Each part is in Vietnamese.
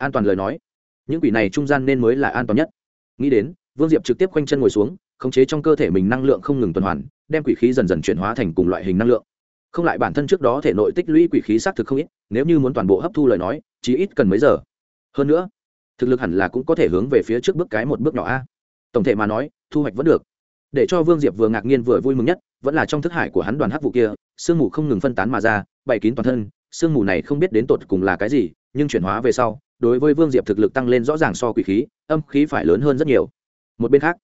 an toàn lời nói. Những quỷ này trung gian nên mới là an toàn nhất. Nghĩ đến, vương diệp trực tiếp quanh chân ngồi xuống, khống chế trong cơ thể mình năng lượng không ngừng tuần hoàn, đem quỷ khí dần dần chuyển hóa thành cùng loại hình năng lượng. Không lại bản thân trước đó thể nội tích lũy quỷ khí xác thực không ít, nếu như muốn toàn bộ hấp thu lời nói chỉ ít cần mấy giờ. Hơn nữa, thực lực hẳn là cũng có thể hướng về phía trước bước cái một bước nhỏ a. Tổng thể mà nói, thu hoạch vẫn được. Để cho vương diệp vừa ngạc nhiên vừa vui mừng nhất, vẫn là trong thức hải của hắn đoàn hắc vụ kia, sương mù không ngừng phân tán mà ra, bày kín toàn thân, sương mù này không biết đến tột cùng là cái gì, nhưng chuyển hóa về sau đối với vương diệp thực lực tăng lên rõ ràng so quỷ khí, âm khí phải lớn hơn rất nhiều. Một bên khác,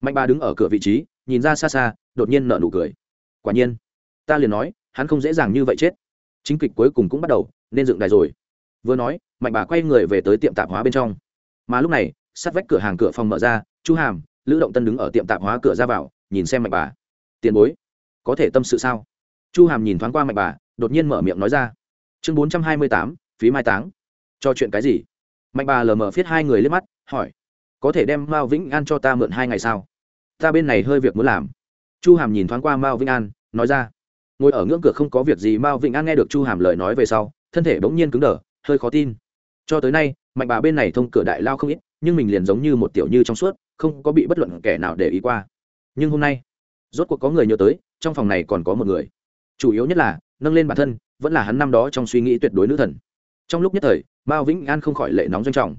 mạnh ba đứng ở cửa vị trí, nhìn ra xa xa, đột nhiên nợ nụ cười. Quả nhiên, ta liền nói, hắn không dễ dàng như vậy chết. Chính kịch cuối cùng cũng bắt đầu, nên dựng đài rồi. Vừa nói, mạnh bà quay người về tới tiệm tạp hóa bên trong. Mà lúc này, sát vách cửa hàng cửa phòng mở ra, chu hàm, lữ động tân đứng ở tiệm tạp hóa cửa ra vào, nhìn xem mạnh bà tiền bối, có thể tâm sự sao? Chu hàm nhìn thoáng qua mạnh bà đột nhiên mở miệng nói ra. Chương bốn trăm hai mươi tám, phí mai táng cho chuyện cái gì? Mạnh bà lờ mờ viết hai người liếc mắt, hỏi, có thể đem mao vĩnh an cho ta mượn hai ngày sao? Ta bên này hơi việc muốn làm. Chu hàm nhìn thoáng qua mao vĩnh an, nói ra, ngồi ở ngưỡng cửa không có việc gì. Mao vĩnh an nghe được chu hàm lời nói về sau, thân thể bỗng nhiên cứng đờ, hơi khó tin. Cho tới nay, mạnh bà bên này thông cửa đại lao không ít, nhưng mình liền giống như một tiểu như trong suốt, không có bị bất luận kẻ nào để ý qua. Nhưng hôm nay, rốt cuộc có người nhớ tới, trong phòng này còn có một người. Chủ yếu nhất là, nâng lên bản thân, vẫn là hắn năm đó trong suy nghĩ tuyệt đối nữ thần trong lúc nhất thời, mao vĩnh an không khỏi lệ nóng doanh trọng.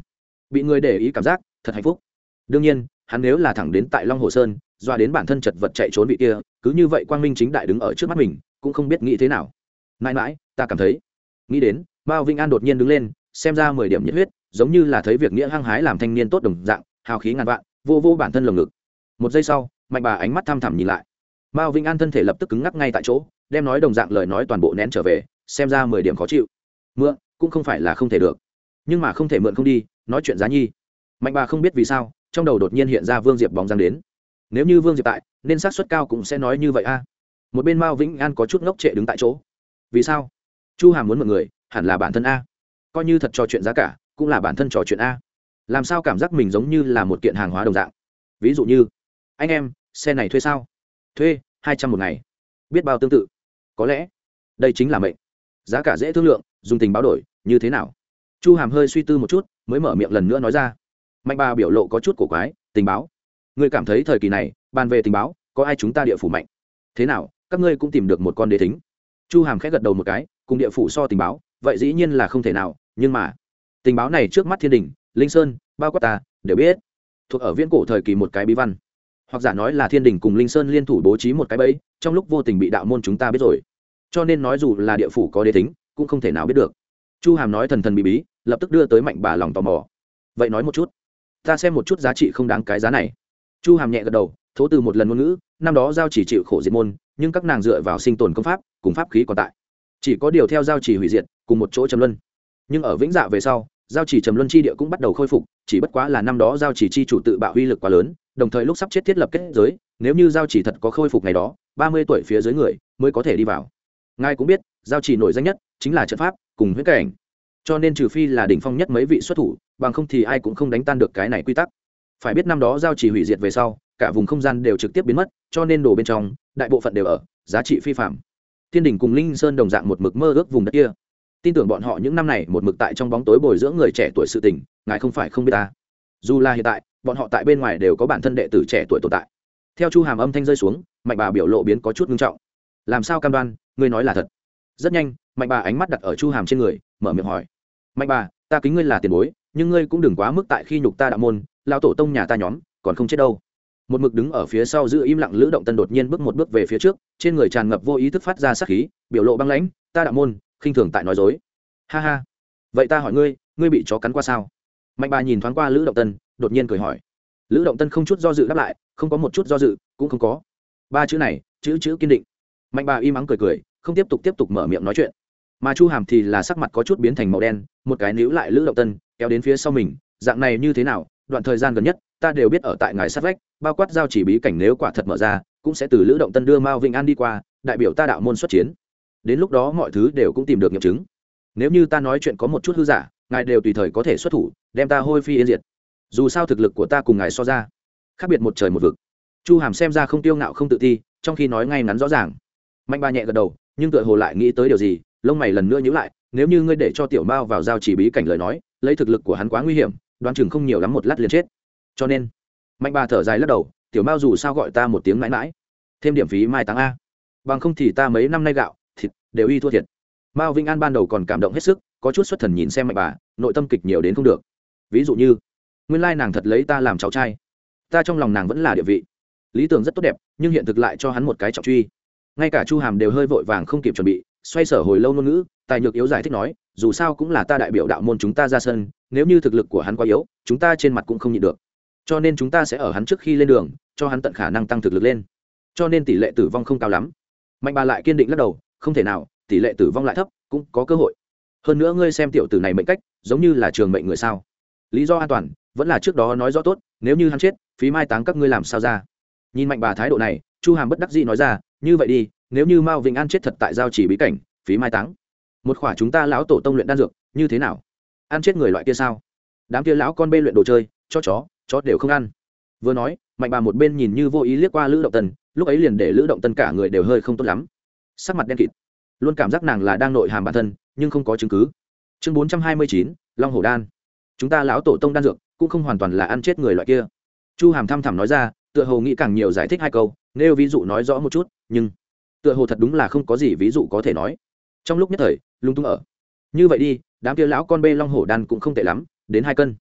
Bị người để ý cảm giác, thật hạnh phúc. Đương nhiên, hắn nếu là thẳng đến tại long hồ sơn, doa đến bản thân chật vật chạy trốn bị kia, cứ như vậy quang minh chính đại đứng ở trước mắt mình, cũng không biết nghĩ thế nào. Mãi mãi, ta cảm thấy, nghĩ đến, mao vĩnh an đột nhiên đứng lên, xem ra mười điểm nhiệt huyết, giống như là thấy việc nghĩa hăng hái làm thanh niên tốt đồng dạng, hào khí ngàn vạn, vô vô bản thân lồng ngực. Một giây sau, mạnh bà ánh mắt thăm thẳm nhìn lại. Mao vĩnh an thân thể lập tức cứng ngắc ngay tại chỗ, đem nói đồng dạng lời nói toàn bộ nén trở về, xem ra mười điểm khó chịu. Mượn cũng không phải là không thể được. Nhưng mà không thể mượn không đi, nói chuyện giá nhi. Mạnh bà không biết vì sao, trong đầu đột nhiên hiện ra vương diệp bóng dáng đến. Nếu như vương diệp tại, nên sát suất cao cũng sẽ nói như vậy a. Một bên mao vĩnh an có chút ngốc trệ đứng tại chỗ. Vì sao? Chu hàm muốn mượn người, hẳn là bản thân a. Coi như thật trò chuyện giá cả, cũng là bản thân trò chuyện a. Làm sao cảm giác mình giống như là một kiện hàng hóa đồng dạng? Ví dụ như, anh em, xe này thuê sao? Thuê, hai trăm một ngày. Biết bao tương tự. Có lẽ, đây chính là mệnh. Giá cả dễ thương lượng dùng tình báo đổi, như thế nào? Chu hàm hơi suy tư một chút, mới mở miệng lần nữa nói ra. Mạnh ba biểu lộ có chút cổ quái, tình báo. Ngươi cảm thấy thời kỳ này, bàn về tình báo, có ai chúng ta địa phủ mạnh? Thế nào, các ngươi cũng tìm được một con đế thính. Chu hàm khẽ gật đầu một cái, cùng địa phủ so tình báo, vậy dĩ nhiên là không thể nào, nhưng mà, tình báo này trước mắt thiên đình, linh sơn, bao quát ta, đều biết. Thuộc ở viễn cổ thời kỳ một cái bí văn. Hoặc giả nói là thiên đình cùng linh sơn liên thủ bố trí một cái bẫy, trong lúc vô tình bị đạo môn chúng ta biết rồi. Cho nên nói dù là địa phủ có đế tính cũng không thể nào biết được. Chu hàm nói thần thần bị bí, lập tức đưa tới mạnh bà lòng tò mò. Vậy nói một chút, ta xem một chút giá trị không đáng cái giá này. Chu hàm nhẹ gật đầu, thố từ một lần ngôn ngữ, năm đó giao chỉ chịu khổ diệt môn, nhưng các nàng dựa vào sinh tồn công pháp, cùng pháp khí còn tại. Chỉ có điều theo giao chỉ hủy diệt, cùng một chỗ trầm luân. Nhưng ở vĩnh dạ về sau, giao chỉ trầm luân chi địa cũng bắt đầu khôi phục, chỉ bất quá là năm đó giao chỉ chi chủ tự bạo uy lực quá lớn, đồng thời lúc sắp chết thiết lập kết giới, nếu như giao chỉ thật có khôi phục ngày đó, ba mươi tuổi phía dưới người mới có thể đi vào. Ngài cũng biết giao chỉ nổi danh nhất chính là trận pháp cùng huyết cảnh. Cho nên trừ phi là đỉnh phong nhất mấy vị xuất thủ, bằng không thì ai cũng không đánh tan được cái này quy tắc. Phải biết năm đó giao chỉ hủy diệt về sau, cả vùng không gian đều trực tiếp biến mất, cho nên đồ bên trong, đại bộ phận đều ở, giá trị phi phạm. Thiên đình cùng linh sơn đồng dạng một mực mơ ước vùng đất kia. Tin tưởng bọn họ những năm này một mực tại trong bóng tối bồi dưỡng người trẻ tuổi sự tình, ngài không phải không biết ta. Dù là hiện tại, bọn họ tại bên ngoài đều có bản thân đệ tử trẻ tuổi tồn tại. Theo chu hàm âm thanh rơi xuống, mạnh bà biểu lộ biến có chút ngưng trọng. Làm sao cam đoan, ngươi nói là thật? Rất nhanh, mạnh bà ánh mắt đặt ở chu hàm trên người, mở miệng hỏi. Mạnh bà, ta kính ngươi là tiền bối, nhưng ngươi cũng đừng quá mức tại khi nhục ta đạo môn lao tổ tông nhà ta nhóm, còn không chết đâu. Một mực đứng ở phía sau giữ im lặng lữ động tân đột nhiên bước một bước về phía trước, trên người tràn ngập vô ý thức phát ra sắc khí, biểu lộ băng lãnh, ta đạo môn, khinh thường tại nói dối. Ha ha, vậy ta hỏi ngươi ngươi bị chó cắn qua sao? Mạnh bà nhìn thoáng qua lữ động tân, đột nhiên cười hỏi. Lữ động tân không chút do dự đáp lại, không có một chút do dự, cũng không có. Ba chữ này, chữ chữ kiên định. Mạnh bà im ắng cười cười không tiếp tục tiếp tục mở miệng nói chuyện. Mà chu hàm thì là sắc mặt có chút biến thành màu đen, một cái níu lại lữ động tân, kéo đến phía sau mình, dạng này như thế nào, đoạn thời gian gần nhất, ta đều biết ở tại ngài sát vách, bao quát giao chỉ bí cảnh nếu quả thật mở ra, cũng sẽ từ lữ động tân đưa mao vĩnh an đi qua, đại biểu ta đạo môn xuất chiến. Đến lúc đó mọi thứ đều cũng tìm được nghiệm chứng. Nếu như ta nói chuyện có một chút hư giả, ngài đều tùy thời có thể xuất thủ, đem ta hôi phi yên diệt. Dù sao thực lực của ta cùng ngài so ra, khác biệt một trời một vực. Chu hàm xem ra không tiêu ngạo không tự ti, trong khi nói ngay ngắn rõ ràng. Mạnh ba nhẹ gật đầu nhưng tựa hồ lại nghĩ tới điều gì, lông mày lần nữa nhữ lại, nếu như ngươi để cho tiểu mao vào giao chỉ bí cảnh lời nói, lấy thực lực của hắn quá nguy hiểm, đoán chừng không nhiều lắm một lát liền chết. Cho nên, mạnh bà thở dài lắc đầu, tiểu mao dù sao gọi ta một tiếng mãi mãi, thêm điểm phí mai táng a. Bằng không thì ta mấy năm nay gạo, thịt đều y thua thiệt. Mao vĩnh an ban đầu còn cảm động hết sức, có chút xuất thần nhìn xem mạnh bà, nội tâm kịch nhiều đến không được. Ví dụ như, nguyên lai nàng thật lấy ta làm cháu trai. Ta trong lòng nàng vẫn là địa vị. Lý tưởng rất tốt đẹp, nhưng hiện thực lại cho hắn một cái trọng truy ngay cả chu hàm đều hơi vội vàng không kịp chuẩn bị, xoay sở hồi lâu ngôn ngữ, tài nhược yếu giải thích nói, dù sao cũng là ta đại biểu đạo môn chúng ta ra sân, nếu như thực lực của hắn quá yếu, chúng ta trên mặt cũng không nhịn được. Cho nên chúng ta sẽ ở hắn trước khi lên đường, cho hắn tận khả năng tăng thực lực lên. Cho nên tỷ lệ tử vong không cao lắm. Mạnh bà lại kiên định lắc đầu, không thể nào, tỷ lệ tử vong lại thấp, cũng có cơ hội. Hơn nữa ngươi xem tiểu tử này mệnh cách, giống như là trường mệnh người sao? Lý do an toàn, vẫn là trước đó nói rõ tốt, nếu như hắn chết, phí mai táng các ngươi làm sao ra? Nhìn mạnh bà thái độ này, chu hàm bất đắc dĩ nói ra như vậy đi, nếu như mao vĩnh an chết thật tại giao chỉ bí cảnh, phí mai táng. Một khỏa chúng ta lão tổ tông luyện đan dược, như thế nào? Ăn chết người loại kia sao? Đám kia lão con bê luyện đồ chơi, cho chó chó đều không ăn. Vừa nói, mạnh bà một bên nhìn như vô ý liếc qua lữ động tân, lúc ấy liền để lữ động tân cả người đều hơi không tốt lắm. Sắc mặt đen kịt. Luôn cảm giác nàng là đang nội hàm bản thân, nhưng không có chứng cứ. Chương bốn trăm hai mươi chín, long hổ đan. Chúng ta lão tổ tông đan dược, cũng không hoàn toàn là ăn chết người loại kia. Chu hàm thăm thẳm nói ra tựa hồ nghĩ càng nhiều giải thích hai câu, nêu ví dụ nói rõ một chút, nhưng tựa hồ thật đúng là không có gì ví dụ có thể nói. Trong lúc nhất thời, lung tung ở. Như vậy đi, đám kia lão con bê long hổ đan cũng không tệ lắm, đến hai cân.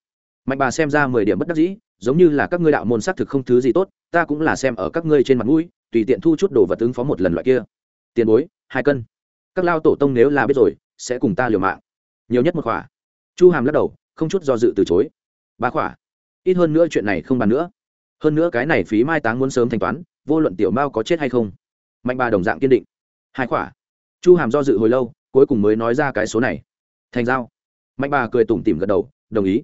Mạnh bà xem ra mười điểm bất đắc dĩ, giống như là các ngươi đạo môn xác thực không thứ gì tốt, ta cũng là xem ở các ngươi trên mặt mũi, tùy tiện thu chút đồ vật ứng phó một lần loại kia. Tiền bối, hai cân. Các lao tổ tông nếu là biết rồi, sẽ cùng ta liều mạng. Nhiều nhất một khỏa. Chu hàm lắc đầu, không chút do dự từ chối. Ba khỏa. Ít hơn nữa chuyện này không bàn nữa hơn nữa cái này phí mai táng muốn sớm thanh toán, vô luận tiểu mao có chết hay không. Mạnh bà đồng dạng kiên định. Hai khỏa. Chu hàm do dự hồi lâu, cuối cùng mới nói ra cái số này. Thành giao. Mạnh bà cười tủm tỉm gật đầu, đồng ý.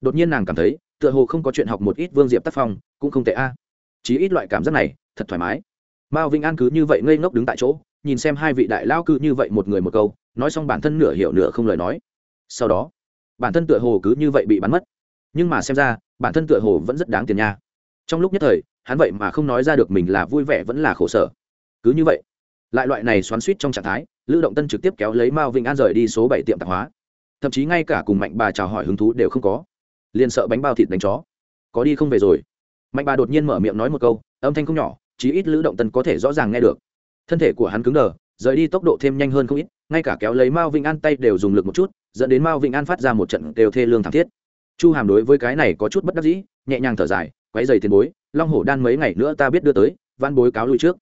Đột nhiên nàng cảm thấy, tựa hồ không có chuyện học một ít vương diệp tác phong, cũng không tệ a. À. chí ít loại cảm giác này, thật thoải mái. Mao vinh an cứ như vậy ngây ngốc đứng tại chỗ, nhìn xem hai vị đại lao cư như vậy một người một câu, nói xong bản thân nửa hiểu nửa không lời nói. Sau đó, bản thân tựa hồ cứ như vậy bị bắn mất. Nhưng mà xem ra, bản thân tựa hồ vẫn rất đáng tiền nha trong lúc nhất thời, hắn vậy mà không nói ra được mình là vui vẻ vẫn là khổ sở. Cứ như vậy, lại loại này xoắn suýt trong trạng thái, lữ động tân trực tiếp kéo lấy mao vĩnh an rời đi số bảy tiệm tạp hóa. Thậm chí ngay cả cùng mạnh bà chào hỏi hứng thú đều không có. Liền sợ bánh bao thịt đánh chó. Có đi không về rồi. Mạnh bà đột nhiên mở miệng nói một câu, âm thanh không nhỏ, chí ít lữ động tân có thể rõ ràng nghe được. Thân thể của hắn cứng đờ, rời đi tốc độ thêm nhanh hơn không ít, ngay cả kéo lấy mao vĩnh an tay đều dùng lực một chút, dẫn đến mao vĩnh an phát ra một trận đều thê lương thảm thiết. Chu hàm đối với cái này có chút bất đắc dĩ, nhẹ nhàng thở dài quấy dày tiền bối, long hổ đan mấy ngày nữa ta biết đưa tới van bối cáo lui trước.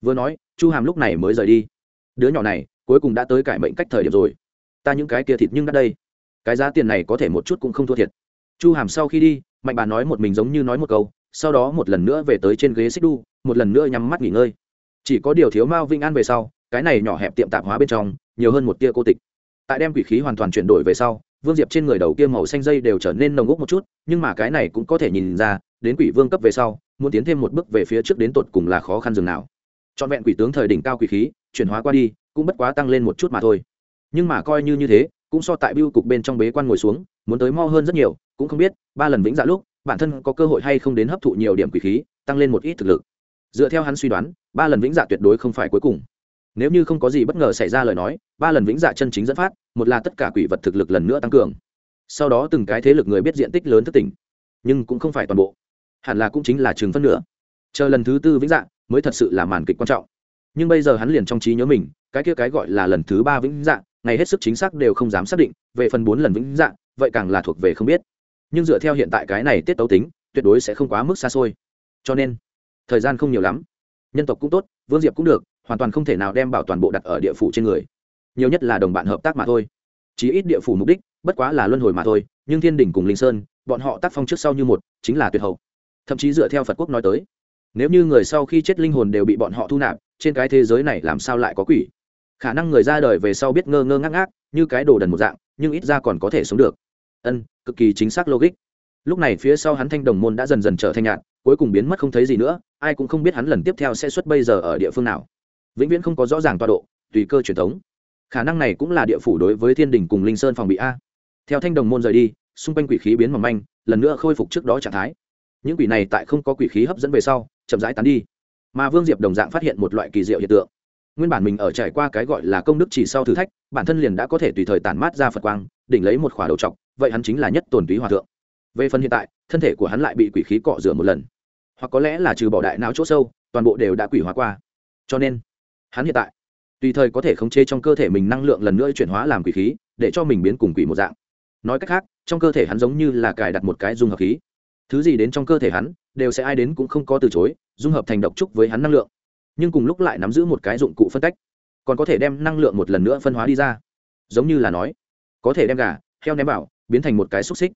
Vừa nói, chu hàm lúc này mới rời đi. Đứa nhỏ này, cuối cùng đã tới cải mệnh cách thời điểm rồi. Ta những cái kia thịt nhưng đã đây. Cái giá tiền này có thể một chút cũng không thua thiệt. Chu hàm sau khi đi, mạnh bà nói một mình giống như nói một câu, sau đó một lần nữa về tới trên ghế xích đu, một lần nữa nhắm mắt nghỉ ngơi. Chỉ có điều thiếu mao vinh an về sau, cái này nhỏ hẹp tiệm tạp hóa bên trong, nhiều hơn một tia cô tịch. Tại đem quỷ khí hoàn toàn chuyển đổi về sau vương diệp trên người đầu kia màu xanh dây đều trở nên nồng úc một chút, nhưng mà cái này cũng có thể nhìn ra, đến quỷ vương cấp về sau, muốn tiến thêm một bước về phía trước đến tột cùng là khó khăn dường nào. Trọn vẹn quỷ tướng thời đỉnh cao quỷ khí, chuyển hóa qua đi, cũng bất quá tăng lên một chút mà thôi. Nhưng mà coi như như thế, cũng so tại biêu cục bên trong bế quan ngồi xuống, muốn tới mau hơn rất nhiều, cũng không biết, ba lần vĩnh dạ lúc, bản thân có cơ hội hay không đến hấp thụ nhiều điểm quỷ khí, tăng lên một ít thực lực. Dựa theo hắn suy đoán, ba lần vĩnh dạ tuyệt đối không phải cuối cùng nếu như không có gì bất ngờ xảy ra lời nói, ba lần vĩnh dạ chân chính dẫn phát, một là tất cả quỷ vật thực lực lần nữa tăng cường. Sau đó từng cái thế lực người biết diện tích lớn thất tỉnh, nhưng cũng không phải toàn bộ. Hẳn là cũng chính là chừng phân nửa. Chờ lần thứ tư vĩnh dạ mới thật sự là màn kịch quan trọng. Nhưng bây giờ hắn liền trong trí nhớ mình, cái kia cái gọi là lần thứ ba vĩnh dạ ngày hết sức chính xác đều không dám xác định, về phần bốn lần vĩnh dạ vậy càng là thuộc về không biết. Nhưng dựa theo hiện tại cái này tiết tấu tính, tuyệt đối sẽ không quá mức xa xôi. Cho nên, thời gian không nhiều lắm. Nhân tộc cũng tốt, vương diệp cũng được hoàn toàn không thể nào đem bảo toàn bộ đặt ở địa phủ trên người. Nhiều nhất là đồng bạn hợp tác mà thôi. Chí ít địa phủ mục đích, bất quá là luân hồi mà thôi, nhưng thiên đình cùng linh sơn, bọn họ tác phong trước sau như một, chính là tuyệt hậu. Thậm chí dựa theo phật quốc nói tới, nếu như người sau khi chết linh hồn đều bị bọn họ thu nạp, trên cái thế giới này làm sao lại có quỷ? Khả năng người ra đời về sau biết ngơ ngơ ngác ngác, như cái đồ đần một dạng, nhưng ít ra còn có thể sống được. Ân, cực kỳ chính xác logic. Lúc này phía sau hắn thanh đồng môn đã dần dần trở thành nhạt cuối cùng biến mất không thấy gì nữa, ai cũng không biết hắn lần tiếp theo sẽ xuất bây giờ ở địa phương nào vĩnh viễn không có rõ ràng tọa độ, tùy cơ truyền thống. Khả năng này cũng là địa phủ đối với thiên đình cùng linh sơn phòng bị a. Theo thanh đồng môn rời đi, xung quanh quỷ khí biến mỏng manh, lần nữa khôi phục trước đó trạng thái. Những quỷ này tại không có quỷ khí hấp dẫn về sau, chậm rãi tán đi. Mà vương diệp đồng dạng phát hiện một loại kỳ diệu hiện tượng. Nguyên bản mình ở trải qua cái gọi là công đức chỉ sau thử thách, bản thân liền đã có thể tùy thời tản mát ra phật quang, đỉnh lấy một khỏa đầu trọc, vậy hắn chính là nhất tồn túy hòa thượng. Về phần hiện tại, thân thể của hắn lại bị quỷ khí cọ rửa một lần. Hoặc có lẽ là trừ bỏ đại não chỗ sâu, toàn bộ đều đã quỷ hóa qua. Cho nên hắn hiện tại, tùy thời có thể khống chế trong cơ thể mình năng lượng lần nữa chuyển hóa làm quỷ khí, để cho mình biến cùng quỷ một dạng. Nói cách khác, trong cơ thể hắn giống như là cài đặt một cái dung hợp khí. Thứ gì đến trong cơ thể hắn, đều sẽ ai đến cũng không có từ chối, dung hợp thành độc trúc với hắn năng lượng. Nhưng cùng lúc lại nắm giữ một cái dụng cụ phân cách, còn có thể đem năng lượng một lần nữa phân hóa đi ra. Giống như là nói, có thể đem gà, heo ném vào, biến thành một cái xúc xích.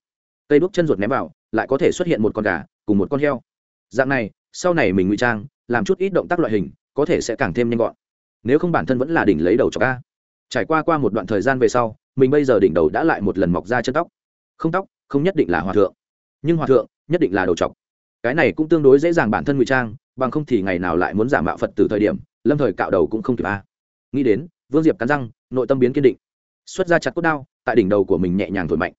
Cây đuốc chân ruột ném vào, lại có thể xuất hiện một con gà cùng một con heo. Dạng này, sau này mình ngụy trang, làm chút ít động tác loại hình có thể sẽ càng thêm nhanh gọn. Nếu không bản thân vẫn là đỉnh lấy đầu cho ca trải qua qua một đoạn thời gian về sau, mình bây giờ đỉnh đầu đã lại một lần mọc ra chân tóc. Không tóc, không nhất định là hòa thượng. Nhưng hòa thượng nhất định là đầu chọc. Cái này cũng tương đối dễ dàng bản thân ngụy trang, bằng không thì ngày nào lại muốn giả mạo phật từ thời điểm, lâm thời cạo đầu cũng không kịp a. Nghĩ đến, vương diệp cắn răng, nội tâm biến kiên định. Xuất ra chặt cốt đao, tại đỉnh đầu của mình nhẹ nhàng thổi mạnh.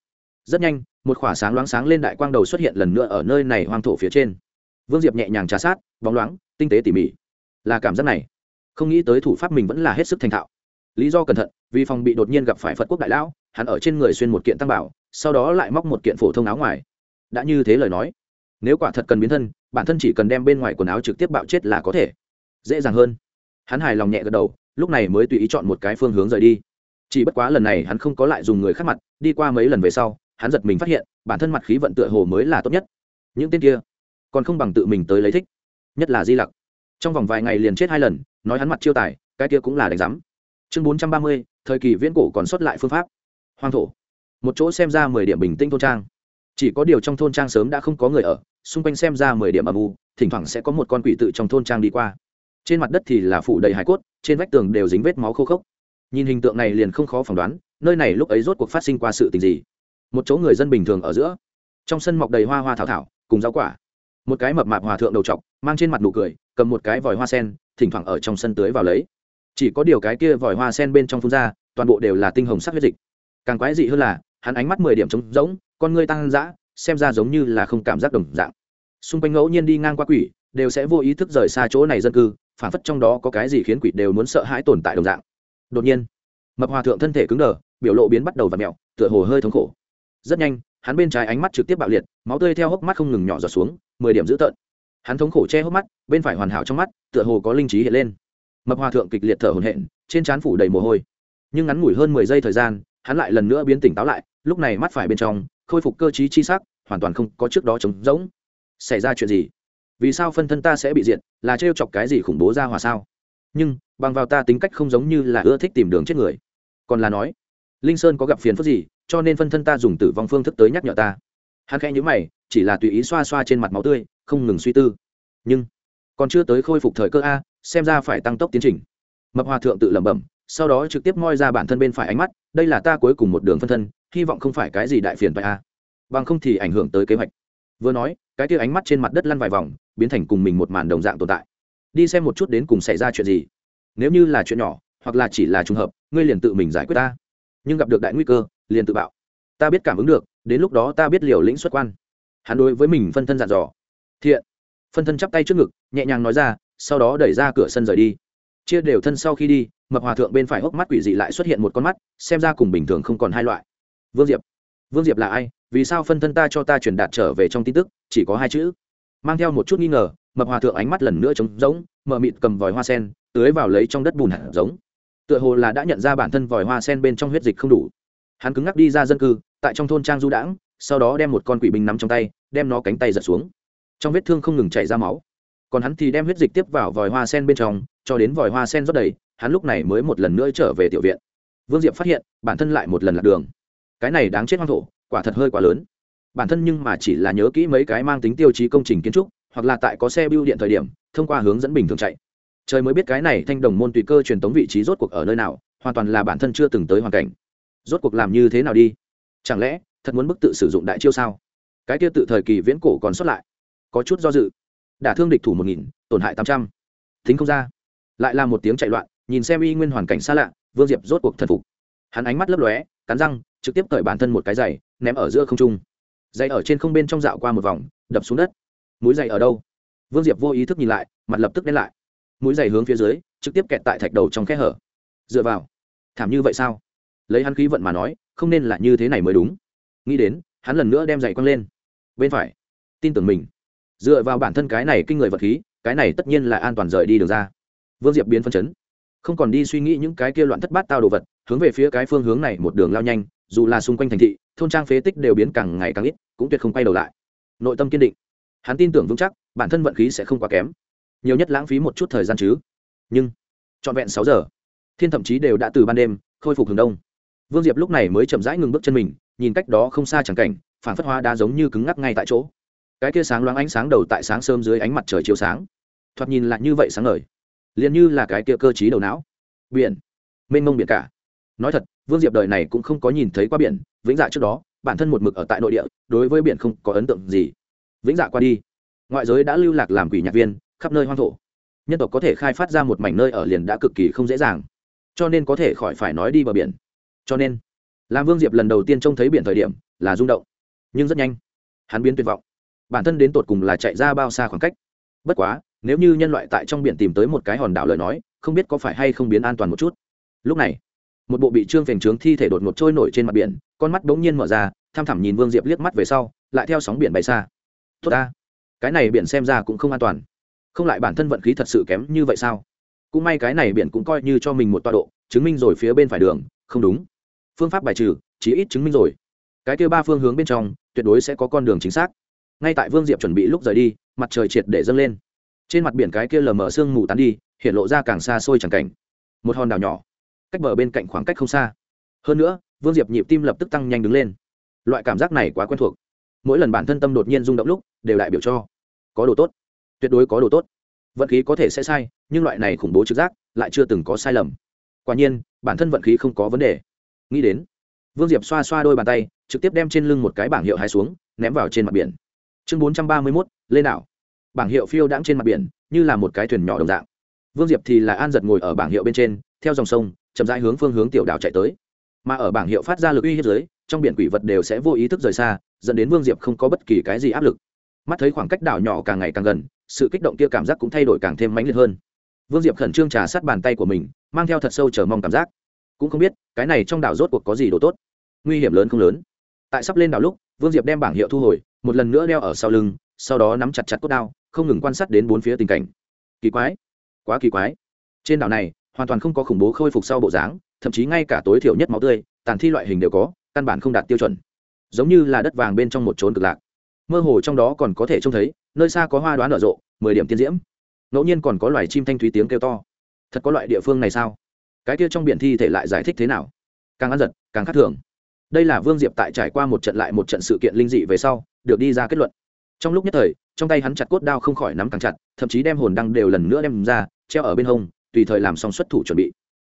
Rất nhanh, một khỏa sáng loáng sáng lên đại quang đầu xuất hiện lần nữa ở nơi này hoang thổ phía trên. Vương diệp nhẹ nhàng trà sát, bóng loáng, tinh tế tỉ mỉ là cảm giác này. Không nghĩ tới thủ pháp mình vẫn là hết sức thành thạo. Lý do cẩn thận, vì phòng bị đột nhiên gặp phải phật quốc đại lão, hắn ở trên người xuyên một kiện tăng bảo, sau đó lại móc một kiện phổ thông áo ngoài. Đã như thế lời nói, nếu quả thật cần biến thân, bản thân chỉ cần đem bên ngoài quần áo trực tiếp bạo chết là có thể. Dễ dàng hơn. Hắn hài lòng nhẹ gật đầu, lúc này mới tùy ý chọn một cái phương hướng rời đi. Chỉ bất quá lần này hắn không có lại dùng người khác mặt, đi qua mấy lần về sau, hắn giật mình phát hiện, bản thân mặt khí vận tựa hồ mới là tốt nhất. Những tên kia, còn không bằng tự mình tới lấy thích, nhất là di lặc trong vòng vài ngày liền chết hai lần, nói hắn mặt chiêu tài, cái kia cũng là đánh giám. Chương bốn trăm ba mươi, thời kỳ viễn cổ còn xuất lại phương pháp. Hoang thổ. Một chỗ xem ra mười điểm bình tĩnh thôn trang. Chỉ có điều trong thôn trang sớm đã không có người ở, xung quanh xem ra mười điểm âm u, thỉnh thoảng sẽ có một con quỷ tự trong thôn trang đi qua. Trên mặt đất thì là phủ đầy hải cốt, trên vách tường đều dính vết máu khô khốc. Nhìn hình tượng này liền không khó phỏng đoán, nơi này lúc ấy rốt cuộc phát sinh qua sự tình gì. Một chỗ người dân bình thường ở giữa. Trong sân mọc đầy hoa hoa thảo thảo, cùng rau quả một cái mập mạp hòa thượng đầu t mang trên mặt nụ cười, cầm một cái vòi hoa sen, thỉnh thoảng ở trong sân tưới vào lấy. Chỉ có điều cái kia vòi hoa sen bên trong phun ra, toàn bộ đều là tinh hồng sắc huyết dịch. Càng quái dị hơn là, hắn ánh mắt mười điểm trống rỗng, con ngươi tăng dã, xem ra giống như là không cảm giác đồng dạng. Xung quanh ngẫu nhiên đi ngang qua quỷ, đều sẽ vô ý thức rời xa chỗ này dân cư phản phất trong đó có cái gì khiến quỷ đều muốn sợ hãi tồn tại đồng dạng. Đột nhiên, mập hòa thượng thân thể cứng đờ, biểu lộ biến bắt đầu và mẹo tựa hồ hơi thống khổ. Rất nhanh hắn bên trái ánh mắt trực tiếp bạo liệt, máu tươi theo hốc mắt không ngừng nhỏ giọt xuống, mười điểm dữ tợn. Hắn thống khổ che hốc mắt, bên phải hoàn hảo trong mắt, tựa hồ có linh trí hiện lên. Mập hòa thượng kịch liệt thở hổn hển, trên trán phủ đầy mồ hôi. Nhưng ngắn ngủi hơn mười giây thời gian, hắn lại lần nữa biến tỉnh táo lại, lúc này mắt phải bên trong, khôi phục cơ trí chi sắc, hoàn toàn không có trước đó trống rỗng. Xảy ra chuyện gì? Vì sao phân thân ta sẽ bị diệt, là trêu chọc cái gì khủng bố ra hòa sao? Nhưng, bằng vào ta tính cách không giống như là ưa thích tìm đường chết người. Còn là nói, linh sơn có gặp phiền phức gì cho nên phân thân ta dùng tử vong phương thức tới nhắc nhở ta. Hắn khẽ nhữ mày, chỉ là tùy ý xoa xoa trên mặt máu tươi, không ngừng suy tư. Nhưng, còn chưa tới khôi phục thời cơ a, xem ra phải tăng tốc tiến trình. Mập hòa thượng tự lẩm bẩm, sau đó trực tiếp moi ra bản thân bên phải ánh mắt, đây là ta cuối cùng một đường phân thân, hy vọng không phải cái gì đại phiền phải a. Bằng không thì ảnh hưởng tới kế hoạch. Vừa nói, cái kia ánh mắt trên mặt đất lăn vài vòng, biến thành cùng mình một màn đồng dạng tồn tại. Đi xem một chút đến cùng xảy ra chuyện gì. Nếu như là chuyện nhỏ, hoặc là chỉ là trùng hợp, ngươi liền tự mình giải quyết ta nhưng gặp được đại nguy cơ, liền tự bạo. Ta biết cảm ứng được, đến lúc đó ta biết liều lĩnh xuất quan. Hắn đối với mình phân thân dặn dò. Thiện. Phân thân chắp tay trước ngực, nhẹ nhàng nói ra, sau đó đẩy ra cửa sân rời đi. Chia đều thân sau khi đi, mập hòa thượng bên phải hốc mắt quỷ dị lại xuất hiện một con mắt, xem ra cùng bình thường không còn hai loại. Vương diệp. Vương diệp là ai? Vì sao phân thân ta cho ta truyền đạt trở về trong tin tức, chỉ có hai chữ? Mang theo một chút nghi ngờ, mập hòa thượng ánh mắt lần nữa trống rỗng mờ mịt cầm vòi hoa sen, tưới vào lấy trong đất bùn hạt giống tựa hồ là đã nhận ra bản thân vòi hoa sen bên trong huyết dịch không đủ. Hắn cứng ngắc đi ra dân cư, tại trong thôn trang du đãng, sau đó đem một con quỷ binh nắm trong tay, đem nó cánh tay giật xuống. Trong vết thương không ngừng chảy ra máu. Còn hắn thì đem huyết dịch tiếp vào vòi hoa sen bên trong, cho đến vòi hoa sen rót đầy, hắn lúc này mới một lần nữa trở về tiểu viện. Vương diệp phát hiện, bản thân lại một lần lạc đường. Cái này đáng chết hoang thổ, quả thật hơi quá lớn. Bản thân nhưng mà chỉ là nhớ kỹ mấy cái mang tính tiêu chí công trình kiến trúc, hoặc là tại có xe bưu điện thời điểm, thông qua hướng dẫn bình thường chạy trời mới biết cái này thanh đồng môn tùy cơ truyền tống vị trí rốt cuộc ở nơi nào, hoàn toàn là bản thân chưa từng tới hoàn cảnh. Rốt cuộc làm như thế nào đi? Chẳng lẽ, thật muốn bức tự sử dụng đại chiêu sao? Cái kia tự thời kỳ viễn cổ còn xuất lại. Có chút do dự. Đả thương địch thủ một nghìn, tổn hại tám trăm. Thính không ra. Lại là một tiếng chạy loạn, nhìn xem y nguyên hoàn cảnh xa lạ, vương diệp rốt cuộc thần phục. Hắn ánh mắt lấp lóe, cắn răng, trực tiếp cởi bản thân một cái giày, ném ở giữa không trung. Giày ở trên không bên trong dạo qua một vòng, đập xuống đất. Mũi giày ở đâu? Vương diệp vô ý thức nhìn lại, mặt lập tức đen lại mũi giày hướng phía dưới, trực tiếp kẹt tại thạch đầu trong khe hở. Dựa vào. Thảm như vậy sao? Lấy hắn khí vận mà nói, không nên là như thế này mới đúng. Nghĩ đến, hắn lần nữa đem giày quăng lên. Bên phải. Tin tưởng mình. Dựa vào bản thân cái này kinh người vật khí, cái này tất nhiên là an toàn rời đi đường ra. Vương diệp biến phân chấn. Không còn đi suy nghĩ những cái kia loạn thất bát tao đồ vật, hướng về phía cái phương hướng này một đường lao nhanh, dù là xung quanh thành thị, thôn trang phế tích đều biến càng ngày càng ít, cũng tuyệt không quay đầu lại. Nội tâm kiên định. Hắn tin tưởng vững chắc, bản thân vận khí sẽ không quá kém nhiều nhất lãng phí một chút thời gian chứ. Nhưng, trọn vẹn sáu giờ, thiên thậm chí đều đã từ ban đêm khôi phục hướng đông. Vương diệp lúc này mới chậm rãi ngừng bước chân mình, nhìn cách đó không xa chẳng cảnh, phản phất hoa đá giống như cứng ngắc ngay tại chỗ. Cái kia sáng loáng ánh sáng đầu tại sáng sớm dưới ánh mặt trời chiếu sáng. Thoạt nhìn lại như vậy sáng ngời, liền như là cái kia cơ t đầu não. Biển, mênh mông biển cả. Nói thật, vương diệp đời này cũng không có nhìn thấy qua biển, vĩnh dạ trước đó, bản thân một mực ở tại nội địa, đối với biển không có ấn tượng gì. Vĩnh dạ qua đi, ngoại giới đã lưu lạc làm quỷ nhạc viên khắp nơi hoang thổ. Nhân tộc có thể khai phát ra một mảnh nơi ở liền đã cực kỳ không dễ dàng. Cho nên có thể khỏi phải nói đi bờ biển. Cho nên làm vương diệp lần đầu tiên trông thấy biển thời điểm là rung động, nhưng rất nhanh, hắn biến tuyệt vọng. Bản thân đến tột cùng là chạy ra bao xa khoảng cách. Bất quá, nếu như nhân loại tại trong biển tìm tới một cái hòn đảo lời nói, không biết có phải hay không biến an toàn một chút. Lúc này, một bộ bị trương phềnh trướng thi thể đột ngột trôi nổi trên mặt biển, con mắt bỗng nhiên mở ra, tham thẳm nhìn vương diệp liếc mắt về sau, lại theo sóng biển bay xa. Tốt ta, cái này biển xem ra cũng không an toàn không lại bản thân vận khí thật sự kém như vậy sao? Cũng may cái này biển cũng coi như cho mình một tọa độ, chứng minh rồi phía bên phải đường, không đúng. Phương pháp bài trừ chỉ ít chứng minh rồi. Cái kêu ba phương hướng bên trong, tuyệt đối sẽ có con đường chính xác. Ngay tại vương diệp chuẩn bị lúc rời đi, mặt trời triệt để dâng lên. Trên mặt biển cái kia lờ mờ sương mù tán đi, hiện lộ ra càng xa xôi chẳng cảnh. Một hòn đảo nhỏ, cách bờ bên cạnh khoảng cách không xa. Hơn nữa, vương diệp nhịp tim lập tức tăng nhanh đứng lên. Loại cảm giác này quá quen thuộc. Mỗi lần bản thân tâm đột nhiên rung động lúc, đều đại biểu cho có đồ tốt tuyệt đối có đồ tốt. Vận khí có thể sẽ sai, nhưng loại này khủng bố trực giác lại chưa từng có sai lầm. Quả nhiên, bản thân vận khí không có vấn đề. Nghĩ đến, vương diệp xoa xoa đôi bàn tay, trực tiếp đem trên lưng một cái bảng hiệu hai xuống, ném vào trên mặt biển. Chương bốn trăm ba mươi mốt, lên đảo. Bảng hiệu phiêu đãng trên mặt biển, như là một cái thuyền nhỏ đồng dạng. Vương diệp thì là an giật ngồi ở bảng hiệu bên trên, theo dòng sông, chậm rãi hướng phương hướng tiểu đảo chạy tới. Mà ở bảng hiệu phát ra lực uy hiếp dưới, trong biển quỷ vật đều sẽ vô ý thức rời xa, dẫn đến vương diệp không có bất kỳ cái gì áp lực mắt thấy khoảng cách đảo nhỏ càng ngày càng gần, sự kích động kia cảm giác cũng thay đổi càng thêm mãnh liệt hơn. Vương diệp khẩn trương trà sát bàn tay của mình, mang theo thật sâu chờ mong cảm giác. Cũng không biết, cái này trong đảo rốt cuộc có gì đồ tốt. Nguy hiểm lớn không lớn. Tại sắp lên đảo lúc, vương diệp đem bảng hiệu thu hồi, một lần nữa đeo ở sau lưng, sau đó nắm chặt chặt cốt đao, không ngừng quan sát đến bốn phía tình cảnh. Kỳ quái. Quá kỳ quái. Trên đảo này, hoàn toàn không có khủng bố khôi phục sau bộ dáng, thậm chí ngay cả tối thiểu nhất máu tươi, tàn thi loại hình đều có, căn bản không đạt tiêu chuẩn. Giống như là đất vàng bên trong một trốn cực lạc mơ hồ trong đó còn có thể trông thấy, nơi xa có hoa đoán nở rộ, mười điểm tiên diễm. Ngẫu nhiên còn có loài chim thanh thúy tiếng kêu to. Thật có loại địa phương này sao? Cái kia trong biển thi thể lại giải thích thế nào? Càng ăn giật, càng khắc thường. Đây là vương diệp tại trải qua một trận lại một trận sự kiện linh dị về sau, được đi ra kết luận. Trong lúc nhất thời, trong tay hắn chặt cốt đao không khỏi nắm càng chặt, thậm chí đem hồn đăng đều lần nữa đem ra, treo ở bên hông, tùy thời làm xong xuất thủ chuẩn bị.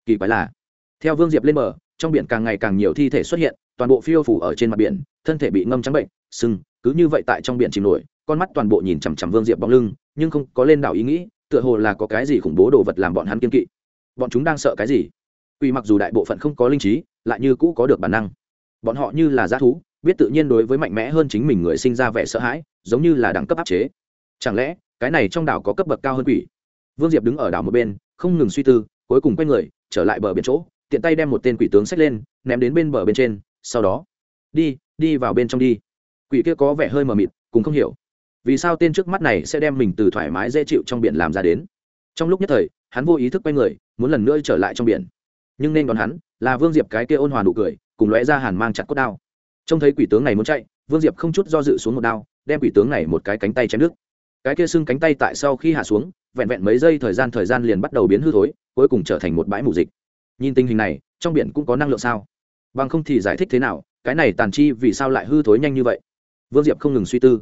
Kỳ quái là, theo vương diệp lên bờ, trong biển càng ngày càng nhiều thi thể xuất hiện toàn bộ phiêu phủ ở trên mặt biển, thân thể bị ngâm trắng bệnh, sưng, cứ như vậy tại trong biển chìm nổi, con mắt toàn bộ nhìn chằm chằm vương diệp bóng lưng, nhưng không có lên đảo ý nghĩ, tựa hồ là có cái gì khủng bố đồ vật làm bọn hắn kiên kỵ. Bọn chúng đang sợ cái gì? Quỷ mặc dù đại bộ phận không có linh trí, lại như cũ có được bản năng. Bọn họ như là g thú, biết tự nhiên đối với mạnh mẽ hơn chính mình người sinh ra vẻ sợ hãi, giống như là đẳng cấp áp chế. Chẳng lẽ, cái này trong đảo có cấp bậc cao hơn quỷ? Vương diệp đứng ở đảo một bên, không ngừng suy tư, cuối cùng quay người, trở lại bờ biển chỗ, tiện tay đem một tên quỷ tướng xách lên, ném đến bên bờ bên trên sau đó, đi đi vào bên trong đi. Quỷ kia có vẻ hơi mờ mịt, cũng không hiểu. Vì sao tên trước mắt này sẽ đem mình từ thoải mái, dễ chịu trong biển làm ra đến? Trong lúc nhất thời, hắn vô ý thức quay người, muốn lần nữa trở lại trong biển. Nhưng nên đón hắn là vương diệp cái kia ôn hòa nụ cười, cùng lóe ra hàn mang chặt cốt đao. Trông thấy quỷ tướng này muốn chạy, vương diệp không chút do dự xuống một đao, đem quỷ tướng này một cái cánh tay chém nước. cái kia xưng cánh tay tại sau khi hạ xuống, vẹn vẹn mấy giây thời gian thời gian liền bắt đầu biến hư thối, cuối cùng trở thành một bãi mù dịch. Nhìn tình hình này, trong biển cũng có năng lượng sao? Bằng không thì giải thích thế nào, cái này tàn chi vì sao lại hư thối nhanh như vậy? Vương diệp không ngừng suy tư.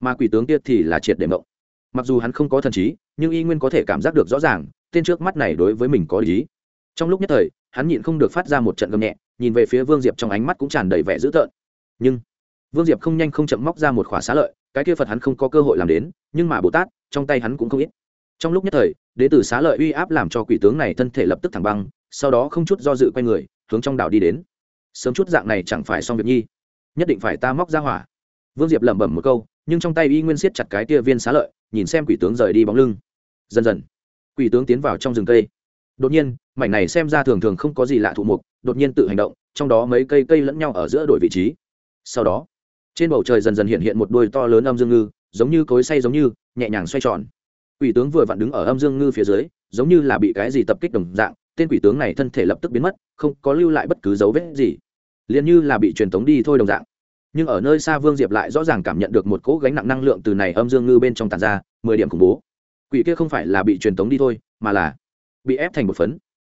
Mà quỷ tướng kia thì là triệt để mộng. Mặc dù hắn không có thần trí, nhưng y nguyên có thể cảm giác được rõ ràng, tên trước mắt này đối với mình có lý. Trong lúc nhất thời, hắn nhịn không được phát ra một trận gầm nhẹ, nhìn về phía vương diệp trong ánh mắt cũng tràn đầy vẻ dữ tợn. Nhưng, vương diệp không nhanh không chậm móc ra một khỏa xá lợi, cái kia phật hắn không có cơ hội làm đến, nhưng mà bồ tát, trong tay hắn cũng không ít. Trong lúc nhất thời đế tử xá lợi uy áp làm cho quỷ tướng này thân thể lập tức thẳng băng, sau đó không chút do dự quay người, hướng trong đảo đi đến sớm chút dạng này chẳng phải xong việc nhi. Nhất định phải ta móc ra hỏa. Vương diệp lẩm bẩm một câu, nhưng trong tay y nguyên siết chặt cái tia viên xá lợi, nhìn xem quỷ tướng rời đi bóng lưng. Dần dần, quỷ tướng tiến vào trong rừng cây. Đột nhiên, mảnh này xem ra thường thường không có gì lạ thụ mục, đột nhiên tự hành động, trong đó mấy cây cây lẫn nhau ở giữa đổi vị trí. Sau đó, trên bầu trời dần dần hiện hiện một đôi to lớn âm dương ngư, giống như cối say giống như, nhẹ nhàng xoay tròn. Quỷ tướng vừa vặn đứng ở âm dương ngư phía dưới, giống như là bị cái gì tập kích đồng dạng, tên quỷ tướng này thân thể lập tức biến mất, không có lưu lại bất cứ dấu vết gì liền như là bị truyền tống đi thôi đồng dạng. Nhưng ở nơi xa vương diệp lại rõ ràng cảm nhận được một cỗ gánh nặng năng lượng từ này âm dương ngư bên trong tàn ra, mười điểm khủng bố. Quỷ kia không phải là bị truyền tống đi thôi, mà là bị ép thành một phấn.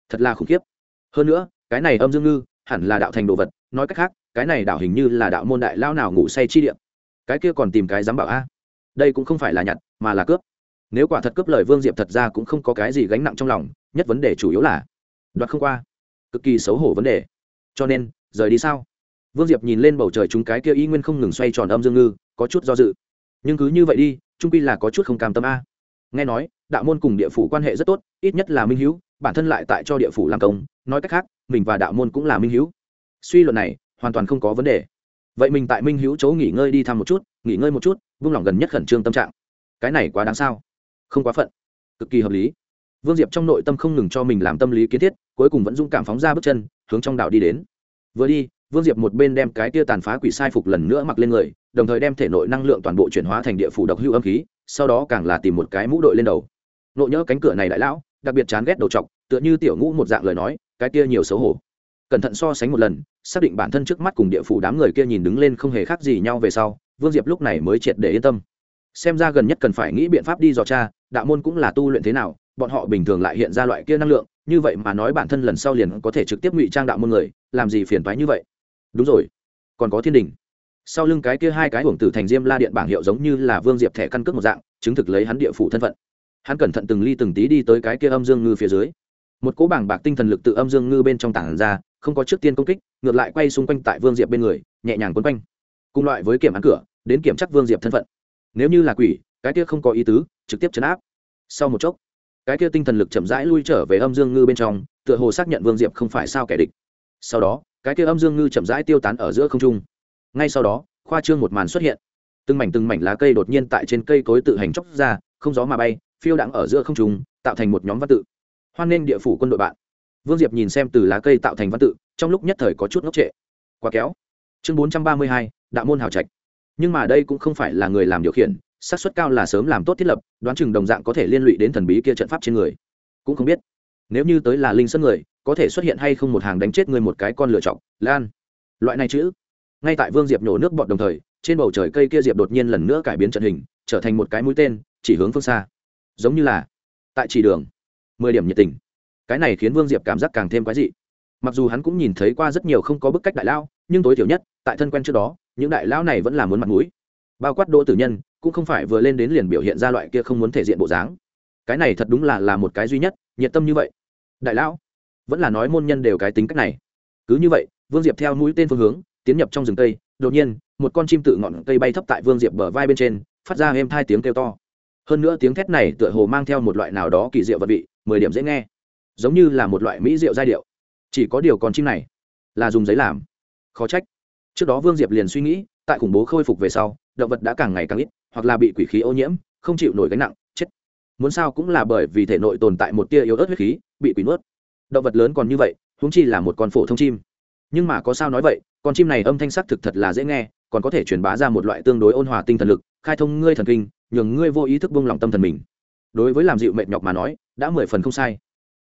Thật là khủng khiếp. Hơn nữa, cái này âm dương ngư hẳn là đạo thành đồ vật, nói cách khác, cái này đạo hình như là đạo môn đại lao nào ngủ say chi điện cái kia còn tìm cái dám bảo a. Đây cũng không phải là nhặt, mà là cướp. Nếu quả thật cướp lời vương diệp thật ra cũng không có cái gì gánh nặng trong lòng, nhất vấn đề chủ yếu là đoạt không qua. Cực kỳ xấu hổ vấn đề. Cho nên rời đi sao? Vương diệp nhìn lên bầu trời chúng cái kia y nguyên không ngừng xoay tròn âm dương ngư, có chút do dự. Nhưng cứ như vậy đi, trung pi là có chút không cam tâm a. Nghe nói, đạo môn cùng địa phủ quan hệ rất tốt, ít nhất là minh hữu bản thân lại tại cho địa phủ làm công, nói cách khác, mình và đạo môn cũng là minh hữu suy luận này, hoàn toàn không có vấn đề. Vậy mình tại minh hữu chỗ nghỉ ngơi đi thăm một chút, nghỉ ngơi một chút, vung lòng gần nhất khẩn trương tâm trạng. Cái này quá đáng sao? Không quá phận. Cực kỳ hợp lý. Vương diệp trong nội tâm không ngừng cho mình làm tâm lý kiến thiết, cuối cùng vẫn dung cảm phóng ra bước chân, hướng trong đạo đi đến vừa đi, vương diệp một bên đem cái tia tàn phá quỷ sai phục lần nữa mặc lên người, đồng thời đem thể nội năng lượng toàn bộ chuyển hóa thành địa phủ độc hưu âm khí, sau đó càng là tìm một cái mũ đội lên đầu. Nộ nhỡ cánh cửa này đại lão, đặc biệt chán ghét đầu t tựa như tiểu ngũ một dạng lời nói, cái kia nhiều xấu hổ. Cẩn thận so sánh một lần, xác định bản thân trước mắt cùng địa phủ đám người kia nhìn đứng lên không hề khác gì nhau về sau, vương diệp lúc này mới triệt để yên tâm. Xem ra gần nhất cần phải nghĩ biện pháp đi dò cha đạo môn cũng là tu luyện thế nào, bọn họ bình thường lại hiện ra loại kia năng lượng như vậy mà nói bản thân lần sau liền có thể trực tiếp ngụy trang đạo môn người, làm gì phiền toái như vậy? Đúng rồi. Còn có thiên đình. Sau lưng cái kia hai cái hưởng tử thành diêm la điện bảng hiệu giống như là vương diệp thẻ căn cước một dạng, chứng thực lấy hắn địa phủ thân phận. Hắn cẩn thận từng ly từng tí đi tới cái kia âm dương ngư phía dưới. Một cỗ bảng bạc tinh thần lực tự âm dương ngư bên trong tảng ra, không có trước tiên công kích, ngược lại quay xung quanh tại vương diệp bên người, nhẹ nhàng quấn quanh. Cùng loại với kiểm án cửa, đến kiểm chắc vương diệp thân phận. Nếu như là quỷ, cái kia không có ý tứ, trực tiếp chấn áp. Sau một chốc cái kia tinh thần lực chậm rãi lui trở về âm dương ngư bên trong, tựa hồ xác nhận vương diệp không phải sao kẻ địch. Sau đó, cái kia âm dương ngư chậm rãi tiêu tán ở giữa không trung. Ngay sau đó, khoa trương một màn xuất hiện. Từng mảnh từng mảnh lá cây đột nhiên tại trên cây cối tự hành chóc ra, không gió mà bay, phiêu đãng ở giữa không trung, tạo thành một nhóm văn tự. Hoan nên địa phủ quân đội bạn. Vương diệp nhìn xem từ lá cây tạo thành văn tự, trong lúc nhất thời có chút ngốc trệ. Quá kéo chương bốn trăm ba mươi hai, đạo môn hào trạch. Nhưng mà đây cũng không phải là người làm điều khiển xác suất cao là sớm làm tốt thiết lập, đoán chừng đồng dạng có thể liên lụy đến thần bí kia trận pháp trên người. Cũng không biết, nếu như tới là linh sân người, có thể xuất hiện hay không một hàng đánh chết người một cái con lựa chọc lan. Loại này chữ. Ngay tại vương diệp nhổ nước bọt đồng thời, trên bầu trời cây kia diệp đột nhiên lần nữa cải biến trận hình, trở thành một cái mũi tên, chỉ hướng phương xa. Giống như là, tại chỉ đường. Mười điểm nhiệt tình. Cái này khiến vương diệp cảm giác càng thêm quái dị. Mặc dù hắn cũng nhìn thấy qua rất nhiều không có bức cách đại lao, nhưng tối thiểu nhất, tại thân quen trước đó, những đại lao này vẫn là muốn mặt mũi. Bao quát đỗ tử nhân cũng không phải vừa lên đến liền biểu hiện ra loại kia không muốn thể diện bộ dáng. Cái này thật đúng là là một cái duy nhất, nhiệt tâm như vậy. Đại lão, vẫn là nói môn nhân đều cái tính cách này. Cứ như vậy, vương diệp theo mũi tên phương hướng, tiến nhập trong rừng cây, đột nhiên, một con chim tự ngọn cây bay thấp tại vương diệp bờ vai bên trên, phát ra êm hai tiếng kêu to. Hơn nữa tiếng thét này tựa hồ mang theo một loại nào đó kỳ diệu vật vị, mười điểm dễ nghe. Giống như là một loại mỹ diệu giai điệu. Chỉ có điều con chim này, là dùng giấy làm. Khó trách. Trước đó vương diệp liền suy nghĩ, tại khủng bố khôi phục về sau, động vật đã càng ngày càng ít hoặc là bị quỷ khí ô nhiễm, không chịu nổi gánh nặng, chết. Muốn sao cũng là bởi vì thể nội tồn tại một tia yếu ớt huyết khí, bị quỷ nuốt. Động vật lớn còn như vậy húng chi là một con phổ thông chim. Nhưng mà có sao nói vậy, con chim này âm thanh sắc thực thật là dễ nghe, còn có thể truyền bá ra một loại tương đối ôn hòa tinh thần lực, khai thông ngươi thần kinh, nhường ngươi vô ý thức bông lòng tâm thần mình. Đối với làm dịu mệt nhọc mà nói, đã mười phần không sai.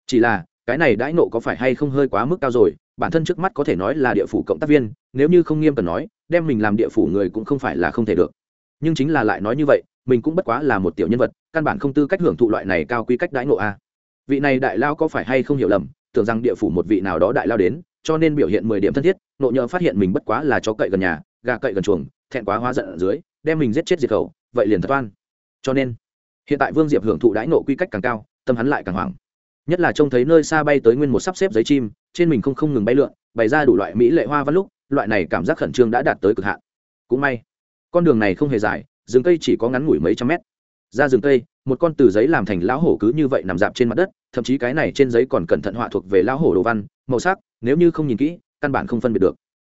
Chỉ là, cái này đãi nộ có phải hay không hơi quá mức cao rồi, bản thân trước mắt có thể nói là địa phủ cộng tác viên, nếu như không nghiêm cần nói, đem mình làm địa phủ người cũng không phải là không thể được nhưng chính là lại nói như vậy, mình cũng bất quá là một tiểu nhân vật, căn bản không tư cách hưởng thụ loại này cao quy cách đãi ngộ a. À. Vị này đại lao có phải hay không hiểu lầm, tưởng rằng địa phủ một vị nào đó đại lao đến, cho nên biểu hiện mười điểm thân thiết, nộ nhỡ phát hiện mình bất quá là chó cậy gần nhà, gà cậy gần chuồng, thẹn quá hóa giận ở dưới, đem mình giết chết diệt khẩu, vậy liền thật oan. Cho nên, hiện tại vương diệp hưởng thụ đãi nộ quy cách càng cao, tâm hắn lại càng hoảng. Nhất là trông thấy nơi xa bay tới nguyên một sắp xếp giấy chim, trên mình không không ngừng bay lượn, bày ra đủ loại mỹ lệ hoa văn lúc, loại này cảm giác khẩn trương đã đạt tới cực hạn. Cũng may con đường này không hề dài, rừng cây chỉ có ngắn ngủi mấy trăm mét. Ra rừng cây, một con từ giấy làm thành lão hổ cứ như vậy nằm dạp trên mặt đất, thậm chí cái này trên giấy còn cẩn thận họa thuộc về lão hổ đồ văn, màu sắc, nếu như không nhìn kỹ, căn bản không phân biệt được.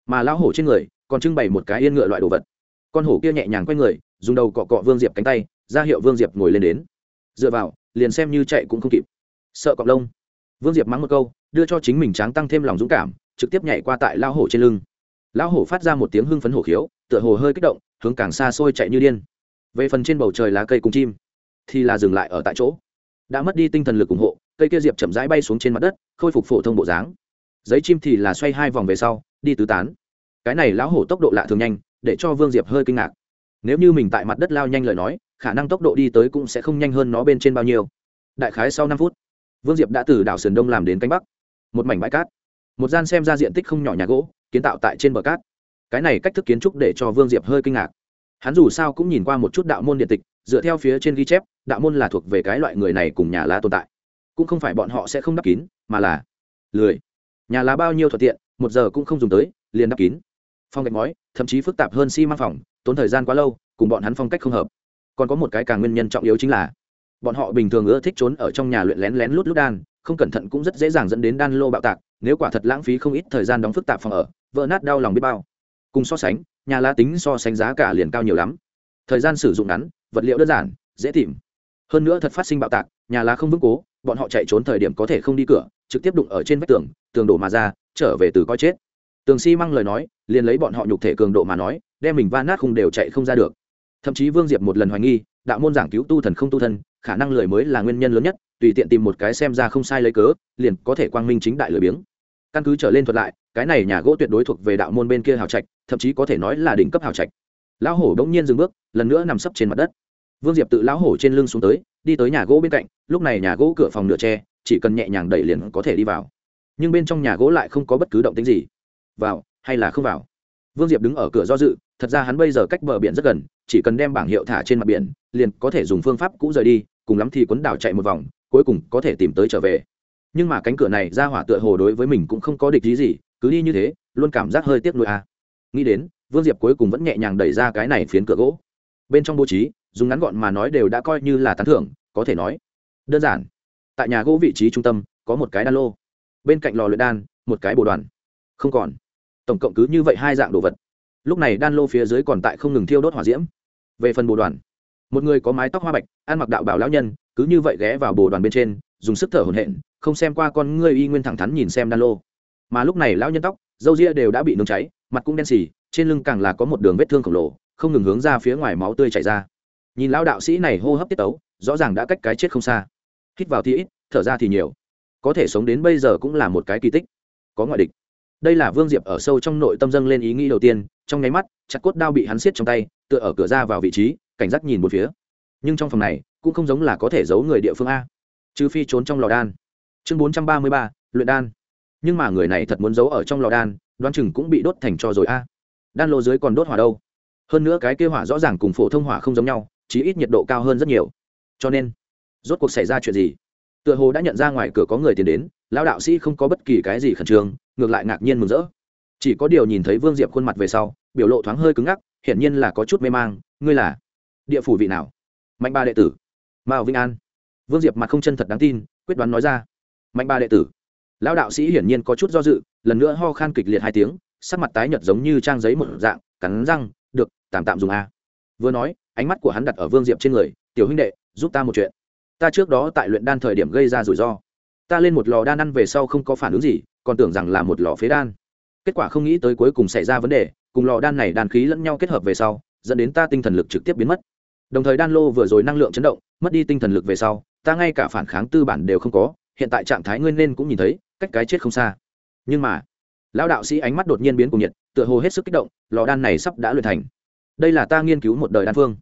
Mà lão hổ trên người, còn trưng bày một cái yên ngựa loại đồ vật. Con hổ kia nhẹ nhàng quay người, dùng đầu cọ cọ vương diệp cánh tay, ra hiệu vương diệp ngồi lên đến. Dựa vào, liền xem như chạy cũng không kịp. Sợ cọp lông. Vương diệp mắng một câu, đưa cho chính mình tráng tăng thêm lòng dũng cảm, trực tiếp nhảy qua tại lão hổ trên lưng. Lão hổ phát ra một tiếng hưng phấn hổ khiếu, tựa hồ hơi kích động hướng càng xa xôi chạy như điên. Về phần trên bầu trời lá cây cùng chim, thì là dừng lại ở tại chỗ. Đã mất đi tinh thần lực ủng hộ, cây kia diệp chậm rãi bay xuống trên mặt đất, khôi phục phổ thông bộ dáng. Giấy chim thì là xoay hai vòng về sau, đi tứ tán. Cái này lão hổ tốc độ lạ thường nhanh, để cho vương diệp hơi kinh ngạc. Nếu như mình tại mặt đất lao nhanh lời nói, khả năng tốc độ đi tới cũng sẽ không nhanh hơn nó bên trên bao nhiêu. Đại khái sau năm phút, vương diệp đã từ đảo sườn đông làm đến cánh bắc. Một mảnh bãi cát. Một gian xem ra diện tích không nhỏ nhà gỗ, kiến tạo tại trên bờ cát cái này cách thức kiến trúc để cho vương diệp hơi kinh ngạc. Hắn dù sao cũng nhìn qua một chút đạo môn điện tịch, dựa theo phía trên ghi chép, đạo môn là thuộc về cái loại người này cùng nhà lá tồn tại. Cũng không phải bọn họ sẽ không đắp kín, mà là lười. Nhà lá bao nhiêu thuận tiện, một giờ cũng không dùng tới, liền đắp kín. Phong gạch ngói, thậm chí phức tạp hơn xi、si、măng phòng, tốn thời gian quá lâu, cùng bọn hắn phong cách không hợp. Còn có một cái càng nguyên nhân trọng yếu chính là, bọn họ bình thường ưa thích trốn ở trong nhà luyện lén lén lút lút đan, không cẩn thận cũng rất dễ dàng dẫn đến đan lô bạo tạc, nếu quả thật lãng phí không ít thời gian đóng phức tạp phòng ở, vỡ nát đau lòng biết bao cùng so sánh, nhà lá tính so sánh giá cả liền cao nhiều lắm. Thời gian sử dụng ngắn, vật liệu đơn giản, dễ tìm. Hơn nữa thật phát sinh bạo tạc, nhà lá không vững cố, bọn họ chạy trốn thời điểm có thể không đi cửa, trực tiếp đụng ở trên vách tường tường đổ mà ra, trở về từ coi chết. Tường si măng lời nói, liền lấy bọn họ nhục thể cường độ mà nói, đem mình va nát không đều chạy không ra được. Thậm chí vương diệp một lần hoài nghi, đạo môn giảng cứu tu thần không tu thân, khả năng lười mới là nguyên nhân lớn nhất, tùy tiện tìm một cái xem ra không sai lấy cớ, liền có thể quang minh chính đại lười biếng căn cứ trở lên thuật lại, cái này nhà gỗ tuyệt đối thuộc về đạo môn bên kia hào trạch, thậm chí có thể nói là đỉnh cấp hào trạch. Lão hổ đ ỗ n g nhiên dừng bước, lần nữa nằm sấp trên mặt đất. Vương diệp tự lão hổ trên lưng xuống tới, đi tới nhà gỗ bên cạnh, lúc này nhà gỗ cửa phòng nửa tre chỉ cần nhẹ nhàng đẩy liền có thể đi vào. Nhưng bên trong nhà gỗ lại không có bất cứ động tính gì. Vào, hay là không vào? Vương diệp đứng ở cửa do dự, thật ra hắn bây giờ cách bờ biển rất gần, chỉ cần đem bảng hiệu thả trên mặt biển, liền có thể dùng phương pháp cũ rời đi, cùng lắm thì quấn đảo chạy một vòng, cuối cùng có thể tìm tới trở về nhưng mà cánh cửa này ra hỏa tựa hồ đối với mình cũng không có địch ý gì, cứ đi như thế, luôn cảm giác hơi tiếc nuối à. nghĩ đến, vương diệp cuối cùng vẫn nhẹ nhàng đẩy ra cái này phiến cửa gỗ. Bên trong bố trí, dùng ngắn gọn mà nói đều đã coi như là tán thưởng, có thể nói, đơn giản. Tại nhà gỗ vị trí trung tâm, có một cái đan lô. Bên cạnh lò luyện đan, một cái bồ đoàn. Không còn. Tổng cộng cứ như vậy hai dạng đồ vật. Lúc này đan lô phía dưới còn tại không ngừng thiêu đốt hỏa diễm. Về phần bồ đoàn, một người có mái tóc hoa bạch, ăn mặc đạo bảo lão nhân, cứ như vậy ghé vào bồ đoàn bên trên dùng sức thở hổn hển, không xem qua con ngươi y nguyên thẳng thắn nhìn xem đan lô. Mà lúc này lão nhân tóc dâu ria đều đã bị nướng cháy, mặt cũng đen xì, trên lưng càng là có một đường vết thương khổng lồ, không ngừng hướng ra phía ngoài máu tươi chảy ra. Nhìn lão đạo sĩ này hô hấp tiết tấu, rõ ràng đã cách cái chết không xa. Hít vào thì ít, thở ra thì nhiều. Có thể sống đến bây giờ cũng là một cái kỳ tích. Có ngoại địch. Đây là vương diệp ở sâu trong nội tâm dâng lên ý nghĩ đầu tiên, trong nháy mắt, chặt cốt đao bị hắn siết trong tay, tựa ở cửa ra vào vị trí, cảnh giác nhìn một phía. Nhưng trong phòng này, cũng không giống là có thể giấu người địa phương a trừ phi trốn trong lò đan. Chương bốn trăm ba mươi ba, luyện đan. Nhưng mà người này thật muốn giấu ở trong lò đan đoan chừng cũng bị đốt thành cho rồi a. Đan lô dưới còn đốt hỏa đâu? Hơn nữa cái kêu hỏa rõ ràng cùng phổ thông hỏa không giống nhau, chí ít nhiệt độ cao hơn rất nhiều. Cho nên, rốt cuộc xảy ra chuyện gì? Tựa hồ đã nhận ra ngoài cửa có người tiến đến, lão đạo sĩ không có bất kỳ cái gì khẩn trương, ngược lại ngạc nhiên mừng rỡ. Chỉ có điều nhìn thấy vương diệp khuôn mặt về sau, biểu lộ thoáng hơi cứng ngắc, hiển nhiên là có chút mê mang, ngươi là địa phủ vị nào? Mạnh ba đệ tử. Mao vinh an vương diệp mặt không chân thật đáng tin, quyết đoán nói ra. Mạnh ba đệ tử. Lão đạo sĩ hiển nhiên có chút do dự, lần nữa ho khan kịch liệt hai tiếng, sắc mặt tái nhợt giống như trang giấy một dạng, cắn răng, được, tạm tạm dùng a. Vừa nói, ánh mắt của hắn đặt ở vương diệp trên người, tiểu huynh đệ, giúp ta một chuyện. Ta trước đó tại luyện đan thời điểm gây ra rủi ro. Ta lên một lò đan ăn về sau không có phản ứng gì, còn tưởng rằng là một lò phế đan. Kết quả không nghĩ tới cuối cùng xảy ra vấn đề, cùng lò đan này đan khí lẫn nhau kết hợp về sau, dẫn đến ta tinh thần lực trực tiếp biến mất. Đồng thời đan lô vừa rồi năng lượng chấn động, mất đi tinh thần lực về sau ta ngay cả phản kháng tư bản đều không có, hiện tại trạng thái ngươi nên cũng nhìn thấy, cách cái chết không xa. Nhưng mà, lão đạo sĩ ánh mắt đột nhiên biến cùng nhiệt, tựa hồ hết sức kích động, lò đan này sắp đã luyện thành. Đây là ta nghiên cứu một đời đan phương.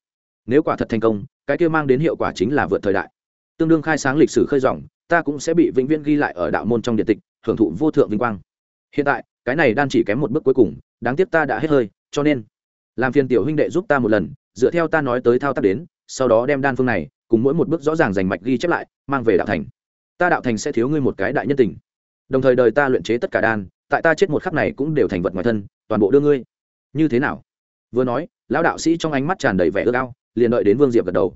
Nếu quả thật thành công, cái kia mang đến hiệu quả chính là vượt thời đại. Tương đương khai sáng lịch sử khơi dòng, ta cũng sẽ bị vĩnh viễn ghi lại ở đạo môn trong điện tịch, hưởng thụ vô thượng vinh quang. Hiện tại, cái này đan chỉ kém một bước cuối cùng, đáng tiếc ta đã hết hơi, cho nên, làm phiền tiểu huynh đệ giúp ta một lần, dựa theo ta nói tới thao tác đến, sau đó đem đan phương này cùng mỗi một bước rõ ràng rành mạch ghi chép lại, mang về đạo thành. Ta đạo thành sẽ thiếu ngươi một cái đại nhân tình. Đồng thời đời ta luyện chế tất cả đan, tại ta chết một khắc này cũng đều thành vật ngoài thân, toàn bộ đưa ngươi. Như thế nào? Vừa nói, lão đạo sĩ trong ánh mắt tràn đầy vẻ ước ao, liền đợi đến vương diệp gật đầu.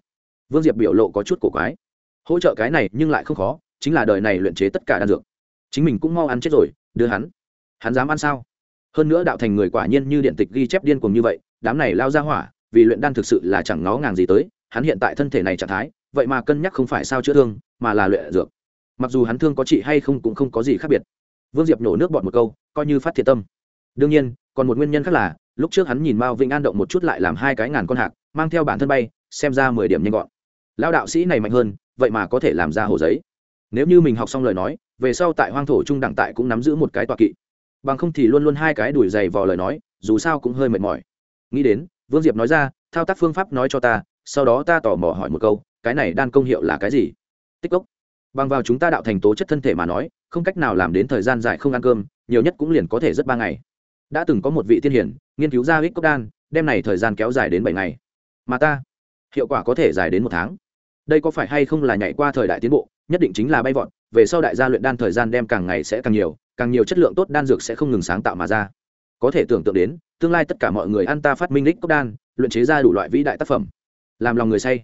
Vương diệp biểu lộ có chút cổ quái. Hỗ trợ cái này nhưng lại không khó, chính là đời này luyện chế tất cả đan dược. Chính mình cũng mau ăn chết rồi, đưa hắn. Hắn dám ăn sao? Hơn nữa đạo thành người quả nhiên như điện tịch ghi chép điên cuồng như vậy, đám này lao ra hỏa, vì luyện đan thực sự là chẳng ngó ngàng gì tới hắn hiện tại thân thể này trạng thái, vậy mà cân nhắc không phải sao chữa thương, mà là luyện dược. Mặc dù hắn thương có trị hay không cũng không có gì khác biệt. Vương diệp nổ nước bọt một câu, coi như phát thiệt tâm. Đương nhiên, còn một nguyên nhân khác là, lúc trước hắn nhìn mao vĩnh an động một chút lại làm hai cái ngàn con hạc, mang theo bản thân bay, xem ra mười điểm nhanh gọn. Lao đạo sĩ này mạnh hơn, vậy mà có thể làm ra hồ giấy. Nếu như mình học xong lời nói, về sau tại hoang thổ trung đẳng tại cũng nắm giữ một cái tọa kỵ. Bằng không thì luôn luôn hai cái đuổi dày vò lời nói, dù sao cũng hơi mệt mỏi. Nghĩ đến, vương diệp nói ra, thao tác phương pháp nói cho ta sau đó ta tò mò hỏi một câu, cái này đan công hiệu là cái gì? Tích cốc. Bằng vào chúng ta đạo thành tố chất thân thể mà nói, không cách nào làm đến thời gian dài không ăn cơm, nhiều nhất cũng liền có thể rất ba ngày. Đã từng có một vị tiên hiển nghiên cứu ra ít cốc đan, đem này thời gian kéo dài đến bảy ngày. Mà ta, hiệu quả có thể dài đến một tháng. Đây có phải hay không là nhảy qua thời đại tiến bộ, nhất định chính là bay vọt, về sau đại gia luyện đan thời gian đem càng ngày sẽ càng nhiều càng nhiều chất lượng tốt đan dược sẽ không ngừng sáng tạo mà ra. Có thể tưởng tượng đến, tương lai tất cả mọi người ăn ta phát minh đích cốc đan, luyện chế ra đủ loại vĩ đại tác phẩm làm lòng người say.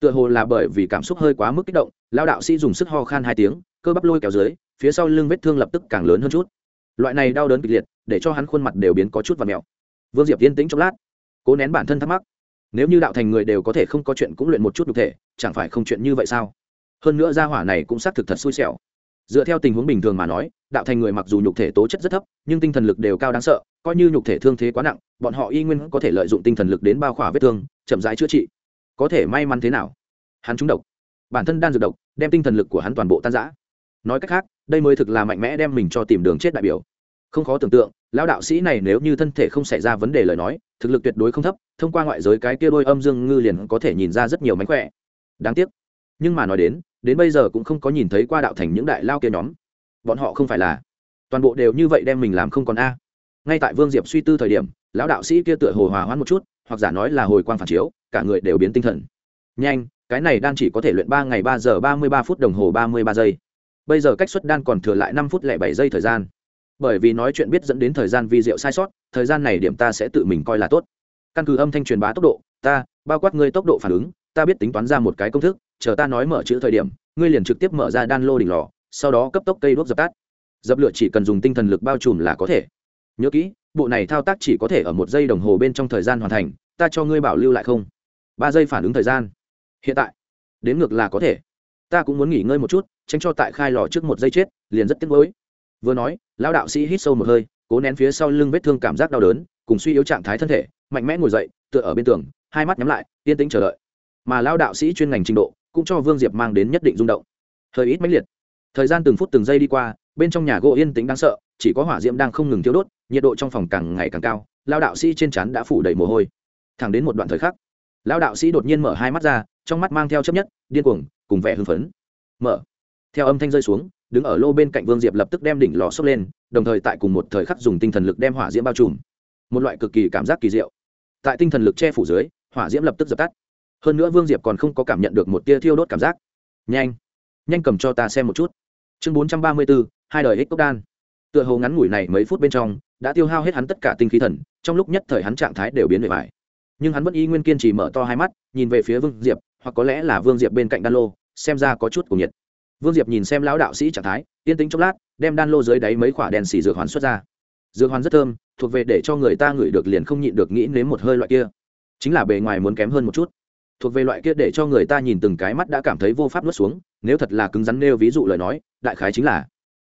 Tựa hồ là bởi vì cảm xúc hơi quá mức kích động lao đạo sĩ dùng sức ho khan hai tiếng, cơ bắp lôi kéo dưới, phía sau lưng vết thương lập tức càng lớn hơn chút. Loại này đau đớn kịch liệt, để cho hắn khuôn mặt đều biến có chút và mẹo. Vương diệp yên tĩnh chốc lát, cố nén bản thân thắc mắc. Nếu như đạo thành người đều có thể không có chuyện cũng luyện một chút nhục thể, chẳng phải không chuyện như vậy sao? Hơn nữa gia hỏa này cũng xác thực thật xui xẻo. Dựa theo tình huống bình thường mà nói, đạo thành người mặc dù nhục thể tố chất rất thấp, nhưng tinh thần lực đều cao đáng sợ, coi như nhục thể thương thế quá nặng, bọn họ y nguyên có thể lợi dụng tinh thần lực đến bao khỏa vết thương, chậm rãi chữa trị có thể may mắn thế nào? Hắn trúng độc. Bản thân đan dược độc, đem tinh thần lực của hắn toàn bộ tan giã nói cách khác, đây mới thực là mạnh mẽ đem mình cho tìm đường chết đại biểu. Không khó tưởng tượng, lão đạo sĩ này nếu như thân thể không xảy ra vấn đề lời nói, thực lực tuyệt đối không thấp, thông qua ngoại giới cái kia đôi âm dương ngư liền có thể nhìn ra rất nhiều mánh khỏe. Đáng tiếc. Nhưng mà nói đến đến bây giờ cũng không có nhìn thấy qua đạo thành những đại lao kia nhóm. Bọn họ không phải là. Toàn bộ đều như vậy đem mình làm không còn a. Ngay tại vương diệp suy tư thời điểm, lão đạo sĩ kia tựa hồ hòa hoãn một chút hoặc giả nói là hồi quang phản chiếu, cả người đều biến tinh thần. Nhanh, cái này đan chỉ có thể luyện ba ngày ba giờ ba mươi ba phút đồng hồ ba mươi ba giây. Bây giờ cách xuất đan còn thừa lại năm phút lẻ bảy giây thời gian. Bởi vì nói chuyện biết dẫn đến thời gian vi diệu sai sót, thời gian này điểm ta sẽ tự mình coi là tốt. Căn cứ âm thanh truyền bá tốc độ, ta, bao quát ngươi tốc độ phản ứng, ta biết tính toán ra một cái công thức, chờ ta nói mở chữ thời điểm, ngươi liền trực tiếp mở ra đan lô đỉnh lò, sau đó cấp tốc cây đuốc dập tắt. Dập lửa chỉ cần dùng tinh thần lực bao trùm là có thể. Nhớ kỹ bộ này thao tác chỉ có thể ở một giây đồng hồ bên trong thời gian hoàn thành, ta cho ngươi bảo lưu lại không? Ba giây phản ứng thời gian. Hiện tại. Đến ngược là có thể. Ta cũng muốn nghỉ ngơi một chút, tránh cho tại khai lò trước một giây chết, liền rất tiếc gối vừa nói, lão đạo sĩ hít sâu một hơi, cố nén phía sau lưng vết thương cảm giác đau đớn, cùng suy yếu trạng thái thân thể, mạnh mẽ ngồi dậy, tựa ở bên tường, hai mắt nhắm lại, yên tĩnh chờ đợi. Mà lão đạo sĩ chuyên ngành trình độ, cũng cho vương diệp mang đến nhất định rung động. Hơi ít mãnh liệt. Thời gian từng phút từng giây đi qua bên trong nhà gỗ yên tĩnh đáng sợ, chỉ có hỏa diễm đang không ngừng thiếu đốt, nhiệt độ trong phòng càng ngày càng cao, lao đạo sĩ trên chắn đã phủ đầy mồ hôi. Thẳng đến một đoạn thời khắc, lao đạo sĩ đột nhiên mở hai mắt ra, trong mắt mang theo chấp nhất, điên cuồng, cùng vẻ hưng phấn. Mở. Theo âm thanh rơi xuống, đứng ở lô bên cạnh vương diệp lập tức đem đỉnh lò xốc lên, đồng thời tại cùng một thời khắc dùng tinh thần lực đem hỏa diễm bao trùm. Một loại cực kỳ cảm giác kỳ diệu. Tại tinh thần lực che phủ dưới, hỏa diễm lập tức dập tắt. Hơn nữa vương diệp còn không có cảm nhận được một tia thiêu đốt cảm giác. Nhanh. Nhanh cầm cho ta xem một chút chương bốn trăm ba mươi bốn hai đời ích cốc đan. Tựa hồ ngắn ngủi này mấy phút bên trong, đã tiêu hao hết hắn tất cả tinh khí thần, trong lúc nhất thời hắn trạng thái đều biến về vải nhưng hắn vẫn y nguyên kiên trì mở to hai mắt, nhìn về phía vương diệp, hoặc có lẽ là vương diệp bên cạnh đan lô, xem ra có chút cùng nhiệt. Vương diệp nhìn xem lão đạo sĩ trạng thái, yên tĩnh chốc lát, đem đan lô dưới đáy mấy khoả đèn xì dược hoàn xuất ra. Dược hoàn rất thơm, thuộc về để cho người ta ngửi được liền không nhịn được nghĩ nếm một hơi loại kia. Chính là bề ngoài muốn kém hơn một chút thuộc về loại kia để cho người ta nhìn từng cái mắt đã cảm thấy vô pháp nuốt xuống, nếu thật là cứng rắn nêu ví dụ lời nói, đại khái chính là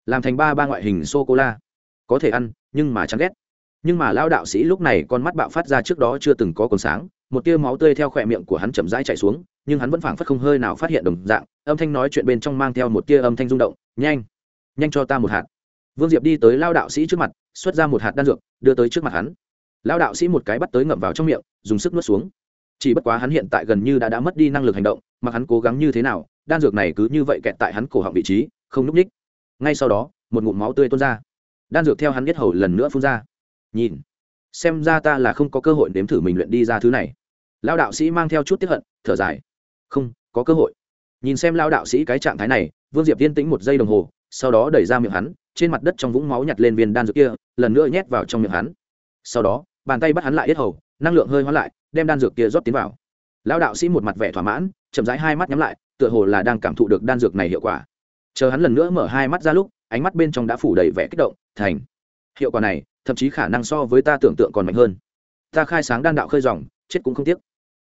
làm thành ba ba ngoại hình sô cô la có thể ăn, nhưng mà chán ghét. Nhưng mà lao đạo sĩ lúc này con mắt bạo phát ra trước đó chưa từng có còn sáng, một tia máu tươi theo khỏe miệng của hắn chậm rãi chạy xuống, nhưng hắn vẫn phảng phất không hơi nào phát hiện đồng dạng, âm thanh nói chuyện bên trong mang theo một tia âm thanh rung động, nhanh nhanh cho ta một hạt. Vương diệp đi tới lao đạo sĩ trước mặt, xuất ra một hạt đan dược, đưa tới trước mặt hắn. Lao đạo sĩ một cái bắt tới ngậm vào trong miệng, dùng sức nuốt xuống chỉ bất quá hắn hiện tại gần như đã đã mất đi năng lực hành động mặc hắn cố gắng như thế nào, đan dược này cứ như vậy kẹt tại hắn cổ họng vị trí, không núp ních. Ngay sau đó, một ngụm máu tươi tuôn ra. Đan dược theo hắn biết hầu lần nữa phun ra. Nhìn, xem ra ta là không có cơ hội nếm thử mình luyện đi ra thứ này. Lao đạo sĩ mang theo chút tiếp hận, thở dài. Không, có cơ hội. Nhìn xem lao đạo sĩ cái trạng thái này, vương diệp yên tĩnh một giây đồng hồ, sau đó đẩy ra miệng hắn, trên mặt đất trong vũng máu nhặt lên viên đan dược kia, lần nữa nhét vào trong miệng hắn. Sau đó, bàn tay bắt hắn lại yết hầu, năng lượng hơi hóa lại đem đan dược kia rót tiến vào. Lão đạo sĩ một mặt vẻ thỏa mãn, chậm rãi hai mắt nhắm lại, tựa hồ là đang cảm thụ được đan dược này hiệu quả. Chờ hắn lần nữa mở hai mắt ra lúc, ánh mắt bên trong đã phủ đầy vẻ kích động, thành. Hiệu quả này, thậm chí khả năng so với ta tưởng tượng còn mạnh hơn. Ta khai sáng đan đạo khơi dòng, chết cũng không tiếc.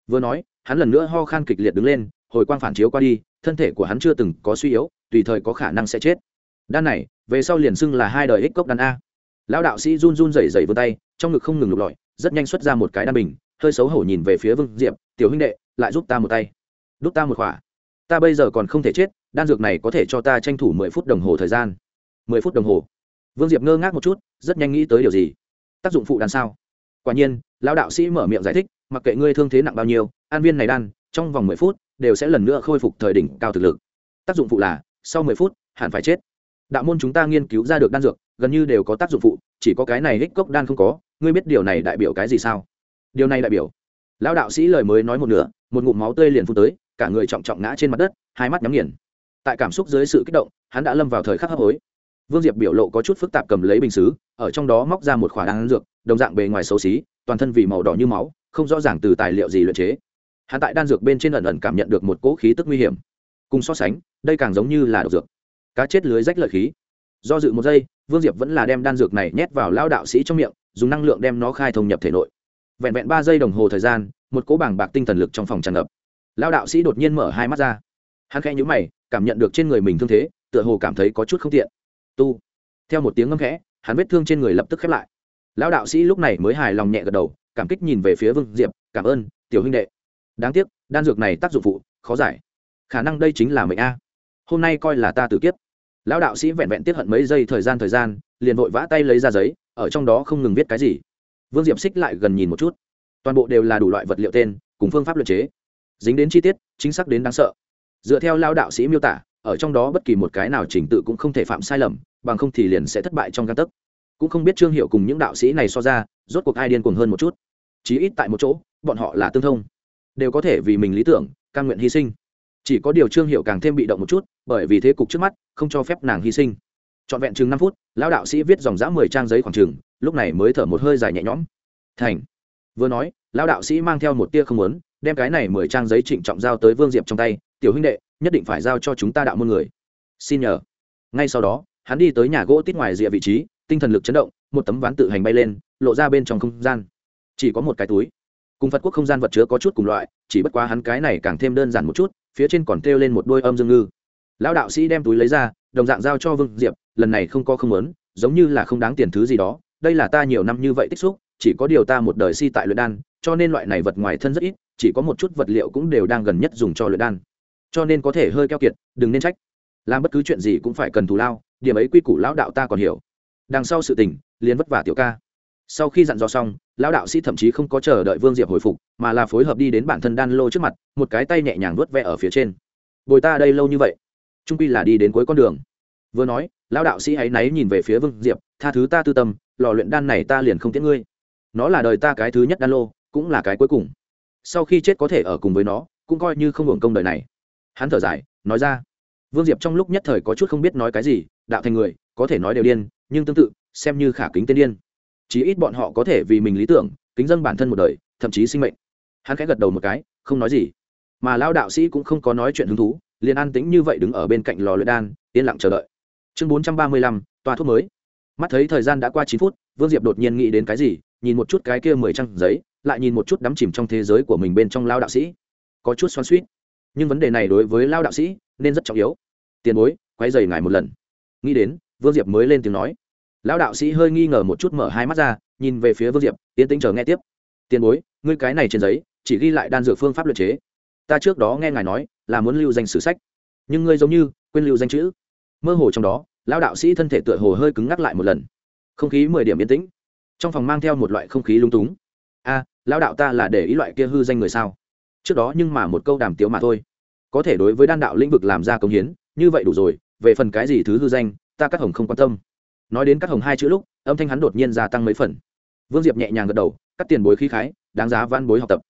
Vừa nói, hắn lần nữa ho khan kịch liệt đứng lên, hồi quang phản chiếu qua đi, thân thể của hắn chưa từng có suy yếu, tùy thời có khả năng sẽ chết. Đan này, về sau liền xưng là hai đời ích cốc đan a. Lão đạo sĩ run run rẩy rẩy vươn tay, trong ngực không ngừng lục lọi rất nhanh xuất ra một cái đan bình, hơi xấu hổ nhìn về phía vương diệp, tiểu huynh đệ, lại giúp ta một tay. Đút ta một khỏa ta bây giờ còn không thể chết, đan dược này có thể cho ta tranh thủ mười phút đồng hồ thời gian. Mười phút đồng hồ? Vương diệp ngơ ngác một chút, rất nhanh nghĩ tới điều gì? Tác dụng phụ đan sao? Quả nhiên, lão đạo sĩ mở miệng giải thích, mặc kệ ngươi thương thế nặng bao nhiêu, an viên này đan, trong vòng mười phút, đều sẽ lần nữa khôi phục thời đỉnh cao thực lực. Tác dụng phụ là, sau mười phút, hẳn phải chết đạo môn chúng ta nghiên cứu ra được đan dược, gần như đều có tác dụng phụ, chỉ có cái này hích cốc đan không có, ngươi biết điều này đại biểu cái gì sao? Điều này đại biểu, lão đạo sĩ lời mới nói một nửa, một ngụm máu tươi liền phun tới, cả người trọng trọng ngã trên mặt đất, hai mắt nhắm nghiền. Tại cảm xúc dưới sự kích động, hắn đã lâm vào thời khắc hấp hối. Vương diệp biểu lộ có chút phức tạp cầm lấy bình xứ, ở trong đó móc ra một khoả đan dược, đồng dạng bề ngoài xấu xí, toàn thân vì màu đỏ như máu, không rõ ràng từ tài liệu gì luyện chế. Hắn tại đan dược bên trên ẩn ẩn cảm nhận được một cỗ khí tức nguy hiểm. Cùng so sánh, đây càng giống như là độc dược cá chết lưới rách lợi khí. Do dự một giây, vương diệp vẫn là đem đan dược này nhét vào lao đạo sĩ trong miệng, dùng năng lượng đem nó khai thông nhập thể nội. Vẹn vẹn ba giây đồng hồ thời gian, một cỗ bảng bạc tinh thần lực trong phòng tràn ngập. Lao đạo sĩ đột nhiên mở hai mắt ra. Hắn khẽ nhũ mày, cảm nhận được trên người mình thương thế, tựa hồ cảm thấy có chút không tiện. Tu. Theo một tiếng ngâm khẽ, hắn vết thương trên người lập tức khép lại. Lão đạo sĩ lúc này mới hài lòng nhẹ gật đầu, cảm kích nhìn về phía vương diệp, cảm ơn, tiểu huynh đệ. Đáng tiếc, đan dược này tác dụng phụ khó giải. Khả năng đây chính là mệnh a. Hôm nay coi là ta tử kiếp lão đạo sĩ vẹn vẹn tiếp hận mấy giây thời gian thời gian, liền vội vã tay lấy ra giấy, ở trong đó không ngừng viết cái gì. Vương diệp xích lại gần nhìn một chút. Toàn bộ đều là đủ loại vật liệu tên, cùng phương pháp luật chế. Dính đến chi tiết, chính xác đến đáng sợ. Dựa theo lao đạo sĩ miêu tả, ở trong đó bất kỳ một cái nào trình tự cũng không thể phạm sai lầm, bằng không thì liền sẽ thất bại trong căn tấc. Cũng không biết trương hiệu cùng những đạo sĩ này so ra, rốt cuộc ai điên cuồng hơn một chút. Chí ít tại một chỗ, bọn họ là tương thông. Đều có thể vì mình lý tưởng căn nguyện hy sinh chỉ có điều trương hiệu càng thêm bị động một chút, bởi vì thế cục trước mắt không cho phép nàng hy sinh. Trọn vẹn chừng năm phút, lão đạo sĩ viết dòng dã mười trang giấy khoảng chừng, lúc này mới thở một hơi dài nhẹ nhõm. Thành. Vừa nói, lão đạo sĩ mang theo một tia không muốn, đem cái này mười trang giấy trịnh trọng giao tới vương diệp trong tay, tiểu huynh đệ, nhất định phải giao cho chúng ta đạo môn người. Xin nhờ. Ngay sau đó, hắn đi tới nhà gỗ tít ngoài rìa vị trí, tinh thần lực chấn động, một tấm ván tự hành bay lên, lộ ra bên trong không gian. Chỉ có một cái túi. Cùng phật quốc không gian vật chứa có chút cùng loại, chỉ bất quá hắn cái này càng thêm đơn giản một chút phía trên còn treo lên một đôi âm dương ngư. Lão đạo sĩ đem túi lấy ra, đồng dạng giao cho vương diệp, lần này không có không lớn giống như là không đáng tiền thứ gì đó, đây là ta nhiều năm như vậy tích xúc, chỉ có điều ta một đời si tại luyện đan, cho nên loại này vật ngoài thân rất ít, chỉ có một chút vật liệu cũng đều đang gần nhất dùng cho luyện đan. Cho nên có thể hơi keo kiệt, đừng nên trách. Làm bất cứ chuyện gì cũng phải cần thù lao, điểm ấy quy củ lão đạo ta còn hiểu. Đằng sau sự tình, liền vất vả tiểu ca sau khi dặn dò xong, lão đạo sĩ thậm chí không có chờ đợi vương diệp hồi phục, mà là phối hợp đi đến bản thân đan lô trước mặt, một cái tay nhẹ nhàng vuốt vẽ ở phía trên. Bồi ta đây lâu như vậy, trung quy là đi đến cuối con đường. Vừa nói, lão đạo sĩ ấy náy nhìn về phía vương diệp, tha thứ ta tư tâm, lò luyện đan này ta liền không tiễn ngươi. Nó là đời ta cái thứ nhất đan lô, cũng là cái cuối cùng. Sau khi chết có thể ở cùng với nó, cũng coi như không hưởng công đời này. Hắn thở dài, nói ra. Vương diệp trong lúc nhất thời có chút không biết nói cái gì, đạo thành người, có thể nói đều điên, nhưng tương tự, xem như khả kính tên điên chí ít bọn họ có thể vì mình lý tưởng, kính dân bản thân một đời, thậm chí sinh mệnh. Hắn khẽ gật đầu một cái, không nói gì. Mà lao đạo sĩ cũng không có nói chuyện hứng thú, liền an tĩnh như vậy đứng ở bên cạnh lò luyện đan, yên lặng chờ đợi. Chương bốn trăm ba mươi lăm, toa thuốc mới. Mắt thấy thời gian đã qua chín phút, vương diệp đột nhiên nghĩ đến cái gì, nhìn một chút cái kia mười trang giấy, lại nhìn một chút đắm chìm trong thế giới của mình bên trong lao đạo sĩ. Có chút xoan suýt nhưng vấn đề này đối với lao đạo sĩ nên rất trọng yếu. Tiền bối quay dày ngài một lần. Nghĩ đến, vương diệp mới lên tiếng nói lão đạo sĩ hơi nghi ngờ một chút mở hai mắt ra, nhìn về phía vương diệp, tiến tĩnh chờ nghe tiếp. Tiền bối, ngươi cái này trên giấy, chỉ ghi lại đan dược phương pháp luật chế. Ta trước đó nghe ngài nói là muốn lưu danh sử sách. Nhưng ngươi giống như quên lưu danh chữ. Mơ hồ trong đó, lão đạo sĩ thân thể tựa hồ hơi cứng ngắc lại một lần. Không khí mười điểm yên tĩnh. Trong phòng mang theo một loại không khí lung túng. A, lão đạo ta là để ý loại kia hư danh người sao? Trước đó nhưng mà một câu đàm tiếu mà thôi. Có thể đối với đan đạo lĩnh vực làm ra công hiến, như vậy đủ rồi, về phần cái gì thứ hư danh, ta các hồng không quan tâm nói đến các hồng hai chữ lúc, âm thanh hắn đột nhiên gia tăng mấy phần. Vương diệp nhẹ nhàng gật đầu, cắt tiền bối khí khái, đáng giá văn bối học tập.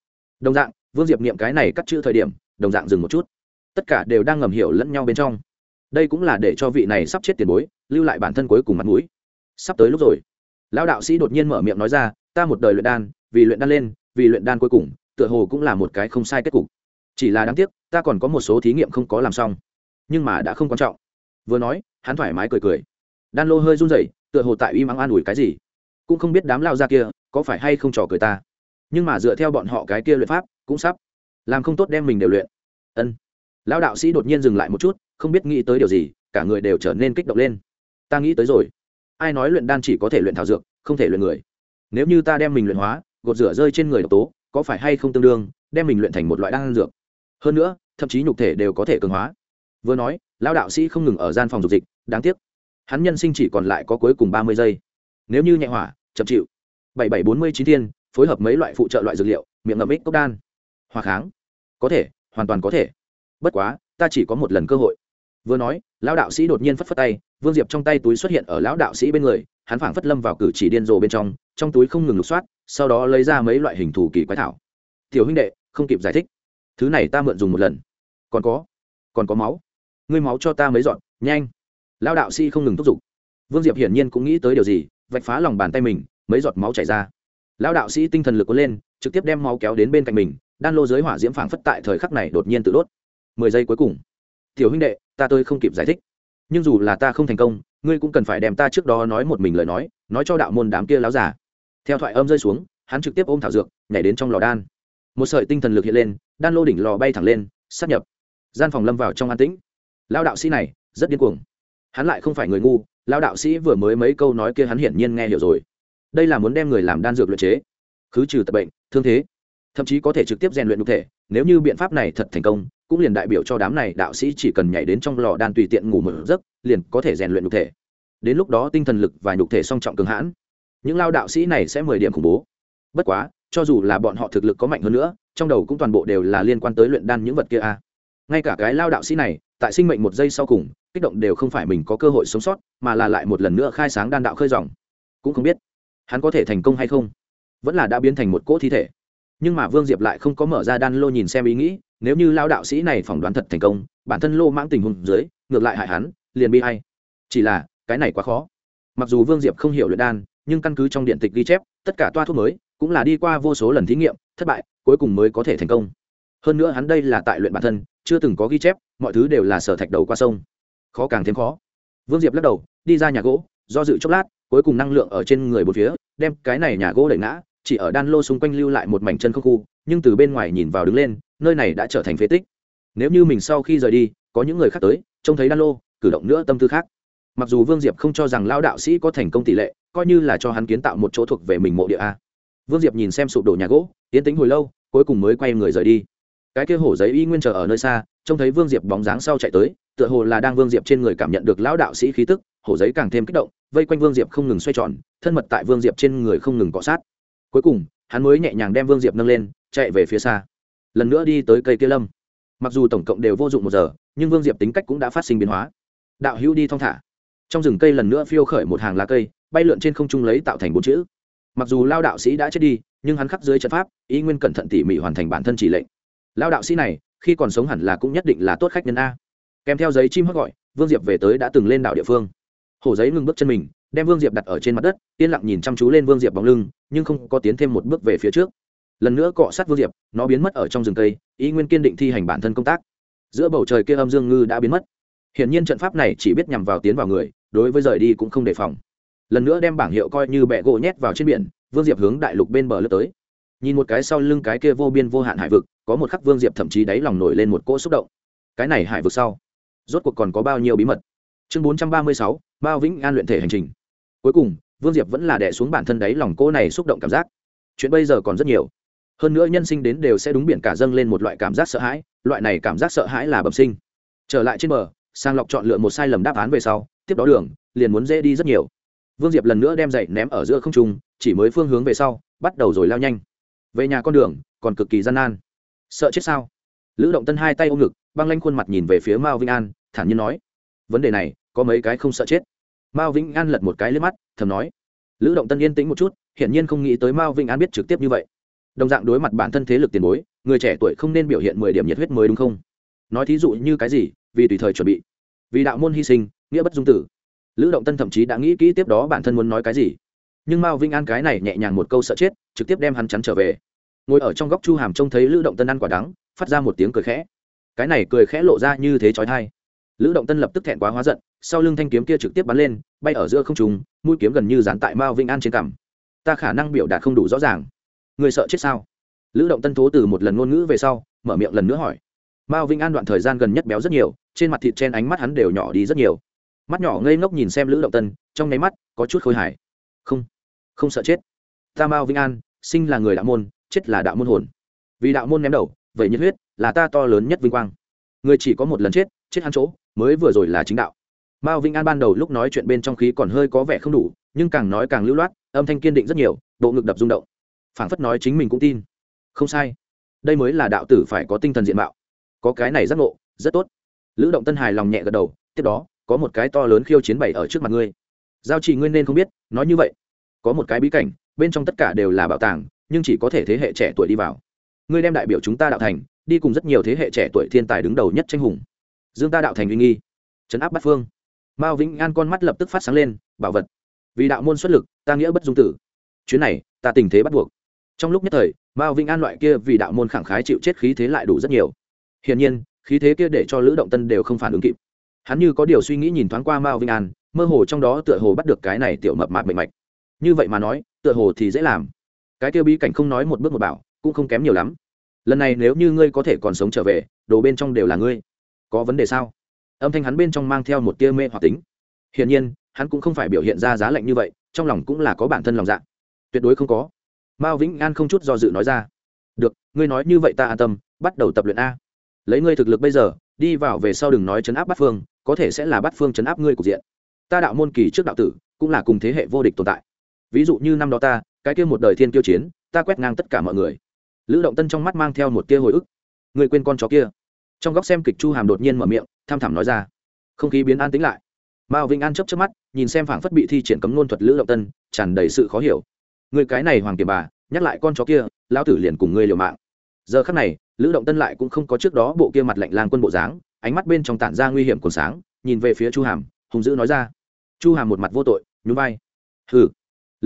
Đồng dạng, vương diệp niệm cái này cắt chữ thời điểm, đồng dạng dừng một chút. Tất cả đều đang ngầm hiểu lẫn nhau bên trong. Đây cũng là để cho vị này sắp chết tiền bối, lưu lại bản thân cuối cùng mặt mũi. Sắp tới lúc rồi. Lão đạo sĩ đột nhiên mở miệng nói ra, ta một đời luyện đan, vì luyện đan lên, vì luyện đan cuối cùng, tựa hồ cũng là một cái không sai kết cục. Chỉ là đáng tiếc, ta còn có một số thí nghiệm không có làm xong, nhưng mà đã không quan trọng. Vừa nói, hắn thoải mái cười cười đan lô hơi run rẩy, tựa hồ tại uy mắng an ủi cái gì. Cũng không biết đám lao ra kia có phải hay không trò cười ta. Nhưng mà dựa theo bọn họ cái kia luyện pháp, cũng sắp làm không tốt đem mình đều luyện. Ân. Lão đạo sĩ đột nhiên dừng lại một chút, không biết nghĩ tới điều gì, cả người đều trở nên kích động lên. Ta nghĩ tới rồi. Ai nói luyện đan chỉ có thể luyện thảo dược, không thể luyện người? Nếu như ta đem mình luyện hóa, gột rửa rơi trên người độc tố, có phải hay không tương đương, đem mình luyện thành một loại đan dược? Hơn nữa, thậm chí nhục thể đều có thể cường hóa. Vừa nói, lão đạo sĩ không ngừng ở gian phòng dục dịch, đáng tiếc hắn nhân sinh chỉ còn lại có cuối cùng ba mươi giây. Nếu như nhẹ hỏa, chậm chịu. Bảy bảy bốn mươi chín thiên, phối hợp mấy loại phụ trợ loại dược liệu, miệng ngậm ích cốc đan. Hòa kháng. Có thể, hoàn toàn có thể. Bất quá, ta chỉ có một lần cơ hội. Vừa nói, lão đạo sĩ đột nhiên phất phất tay, vương diệp trong tay túi xuất hiện ở lão đạo sĩ bên người, hắn phảng phất lâm vào cử chỉ điên rồ bên trong trong túi không ngừng lục soát, sau đó lấy ra mấy loại hình thủ kỳ quái thảo. Tiểu huynh đệ, không kịp giải thích. Thứ này ta mượn dùng một lần. Còn có còn có máu. Ngươi máu cho ta mấy dọn nhanh lão đạo sĩ không ngừng thúc giục. Vương diệp hiển nhiên cũng nghĩ tới điều gì, vạch phá lòng bàn tay mình, mấy giọt máu chảy ra. Lão đạo sĩ tinh thần lực có lên, trực tiếp đem máu kéo đến bên cạnh mình, đan lô giới hỏa diễm phảng phất tại thời khắc này đột nhiên tự đốt. Mười giây cuối cùng. Tiểu huynh đệ, ta tôi không kịp giải thích. Nhưng dù là ta không thành công, ngươi cũng cần phải đem ta trước đó nói một mình lời nói nói cho đạo môn đám kia láo giả theo thoại âm rơi xuống, hắn trực tiếp ôm thảo dược, nhảy đến trong lò đan. Một sợi tinh thần lực hiện lên, đan lô đỉnh lò bay thẳng lên, sắp nhập. Gian phòng lâm vào trong an tĩnh. Lao đạo sĩ này, rất điên cuồng hắn lại không phải người ngu lao đạo sĩ vừa mới mấy câu nói kia hắn hiển nhiên nghe hiểu rồi. Đây là muốn đem người làm đan dược luyện chế. Khứ trừ tập bệnh, thương thế. Thậm chí có thể trực tiếp rèn luyện nhục thể, nếu như biện pháp này thật thành công, cũng liền đại biểu cho đám này đạo sĩ chỉ cần nhảy đến trong lò đan tùy tiện ngủ một giấc, liền có thể rèn luyện nhục thể. Đến lúc đó tinh thần lực và nhục thể song trọng cường hãn, những lao đạo sĩ này sẽ mười điểm khủng bố. Bất quá, cho dù là bọn họ thực lực có mạnh hơn nữa, trong đầu cũng toàn bộ đều là liên quan tới luyện đan những vật kia a ngay cả cái lao đạo sĩ này, tại sinh mệnh một giây sau cùng, kích động đều không phải mình có cơ hội sống sót, mà là lại một lần nữa khai sáng đan đạo khơi dòng. Cũng không biết, hắn có thể thành công hay không? Vẫn là đã biến thành một cỗ thi thể. Nhưng mà vương diệp lại không có mở ra đan lô nhìn xem ý nghĩ, nếu như lao đạo sĩ này phỏng đoán thật thành công, bản thân lô mãng tình hùng dưới, ngược lại hại hắn, liền bi hay chỉ là, cái này quá khó. Mặc dù vương diệp không hiểu luyện đan, nhưng căn cứ trong điện tịch ghi chép, tất cả toa thuốc mới cũng là đi qua vô số lần thí nghiệm, thất bại, cuối cùng mới có thể thành công. Hơn nữa hắn đây là tại luyện bản thân chưa từng có ghi chép, mọi thứ đều là sở thạch đầu qua sông. Khó càng thêm khó. Vương diệp lắc đầu, đi ra nhà gỗ, do dự chốc lát, cuối cùng năng lượng ở trên người một phía, đem cái này nhà gỗ đẩy ngã, chỉ ở đan lô xung quanh lưu lại một mảnh chân không khu, nhưng từ bên ngoài nhìn vào đứng lên, nơi này đã trở thành phế tích. Nếu như mình sau khi rời đi, có những người khác tới, trông thấy đan lô, cử động nữa tâm tư khác. Mặc dù vương diệp không cho rằng lao đạo sĩ có thành công tỷ lệ, coi như là cho hắn kiến tạo một chỗ thuộc về mình mộ địa a. Vương diệp nhìn xem sụp đổ nhà gỗ tiến tính hồi lâu, cuối cùng mới quay người rời đi cái kia hổ giấy y nguyên chờ ở nơi xa, trông thấy vương diệp bóng dáng sau chạy tới, tựa hồ là đang vương diệp trên người cảm nhận được lão đạo sĩ khí tức, hổ giấy càng thêm kích động, vây quanh vương diệp không ngừng xoay tròn, thân mật tại vương diệp trên người không ngừng cọ sát. Cuối cùng, hắn mới nhẹ nhàng đem vương diệp nâng lên, chạy về phía xa. Lần nữa đi tới cây kia lâm. Mặc dù tổng cộng đều vô dụng một giờ, nhưng vương diệp tính cách cũng đã phát sinh biến hóa. Đạo hữu đi thong thả. Trong rừng cây lần nữa phiêu khởi một hàng lá cây, bay lượn trên không trung lấy tạo thành bốn chữ. Mặc dù lao đạo sĩ đã chết đi, nhưng hắn khắc dưới trận pháp ý nguyên cẩn thận tỉ mỉ hoàn thành bản thân chỉ lệnh lao đạo sĩ này, khi còn sống hẳn là cũng nhất định là tốt khách nhân a. Kèm theo giấy chim hót gọi, vương diệp về tới đã từng lên đảo địa phương. Hổ giấy ngừng bước chân mình, đem vương diệp đặt ở trên mặt đất, yên lặng nhìn chăm chú lên vương diệp bóng lưng, nhưng không có tiến thêm một bước về phía trước. Lần nữa cọ sát vương diệp, nó biến mất ở trong rừng cây, ý nguyên kiên định thi hành bản thân công tác. Giữa bầu trời kia âm dương ngư đã biến mất. Hiển nhiên trận pháp này chỉ biết nhằm vào tiến vào người, đối với rời đi cũng không đề phòng. Lần nữa đem bảng hiệu coi như bẹ gỗ nhét vào trên biển, vương diệp hướng đại lục bên bờ lướt tới. Nhìn một cái sau lưng cái kia vô biên vô hạn hải vực có một khắc vương diệp thậm chí đáy lòng nổi lên một cỗ xúc động. Cái này hải vực sau, rốt cuộc còn có bao nhiêu bí mật? Chương bốn trăm ba mươi sáu bao vĩnh an luyện thể hành trình. Cuối cùng, vương diệp vẫn là đẻ xuống bản thân đáy lòng cô này xúc động cảm giác. Chuyện bây giờ còn rất nhiều. Hơn nữa nhân sinh đến đều sẽ đúng biển cả dâng lên một loại cảm giác sợ hãi, loại này cảm giác sợ hãi là bẩm sinh. Trở lại trên bờ, sang lọc chọn lựa một sai lầm đáp án về sau, tiếp đó đường, liền muốn dễ đi rất nhiều. Vương diệp lần nữa đem dậy ném ở giữa không trung, chỉ mới phương hướng về sau, bắt đầu rồi lao nhanh. Về nhà con đường, còn cực kỳ gian nan sợ chết sao? Lữ động tân hai tay ôm ngực, băng lanh khuôn mặt nhìn về phía mao vinh an, thản nhiên nói, vấn đề này, có mấy cái không sợ chết? Mao vĩnh an lật một cái lên mắt, thầm nói, lữ động tân yên tĩnh một chút, hiển nhiên không nghĩ tới mao vĩnh an biết trực tiếp như vậy. Đồng dạng đối mặt bản thân thế lực tiền bối, người trẻ tuổi không nên biểu hiện mười điểm nhiệt huyết mới đúng không? Nói thí dụ như cái gì, vì tùy thời chuẩn bị. Vì đạo môn hy sinh, nghĩa bất dung tử. Lữ động tân thậm chí đã nghĩ kỹ tiếp đó bản thân muốn nói cái gì. Nhưng mao vinh an cái này nhẹ nhàng một câu sợ chết, trực tiếp đem hắn chắn trở về ngồi ở trong góc chu hàm trông thấy lữ động tân ăn quả đắng, phát ra một tiếng cười khẽ. Cái này cười khẽ lộ ra như thế trói thai lữ động tân lập tức thẹn quá hóa giận, sau lưng thanh kiếm kia trực tiếp bắn lên, bay ở giữa không trùng mũi kiếm gần như dán tại mao vĩnh an trên cằm. Ta khả năng biểu đạt không đủ rõ ràng. Người sợ chết sao? Lữ động tân thố từ một lần ngôn ngữ về sau, mở miệng lần nữa hỏi. Mao vĩnh an đoạn thời gian gần nhất béo rất nhiều, trên mặt thịt trên ánh mắt hắn đều nhỏ đi rất nhiều. Mắt nhỏ ngây ngốc nhìn xem lữ động tân, trong nháy mắt có chút khôi hài. Không không sợ chết. Ta mao vĩnh an, sinh là người đạo môn chết là đạo môn hồn. Vì đạo môn ném đầu, vậy nhiệt huyết là ta to lớn nhất vinh quang. Người chỉ có một lần chết chết hắn chỗ, mới vừa rồi là chính đạo. Mao vĩnh an ban đầu lúc nói chuyện bên trong khí còn hơi có vẻ không đủ, nhưng càng nói càng lưu loát, âm thanh kiên định rất nhiều, bộ ngực đập rung động. Phảng phất nói chính mình cũng tin. Không sai. Đây mới là đạo tử phải có tinh thần diện mạo. Có cái này giác ngộ, rất tốt. Lữ động tân hài lòng nhẹ gật đầu, tiếp đó, có một cái to lớn khiêu chiến bày ở trước mặt ngươi. Giao chỉ ngươi nên không biết, nói như vậy. Có một cái bí cảnh, bên trong tất cả đều là bảo tàng nhưng chỉ có thể thế hệ trẻ tuổi đi vào. Ngươi đem đại biểu chúng ta đạo thành, đi cùng rất nhiều thế hệ trẻ tuổi thiên tài đứng đầu nhất tranh hùng. Dương ta đạo thành uy nghi. Trấn áp bát phương. Mao vĩnh an con mắt lập tức phát sáng lên, bảo vật. Vì đạo môn xuất lực, ta nghĩa bất dung tử. Chuyến này, ta tình thế bắt buộc. Trong lúc nhất thời, mao vĩnh an loại kia vì đạo môn khẳng khái chịu chết khí thế lại đủ rất nhiều. Hiển nhiên, khí thế kia để cho lữ động tân đều không phản ứng kịp. Hắn như có điều suy nghĩ nhìn thoáng qua mao vĩnh an, mơ hồ trong đó tựa hồ bắt được cái này tiểu mập mạp mạnh mạch. Như vậy mà nói, tựa hồ thì dễ làm cái tiêu bí cảnh không nói một bước một bảo, cũng không kém nhiều lắm. Lần này nếu như ngươi có thể còn sống trở về, đồ bên trong đều là ngươi. Có vấn đề sao? Âm thanh hắn bên trong mang theo một tia mê hoặc tính. Hiển nhiên, hắn cũng không phải biểu hiện ra giá lạnh như vậy, trong lòng cũng là có bản thân lòng dạ. Tuyệt đối không có. Mao vĩnh an không chút do dự nói ra. Được, ngươi nói như vậy ta an tâm, bắt đầu tập luyện a. Lấy ngươi thực lực bây giờ, đi vào về sau đừng nói chấn áp bắt phương, có thể sẽ là bắt phương chấn áp ngươi cục diện. Ta đạo môn kỳ trước đạo tử, cũng là cùng thế hệ vô địch tồn tại ví dụ như năm đó ta, cái kia một đời thiên kiêu chiến, ta quét ngang tất cả mọi người. Lữ động tân trong mắt mang theo một tia hồi ức. Người quên con chó kia. Trong góc xem kịch chu hàm đột nhiên mở miệng, tham thảm nói ra. Không khí biến an tính lại. Mao vĩnh an chấp chấp mắt, nhìn xem phảng phất bị thi triển cấm nôn thuật lữ động tân, tràn đầy sự khó hiểu. Người cái này hoàng kiềm bà, nhắc lại con chó kia, lão tử liền cùng ngươi liều mạng. Giờ khắc này, lữ động tân lại cũng không có trước đó bộ kia mặt lạnh lang quân bộ dáng, ánh mắt bên trong tản ra nguy hiểm còn sáng, nhìn về phía chu hàm hùng dữ nói ra. Chu hàm một mặt vô tội, nhún vai. Hừ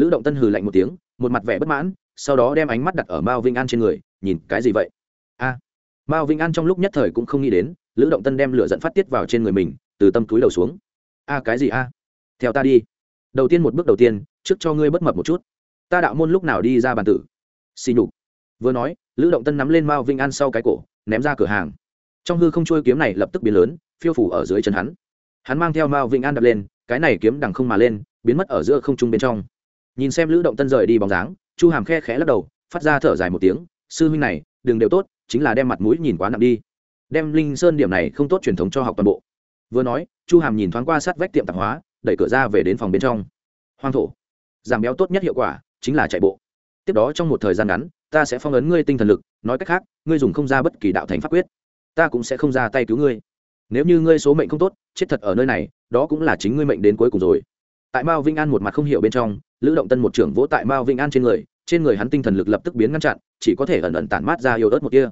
lữ động tân hừ lạnh một tiếng, một mặt vẻ bất mãn, sau đó đem ánh mắt đặt ở mao vinh an trên người, nhìn, cái gì vậy? A. Mao vinh an trong lúc nhất thời cũng không nghĩ đến, lữ động tân đem lửa dẫn phát tiết vào trên người mình, từ tâm túi đầu xuống. A, cái gì a? Theo ta đi. Đầu tiên một bước đầu tiên, trước cho ngươi bất mập một chút. Ta đạo môn lúc nào đi ra bàn tử? Xin nhục. Vừa nói, lữ động tân nắm lên mao vinh an sau cái cổ, ném ra cửa hàng. Trong hư không trôi kiếm này lập tức biến lớn, phiêu phủ ở dưới chân hắn. Hắn mang theo mao vinh an đập lên, cái này kiếm đằng không mà lên, biến mất ở giữa không trung bên trong nhìn xem lữ động tân rời đi bóng dáng, chu hàm khe khẽ lắc đầu, phát ra thở dài một tiếng, sư huynh này, đừng đều tốt, chính là đem mặt mũi nhìn quá nặng đi. Đem linh sơn điểm này không tốt truyền thống cho học toàn bộ. Vừa nói, chu hàm nhìn thoáng qua sát vách tiệm tạp hóa, đẩy cửa ra về đến phòng bên trong. Hoang thổ, giảm béo tốt nhất hiệu quả chính là chạy bộ. Tiếp đó trong một thời gian ngắn, ta sẽ phong ấn ngươi tinh thần lực, nói cách khác, ngươi dùng không ra bất kỳ đạo thành pháp quyết. Ta cũng sẽ không ra tay cứu ngươi. Nếu như ngươi số mệnh không tốt, chết thật ở nơi này, đó cũng là chính ngươi mệnh đến cuối cùng rồi. Tại mao vinh an một mặt không hiểu bên trong lữ động tân một trưởng vỗ tại mao vĩnh an trên người trên người hắn tinh thần lực lập tức biến ngăn chặn, chỉ có thể ẩn ẩn tản mát ra yếu ớt một kia.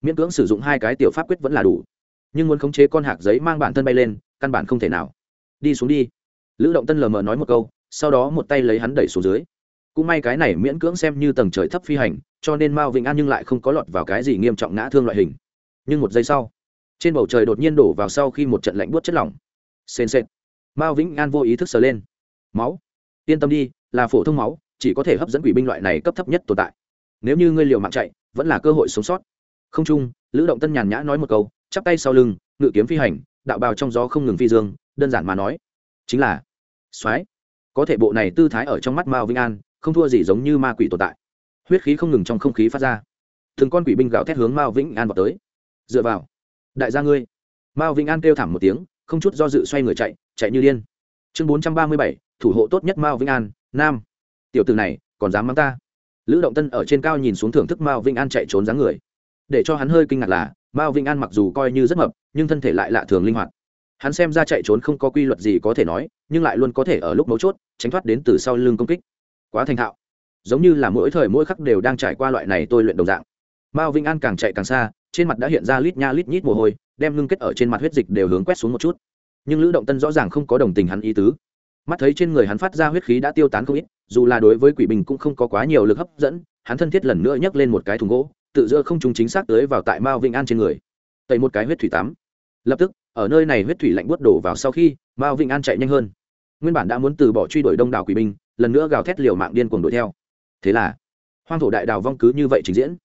Miễn cưỡng sử dụng hai cái tiểu pháp quyết vẫn là đủ. Nhưng muốn khống chế con hạc giấy mang bản thân bay lên, căn bản không thể nào. Đi xuống đi. Lữ động tân lờ mờ nói một câu, sau đó một tay lấy hắn đẩy xuống dưới. Cũng may cái này miễn cưỡng xem như tầng trời thấp phi hành, cho nên mao vĩnh an nhưng lại không có lọt vào cái gì nghiêm trọng ngã thương loại hình. Nhưng một giây sau, trên bầu trời đột nhiên đổ vào sau khi một trận lạnh buốt chất lỏng. Sền sệt. Mao vĩnh an vô ý thức sờ lên. Máu, yên tâm đi là phổ thông máu, chỉ có thể hấp dẫn quỷ binh loại này cấp thấp nhất tồn tại. Nếu như ngươi liều mạng chạy, vẫn là cơ hội sống sót. Không chung, lữ động tân nhàn nhã nói một câu, chắp tay sau lưng, ngự kiếm phi hành, đạo bào trong gió không ngừng phi dương, đơn giản mà nói. Chính là, soái, có thể bộ này tư thái ở trong mắt mao vĩnh an, không thua gì giống như ma quỷ tồn tại. Huyết khí không ngừng trong không khí phát ra. Từng con quỷ binh gạo thét hướng mao vĩnh an vào tới. Dựa vào, đại gia ngươi. Mao vĩnh an kêu thảm một tiếng, không chút do dự xoay người chạy chạy như điên. Chương bốn trăm ba mươi bảy, thủ hộ tốt nhất mao vĩnh an nam. Tiểu từ này, còn dám mắng ta? Lữ động tân ở trên cao nhìn xuống thưởng thức mao vĩnh an chạy trốn dáng người. Để cho hắn hơi kinh ngạc là, mao vĩnh an mặc dù coi như rất mập, nhưng thân thể lại lạ thường linh hoạt. Hắn xem ra chạy trốn không có quy luật gì có thể nói, nhưng lại luôn có thể ở lúc mấu chốt, tránh thoát đến từ sau lưng công kích. Quá thành thạo. Giống như là mỗi thời mỗi khắc đều đang trải qua loại này tôi luyện đồng dạng. Mao vĩnh an càng chạy càng xa, trên mặt đã hiện ra lít nha lít nhít mồ hôi, đem ngưng kết ở trên mặt huyết dịch đều hướng quét xuống một chút. Nhưng lữ động tân rõ ràng không có đồng tình hắn ý tứ mắt thấy trên người hắn phát ra huyết khí đã tiêu tán không ít, dù là đối với quỷ bình cũng không có quá nhiều lực hấp dẫn, hắn thân thiết lần nữa nhấc lên một cái thùng gỗ, tự giữa không trùng chính xác tới vào tại mao vĩnh an trên người. Tẩy một cái huyết thủy tắm. Lập tức, ở nơi này huyết thủy lạnh buốt đổ vào sau khi, mao vĩnh an chạy nhanh hơn. Nguyên bản đã muốn từ bỏ truy đuổi đông đảo quỷ binh lần nữa gào thét liều mạng điên cuồng đuổi theo. Thế là, hoang thổ đại đào vong cứ như vậy trình diễn.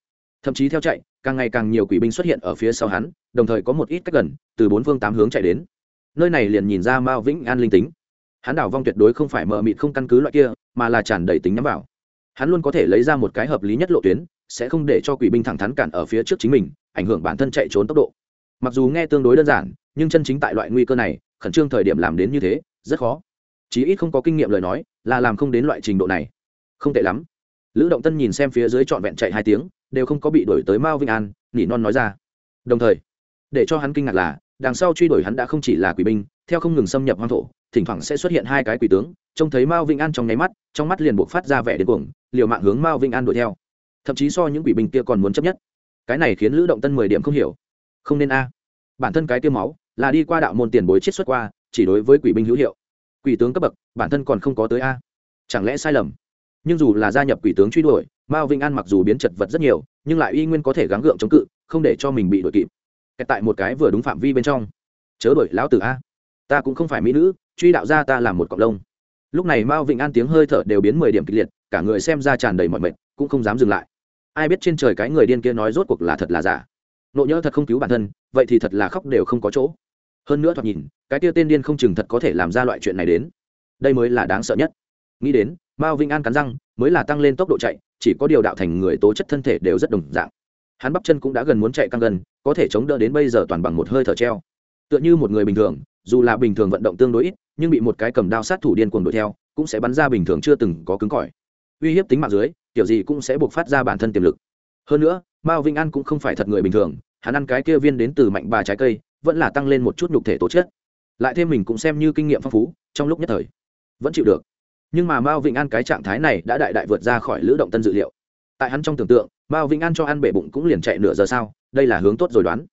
Thậm chí theo chạy, càng ngày càng nhiều quỷ binh xuất hiện ở phía sau hắn, đồng thời có một ít cách gần, từ bốn phương tám hướng chạy đến. Nơi này liền nhìn ra mao vĩnh an linh tính hắn đảo vong tuyệt đối không phải mờ mịt không căn cứ loại kia, mà là tràn đầy tính nhắm vào. Hắn luôn có thể lấy ra một cái hợp lý nhất lộ tuyến, sẽ không để cho quỷ binh thẳng thắn cản ở phía trước chính mình, ảnh hưởng bản thân chạy trốn tốc độ. Mặc dù nghe tương đối đơn giản, nhưng chân chính tại loại nguy cơ này, khẩn trương thời điểm làm đến như thế, rất khó. Chí ít không có kinh nghiệm lời nói, là làm không đến loại trình độ này. Không tệ lắm. Lữ động tân nhìn xem phía dưới trọn vẹn chạy hai tiếng, đều không có bị đuổi tới mao vinh an, nỉ non nói ra. Đồng thời, để cho hắn kinh ngạc là, đằng sau truy đuổi hắn đã không chỉ là quỷ binh, theo không ngừng xâm nhập hoang thổ thỉnh thoảng sẽ xuất hiện hai cái quỷ tướng, trông thấy mao vinh an trong nháy mắt, trong mắt liền buộc phát ra vẻ đến cuồng, liều mạng hướng mao vinh an đuổi theo. Thậm chí so những quỷ binh kia còn muốn chấp nhất. Cái này khiến lữ động tân mười điểm không hiểu. Không nên a. Bản thân cái tiêu máu là đi qua đạo môn tiền bối chiết xuất qua, chỉ đối với quỷ binh hữu hiệu. Quỷ tướng cấp bậc, bản thân còn không có tới a. Chẳng lẽ sai lầm? Nhưng dù là gia nhập quỷ tướng truy đuổi, mao vinh an mặc dù biến chật vật rất nhiều, nhưng lại uy nguyên có thể gắng gượng chống cự, không để cho mình bị đuổi kịp. Tại một cái vừa đúng phạm vi bên trong. Chớ đuổi lão tử a. Ta cũng không phải mỹ nữ truy đạo ra ta làm một cọng lông. Lúc này mao Vịnh an tiếng hơi thở đều biến mười điểm kịch liệt, cả người xem ra tràn đầy mọi mệt, cũng không dám dừng lại. Ai biết trên trời cái người điên kia nói rốt cuộc là thật là giả. Nộ nhỡ thật không cứu bản thân, vậy thì thật là khóc đều không có chỗ. Hơn nữa thoạt nhìn, cái kia tên điên không chừng thật có thể làm ra loại chuyện này đến. Đây mới là đáng sợ nhất. Nghĩ đến, mao vĩnh an cắn răng, mới là tăng lên tốc độ chạy, chỉ có điều đạo thành người tố chất thân thể đều rất đồng dạng. Hắn bắp chân cũng đã gần muốn chạy căng gần, có thể chống đỡ đến bây giờ toàn bằng một hơi thở treo. Tựa như một người bình thường, dù là bình thường vận động tương đối ít nhưng bị một cái cầm đao sát thủ điên cuồng đuổi theo, cũng sẽ bắn ra bình thường chưa từng có cứng cỏi. Uy hiếp tính mạng dưới, kiểu gì cũng sẽ buộc phát ra bản thân tiềm lực. Hơn nữa, mao vinh an cũng không phải thật người bình thường, hắn ăn cái kia viên đến từ mạnh bà trái cây, vẫn là tăng lên một chút nhục thể tố chất. Lại thêm mình cũng xem như kinh nghiệm phong phú, trong lúc nhất thời, vẫn chịu được. Nhưng mà mao vĩnh an cái trạng thái này đã đại đại vượt ra khỏi lữ động tân dự liệu. Tại hắn trong tưởng tượng, mao vĩnh an cho ăn bể bụng cũng liền chạy nửa giờ sao đây là hướng tốt rồi đoán.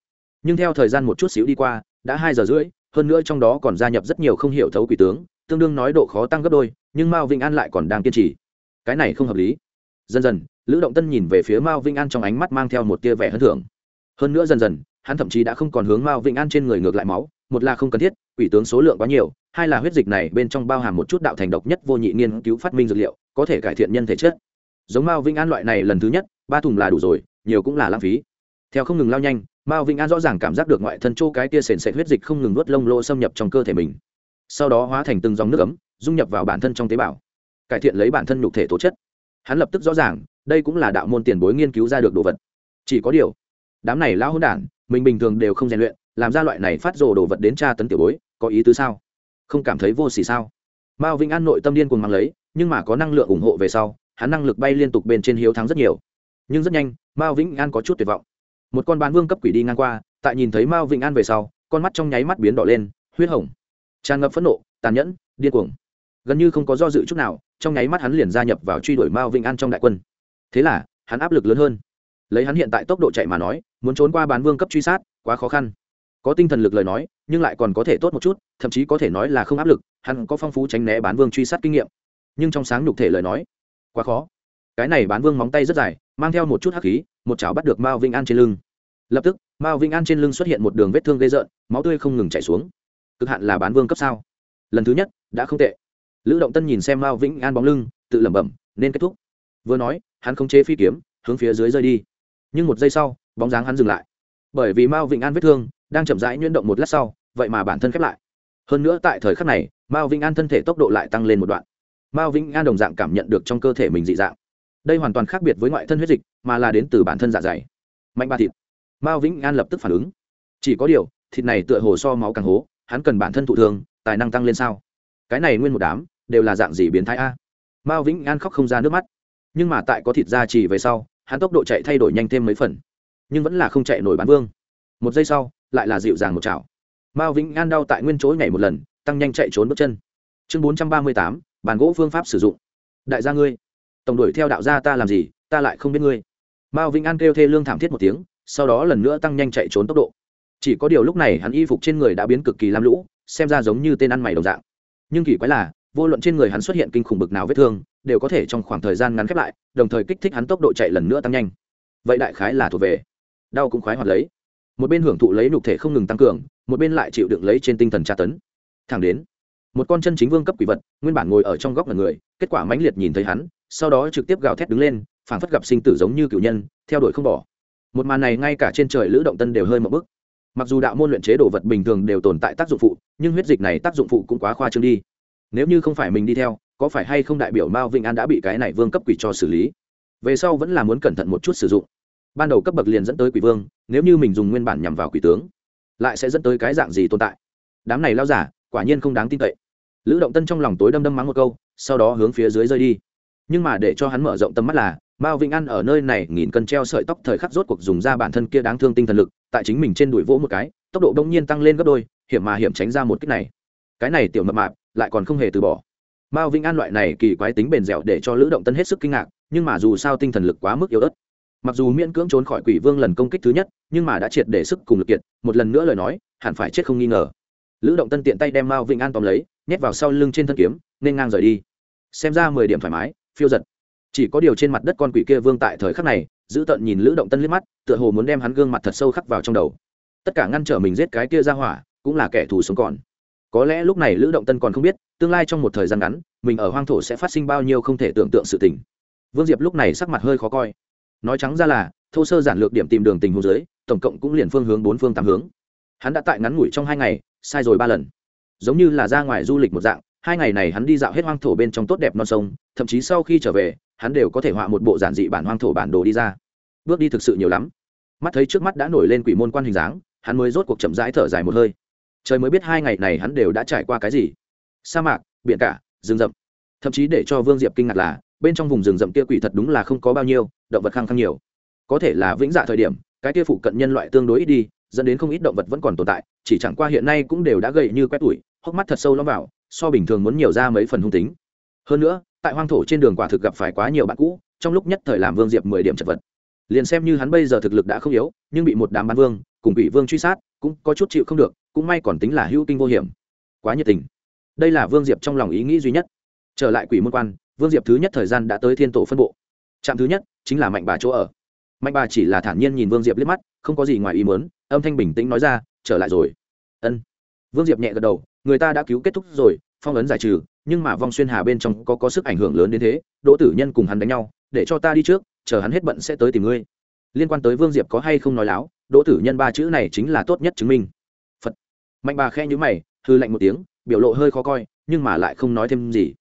Nhưng theo thời gian một chút xíu đi qua, đã hai giờ rưỡi hơn nữa trong đó còn gia nhập rất nhiều không hiểu thấu quỷ tướng, tương đương nói độ khó tăng gấp đôi, nhưng mao vĩnh an lại còn đang kiên trì. Cái này không hợp lý. Dần dần, lữ động tân nhìn về phía mao vĩnh an trong ánh mắt mang theo một tia vẻ hơn thưởng. Hơn nữa dần dần, hắn thậm chí đã không còn hướng mao vĩnh an trên người ngược lại máu, một là không cần thiết, quỷ tướng số lượng quá nhiều, hai là huyết dịch này bên trong bao hàm một chút đạo thành độc nhất vô nhị nghiên cứu phát minh dược liệu, có thể cải thiện nhân thể chất. Giống mao vĩnh an loại này lần thứ nhất, ba thùng là đủ rồi, nhiều cũng là lãng phí. Theo không ngừng lao nhanh mao vĩnh an rõ ràng cảm giác được ngoại thân chỗ cái kia sền sệt huyết dịch không ngừng nuốt lông lô xâm nhập trong cơ thể mình. Sau đó hóa thành từng dòng nước ấm, dung nhập vào bản thân trong tế bào, cải thiện lấy bản thân nhục thể tố chất. Hắn lập tức rõ ràng, đây cũng là đạo môn tiền bối nghiên cứu ra được đồ vật. Chỉ có điều, đám này lao hôn đản, mình bình thường đều không rèn luyện, làm ra loại này phát rồ đồ vật đến tra tấn tiểu bối, có ý tứ sao? Không cảm thấy vô xỉ sao? Mao vĩnh an nội tâm điên cuồng mang lấy, nhưng mà có năng lượng ủng hộ về sau, hắn năng lực bay liên tục bên trên hiếu thắng rất nhiều. Nhưng rất nhanh, mao vĩnh an có chút tuyệt vọng một con bán vương cấp quỷ đi ngang qua, tại nhìn thấy mao vĩnh an về sau, con mắt trong nháy mắt biến đỏ lên, huyết hồng. Tràn ngập phẫn nộ, tàn nhẫn, điên cuồng. Gần như không có do dự chút nào, trong nháy mắt hắn liền gia nhập vào truy đuổi mao vĩnh an trong đại quân. Thế là, hắn áp lực lớn hơn. Lấy hắn hiện tại tốc độ chạy mà nói, muốn trốn qua bán vương cấp truy sát, quá khó khăn. Có tinh thần lực lời nói, nhưng lại còn có thể tốt một chút, thậm chí có thể nói là không áp lực, hắn có phong phú tránh né bán vương truy sát kinh nghiệm. Nhưng trong sáng nhục thể lời nói, quá khó cái này bán vương móng tay rất dài, mang theo một chút hắc khí, một chảo bắt được mao vinh an trên lưng. Lập tức, mao vinh an trên lưng xuất hiện một đường vết thương gây rợn, máu tươi không ngừng chảy xuống. Cực hạn là bán vương cấp sao? Lần thứ nhất, đã không tệ. Lữ động tân nhìn xem mao vĩnh an bóng lưng, tự lẩm bẩm, nên kết thúc. Vừa nói, hắn không chế phi kiếm, hướng phía dưới rơi đi. Nhưng một giây sau, bóng dáng hắn dừng lại. Bởi vì mao vĩnh an vết thương đang chậm rãi nhuyễn động một lát sau, vậy mà bản thân khép lại. Hơn nữa tại thời khắc này, mao vĩnh an thân thể tốc độ lại tăng lên một đoạn. Mao vĩnh an đồng dạng cảm nhận được trong cơ thể mình dị dạng đây hoàn toàn khác biệt với ngoại thân huyết dịch, mà là đến từ bản thân dạ dày. Mạnh ba thịt. Mao vĩnh an lập tức phản ứng. Chỉ có điều, thịt này tựa hồ so máu càng hố, hắn cần bản thân thụ thương, tài năng tăng lên sao? Cái này nguyên một đám, đều là dạng gì biến thái a? Mao vĩnh an khóc không ra nước mắt. Nhưng mà tại có thịt da chỉ về sau, hắn tốc độ chạy thay đổi nhanh thêm mấy phần. Nhưng vẫn là không chạy nổi bán vương. Một giây sau, lại là dịu dàng một chảo. Mao vĩnh an đau tại nguyên chỗ nhảy một lần, tăng nhanh chạy trốn bước chân. Chương bốn trăm ba mươi tám, bàn gỗ phương pháp sử dụng. Đại gia ngươi tổng đuổi theo đạo gia ta làm gì, ta lại không biết ngươi. Mao vĩnh an kêu thê lương thảm thiết một tiếng, sau đó lần nữa tăng nhanh chạy trốn tốc độ. Chỉ có điều lúc này hắn y phục trên người đã biến cực kỳ lam lũ, xem ra giống như tên ăn mày đồng dạng. Nhưng kỳ quái là, vô luận trên người hắn xuất hiện kinh khủng bực nào vết thương, đều có thể trong khoảng thời gian ngắn khép lại, đồng thời kích thích hắn tốc độ chạy lần nữa tăng nhanh. Vậy đại khái là thuộc về đau cũng khoái hoạt lấy. Một bên hưởng thụ lấy nhục thể không ngừng tăng cường, một bên lại chịu đựng lấy trên tinh thần tra tấn. Thẳng đến, một con chân chính vương cấp quỷ vật, nguyên bản ngồi ở trong góc là người, kết quả mãnh liệt nhìn thấy hắn sau đó trực tiếp gào thét đứng lên, phảng phất gặp sinh tử giống như cựu nhân, theo đuổi không bỏ. Một màn này ngay cả trên trời lữ động tân đều hơi một bức. Mặc dù đạo môn luyện chế đồ vật bình thường đều tồn tại tác dụng phụ, nhưng huyết dịch này tác dụng phụ cũng quá khoa trương đi. Nếu như không phải mình đi theo, có phải hay không đại biểu mao vĩnh an đã bị cái này vương cấp quỷ cho xử lý? Về sau vẫn là muốn cẩn thận một chút sử dụng. Ban đầu cấp bậc liền dẫn tới quỷ vương, nếu như mình dùng nguyên bản nhằm vào quỷ tướng, lại sẽ dẫn tới cái dạng gì tồn tại? Đám này lao giả, quả nhiên không đáng tin cậy. Lữ động tân trong lòng tối đâm đâm mắng một câu, sau đó hướng phía dưới rơi đi nhưng mà để cho hắn mở rộng tầm mắt là, mao vĩnh an ở nơi này nghìn cân treo sợi tóc thời khắc rốt cuộc dùng ra bản thân kia đáng thương tinh thần lực, tại chính mình trên đùi vỗ một cái, tốc độ đông nhiên tăng lên gấp đôi, hiểm mà hiểm tránh ra một cách này. Cái này tiểu mập mạp, lại còn không hề từ bỏ. Mao vĩnh an loại này kỳ quái tính bền dẻo để cho lữ động tân hết sức kinh ngạc, nhưng mà dù sao tinh thần lực quá mức yếu ớt. Mặc dù miễn cưỡng trốn khỏi quỷ vương lần công kích thứ nhất, nhưng mà đã triệt để sức cùng lực kiệt, một lần nữa lời nói, hẳn phải chết không nghi ngờ. Lữ động tân tiện tay đem mao vĩnh an tóm lấy, nhét vào sau lưng trên thân kiếm, nên ngang rời đi. Xem ra mười điểm thoải mái phiêu giật. Chỉ có điều trên mặt đất con quỷ kia vương tại thời khắc này, giữ tận nhìn lữ động tân liếc mắt, tựa hồ muốn đem hắn gương mặt thật sâu khắc vào trong đầu. Tất cả ngăn trở mình giết cái kia ra hỏa, cũng là kẻ thù sống còn. Có lẽ lúc này lữ động tân còn không biết, tương lai trong một thời gian ngắn, mình ở hoang thổ sẽ phát sinh bao nhiêu không thể tưởng tượng sự tình. Vương diệp lúc này sắc mặt hơi khó coi. Nói trắng ra là, thô sơ giản lược điểm tìm đường tình hồ dưới, tổng cộng cũng liền phương hướng bốn phương tám hướng. Hắn đã tại ngắn ngủi trong hai ngày, sai rồi ba lần. Giống như là ra ngoài du lịch một dạng hai ngày này hắn đi dạo hết hoang thổ bên trong tốt đẹp non sông, thậm chí sau khi trở về, hắn đều có thể họa một bộ giản dị bản hoang thổ bản đồ đi ra. Bước đi thực sự nhiều lắm. Mắt thấy trước mắt đã nổi lên quỷ môn quan hình dáng, hắn mới rốt cuộc chậm rãi thở dài một hơi. Trời mới biết hai ngày này hắn đều đã trải qua cái gì. Sa mạc, biển cả, rừng rậm. Thậm chí để cho vương diệp kinh ngạc là, bên trong vùng rừng rậm kia quỷ thật đúng là không có bao nhiêu, động vật khăng khăng nhiều. Có thể là vĩnh dạ thời điểm, cái kia phụ cận nhân loại tương đối ít đi, dẫn đến không ít động vật vẫn còn tồn tại, chỉ chẳng qua hiện nay cũng đều đã gầy như quét tủi, hốc mắt thật sâu lõm vào so bình thường muốn nhiều ra mấy phần hung tính. Hơn nữa, tại hoang thổ trên đường quả thực gặp phải quá nhiều bạn cũ, trong lúc nhất thời làm vương diệp mười điểm chật vật. Liền xem như hắn bây giờ thực lực đã không yếu, nhưng bị một đám bán vương, cùng bị vương truy sát, cũng có chút chịu không được, cũng may còn tính là hữu kinh vô hiểm. Quá nhiệt tình. Đây là vương diệp trong lòng ý nghĩ duy nhất. Trở lại quỷ môn quan, vương diệp thứ nhất thời gian đã tới thiên tổ phân bộ. Trạm thứ nhất chính là mạnh bà chỗ ở. Mạnh bà chỉ là thản nhiên nhìn vương diệp liếc mắt, không có gì ngoài ý muốn, âm thanh bình tĩnh nói ra, trở lại rồi. Ân. Vương diệp nhẹ gật đầu người ta đã cứu kết thúc rồi, phong ấn giải trừ, nhưng mà vong xuyên hà bên trong có có sức ảnh hưởng lớn đến thế, đỗ tử nhân cùng hắn đánh nhau, để cho ta đi trước, chờ hắn hết bận sẽ tới tìm ngươi. Liên quan tới vương diệp có hay không nói láo, đỗ tử nhân ba chữ này chính là tốt nhất chứng minh. Phật. Mạnh bà khe nhữ mày, hư lạnh một tiếng, biểu lộ hơi khó coi, nhưng mà lại không nói thêm gì.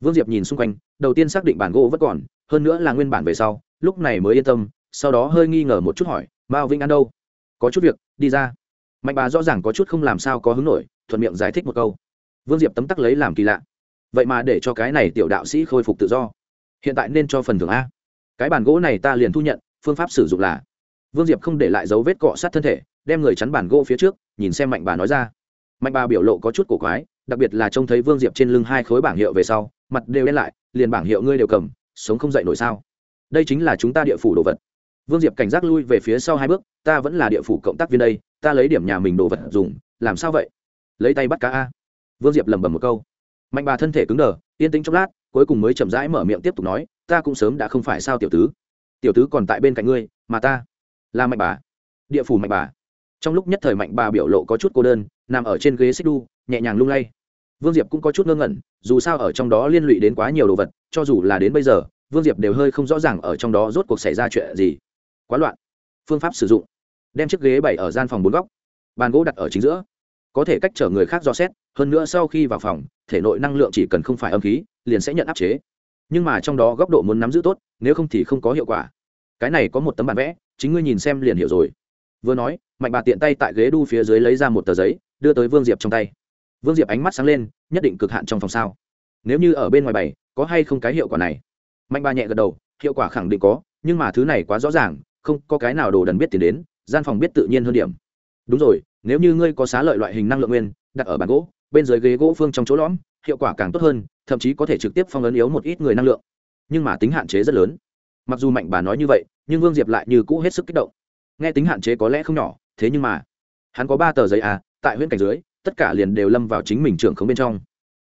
Vương diệp nhìn xung quanh, đầu tiên xác định bản gỗ vẫn còn, hơn nữa là nguyên bản về sau, lúc này mới yên tâm, sau đó hơi nghi ngờ một chút hỏi, mao vinh ăn đâu? Có chút việc, đi ra. Mạnh bà rõ ràng có chút không làm sao có hứng nổi thuận miệng giải thích một câu. Vương diệp tấm tắc lấy làm kỳ lạ. Vậy mà để cho cái này tiểu đạo sĩ khôi phục tự do. Hiện tại nên cho phần thưởng a. Cái bàn gỗ này ta liền thu nhận, phương pháp sử dụng là. Vương diệp không để lại dấu vết cọ sát thân thể, đem người chắn bàn gỗ phía trước, nhìn xem mạnh bà nói ra. Mạnh bà biểu lộ có chút cổ quái, đặc biệt là trông thấy vương diệp trên lưng hai khối bảng hiệu về sau, mặt đều đen lại, liền bảng hiệu ngươi đều cầm, sống không dậy nổi sao? Đây chính là chúng ta địa phủ đồ vật. Vương diệp cảnh giác lui về phía sau hai bước, ta vẫn là địa phủ cộng tác viên đây, ta lấy điểm nhà mình đồ vật dùng, làm sao vậy? Lấy tay bắt cá a. Vương diệp lẩm bẩm một câu. Mạnh bà thân thể cứng đờ, yên tĩnh chốc lát, cuối cùng mới chậm rãi mở miệng tiếp tục nói, ta cũng sớm đã không phải sao tiểu tứ. Tiểu tứ còn tại bên cạnh ngươi, mà ta là mạnh bà, địa phủ mạnh bà. Trong lúc nhất thời mạnh bà biểu lộ có chút cô đơn, nằm ở trên ghế xích đu nhẹ nhàng lung lay. Vương diệp cũng có chút ngơ ngẩn, dù sao ở trong đó liên lụy đến quá nhiều đồ vật, cho dù là đến bây giờ, vương diệp đều hơi không rõ ràng ở trong đó rốt cuộc xảy ra chuyện gì. Quá loạn. Phương pháp sử dụng. Đem chiếc ghế bày ở gian phòng bốn góc. Bàn gỗ đặt ở chính giữa có thể cách trở người khác do xét, hơn nữa sau khi vào phòng, thể nội năng lượng chỉ cần không phải âm khí, liền sẽ nhận áp chế. Nhưng mà trong đó góc độ muốn nắm giữ tốt, nếu không thì không có hiệu quả. Cái này có một tấm bản vẽ, chính ngươi nhìn xem liền hiểu rồi. Vừa nói, mạnh bà tiện tay tại ghế đu phía dưới lấy ra một tờ giấy, đưa tới vương diệp trong tay. Vương diệp ánh mắt sáng lên, nhất định cực hạn trong phòng sao? Nếu như ở bên ngoài bày, có hay không cái hiệu quả này? Mạnh bà nhẹ gật đầu, hiệu quả khẳng định có, nhưng mà thứ này quá rõ ràng, không có cái nào đồ đần biết tiền đến, gian phòng biết tự nhiên hơn điểm. Đúng rồi nếu như ngươi có xá lợi loại hình năng lượng nguyên, đặt ở bàn gỗ, bên dưới ghế gỗ phương trong chỗ lõm, hiệu quả càng tốt hơn, thậm chí có thể trực tiếp phong ấn yếu một ít người năng lượng. Nhưng mà tính hạn chế rất lớn. Mặc dù mạnh bà nói như vậy, nhưng vương diệp lại như cũ hết sức kích động. Nghe tính hạn chế có lẽ không nhỏ, thế nhưng mà, hắn có ba tờ giấy à tại huyện cảnh dưới, tất cả liền đều lâm vào chính mình trưởng không bên trong.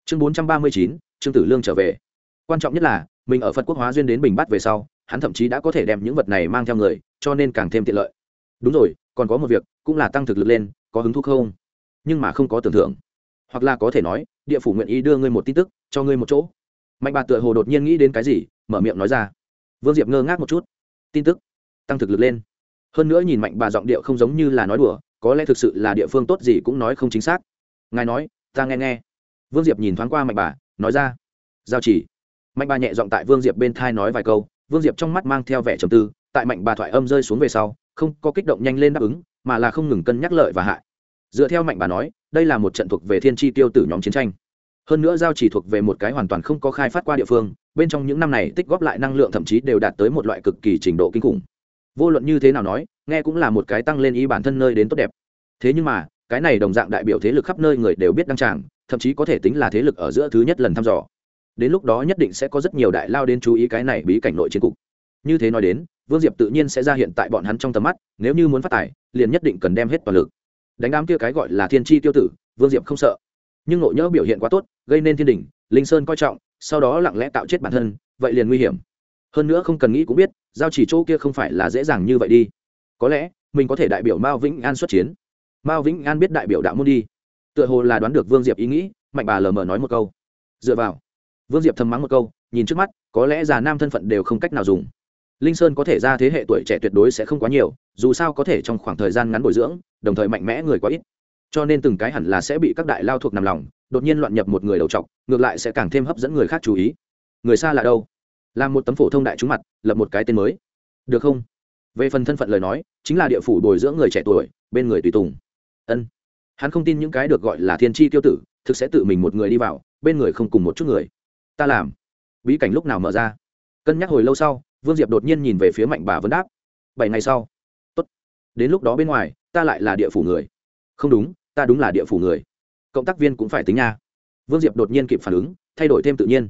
Chương bốn trăm ba mươi chín, trương tử lương trở về. Quan trọng nhất là, mình ở phật quốc hóa duyên đến bình bắt về sau, hắn thậm chí đã có thể đem những vật này mang theo người, cho nên càng thêm tiện lợi. Đúng rồi, còn có một việc, cũng là tăng thực lực lên có hứng thú không? Nhưng mà không có tưởng thưởng. Hoặc là có thể nói, địa phủ nguyện ý đưa ngươi một tin tức, cho ngươi một chỗ. Mạnh bà tựa hồ đột nhiên nghĩ đến cái gì, mở miệng nói ra. Vương diệp ngơ ngác một chút. Tin tức tăng thực lực lên. Hơn nữa nhìn mạnh bà giọng điệu không giống như là nói đùa, có lẽ thực sự là địa phương tốt gì cũng nói không chính xác. Ngài nói, ta nghe nghe. Vương diệp nhìn thoáng qua mạnh bà, nói ra. Giao chỉ. Mạnh bà nhẹ giọng tại vương diệp bên thai nói vài câu. Vương diệp trong mắt mang theo vẻ trầm tư, tại mạnh bà thoại âm rơi xuống về sau, không có kích động nhanh lên đáp ứng mà là không ngừng cân nhắc lợi và hại. Dựa theo mạnh bà nói, đây là một trận thuộc về thiên tri tiêu tử nhóm chiến tranh. Hơn nữa giao chỉ thuộc về một cái hoàn toàn không có khai phát qua địa phương, bên trong những năm này tích góp lại năng lượng thậm chí đều đạt tới một loại cực kỳ trình độ kinh khủng. Vô luận như thế nào nói, nghe cũng là một cái tăng lên ý bản thân nơi đến tốt đẹp. Thế nhưng mà, cái này đồng dạng đại biểu thế lực khắp nơi người đều biết đăng tràng, thậm chí có thể tính là thế lực ở giữa thứ nhất lần thăm dò. Đến lúc đó nhất định sẽ có rất nhiều đại lao đến chú ý cái này bí cảnh nội chiến cục. Như thế nói đến vương diệp tự nhiên sẽ ra hiện tại bọn hắn trong tầm mắt, nếu như muốn phát tài, liền nhất định cần đem hết toàn lực. Đánh đám kia cái gọi là thiên tri tiêu tử, vương diệp không sợ. Nhưng nội nhỡ biểu hiện quá tốt, gây nên thiên đình linh sơn coi trọng, sau đó lặng lẽ tạo chết bản thân, vậy liền nguy hiểm. Hơn nữa không cần nghĩ cũng biết, giao chỉ chỗ kia không phải là dễ dàng như vậy đi. Có lẽ, mình có thể đại biểu mao vĩnh an xuất chiến. Mao vĩnh an biết đại biểu đạo môn đi. Tựa hồ là đoán được vương diệp ý nghĩ, mạnh bà lờ mờ nói một câu. Dựa vào. Vương diệp thầm mắng một câu, nhìn trước mắt, có lẽ già nam thân phận đều không cách nào dùng linh sơn có thể ra thế hệ tuổi trẻ tuyệt đối sẽ không quá nhiều, dù sao có thể trong khoảng thời gian ngắn bồi dưỡng, đồng thời mạnh mẽ người quá ít. Cho nên từng cái hẳn là sẽ bị các đại lao thuộc nằm lòng, đột nhiên loạn nhập một người đầu trọc, ngược lại sẽ càng thêm hấp dẫn người khác chú ý. Người xa là đâu? Làm một tấm phổ thông đại chúng mặt, lập một cái tên mới. Được không? Về phần thân phận lời nói, chính là địa phủ bồi dưỡng người trẻ tuổi, bên người tùy tùng. Ân. Hắn không tin những cái được gọi là thiên tri tiêu tử, thực sẽ tự mình một người đi vào, bên người không cùng một chút người. Ta làm. Bí cảnh lúc nào mở ra? Cân nhắc hồi lâu sau vương diệp đột nhiên nhìn về phía mạnh bà vấn đáp, bảy ngày sau. Tốt. đến lúc đó bên ngoài, ta lại là địa phủ người. Không đúng, ta đúng là địa phủ người. Cộng tác viên cũng phải tính nha. Vương diệp đột nhiên kịp phản ứng, thay đổi thêm tự nhiên.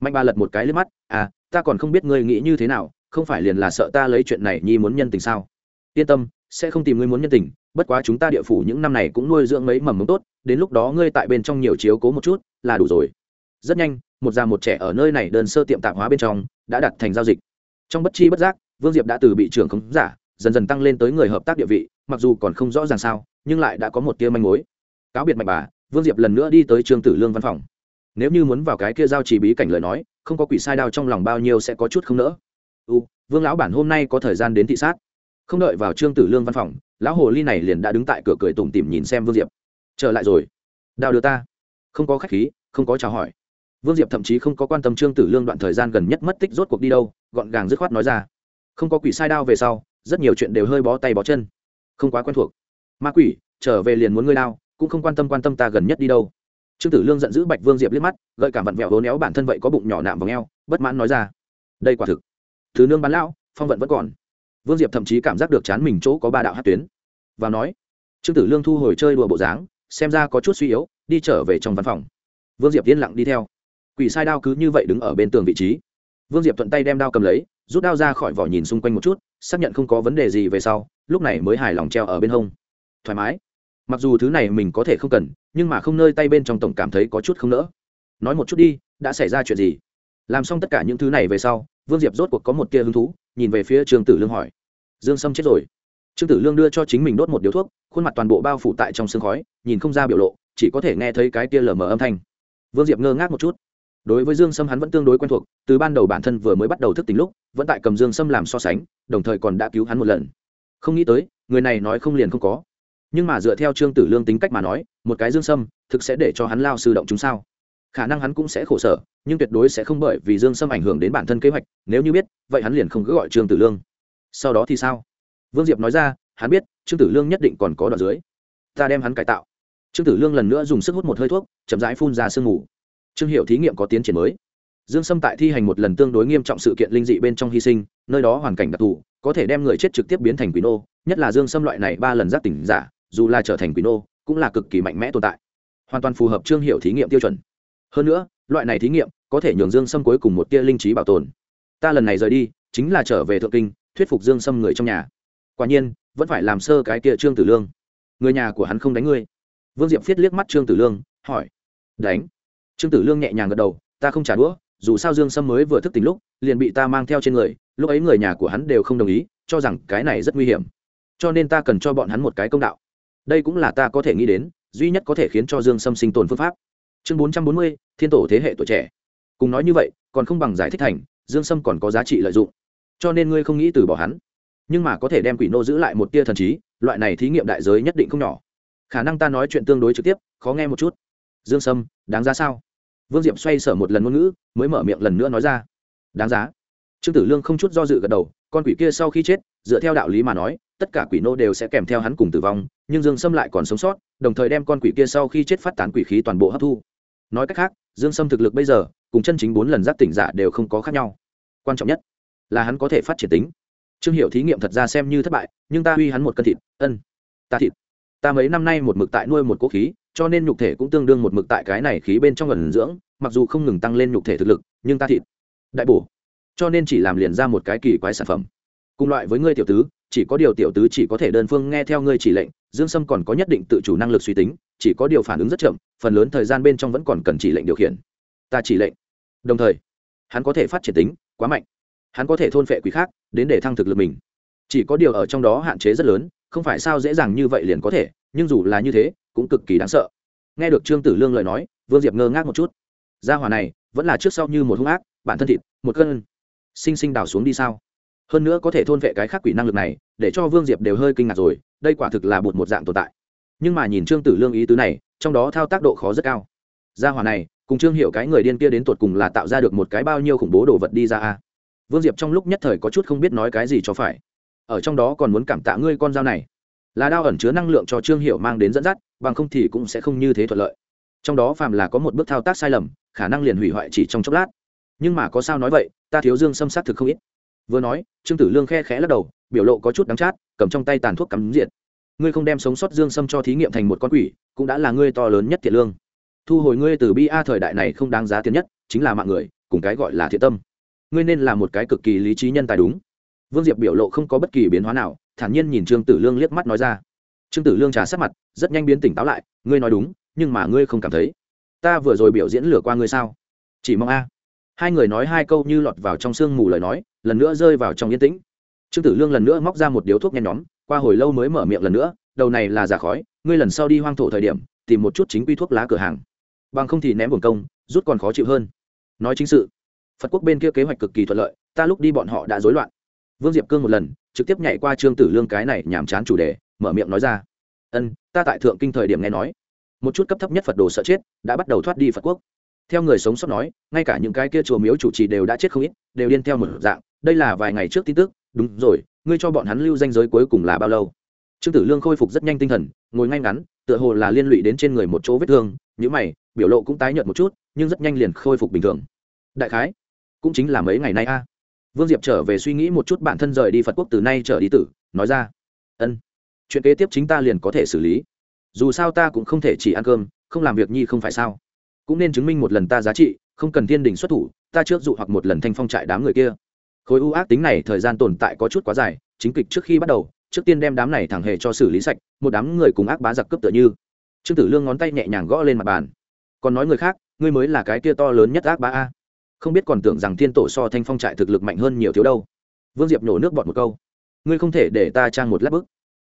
Mạnh bà lật một cái lên mắt à ta còn không biết ngươi nghĩ như thế nào, không phải liền là sợ ta lấy chuyện này nhi muốn nhân tình sao? Yên tâm, sẽ không tìm ngươi muốn nhân tình, bất quá chúng ta địa phủ những năm này cũng nuôi dưỡng mấy mầm mống tốt, đến lúc đó ngươi tại bên trong nhiều chiếu cố một chút là đủ rồi. Rất nhanh, một già một trẻ ở nơi này đơn sơ tiệm tạp hóa bên trong, đã đặt thành giao dịch trong bất chi bất giác, vương diệp đã từ bị trưởng khống giả, dần dần tăng lên tới người hợp tác địa vị, mặc dù còn không rõ ràng sao, nhưng lại đã có một tia manh mối. Cáo biệt mạch bà, vương diệp lần nữa đi tới trương tử lương văn phòng. Nếu như muốn vào cái kia giao chỉ bí cảnh lời nói, không có quỷ sai đao trong lòng bao nhiêu sẽ có chút không nỡ. U, vương lão bản hôm nay có thời gian đến thị sát. Không đợi vào trương tử lương văn phòng, lão hồ ly này liền đã đứng tại cửa cười tủm tỉm nhìn xem vương diệp. Trở lại rồi. Đào đưa ta. Không có khách khí, không có chào hỏi. Vương diệp thậm chí không có quan tâm trương tử lương đoạn thời gian gần nhất mất tích rốt cuộc đi đâu gọn gàng dứt khoát nói ra. Không có quỷ sai đao về sau, rất nhiều chuyện đều hơi bó tay bó chân. Không quá quen thuộc. Ma quỷ, trở về liền muốn ngươi đao, cũng không quan tâm quan tâm ta gần nhất đi đâu. Trương tử lương giận dữ bạch vương diệp liếc mắt, gợi cảm vặn vẹo hố néo bản thân vậy có bụng nhỏ nạm vào ngheo bất mãn nói ra. Đây quả thực. Thứ nương bán lão, phong vận vẫn còn. Vương diệp thậm chí cảm giác được chán mình chỗ có ba đạo hát tuyến. Và nói, trương tử lương thu hồi chơi đùa bộ dáng, xem ra có chút suy yếu, đi trở về trong văn phòng. Vương diệp yên lặng đi theo. Quỷ sai đao cứ như vậy đứng ở bên tường vị trí vương diệp thuận tay đem đao cầm lấy, rút đao ra khỏi vỏ nhìn xung quanh một chút, xác nhận không có vấn đề gì về sau, lúc này mới hài lòng treo ở bên hông. Thoải mái. Mặc dù thứ này mình có thể không cần, nhưng mà không nơi tay bên trong tổng cảm thấy có chút không nỡ. Nói một chút đi, đã xảy ra chuyện gì? Làm xong tất cả những thứ này về sau, vương diệp rốt cuộc có một tia hứng thú, nhìn về phía trương tử lương hỏi. Dương sâm chết rồi. Trương tử lương đưa cho chính mình đốt một điếu thuốc, khuôn mặt toàn bộ bao phủ tại trong sương khói, nhìn không ra biểu lộ, chỉ có thể nghe thấy cái tia lờ mờ âm thanh. Vương diệp ngơ ngác một chút đối với dương sâm hắn vẫn tương đối quen thuộc, từ ban đầu bản thân vừa mới bắt đầu thức tính lúc, vẫn tại cầm dương sâm làm so sánh, đồng thời còn đã cứu hắn một lần. Không nghĩ tới, người này nói không liền không có. Nhưng mà dựa theo trương tử lương tính cách mà nói, một cái dương sâm, thực sẽ để cho hắn lao sư động chúng sao? Khả năng hắn cũng sẽ khổ sở, nhưng tuyệt đối sẽ không bởi vì dương sâm ảnh hưởng đến bản thân kế hoạch, nếu như biết, vậy hắn liền không cứ gọi trương tử lương. Sau đó thì sao? Vương diệp nói ra, hắn biết, trương tử lương nhất định còn có đoạn dưới. Ta đem hắn cải tạo. Trương tử lương lần nữa dùng sức hút một hơi thuốc, chậm rãi phun ra sương mù trương hiệu thí nghiệm có tiến triển mới. Dương sâm tại thi hành một lần tương đối nghiêm trọng sự kiện linh dị bên trong hy sinh, nơi đó hoàn cảnh đặc thù, có thể đem người chết trực tiếp biến thành quỷ nô, nhất là dương sâm loại này ba lần giác tỉnh giả, dù là trở thành quỷ nô, cũng là cực kỳ mạnh mẽ tồn tại. Hoàn toàn phù hợp trương hiệu thí nghiệm tiêu chuẩn. Hơn nữa, loại này thí nghiệm có thể nhường dương sâm cuối cùng một tia linh trí bảo tồn. Ta lần này rời đi, chính là trở về thượng kinh, thuyết phục dương sâm người trong nhà. Quả nhiên, vẫn phải làm sơ cái tia trương tử lương. Người nhà của hắn không đánh ngươi. Vương diệp viết liếc mắt trương tử lương, hỏi. Đánh? Trương tử lương nhẹ nhàng gật đầu, ta không trả đũa, dù sao dương sâm mới vừa thức tỉnh lúc, liền bị ta mang theo trên người, lúc ấy người nhà của hắn đều không đồng ý, cho rằng cái này rất nguy hiểm. Cho nên ta cần cho bọn hắn một cái công đạo. Đây cũng là ta có thể nghĩ đến, duy nhất có thể khiến cho dương sâm sinh tồn phương pháp. Chương bốn trăm bốn mươi, thiên tổ thế hệ tuổi trẻ. Cùng nói như vậy, còn không bằng giải thích thành, dương sâm còn có giá trị lợi dụng. Cho nên ngươi không nghĩ từ bỏ hắn. Nhưng mà có thể đem quỷ nô giữ lại một tia thần trí, loại này thí nghiệm đại giới nhất định không nhỏ. Khả năng ta nói chuyện tương đối trực tiếp, khó nghe một chút. Dương sâm, đáng ra sao? Vương diệp xoay sở một lần ngôn ngữ, mới mở miệng lần nữa nói ra. Đáng giá. Trương tử lương không chút do dự gật đầu, con quỷ kia sau khi chết, dựa theo đạo lý mà nói, tất cả quỷ nô đều sẽ kèm theo hắn cùng tử vong, nhưng dương sâm lại còn sống sót, đồng thời đem con quỷ kia sau khi chết phát tán quỷ khí toàn bộ hấp thu. Nói cách khác, dương sâm thực lực bây giờ, cùng chân chính bốn lần giác tỉnh giả đều không có khác nhau. Quan trọng nhất là hắn có thể phát triển tính. Trương hiệu thí nghiệm thật ra xem như thất bại, nhưng ta uy hắn một cân thịt, ân, ta thịt. Ta mấy năm nay một mực tại nuôi một cố khí cho nên nhục thể cũng tương đương một mực tại cái này khí bên trong ẩn dưỡng, mặc dù không ngừng tăng lên nhục thể thực lực, nhưng ta thịt, đại bổ. Cho nên chỉ làm liền ra một cái kỳ quái sản phẩm. Cùng loại với ngươi tiểu tứ, chỉ có điều tiểu tứ chỉ có thể đơn phương nghe theo ngươi chỉ lệnh, dương sâm còn có nhất định tự chủ năng lực suy tính, chỉ có điều phản ứng rất chậm, phần lớn thời gian bên trong vẫn còn cần chỉ lệnh điều khiển. Ta chỉ lệnh. Đồng thời, hắn có thể phát triển tính, quá mạnh. Hắn có thể thôn phệ quý khác, đến để thăng thực lực mình. Chỉ có điều ở trong đó hạn chế rất lớn, không phải sao dễ dàng như vậy liền có thể, nhưng dù là như thế cũng cực kỳ đáng sợ. Nghe được trương tử lương lời nói, vương diệp ngơ ngác một chút. Gia hỏa này, vẫn là trước sau như một hung ác, bản thân thịt, một cân. Sinh sinh đào xuống đi sao? Hơn nữa có thể thôn vệ cái khác quỷ năng lực này, để cho vương diệp đều hơi kinh ngạc rồi, đây quả thực là bụt một dạng tồn tại. Nhưng mà nhìn trương tử lương ý tứ này, trong đó thao tác độ khó rất cao. Gia hỏa này, cùng trương hiệu cái người điên kia đến tột cùng là tạo ra được một cái bao nhiêu khủng bố đồ vật đi ra a? Vương diệp trong lúc nhất thời có chút không biết nói cái gì cho phải. Ở trong đó còn muốn cảm tạ ngươi con dao này. Là đao ẩn chứa năng lượng cho trương hiệu mang đến dẫn dắt bằng không thì cũng sẽ không như thế thuận lợi. Trong đó phàm là có một bước thao tác sai lầm, khả năng liền hủy hoại chỉ trong chốc lát. Nhưng mà có sao nói vậy, ta thiếu dương xâm sát thực không ít. Vừa nói, trương tử lương khe khẽ lắc đầu, biểu lộ có chút đắng chát, cầm trong tay tàn thuốc cắm diệt. ngươi không đem sống sót dương xâm cho thí nghiệm thành một con quỷ, cũng đã là ngươi to lớn nhất thiện lương. Thu hồi ngươi từ bi a thời đại này không đáng giá tiền nhất, chính là mạng người, cùng cái gọi là thiện tâm. Ngươi nên là một cái cực kỳ lý trí nhân tài đúng. Vương diệp biểu lộ không có bất kỳ biến hóa nào, thản nhiên nhìn trương tử lương liếc mắt nói ra trương tử lương trà sát mặt rất nhanh biến tỉnh táo lại, ngươi nói đúng, nhưng mà ngươi không cảm thấy. Ta vừa rồi biểu diễn lửa qua ngươi sao? Chỉ mong a. Hai người nói hai câu như lọt vào trong sương mù lời nói, lần nữa rơi vào trong yên tĩnh. Trương tử lương lần nữa móc ra một điếu thuốc nhen nhóm, qua hồi lâu mới mở miệng lần nữa, đầu này là giả khói, ngươi lần sau đi hoang thổ thời điểm, tìm một chút chính quy thuốc lá cửa hàng. Bằng không thì ném buồn công, rút còn khó chịu hơn. Nói chính sự, phật quốc bên kia kế hoạch cực kỳ thuận lợi, ta lúc đi bọn họ đã rối loạn. Vương diệp cương một lần, trực tiếp nhảy qua trương tử lương cái này nhàm chán chủ đề mở miệng nói ra. Ân, ta tại thượng kinh thời điểm nghe nói, một chút cấp thấp nhất phật đồ sợ chết đã bắt đầu thoát đi phật quốc. Theo người sống sót nói, ngay cả những cái kia chùa miếu chủ trì đều đã chết không ít, đều điên theo một dạng. Đây là vài ngày trước tin tức. Đúng rồi, ngươi cho bọn hắn lưu danh giới cuối cùng là bao lâu? Trương tử lương khôi phục rất nhanh tinh thần, ngồi ngay ngắn, tựa hồ là liên lụy đến trên người một chỗ vết thương. Nhữ mày, biểu lộ cũng tái nhợt một chút, nhưng rất nhanh liền khôi phục bình thường. Đại khái, cũng chính là mấy ngày nay a. Vương diệp trở về suy nghĩ một chút bản thân rời đi phật quốc từ nay trở đi tử, nói ra. Ân chuyện kế tiếp chính ta liền có thể xử lý. Dù sao ta cũng không thể chỉ ăn cơm, không làm việc nhi không phải sao? Cũng nên chứng minh một lần ta giá trị, không cần thiên đình xuất thủ, ta trước dụ hoặc một lần thanh phong trại đám người kia. Khối u ác tính này thời gian tồn tại có chút quá dài, chính kịch trước khi bắt đầu, trước tiên đem đám này thẳng hề cho xử lý sạch, một đám người cùng ác bá giặc cướp tựa như. Trương tử lương ngón tay nhẹ nhàng gõ lên mặt bàn. Còn nói người khác, ngươi mới là cái kia to lớn nhất ác bá a. Không biết còn tưởng rằng thiên tổ so thanh phong trại thực lực mạnh hơn nhiều thiếu đâu. Vương diệp nổ nước bọt một câu. Ngươi không thể để ta trang một lát bức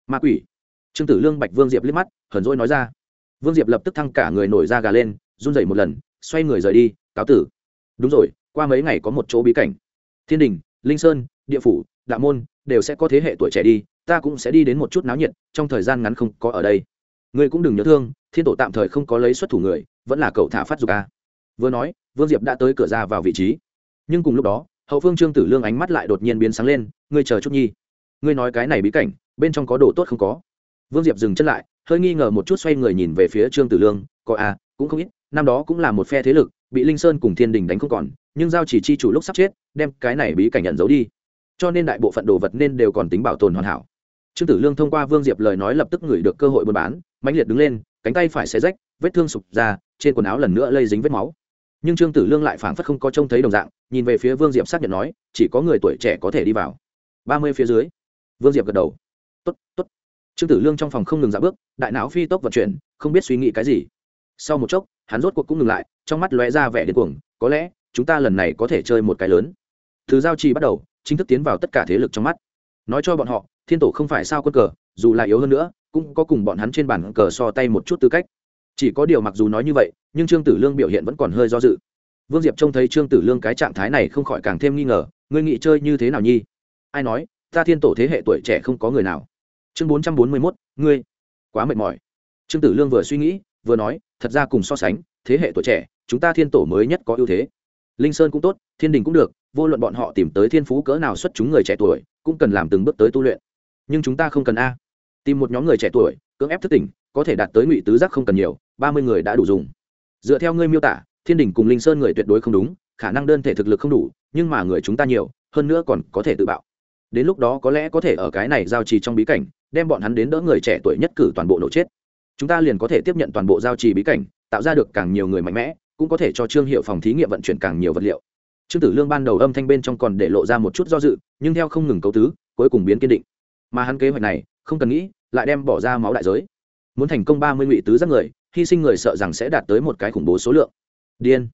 ma quỷ. Trương tử lương bạch vương diệp liếc mắt, hờn dỗi nói ra. Vương diệp lập tức thăng cả người nổi ra gà lên, run rẩy một lần, xoay người rời đi, cáo tử. Đúng rồi, qua mấy ngày có một chỗ bí cảnh. Thiên đình, linh sơn, địa phủ, đạo môn đều sẽ có thế hệ tuổi trẻ đi, ta cũng sẽ đi đến một chút náo nhiệt, trong thời gian ngắn không có ở đây. Ngươi cũng đừng nhớ thương, thiên tổ tạm thời không có lấy xuất thủ người, vẫn là cậu thả phát dục a. Vừa nói, vương diệp đã tới cửa ra vào vị trí. Nhưng cùng lúc đó, hậu phương trương tử lương ánh mắt lại đột nhiên biến sáng lên, ngươi chờ chút nhi. Ngươi nói cái này bí cảnh bên trong có đồ tốt không có. Vương diệp dừng chân lại, hơi nghi ngờ một chút xoay người nhìn về phía trương tử lương, có à cũng không ít, năm đó cũng là một phe thế lực, bị linh sơn cùng thiên đình đánh không còn, nhưng giao chỉ chi chủ lúc sắp chết, đem cái này bí cảnh nhận giấu đi. Cho nên đại bộ phận đồ vật nên đều còn tính bảo tồn hoàn hảo. Trương tử lương thông qua vương diệp lời nói lập tức ngửi được cơ hội buôn bán, mãnh liệt đứng lên, cánh tay phải xé rách, vết thương sụp ra, trên quần áo lần nữa lây dính vết máu. Nhưng trương tử lương lại phảng phất không có trông thấy đồng dạng, nhìn về phía vương diệp xác nhận nói, chỉ có người tuổi trẻ có thể đi vào. Ba mươi phía dưới, vương diệp gật đầu tốt tốt. Trương tử lương trong phòng không ngừng dạ bước, đại não phi tốc vận chuyển, không biết suy nghĩ cái gì. Sau một chốc, hắn rốt cuộc cũng ngừng lại, trong mắt lóe ra vẻ điên cuồng, có lẽ, chúng ta lần này có thể chơi một cái lớn. Từ giao trì bắt đầu, chính thức tiến vào tất cả thế lực trong mắt. Nói cho bọn họ, thiên tổ không phải sao quân cờ, dù là yếu hơn nữa, cũng có cùng bọn hắn trên bàn cờ so tay một chút tư cách. Chỉ có điều mặc dù nói như vậy, nhưng trương tử lương biểu hiện vẫn còn hơi do dự. Vương diệp trông thấy trương tử lương cái trạng thái này không khỏi càng thêm nghi ngờ, ngươi nghĩ chơi như thế nào nhi? Ai nói, ta thiên tổ thế hệ tuổi trẻ không có người nào chương bốn trăm bốn mươi mốt, ngươi. Quá mệt mỏi. Trương tử lương vừa suy nghĩ, vừa nói, thật ra cùng so sánh, thế hệ tuổi trẻ, chúng ta thiên tổ mới nhất có ưu thế. Linh sơn cũng tốt, thiên đình cũng được, vô luận bọn họ tìm tới thiên phú cỡ nào xuất chúng người trẻ tuổi, cũng cần làm từng bước tới tu luyện. Nhưng chúng ta không cần a. Tìm một nhóm người trẻ tuổi, cưỡng ép thức tỉnh, có thể đạt tới ngụy tứ giác không cần nhiều, ba mươi người đã đủ dùng. Dựa theo ngươi miêu tả, thiên đình cùng linh sơn người tuyệt đối không đúng, khả năng đơn thể thực lực không đủ, nhưng mà người chúng ta nhiều, hơn nữa còn có thể tự bạo. Đến lúc đó có lẽ có thể ở cái này giao trì trong bí cảnh đem bọn hắn đến đỡ người trẻ tuổi nhất cử toàn bộ nổ chết. Chúng ta liền có thể tiếp nhận toàn bộ giao trì bí cảnh, tạo ra được càng nhiều người mạnh mẽ, cũng có thể cho trương hiệu phòng thí nghiệm vận chuyển càng nhiều vật liệu. Trương tử lương ban đầu âm thanh bên trong còn để lộ ra một chút do dự, nhưng theo không ngừng cấu tứ, cuối cùng biến kiên định. Mà hắn kế hoạch này, không cần nghĩ, lại đem bỏ ra máu đại giới. Muốn thành công ba mươi ngụy tứ giác người, hy sinh người sợ rằng sẽ đạt tới một cái khủng bố số lượng. Điên.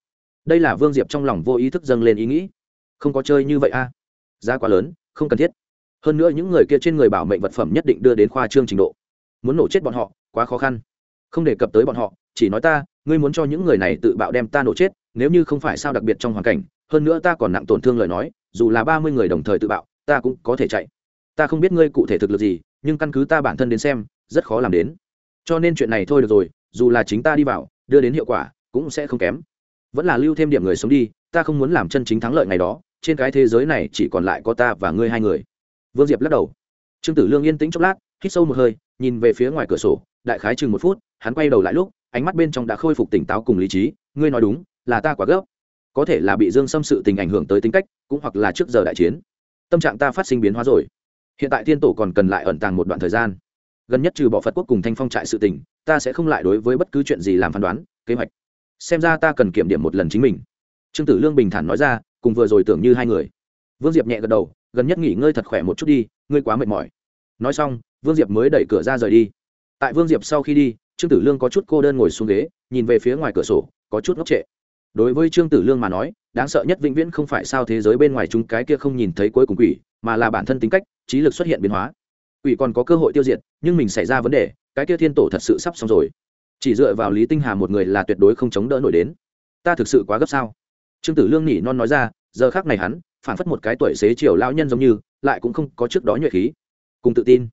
Đây là vương diệp trong lòng vô ý thức dâng lên ý nghĩ. Không có chơi như vậy a. Giá quá lớn, không cần thiết hơn nữa những người kia trên người bảo mệnh vật phẩm nhất định đưa đến khoa trương trình độ. Muốn nổ chết bọn họ, quá khó khăn. Không đề cập tới bọn họ, chỉ nói ta, ngươi muốn cho những người này tự bạo đem ta nổ chết, nếu như không phải sao đặc biệt trong hoàn cảnh, hơn nữa ta còn nặng tổn thương lời nói, dù là ba mươi người đồng thời tự bạo, ta cũng có thể chạy. Ta không biết ngươi cụ thể thực lực gì, nhưng căn cứ ta bản thân đến xem, rất khó làm đến. Cho nên chuyện này thôi được rồi, dù là chính ta đi vào, đưa đến hiệu quả, cũng sẽ không kém. Vẫn là lưu thêm điểm người sống đi, ta không muốn làm chân chính thắng lợi ngày đó, trên cái thế giới này chỉ còn lại có ta và ngươi hai người vương diệp lắc đầu. Trương tử lương yên tĩnh chốc lát, hít sâu một hơi, nhìn về phía ngoài cửa sổ, đại khái chừng một phút, hắn quay đầu lại lúc, ánh mắt bên trong đã khôi phục tỉnh táo cùng lý trí, ngươi nói đúng, là ta quá gấp. Có thể là bị dương xâm sự tình ảnh hưởng tới tính cách, cũng hoặc là trước giờ đại chiến. Tâm trạng ta phát sinh biến hóa rồi. Hiện tại thiên tổ còn cần lại ẩn tàng một đoạn thời gian. Gần nhất trừ bỏ phật quốc cùng thanh phong trại sự tình, ta sẽ không lại đối với bất cứ chuyện gì làm phán đoán, kế hoạch. Xem ra ta cần kiểm điểm một lần chính mình. Trương tử lương bình thản nói ra, cùng vừa rồi tưởng như hai người. Vương diệp nhẹ gật đầu gần nhất nghỉ ngơi thật khỏe một chút đi, ngươi quá mệt mỏi. Nói xong, vương diệp mới đẩy cửa ra rời đi. Tại vương diệp sau khi đi, trương tử lương có chút cô đơn ngồi xuống ghế, nhìn về phía ngoài cửa sổ, có chút ngốc trệ. Đối với trương tử lương mà nói, đáng sợ nhất vĩnh viễn không phải sao thế giới bên ngoài chúng cái kia không nhìn thấy cuối cùng quỷ, mà là bản thân tính cách, trí lực xuất hiện biến hóa. Quỷ còn có cơ hội tiêu diệt, nhưng mình xảy ra vấn đề, cái kia thiên tổ thật sự sắp xong rồi. Chỉ dựa vào lý tinh hà một người là tuyệt đối không chống đỡ nổi đến. Ta thực sự quá gấp sao? Trương tử lương nhỉ non nói ra, giờ khác này hắn phản phất một cái tuổi xế chiều lao nhân giống như, lại cũng không có trước đó nhuệ khí. Cùng tự tin.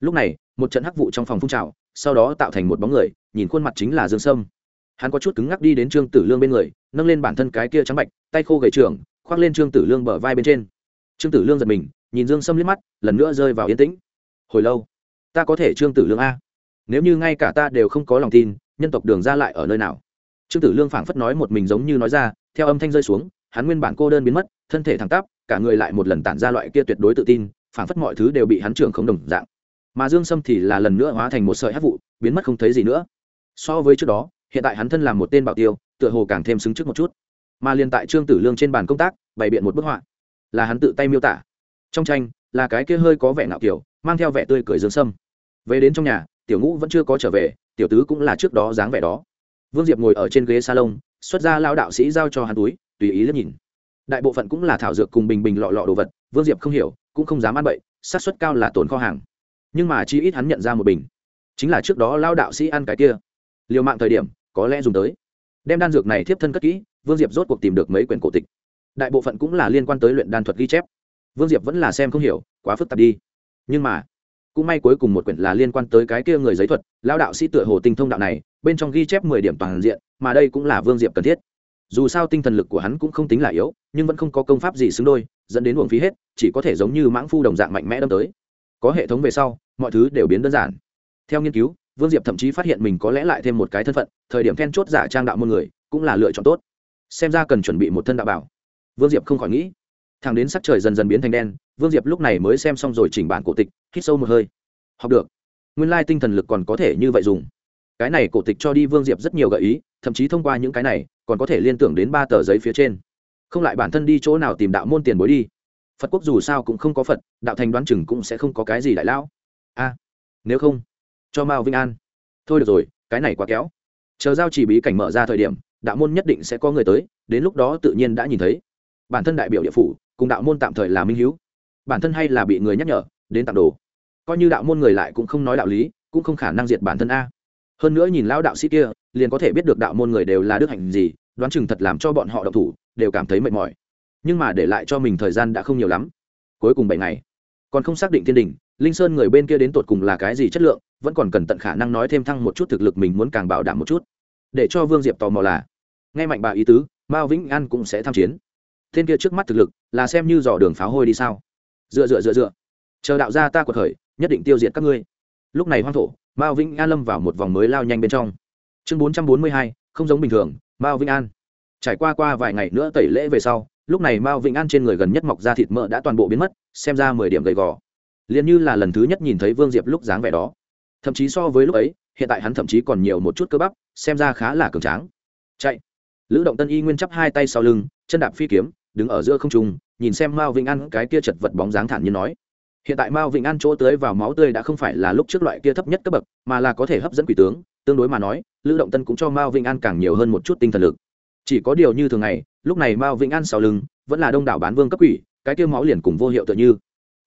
Lúc này, một trận hắc vụ trong phòng phun trào, sau đó tạo thành một bóng người, nhìn khuôn mặt chính là dương sâm. Hắn có chút cứng ngắc đi đến trương tử lương bên người, nâng lên bản thân cái kia trắng bạch, tay khô gầy trưởng, khoác lên trương tử lương bờ vai bên trên. Trương tử lương giật mình, nhìn dương sâm liếc mắt, lần nữa rơi vào yên tĩnh. Hồi lâu, ta có thể trương tử lương a? Nếu như ngay cả ta đều không có lòng tin, nhân tộc đường ra lại ở nơi nào? Trương tử lương phảng phất nói một mình giống như nói ra, theo âm thanh rơi xuống hắn nguyên bản cô đơn biến mất, thân thể thẳng tắp, cả người lại một lần tản ra loại kia tuyệt đối tự tin, phảng phất mọi thứ đều bị hắn trưởng không đồng dạng. Mà dương sâm thì là lần nữa hóa thành một sợi hát vụ, biến mất không thấy gì nữa. So với trước đó, hiện tại hắn thân làm một tên bảo tiêu, tựa hồ càng thêm xứng trước một chút. Mà liền tại trương tử lương trên bàn công tác, bày biện một bức họa. Là hắn tự tay miêu tả. Trong tranh, là cái kia hơi có vẻ ngạo kiểu, mang theo vẻ tươi cười dương sâm. Về đến trong nhà, tiểu ngũ vẫn chưa có trở về, tiểu tứ cũng là trước đó dáng vẻ đó. Vương diệp ngồi ở trên ghế salon, xuất ra lao đạo sĩ giao cho hắn túi tùy ý liếc nhìn. Đại bộ phận cũng là thảo dược cùng bình bình lọ lọ đồ vật, vương diệp không hiểu, cũng không dám ăn bậy sát suất cao là tồn kho hàng. Nhưng mà chi ít hắn nhận ra một bình. Chính là trước đó lao đạo sĩ ăn cái kia. Liều mạng thời điểm, có lẽ dùng tới. Đem đan dược này thiếp thân cất kỹ, vương diệp rốt cuộc tìm được mấy quyển cổ tịch. Đại bộ phận cũng là liên quan tới luyện đan thuật ghi chép. Vương diệp vẫn là xem không hiểu, quá phức tạp đi. Nhưng mà, cũng may cuối cùng một quyển là liên quan tới cái kia người giấy thuật, lao đạo sĩ tựa hồ tinh thông đạo này, bên trong ghi chép mười điểm toàn diện, mà đây cũng là vương diệp cần thiết dù sao tinh thần lực của hắn cũng không tính là yếu, nhưng vẫn không có công pháp gì xứng đôi, dẫn đến uổng phí hết, chỉ có thể giống như mãng phu đồng dạng mạnh mẽ đâm tới. Có hệ thống về sau, mọi thứ đều biến đơn giản. Theo nghiên cứu, vương diệp thậm chí phát hiện mình có lẽ lại thêm một cái thân phận, thời điểm then chốt giả trang đạo môn người, cũng là lựa chọn tốt. Xem ra cần chuẩn bị một thân đạo bảo. Vương diệp không khỏi nghĩ. Thằng đến sắc trời dần dần biến thành đen, vương diệp lúc này mới xem xong rồi chỉnh bản cổ tịch, hít sâu một hơi. Học được. Nguyên lai tinh thần lực còn có thể như vậy dùng. Cái này cổ tịch cho đi vương diệp rất nhiều gợi ý, thậm chí thông qua những cái này còn có thể liên tưởng đến ba tờ giấy phía trên. Không lại bản thân đi chỗ nào tìm đạo môn tiền bối đi. Phật quốc dù sao cũng không có phật, đạo thành đoán chừng cũng sẽ không có cái gì đại lão. A, nếu không, cho mao vinh an. Thôi được rồi, cái này quá kéo chờ giao chỉ bí cảnh mở ra thời điểm, đạo môn nhất định sẽ có người tới, đến lúc đó tự nhiên đã nhìn thấy. Bản thân đại biểu địa phủ, cùng đạo môn tạm thời là minh h bản thân hay là bị người nhắc nhở, đến tặng đồ. Coi như đạo môn người lại cũng không nói đạo lý, cũng không khả năng diệt bản thân a. Hơn nữa nhìn lão đạo sĩ kia, liền có thể biết được đạo môn người đều là đức hạnh gì đoán chừng thật làm cho bọn họ động thủ, đều cảm thấy mệt mỏi. Nhưng mà để lại cho mình thời gian đã không nhiều lắm. Cuối cùng bảy ngày, còn không xác định thiên đình linh sơn người bên kia đến tột cùng là cái gì chất lượng, vẫn còn cần tận khả năng nói thêm thăng một chút thực lực mình muốn càng bảo đảm một chút. Để cho vương diệp tò mò là, nghe mạnh bà ý tứ, mao vĩnh an cũng sẽ tham chiến. Thiên kia trước mắt thực lực, là xem như dò đường pháo hôi đi sao? Dựa dựa dựa dựa. Chờ đạo gia ta cuộc khởi, nhất định tiêu diệt các ngươi. Lúc này hoang thổ, mao vĩnh an lâm vào một vòng mới lao nhanh bên trong. Chương bốn trăm bốn mươi hai, không giống bình thường mao vĩnh an. Trải qua qua vài ngày nữa tẩy lễ về sau, lúc này mao vĩnh an trên người gần nhất mọc ra thịt mỡ đã toàn bộ biến mất, xem ra mười điểm gầy gò. Liền như là lần thứ nhất nhìn thấy vương diệp lúc dáng vẻ đó. Thậm chí so với lúc ấy, hiện tại hắn thậm chí còn nhiều một chút cơ bắp, xem ra khá là cường tráng. Chạy. Lữ động tân y nguyên chắp hai tay sau lưng, chân đạp phi kiếm, đứng ở giữa không trung, nhìn xem mao vĩnh an cái kia chật vật bóng dáng thản như nói. Hiện tại mao vĩnh an chỗ tưới vào máu tươi đã không phải là lúc trước loại kia thấp nhất cấp bậc, mà là có thể hấp dẫn quỷ tướng tương đối mà nói, lữ động tân cũng cho mao vĩnh an càng nhiều hơn một chút tinh thần lực. Chỉ có điều như thường ngày, lúc này mao vĩnh an sau lưng vẫn là đông đảo bán vương cấp quỷ, cái tiêu máu liền cùng vô hiệu tựa như.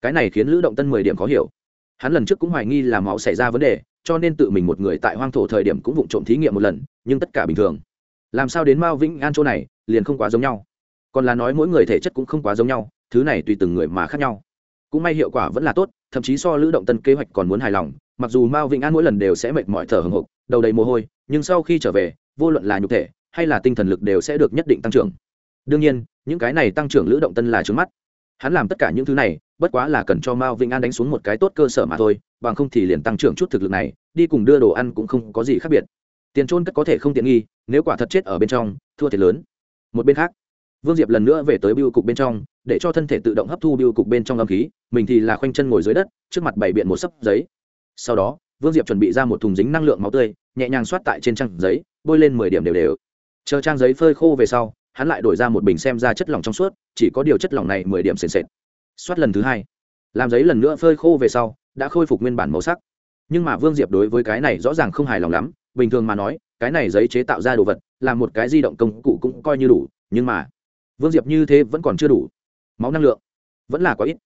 Cái này khiến lữ động tân mười điểm khó hiểu. Hắn lần trước cũng hoài nghi là máu xảy ra vấn đề, cho nên tự mình một người tại hoang thổ thời điểm cũng vụng trộm thí nghiệm một lần, nhưng tất cả bình thường. Làm sao đến mao vĩnh an chỗ này, liền không quá giống nhau. Còn là nói mỗi người thể chất cũng không quá giống nhau, thứ này tùy từng người mà khác nhau. Cũng may hiệu quả vẫn là tốt, thậm chí so lữ động tân kế hoạch còn muốn hài lòng, mặc dù mao vĩnh an mỗi lần đều sẽ mệt mỏi thở hồng hộc đầu đầy mồ hôi, nhưng sau khi trở về, vô luận là nhục thể hay là tinh thần lực đều sẽ được nhất định tăng trưởng. Đương nhiên, những cái này tăng trưởng lữ động tân là trước mắt. Hắn làm tất cả những thứ này, bất quá là cần cho mao vĩnh an đánh xuống một cái tốt cơ sở mà thôi, bằng không thì liền tăng trưởng chút thực lực này, đi cùng đưa đồ ăn cũng không có gì khác biệt. Tiền trôn cất có thể không tiện nghi, nếu quả thật chết ở bên trong, thua thiệt lớn. Một bên khác, vương diệp lần nữa về tới biêu cục bên trong, để cho thân thể tự động hấp thu biêu cục bên trong âm khí, mình thì là khoanh chân ngồi dưới đất, trước mặt bày biện một sấp giấy. Sau đó vương diệp chuẩn bị ra một thùng dính năng lượng máu tươi, nhẹ nhàng soát tại trên trang giấy, bôi lên mười điểm đều đều. Chờ trang giấy phơi khô về sau, hắn lại đổi ra một bình xem ra chất lỏng trong suốt, chỉ có điều chất lỏng này mười điểm sền sệt. Soát lần thứ hai. Làm giấy lần nữa phơi khô về sau, đã khôi phục nguyên bản màu sắc. Nhưng mà vương diệp đối với cái này rõ ràng không hài lòng lắm, bình thường mà nói, cái này giấy chế tạo ra đồ vật, là một cái di động công cụ cũng coi như đủ, nhưng mà vương diệp như thế vẫn còn chưa đủ. Máu năng lượng vẫn là quá ít.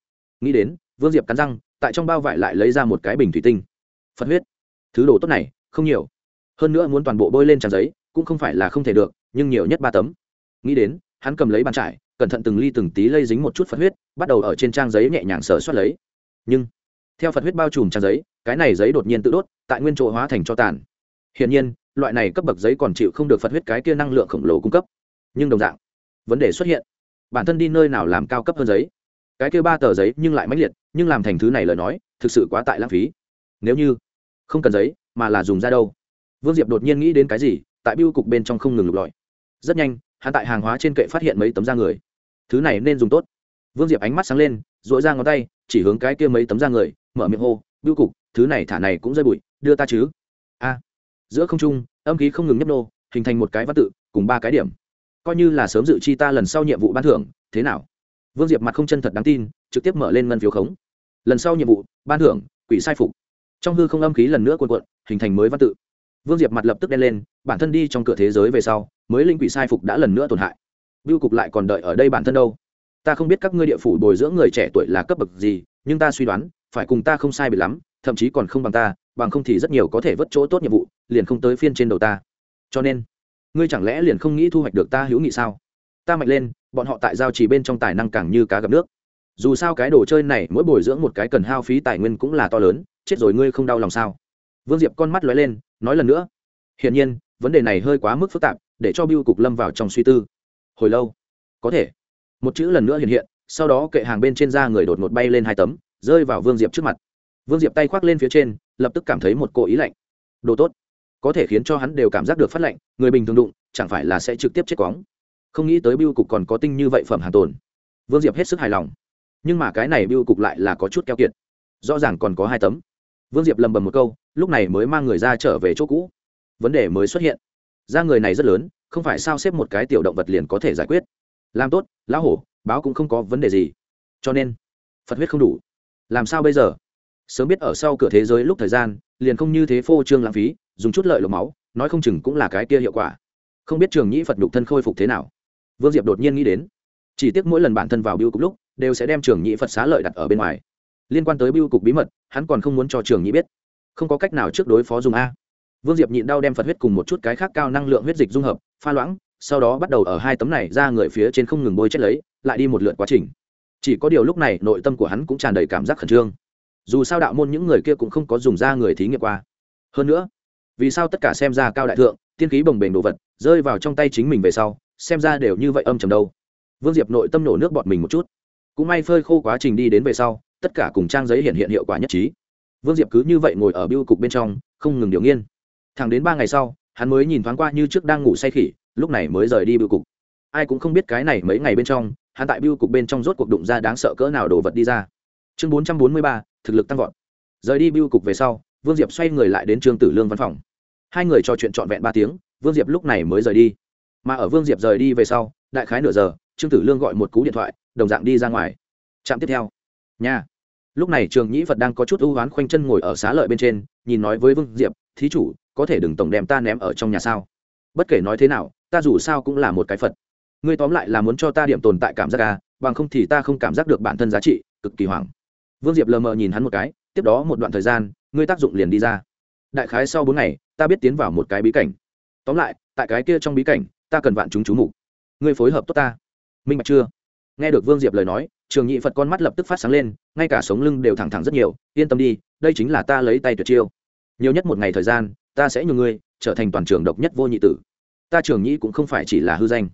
Nghĩ đến, vương diệp cắn răng, tại trong bao vải lại lấy ra một cái bình thủy tinh phật huyết. Thứ đồ tốt này, không nhiều. Hơn nữa muốn toàn bộ bôi lên tràn giấy, cũng không phải là không thể được, nhưng nhiều nhất ba tấm. Nghĩ đến, hắn cầm lấy bàn trải, cẩn thận từng ly từng tí lây dính một chút phật huyết, bắt đầu ở trên trang giấy nhẹ nhàng sờ soát lấy. Nhưng, theo phật huyết bao trùm trang giấy, cái này giấy đột nhiên tự đốt, tại nguyên chỗ hóa thành cho tàn. Hiển nhiên, loại này cấp bậc giấy còn chịu không được phật huyết cái kia năng lượng khổng lồ cung cấp. Nhưng đồng dạng, vấn đề xuất hiện. Bản thân đi nơi nào làm cao cấp hơn giấy? Cái kia ba tờ giấy nhưng lại mãnh liệt, nhưng làm thành thứ này lời nói, thực sự quá tại lãng phí. Nếu như không cần giấy, mà là dùng ra đâu. Vương diệp đột nhiên nghĩ đến cái gì, tại biêu cục bên trong không ngừng lục lọi. Rất nhanh, hắn tại hàng hóa trên kệ phát hiện mấy tấm da người. Thứ này nên dùng tốt. Vương diệp ánh mắt sáng lên dội ra ngón tay, chỉ hướng cái kia mấy tấm da người, mở miệng hô biêu cục, thứ này thả này cũng rơi bụi, đưa ta chứ. A. Giữa không trung, âm khí không ngừng nhấp nô, hình thành một cái văn tự, cùng ba cái điểm. Coi như là sớm dự chi ta lần sau nhiệm vụ ban thưởng, thế nào? Vương diệp mặt không chân thật đáng tin, trực tiếp mở lên ngân phiếu khống. Lần sau nhiệm vụ, ban thưởng, quỷ sai phục trong hư không âm khí lần nữa cuộn cuộn, hình thành mới văn tự. Vương diệp mặt lập tức đen lên, bản thân đi trong cửa thế giới về sau, mới linh quỷ sai phục đã lần nữa tổn hại. Biêu cục lại còn đợi ở đây bản thân đâu? Ta không biết các ngươi địa phủ bồi dưỡng người trẻ tuổi là cấp bậc gì, nhưng ta suy đoán, phải cùng ta không sai bị lắm, thậm chí còn không bằng ta, bằng không thì rất nhiều có thể vất chỗ tốt nhiệm vụ, liền không tới phiên trên đầu ta. Cho nên, ngươi chẳng lẽ liền không nghĩ thu hoạch được ta hữu nghị sao? Ta mạnh lên, bọn họ tại giao chỉ bên trong tài năng càng như cá gặp nước. Dù sao cái đồ chơi này, mỗi bồi dưỡng một cái cần hao phí tài nguyên cũng là to lớn chết rồi ngươi không đau lòng sao? Vương diệp con mắt lóe lên, nói lần nữa. Hiển nhiên, vấn đề này hơi quá mức phức tạp, để cho biêu cục lâm vào trong suy tư. Hồi lâu? Có thể. Một chữ lần nữa hiện hiện, sau đó kệ hàng bên trên da người đột ngột bay lên hai tấm, rơi vào vương diệp trước mặt. Vương diệp tay khoác lên phía trên, lập tức cảm thấy một cỗ ý lạnh. Đồ tốt. Có thể khiến cho hắn đều cảm giác được phát lạnh, người bình thường đụng, chẳng phải là sẽ trực tiếp chết quóng. Không nghĩ tới biêu cục còn có tinh như vậy phẩm hàng tồn. Vương diệp hết sức hài lòng. Nhưng mà cái này biêu cục lại là có chút keo kiệt. Rõ ràng còn có hai tấm vương diệp lầm bầm một câu, lúc này mới mang người ra trở về chỗ cũ. Vấn đề mới xuất hiện. Da người này rất lớn, không phải sao xếp một cái tiểu động vật liền có thể giải quyết. Làm tốt, lão hổ, báo cũng không có vấn đề gì. Cho nên, phật huyết không đủ. Làm sao bây giờ? Sớm biết ở sau cửa thế giới lúc thời gian, liền không như thế phô trương lãng phí, dùng chút lợi lộc máu, nói không chừng cũng là cái kia hiệu quả. Không biết trường nhĩ phật nhục thân khôi phục thế nào. Vương diệp đột nhiên nghĩ đến, chỉ tiếc mỗi lần bản thân vào biêu cục lúc, đều sẽ đem trường nhĩ phật xá lợi đặt ở bên ngoài liên quan tới biêu cục bí mật, hắn còn không muốn cho trường nhĩ biết. Không có cách nào trước đối phó dùng a. Vương diệp nhịn đau đem phật huyết cùng một chút cái khác cao năng lượng huyết dịch dung hợp, pha loãng, sau đó bắt đầu ở hai tấm này ra người phía trên không ngừng bôi chết lấy, lại đi một lượt quá trình. Chỉ có điều lúc này, nội tâm của hắn cũng tràn đầy cảm giác khẩn trương. Dù sao đạo môn những người kia cũng không có dùng ra người thí nghiệm qua. Hơn nữa, vì sao tất cả xem ra cao đại thượng, tiên khí bồng bềnh đồ vật, rơi vào trong tay chính mình về sau, xem ra đều như vậy âm trầm đâu. Vương diệp nội tâm nổ nước bọt mình một chút. Cũng may phơi khô quá trình đi đến về sau tất cả cùng trang giấy hiện hiện hiệu quả nhất trí. Vương diệp cứ như vậy ngồi ở biêu cục bên trong, không ngừng điều nghiên. Thẳng đến ba ngày sau, hắn mới nhìn thoáng qua như trước đang ngủ say khỉ, lúc này mới rời đi biêu cục. Ai cũng không biết cái này mấy ngày bên trong, hắn tại biêu cục bên trong rốt cuộc đụng ra đáng sợ cỡ nào đồ vật đi ra. Chương bốn trăm bốn mươi ba, thực lực tăng vọt. Rời đi biêu cục về sau, vương diệp xoay người lại đến trương tử lương văn phòng. Hai người trò chuyện trọn vẹn ba tiếng, vương diệp lúc này mới rời đi. Mà ở vương diệp rời đi về sau, đại khái nửa giờ, trương tử lương gọi một cú điện thoại, đồng dạng đi ra ngoài. Trạm tiếp theo nha. lúc này trường nhĩ phật đang có chút ưu oán khoanh chân ngồi ở xá lợi bên trên, nhìn nói với vương diệp, thí chủ, có thể đừng tổng đem ta ném ở trong nhà sao? Bất kể nói thế nào, ta dù sao cũng là một cái phật. Ngươi tóm lại là muốn cho ta điểm tồn tại cảm giác à bằng không thì ta không cảm giác được bản thân giá trị, cực kỳ hoảng. Vương diệp lờ mờ nhìn hắn một cái, tiếp đó một đoạn thời gian, ngươi tác dụng liền đi ra. Đại khái sau bốn ngày, ta biết tiến vào một cái bí cảnh. Tóm lại, tại cái kia trong bí cảnh, ta cần vạn chúng chú mục. Ngươi phối hợp tốt ta. Minh bạch chưa? Nghe được vương diệp lời nói trường nhị phật con mắt lập tức phát sáng lên, ngay cả sống lưng đều thẳng thẳng rất nhiều, yên tâm đi, đây chính là ta lấy tay tuyệt chiêu. Nhiều nhất một ngày thời gian, ta sẽ nhường ngươi trở thành toàn trường độc nhất vô nhị tử. Ta trường nhị cũng không phải chỉ là hư danh.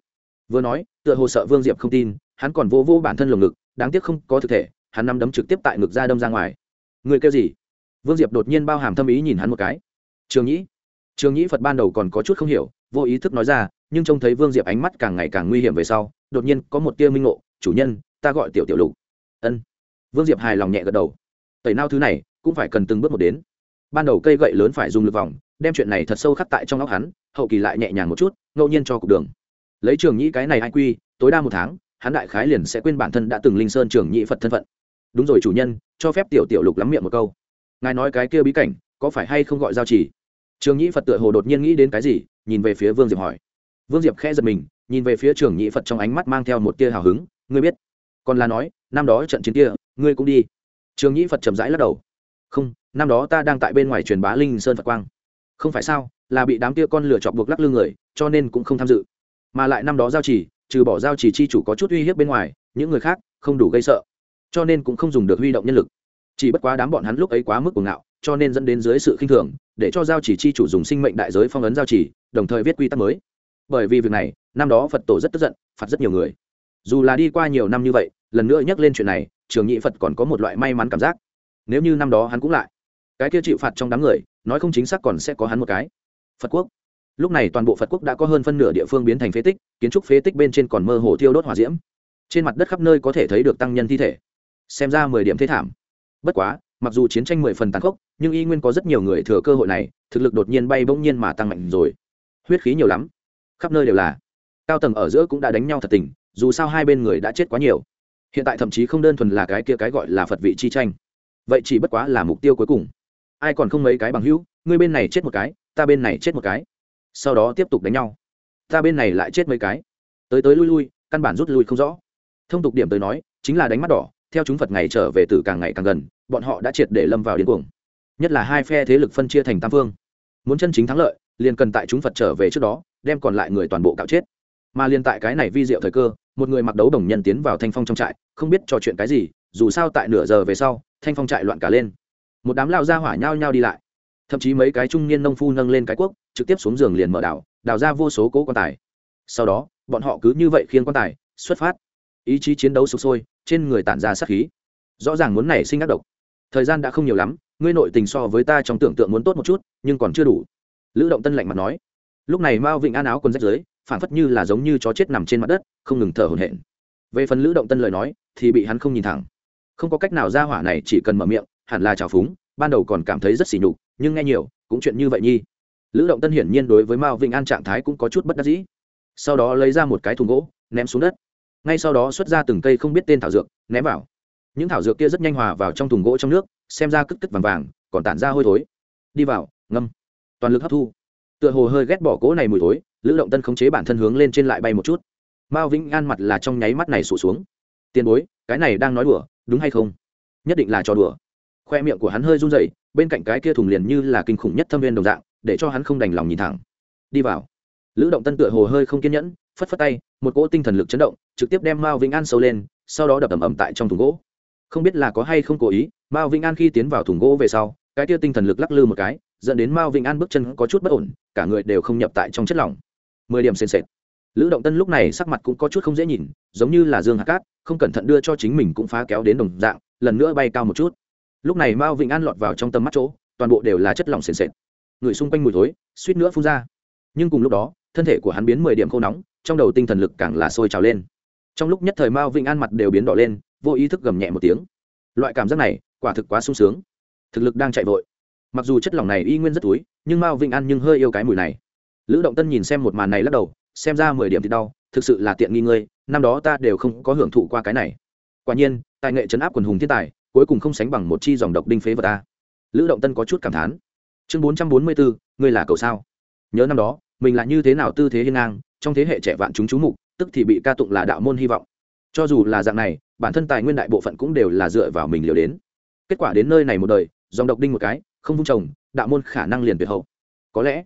Vừa nói, tựa hồ sợ vương diệp không tin, hắn còn vô vô bản thân lồng ngực, đáng tiếc không có thực thể, hắn nắm đấm trực tiếp tại ngực ra đâm ra ngoài. Người kêu gì? Vương diệp đột nhiên bao hàm thâm ý nhìn hắn một cái. Trường nhĩ trường nhĩ phật ban đầu còn có chút không hiểu, vô ý thức nói ra, nhưng trông thấy vương diệp ánh mắt càng ngày càng nguy hiểm về sau, đột nhiên có một tia minh ngộ, chủ nhân ta gọi tiểu tiểu lục. Ân. Vương diệp hài lòng nhẹ gật đầu. Tẩy nao thứ này, cũng phải cần từng bước một đến. Ban đầu cây gậy lớn phải dùng lực vòng, đem chuyện này thật sâu khắc tại trong óc hắn, hậu kỳ lại nhẹ nhàng một chút, ngẫu nhiên cho cục đường. Lấy trường nhĩ cái này ai quy, tối đa một tháng, hắn đại khái liền sẽ quên bản thân đã từng linh sơn trường nhĩ phật thân phận. Đúng rồi chủ nhân, cho phép tiểu tiểu lục lắm miệng một câu. Ngài nói cái kia bí cảnh, có phải hay không gọi giao chỉ trường nhĩ phật tựa hồ đột nhiên nghĩ đến cái gì, nhìn về phía vương diệp hỏi. Vương diệp khẽ giật mình, nhìn về phía trường nhĩ phật trong ánh mắt mang theo một tia hào hứng, ngươi biết còn là nói, năm đó trận chiến kia, ngươi cũng đi. Trường nhĩ phật chậm rãi lắc đầu. Không, năm đó ta đang tại bên ngoài truyền bá linh sơn phật quang. Không phải sao, là bị đám kia con lửa chọc buộc lắc lư người, cho nên cũng không tham dự. Mà lại năm đó giao chỉ, trừ bỏ giao chỉ chi chủ có chút uy hiếp bên ngoài, những người khác không đủ gây sợ. Cho nên cũng không dùng được huy động nhân lực. Chỉ bất quá đám bọn hắn lúc ấy quá mức cuồng ngạo, cho nên dẫn đến dưới sự khinh thường, để cho giao chỉ chi chủ dùng sinh mệnh đại giới phong ấn giao chỉ, đồng thời viết quy tắc mới. Bởi vì việc này, năm đó phật tổ rất tức giận, phạt rất nhiều người dù là đi qua nhiều năm như vậy, lần nữa nhắc lên chuyện này, trường nhị phật còn có một loại may mắn cảm giác. Nếu như năm đó hắn cũng lại, cái kia chịu phạt trong đám người, nói không chính xác còn sẽ có hắn một cái. Phật quốc. Lúc này toàn bộ phật quốc đã có hơn phân nửa địa phương biến thành phế tích, kiến trúc phế tích bên trên còn mơ hồ thiêu đốt hỏa diễm. Trên mặt đất khắp nơi có thể thấy được tăng nhân thi thể. Xem ra mười điểm thế thảm. Bất quá, mặc dù chiến tranh mười phần tàn khốc, nhưng y nguyên có rất nhiều người thừa cơ hội này, thực lực đột nhiên bay bỗng nhiên mà tăng mạnh rồi. Huyết khí nhiều lắm. Khắp nơi đều là. Cao tầng ở giữa cũng đã đánh nhau thật tình dù sao hai bên người đã chết quá nhiều. Hiện tại thậm chí không đơn thuần là cái kia cái gọi là phật vị chi tranh. Vậy chỉ bất quá là mục tiêu cuối cùng. Ai còn không mấy cái bằng hữu, ngươi bên này chết một cái, ta bên này chết một cái. Sau đó tiếp tục đánh nhau. Ta bên này lại chết mấy cái. Tới tới lui lui, căn bản rút lui không rõ. Thông tục điểm tới nói, chính là đánh mắt đỏ, theo chúng phật ngày trở về từ càng ngày càng gần, bọn họ đã triệt để lâm vào điên cuồng. Nhất là hai phe thế lực phân chia thành tam phương. Muốn chân chính thắng lợi, liền cần tại chúng phật trở về trước đó, đem còn lại người toàn bộ cạo chết mà liên tại cái này vi diệu thời cơ, một người mặc đấu đồng nhân tiến vào thanh phong trong trại, không biết trò chuyện cái gì, dù sao tại nửa giờ về sau, thanh phong trại loạn cả lên. Một đám lao ra hỏa nhao nhao đi lại. Thậm chí mấy cái trung niên nông phu nâng lên cái cuốc, trực tiếp xuống giường liền mở đảo, đào ra vô số cố quan tài. Sau đó, bọn họ cứ như vậy khiến quan tài, xuất phát. Ý chí chiến đấu sụp sôi, trên người tản ra sát khí. Rõ ràng muốn nảy sinh ác độc. Thời gian đã không nhiều lắm, ngươi nội tình so với ta trong tưởng tượng muốn tốt một chút, nhưng còn chưa đủ. Lữ động tân lạnh mặt nói. Lúc này mao vịnh an áo quần rách dưới phản phất như là giống như chó chết nằm trên mặt đất, không ngừng thở hổn hển. Về phần lữ động tân lời nói, thì bị hắn không nhìn thẳng. Không có cách nào ra hỏa này, chỉ cần mở miệng, hẳn là trào phúng, ban đầu còn cảm thấy rất xỉ nhục, nhưng nghe nhiều, cũng chuyện như vậy nhi. Lữ động tân hiển nhiên đối với mao vịnh an trạng thái cũng có chút bất đắc dĩ. Sau đó lấy ra một cái thùng gỗ, ném xuống đất. Ngay sau đó xuất ra từng cây không biết tên thảo dược, ném vào. Những thảo dược kia rất nhanh hòa vào trong thùng gỗ trong nước, xem ra cất cất vàng vàng, còn tản ra hôi thối. Đi vào, ngâm. Toàn lực hấp thu. Tựa hồ hơi ghét bỏ cỗ này mùi thối lữ động tân khống chế bản thân hướng lên trên lại bay một chút mao vĩnh an mặt là trong nháy mắt này sụt xuống tiền bối cái này đang nói đùa đúng hay không nhất định là trò đùa khoe miệng của hắn hơi run rẩy, bên cạnh cái kia thùng liền như là kinh khủng nhất thâm viên đồng dạng để cho hắn không đành lòng nhìn thẳng đi vào lữ động tân tựa hồ hơi không kiên nhẫn phất phất tay một cỗ tinh thần lực chấn động trực tiếp đem mao vĩnh an sâu lên sau đó đập ầm ầm tại trong thùng gỗ không biết là có hay không cố ý mao vĩnh an khi tiến vào thùng gỗ về sau cái kia tinh thần lực lắc lư một cái dẫn đến mao vĩnh an bước chân có chút bất ổn cả người đều không nhập tại trong chất lỏng mười điểm sền sệt. Lữ động tân lúc này sắc mặt cũng có chút không dễ nhìn, giống như là dương hạt cát, không cẩn thận đưa cho chính mình cũng phá kéo đến đồng dạng, lần nữa bay cao một chút. Lúc này mao Vịnh an lọt vào trong tầm mắt chỗ, toàn bộ đều là chất lỏng sền sệt. Người xung quanh mùi thối, suýt nữa phun ra. Nhưng cùng lúc đó, thân thể của hắn biến mười điểm khô nóng, trong đầu tinh thần lực càng là sôi trào lên. Trong lúc nhất thời mao Vịnh an mặt đều biến đỏ lên, vô ý thức gầm nhẹ một tiếng. Loại cảm giác này, quả thực quá sung sướng. Thực lực đang chạy vội. Mặc dù chất lỏng này y nguyên rất túi nhưng mao Vịnh an nhưng hơi yêu cái mùi này lữ động tân nhìn xem một màn này lắc đầu, xem ra mười điểm thì đau, thực sự là tiện nghi ngươi, năm đó ta đều không có hưởng thụ qua cái này. Quả nhiên, tài nghệ chấn áp quần hùng thiên tài, cuối cùng không sánh bằng một chi dòng độc đinh phế vật ta lữ động tân có chút cảm thán. Chương bốn trăm bốn mươi bốn ngươi là cầu sao? Nhớ năm đó, mình là như thế nào tư thế hiên ngang, trong thế hệ trẻ vạn chúng chú mục, tức thì bị ca tụng là đạo môn hy vọng. Cho dù là dạng này, bản thân tài nguyên đại bộ phận cũng đều là dựa vào mình liều đến. Kết quả đến nơi này một đời, dòng độc đinh một cái, không vung trồng, đạo môn khả năng liền tuyệt hậu. Có lẽ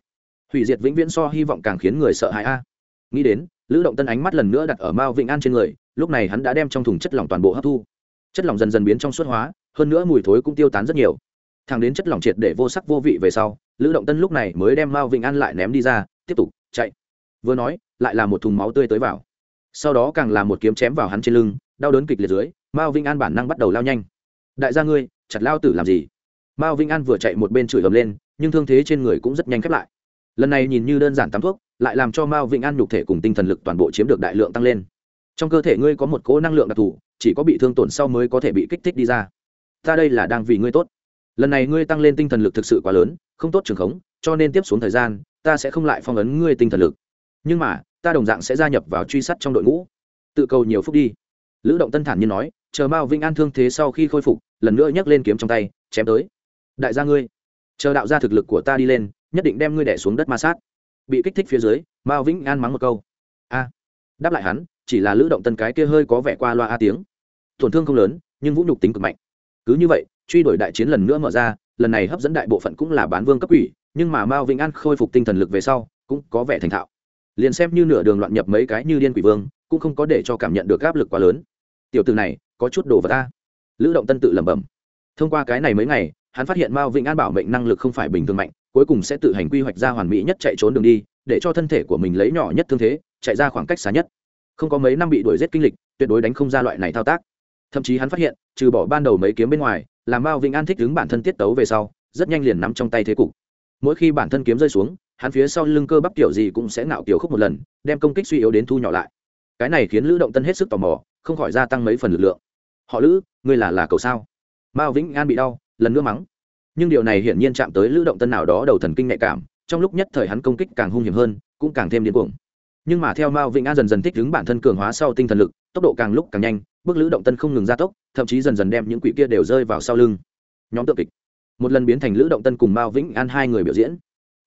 hủy diệt vĩnh viễn so hy vọng càng khiến người sợ hãi a. Nghĩ đến, lữ động tân ánh mắt lần nữa đặt ở mao vĩnh an trên người, lúc này hắn đã đem trong thùng chất lỏng toàn bộ hấp thu. Chất lỏng dần dần biến trong suốt hóa, hơn nữa mùi thối cũng tiêu tán rất nhiều. Thằng đến chất lỏng triệt để vô sắc vô vị về sau, lữ động tân lúc này mới đem mao vĩnh an lại ném đi ra, tiếp tục, chạy. Vừa nói, lại là một thùng máu tươi tới vào. Sau đó càng là một kiếm chém vào hắn trên lưng, đau đớn kịch liệt dưới, mao vĩnh an bản năng bắt đầu lao nhanh. Đại gia ngươi, chặt lao tử làm gì? Mao vĩnh an vừa chạy một bên chửi ầm lên, nhưng thương thế trên người cũng rất nhanh khép lại lần này nhìn như đơn giản tắm thuốc, lại làm cho mao vĩnh an nhục thể cùng tinh thần lực toàn bộ chiếm được đại lượng tăng lên. Trong cơ thể ngươi có một cỗ năng lượng đặc thù, chỉ có bị thương tổn sau mới có thể bị kích thích đi ra. Ta đây là đang vì ngươi tốt. Lần này ngươi tăng lên tinh thần lực thực sự quá lớn, không tốt trường khống, cho nên tiếp xuống thời gian, ta sẽ không lại phong ấn ngươi tinh thần lực. Nhưng mà, ta đồng dạng sẽ gia nhập vào truy sát trong đội ngũ. Tự cầu nhiều phút đi. Lữ động tân thản nhiên nói, chờ mao vĩnh an thương thế sau khi khôi phục, lần nữa nhấc lên kiếm trong tay, chém tới. Đại gia ngươi, chờ đạo ra thực lực của ta đi lên nhất định đem ngươi đẻ xuống đất ma sát. Bị kích thích phía dưới mao vĩnh an mắng một câu. A. Đáp lại hắn chỉ là lữ động tân cái kia hơi có vẻ qua loa a tiếng. Tổn thương không lớn nhưng vũ nhục tính cực mạnh. Cứ như vậy truy đuổi đại chiến lần nữa mở ra lần này hấp dẫn đại bộ phận cũng là bán vương cấp ủy, nhưng mà mao vĩnh an khôi phục tinh thần lực về sau cũng có vẻ thành thạo. Liền xem như nửa đường loạn nhập mấy cái như điên quỷ vương cũng không có để cho cảm nhận được áp lực quá lớn. Tiểu từ này có chút đồ vật ta. Lữ động tân tự lẩm bẩm. Thông qua cái này mấy ngày hắn phát hiện mao vĩnh an bảo mệnh năng lực không phải bình thường mạnh cuối cùng sẽ tự hành quy hoạch ra hoàn mỹ nhất chạy trốn đường đi, để cho thân thể của mình lấy nhỏ nhất thương thế, chạy ra khoảng cách xa nhất. Không có mấy năm bị đuổi giết kinh lịch, tuyệt đối đánh không ra loại này thao tác. Thậm chí hắn phát hiện, trừ bỏ ban đầu mấy kiếm bên ngoài, làm bao vĩnh an thích đứng bản thân tiết tấu về sau, rất nhanh liền nắm trong tay thế cục. Mỗi khi bản thân kiếm rơi xuống, hắn phía sau lưng cơ bắp kiểu gì cũng sẽ nạo kiểu khúc một lần, đem công kích suy yếu đến thu nhỏ lại. Cái này khiến lữ động tân hết sức tò mò, không khỏi gia tăng mấy phần lực lượng. Họ lữ, ngươi là là cầu sao? Mao vĩnh an bị đau, lần nữa mắng nhưng điều này hiển nhiên chạm tới lữ động tân nào đó đầu thần kinh nhạy cảm, trong lúc nhất thời hắn công kích càng hung hiểm hơn, cũng càng thêm điên cuồng. Nhưng mà theo mao vĩnh an dần dần thích ứng bản thân cường hóa sau tinh thần lực, tốc độ càng lúc càng nhanh, bước lữ động tân không ngừng gia tốc, thậm chí dần dần đem những quỷ kia đều rơi vào sau lưng. Nhóm tượng kịch. Một lần biến thành lữ động tân cùng mao vĩnh an hai người biểu diễn.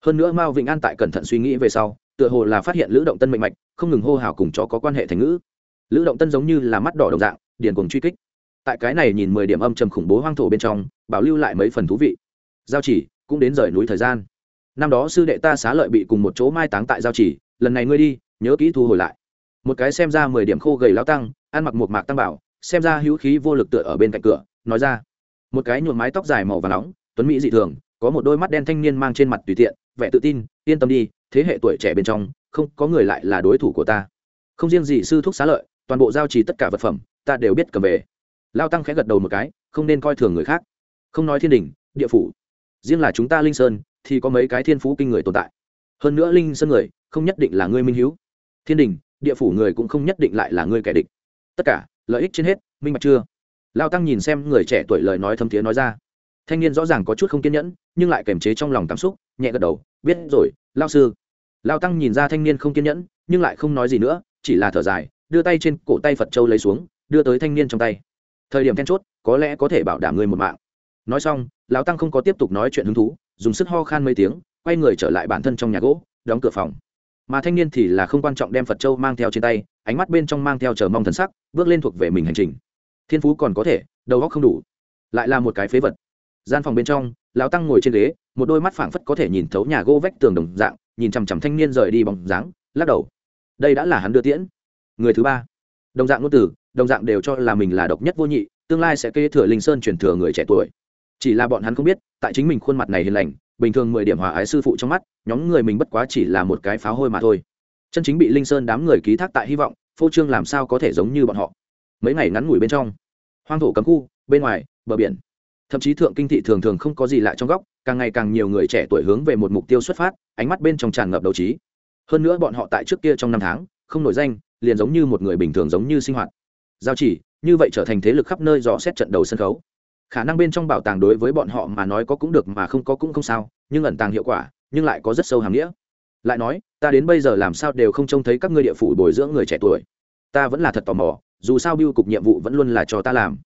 Hơn nữa mao vĩnh an tại cẩn thận suy nghĩ về sau, tựa hồ là phát hiện lữ động tân mạnh mạch, không ngừng hô hào cùng chó có quan hệ thành ngữ. Lữ động tân giống như là mắt đỏ đồng dạng, điền cùng truy kích tại cái này nhìn mười điểm âm trầm khủng bố hoang thổ bên trong, bảo lưu lại mấy phần thú vị. Giao chỉ, cũng đến rời núi thời gian. Năm đó sư đệ ta xá lợi bị cùng một chỗ mai táng tại giao chỉ, lần này ngươi đi, nhớ kỹ thu hồi lại. Một cái xem ra mười điểm khô gầy lao tăng, ăn mặc một mạc tăng bảo, xem ra hữu khí vô lực tựa ở bên cạnh cửa, nói ra. Một cái nhuộm mái tóc dài màu và nóng, tuấn mỹ dị thường, có một đôi mắt đen thanh niên mang trên mặt tùy tiện, vẻ tự tin, yên tâm đi, thế hệ tuổi trẻ bên trong, không có người lại là đối thủ của ta. Không riêng gì sư thúc xá lợi, toàn bộ giao trì tất cả vật phẩm, ta đều biết cầm về lao tăng khẽ gật đầu một cái, không nên coi thường người khác. Không nói thiên đình, địa phủ. Riêng là chúng ta linh sơn, thì có mấy cái thiên phú kinh người tồn tại. Hơn nữa linh sơn người, không nhất định là ngươi minh hiếu. Thiên đình, địa phủ người cũng không nhất định lại là ngươi kẻ địch. Tất cả, lợi ích trên hết, minh bạch chưa? Lao tăng nhìn xem người trẻ tuổi lời nói thâm thiế nói ra. Thanh niên rõ ràng có chút không kiên nhẫn, nhưng lại kềm chế trong lòng cảm xúc, nhẹ gật đầu, biết rồi, lao sư. Lao tăng nhìn ra thanh niên không kiên nhẫn, nhưng lại không nói gì nữa, chỉ là thở dài, đưa tay trên cổ tay phật châu lấy xuống, đưa tới thanh niên trong tay thời điểm then chốt, có lẽ có thể bảo đảm ngươi một mạng. Nói xong, lão tăng không có tiếp tục nói chuyện hứng thú, dùng sức ho khan mấy tiếng, quay người trở lại bản thân trong nhà gỗ, đóng cửa phòng. Mà thanh niên thì là không quan trọng đem phật châu mang theo trên tay, ánh mắt bên trong mang theo chờ mong thần sắc, bước lên thuộc về mình hành trình. Thiên phú còn có thể, đầu óc không đủ. Lại là một cái phế vật. Gian phòng bên trong, lão tăng ngồi trên ghế, một đôi mắt phảng phất có thể nhìn thấu nhà gỗ vách tường đồng dạng, nhìn chằm chằm thanh niên rời đi bóng dáng, lắc đầu. Đây đã là hắn đưa tiễn. Người thứ ba đồng dạng ngôn từ, đồng dạng đều cho là mình là độc nhất vô nhị, tương lai sẽ kế thừa linh sơn truyền thừa người trẻ tuổi. Chỉ là bọn hắn không biết, tại chính mình khuôn mặt này hiền lành, bình thường mười điểm hòa ái sư phụ trong mắt, nhóm người mình bất quá chỉ là một cái pháo hôi mà thôi. Chân chính bị linh sơn đám người ký thác tại hy vọng, phô trương làm sao có thể giống như bọn họ. Mấy ngày ngắn ngủi bên trong, hoang thổ cấm khu, bên ngoài, bờ biển. Thậm chí thượng kinh thị thường thường không có gì lạ trong góc, càng ngày càng nhiều người trẻ tuổi hướng về một mục tiêu xuất phát, ánh mắt bên trong tràn ngập đầu trí. Hơn nữa bọn họ tại trước kia trong năm tháng không nổi danh, liền giống như một người bình thường giống như sinh hoạt. Giao chỉ, như vậy trở thành thế lực khắp nơi dò xét trận đầu sân khấu. Khả năng bên trong bảo tàng đối với bọn họ mà nói có cũng được mà không có cũng không sao, nhưng ẩn tàng hiệu quả, nhưng lại có rất sâu hàm nghĩa. Lại nói, ta đến bây giờ làm sao đều không trông thấy các ngươi địa phủ bồi dưỡng người trẻ tuổi. Ta vẫn là thật tò mò, dù sao biêu cục nhiệm vụ vẫn luôn là cho ta làm.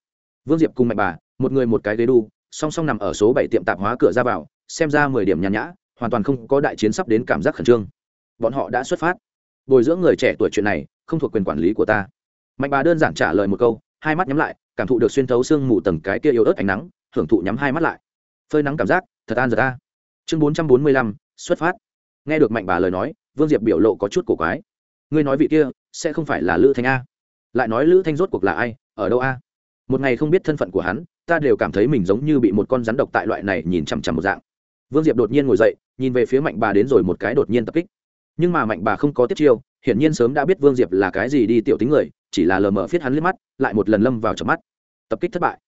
Vương diệp cùng mạnh bà, một người một cái ghế đu, song song nằm ở số bảy tiệm tạp hóa cửa ra vào, xem ra mười điểm nhàn nhã, hoàn toàn không có đại chiến sắp đến cảm giác khẩn trương. Bọn họ đã xuất phát bồi dưỡng người trẻ tuổi chuyện này không thuộc quyền quản lý của ta. Mạnh bà đơn giản trả lời một câu, hai mắt nhắm lại, cảm thụ được xuyên thấu sương mù tầng cái kia yếu ớt ánh nắng, hưởng thụ nhắm hai mắt lại. Phơi nắng cảm giác, thật an giật ta chương bốn trăm bốn mươi lăm, xuất phát. Nghe được mạnh bà lời nói, vương diệp biểu lộ có chút cổ quái. Ngươi nói vị kia, sẽ không phải là lữ thanh a. Lại nói lữ thanh rốt cuộc là ai, ở đâu a? Một ngày không biết thân phận của hắn, ta đều cảm thấy mình giống như bị một con rắn độc tại loại này nhìn chằm chằm một dạng. Vương diệp đột nhiên ngồi dậy, nhìn về phía mạnh bà đến rồi một cái đột nhiên tập kích nhưng mà mạnh bà không có tiết chiêu, hiển nhiên sớm đã biết vương diệp là cái gì đi tiểu tính người, chỉ là lờ mờ viết hắn liếc mắt, lại một lần lâm vào trong mắt. Tập kích thất bại.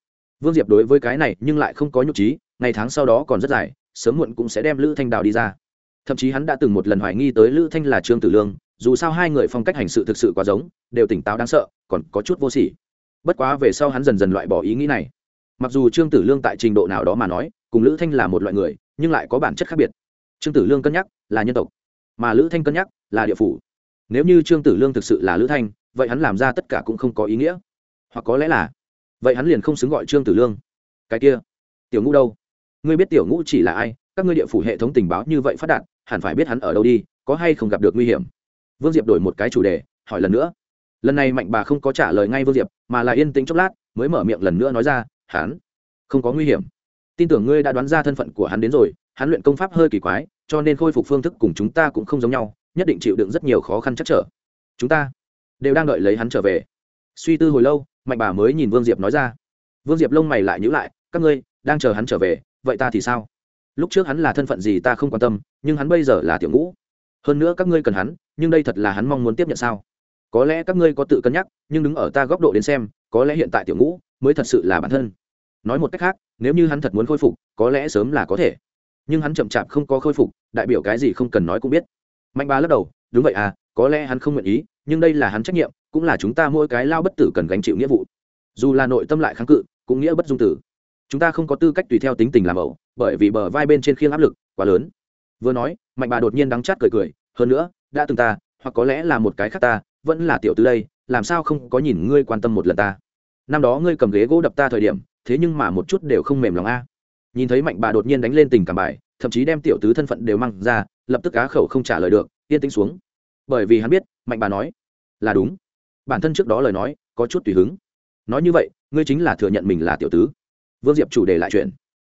Vương diệp đối với cái này nhưng lại không có nhục trí, ngày tháng sau đó còn rất dài, sớm muộn cũng sẽ đem lữ thanh đào đi ra. Thậm chí hắn đã từng một lần hoài nghi tới lữ thanh là trương tử lương, dù sao hai người phong cách hành sự thực sự quá giống, đều tỉnh táo đáng sợ, còn có chút vô sỉ. Bất quá về sau hắn dần dần loại bỏ ý nghĩ này. Mặc dù trương tử lương tại trình độ nào đó mà nói, cùng lữ thanh là một loại người, nhưng lại có bản chất khác biệt. Trương tử lương cân nhắc, là nhân tộc mà lữ thanh cân nhắc là địa phủ. Nếu như trương tử lương thực sự là lữ thanh, vậy hắn làm ra tất cả cũng không có ý nghĩa. Hoặc có lẽ là, vậy hắn liền không xứng gọi trương tử lương. Cái kia, tiểu ngũ đâu? Ngươi biết tiểu ngũ chỉ là ai? Các ngươi địa phủ hệ thống tình báo như vậy phát đạt, hẳn phải biết hắn ở đâu đi, có hay không gặp được nguy hiểm? Vương diệp đổi một cái chủ đề, hỏi lần nữa. Lần này mạnh bà không có trả lời ngay vương diệp, mà là yên tĩnh chốc lát, mới mở miệng lần nữa nói ra, hắn không có nguy hiểm. Tin tưởng ngươi đã đoán ra thân phận của hắn đến rồi hắn luyện công pháp hơi kỳ quái, cho nên khôi phục phương thức cùng chúng ta cũng không giống nhau, nhất định chịu đựng rất nhiều khó khăn chắc trở. Chúng ta đều đang đợi lấy hắn trở về. Suy tư hồi lâu, mạnh bà mới nhìn vương diệp nói ra. Vương diệp lông mày lại nhữ lại, các ngươi đang chờ hắn trở về, vậy ta thì sao? Lúc trước hắn là thân phận gì ta không quan tâm, nhưng hắn bây giờ là tiểu ngũ. Hơn nữa các ngươi cần hắn, nhưng đây thật là hắn mong muốn tiếp nhận sao? Có lẽ các ngươi có tự cân nhắc, nhưng đứng ở ta góc độ đến xem, có lẽ hiện tại tiểu ngũ mới thật sự là bản thân. Nói một cách khác, nếu như hắn thật muốn khôi phục, có lẽ sớm là có thể nhưng hắn chậm chạp không có khôi phục, đại biểu cái gì không cần nói cũng biết. Mạnh ba lắc đầu, đúng vậy à có lẽ hắn không nguyện ý, nhưng đây là hắn trách nhiệm, cũng là chúng ta mỗi cái lao bất tử cần gánh chịu nghĩa vụ. Dù là nội tâm lại kháng cự, cũng nghĩa bất dung tử. Chúng ta không có tư cách tùy theo tính tình làm ẩu, bởi vì bờ vai bên trên khiêng áp lực quá lớn. Vừa nói, mạnh bà đột nhiên đắng chát cười cười, hơn nữa, đã từng ta, hoặc có lẽ là một cái khác ta, vẫn là tiểu từ đây, làm sao không có nhìn ngươi quan tâm một lần ta? Năm đó ngươi cầm ghế gỗ đập ta thời điểm, thế nhưng mà một chút đều không mềm lòng a nhìn thấy mạnh bà đột nhiên đánh lên tình cảm bài, thậm chí đem tiểu tứ thân phận đều mang ra, lập tức á khẩu không trả lời được, yên tĩnh xuống. Bởi vì hắn biết, mạnh bà nói, là đúng. Bản thân trước đó lời nói, có chút tùy hứng. Nói như vậy, ngươi chính là thừa nhận mình là tiểu tứ. Vương diệp chủ đề lại chuyện.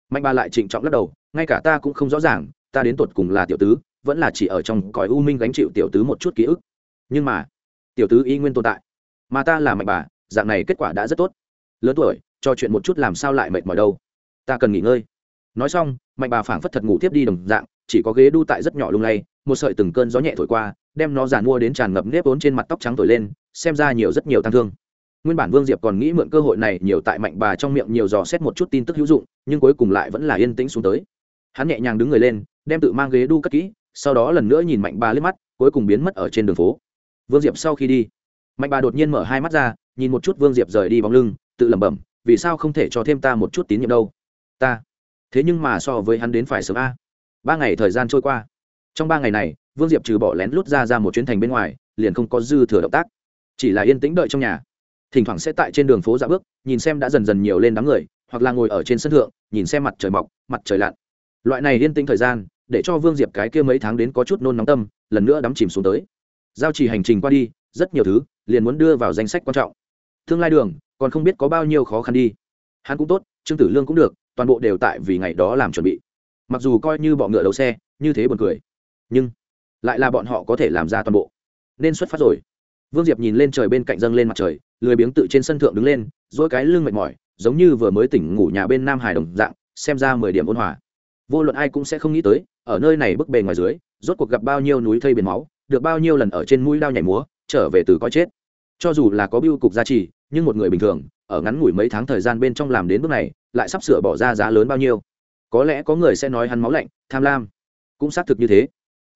Mạnh bà lại trịnh trọng lắc đầu, ngay cả ta cũng không rõ ràng, ta đến tột cùng là tiểu tứ, vẫn là chỉ ở trong cõi u minh gánh chịu tiểu tứ một chút ký ức. Nhưng mà, tiểu tứ y nguyên tồn tại. Mà ta là mạnh bà, dạng này kết quả đã rất tốt. Lớn tuổi, cho chuyện một chút làm sao lại mệt mỏi đâu. Ta cần nghỉ ngơi nói xong, mạnh bà phảng phất thật ngủ tiếp đi đồng dạng, chỉ có ghế đu tại rất nhỏ lung lay, một sợi từng cơn gió nhẹ thổi qua, đem nó giàn mua đến tràn ngập nếp ốn trên mặt tóc trắng thổi lên, xem ra nhiều rất nhiều tăng thương. Nguyên bản vương diệp còn nghĩ mượn cơ hội này nhiều tại mạnh bà trong miệng nhiều dò xét một chút tin tức hữu dụng, nhưng cuối cùng lại vẫn là yên tĩnh xuống tới. Hắn nhẹ nhàng đứng người lên, đem tự mang ghế đu cất kỹ, sau đó lần nữa nhìn mạnh bà liếc mắt, cuối cùng biến mất ở trên đường phố. Vương diệp sau khi đi, mạnh bà đột nhiên mở hai mắt ra, nhìn một chút vương diệp rời đi bóng lưng, tự lẩm bẩm, vì sao không thể cho thêm ta một chút tín nhiệm đâu? Ta thế nhưng mà so với hắn đến phải sớm a. Ba ngày thời gian trôi qua. Trong ba ngày này, vương diệp trừ bỏ lén lút ra ra một chuyến thành bên ngoài, liền không có dư thừa động tác. Chỉ là yên tĩnh đợi trong nhà. Thỉnh thoảng sẽ tại trên đường phố dạ bước, nhìn xem đã dần dần nhiều lên đám người, hoặc là ngồi ở trên sân thượng, nhìn xem mặt trời mọc, mặt trời lặn. Loại này yên tĩnh thời gian, để cho vương diệp cái kia mấy tháng đến có chút nôn nóng tâm, lần nữa đắm chìm xuống tới. Giao chỉ hành trình qua đi, rất nhiều thứ, liền muốn đưa vào danh sách quan trọng. Tương lai đường, còn không biết có bao nhiêu khó khăn đi. Hắn cũng tốt, trương tử lương cũng được toàn bộ đều tại vì ngày đó làm chuẩn bị. Mặc dù coi như bọ ngựa đầu xe, như thế buồn cười, nhưng lại là bọn họ có thể làm ra toàn bộ. Nên xuất phát rồi. Vương diệp nhìn lên trời bên cạnh dâng lên mặt trời, lười biếng tự trên sân thượng đứng lên dỗi cái lưng mệt mỏi, giống như vừa mới tỉnh ngủ nhà bên nam hải đồng dạng, xem ra mười điểm ôn hòa. Vô luận ai cũng sẽ không nghĩ tới, ở nơi này bức bề ngoài dưới, rốt cuộc gặp bao nhiêu núi thây biển máu, được bao nhiêu lần ở trên mũi đao nhảy múa, trở về từ có chết. Cho dù là có biêu cục gia trì nhưng một người bình thường, ở ngắn ngủi mấy tháng thời gian bên trong làm đến bước này, lại sắp sửa bỏ ra giá lớn bao nhiêu. Có lẽ có người sẽ nói hắn máu lạnh, tham lam. Cũng xác thực như thế.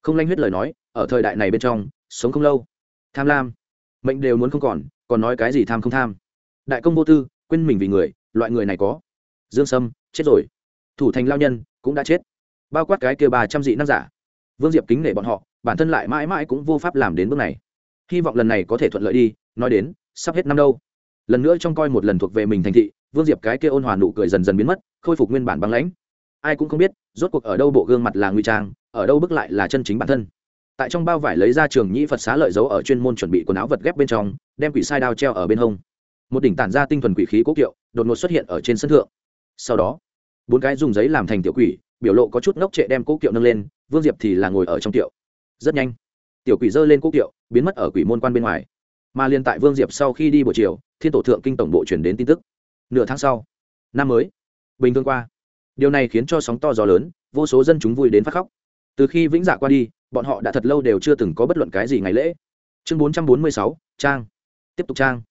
Không lanh huyết lời nói, ở thời đại này bên trong, sống không lâu. Tham lam. Mệnh đều muốn không còn còn nói cái gì tham không tham. Đại công vô tư, quên mình vì người, loại người này có. Dương sâm, chết rồi. Thủ thành lao nhân, cũng đã chết. Bao quát cái kia bà trăm dị năng giả. Vương diệp kính nể bọn họ, bản thân lại mãi mãi cũng vô pháp làm đến bước này. Hy vọng lần này có thể thuận lợi đi, nói đến, sắp hết năm đâu lần nữa trong coi một lần thuộc về mình thành thị, vương diệp cái kia ôn hòa nụ cười dần dần biến mất, khôi phục nguyên bản băng lãnh. Ai cũng không biết, rốt cuộc ở đâu bộ gương mặt là nguy trang, ở đâu bức lại là chân chính bản thân. Tại trong bao vải lấy ra trường nhĩ phật xá lợi dấu ở chuyên môn chuẩn bị quần áo vật ghép bên trong, đem quỷ sai đao treo ở bên hông. Một đỉnh tản ra tinh thuần quỷ khí cố kiệu, đột ngột xuất hiện ở trên sân thượng. Sau đó, bốn cái dùng giấy làm thành tiểu quỷ, biểu lộ có chút ngốc trệ đem cố kiệu nâng lên, vương diệp thì là ngồi ở trong tiệu rất nhanh, tiểu quỷ giơ lên cố kiệu, biến mất ở quỷ môn quan bên ngoài mà liên tại vương diệp sau khi đi buổi chiều, thiên tổ thượng kinh tổng bộ chuyển đến tin tức. Nửa tháng sau, năm mới, bình thường qua. Điều này khiến cho sóng to gió lớn, vô số dân chúng vui đến phát khóc. Từ khi vĩnh dạ qua đi, bọn họ đã thật lâu đều chưa từng có bất luận cái gì ngày lễ. Chương bốn trăm bốn mươi sáu, trang. Tiếp tục trang.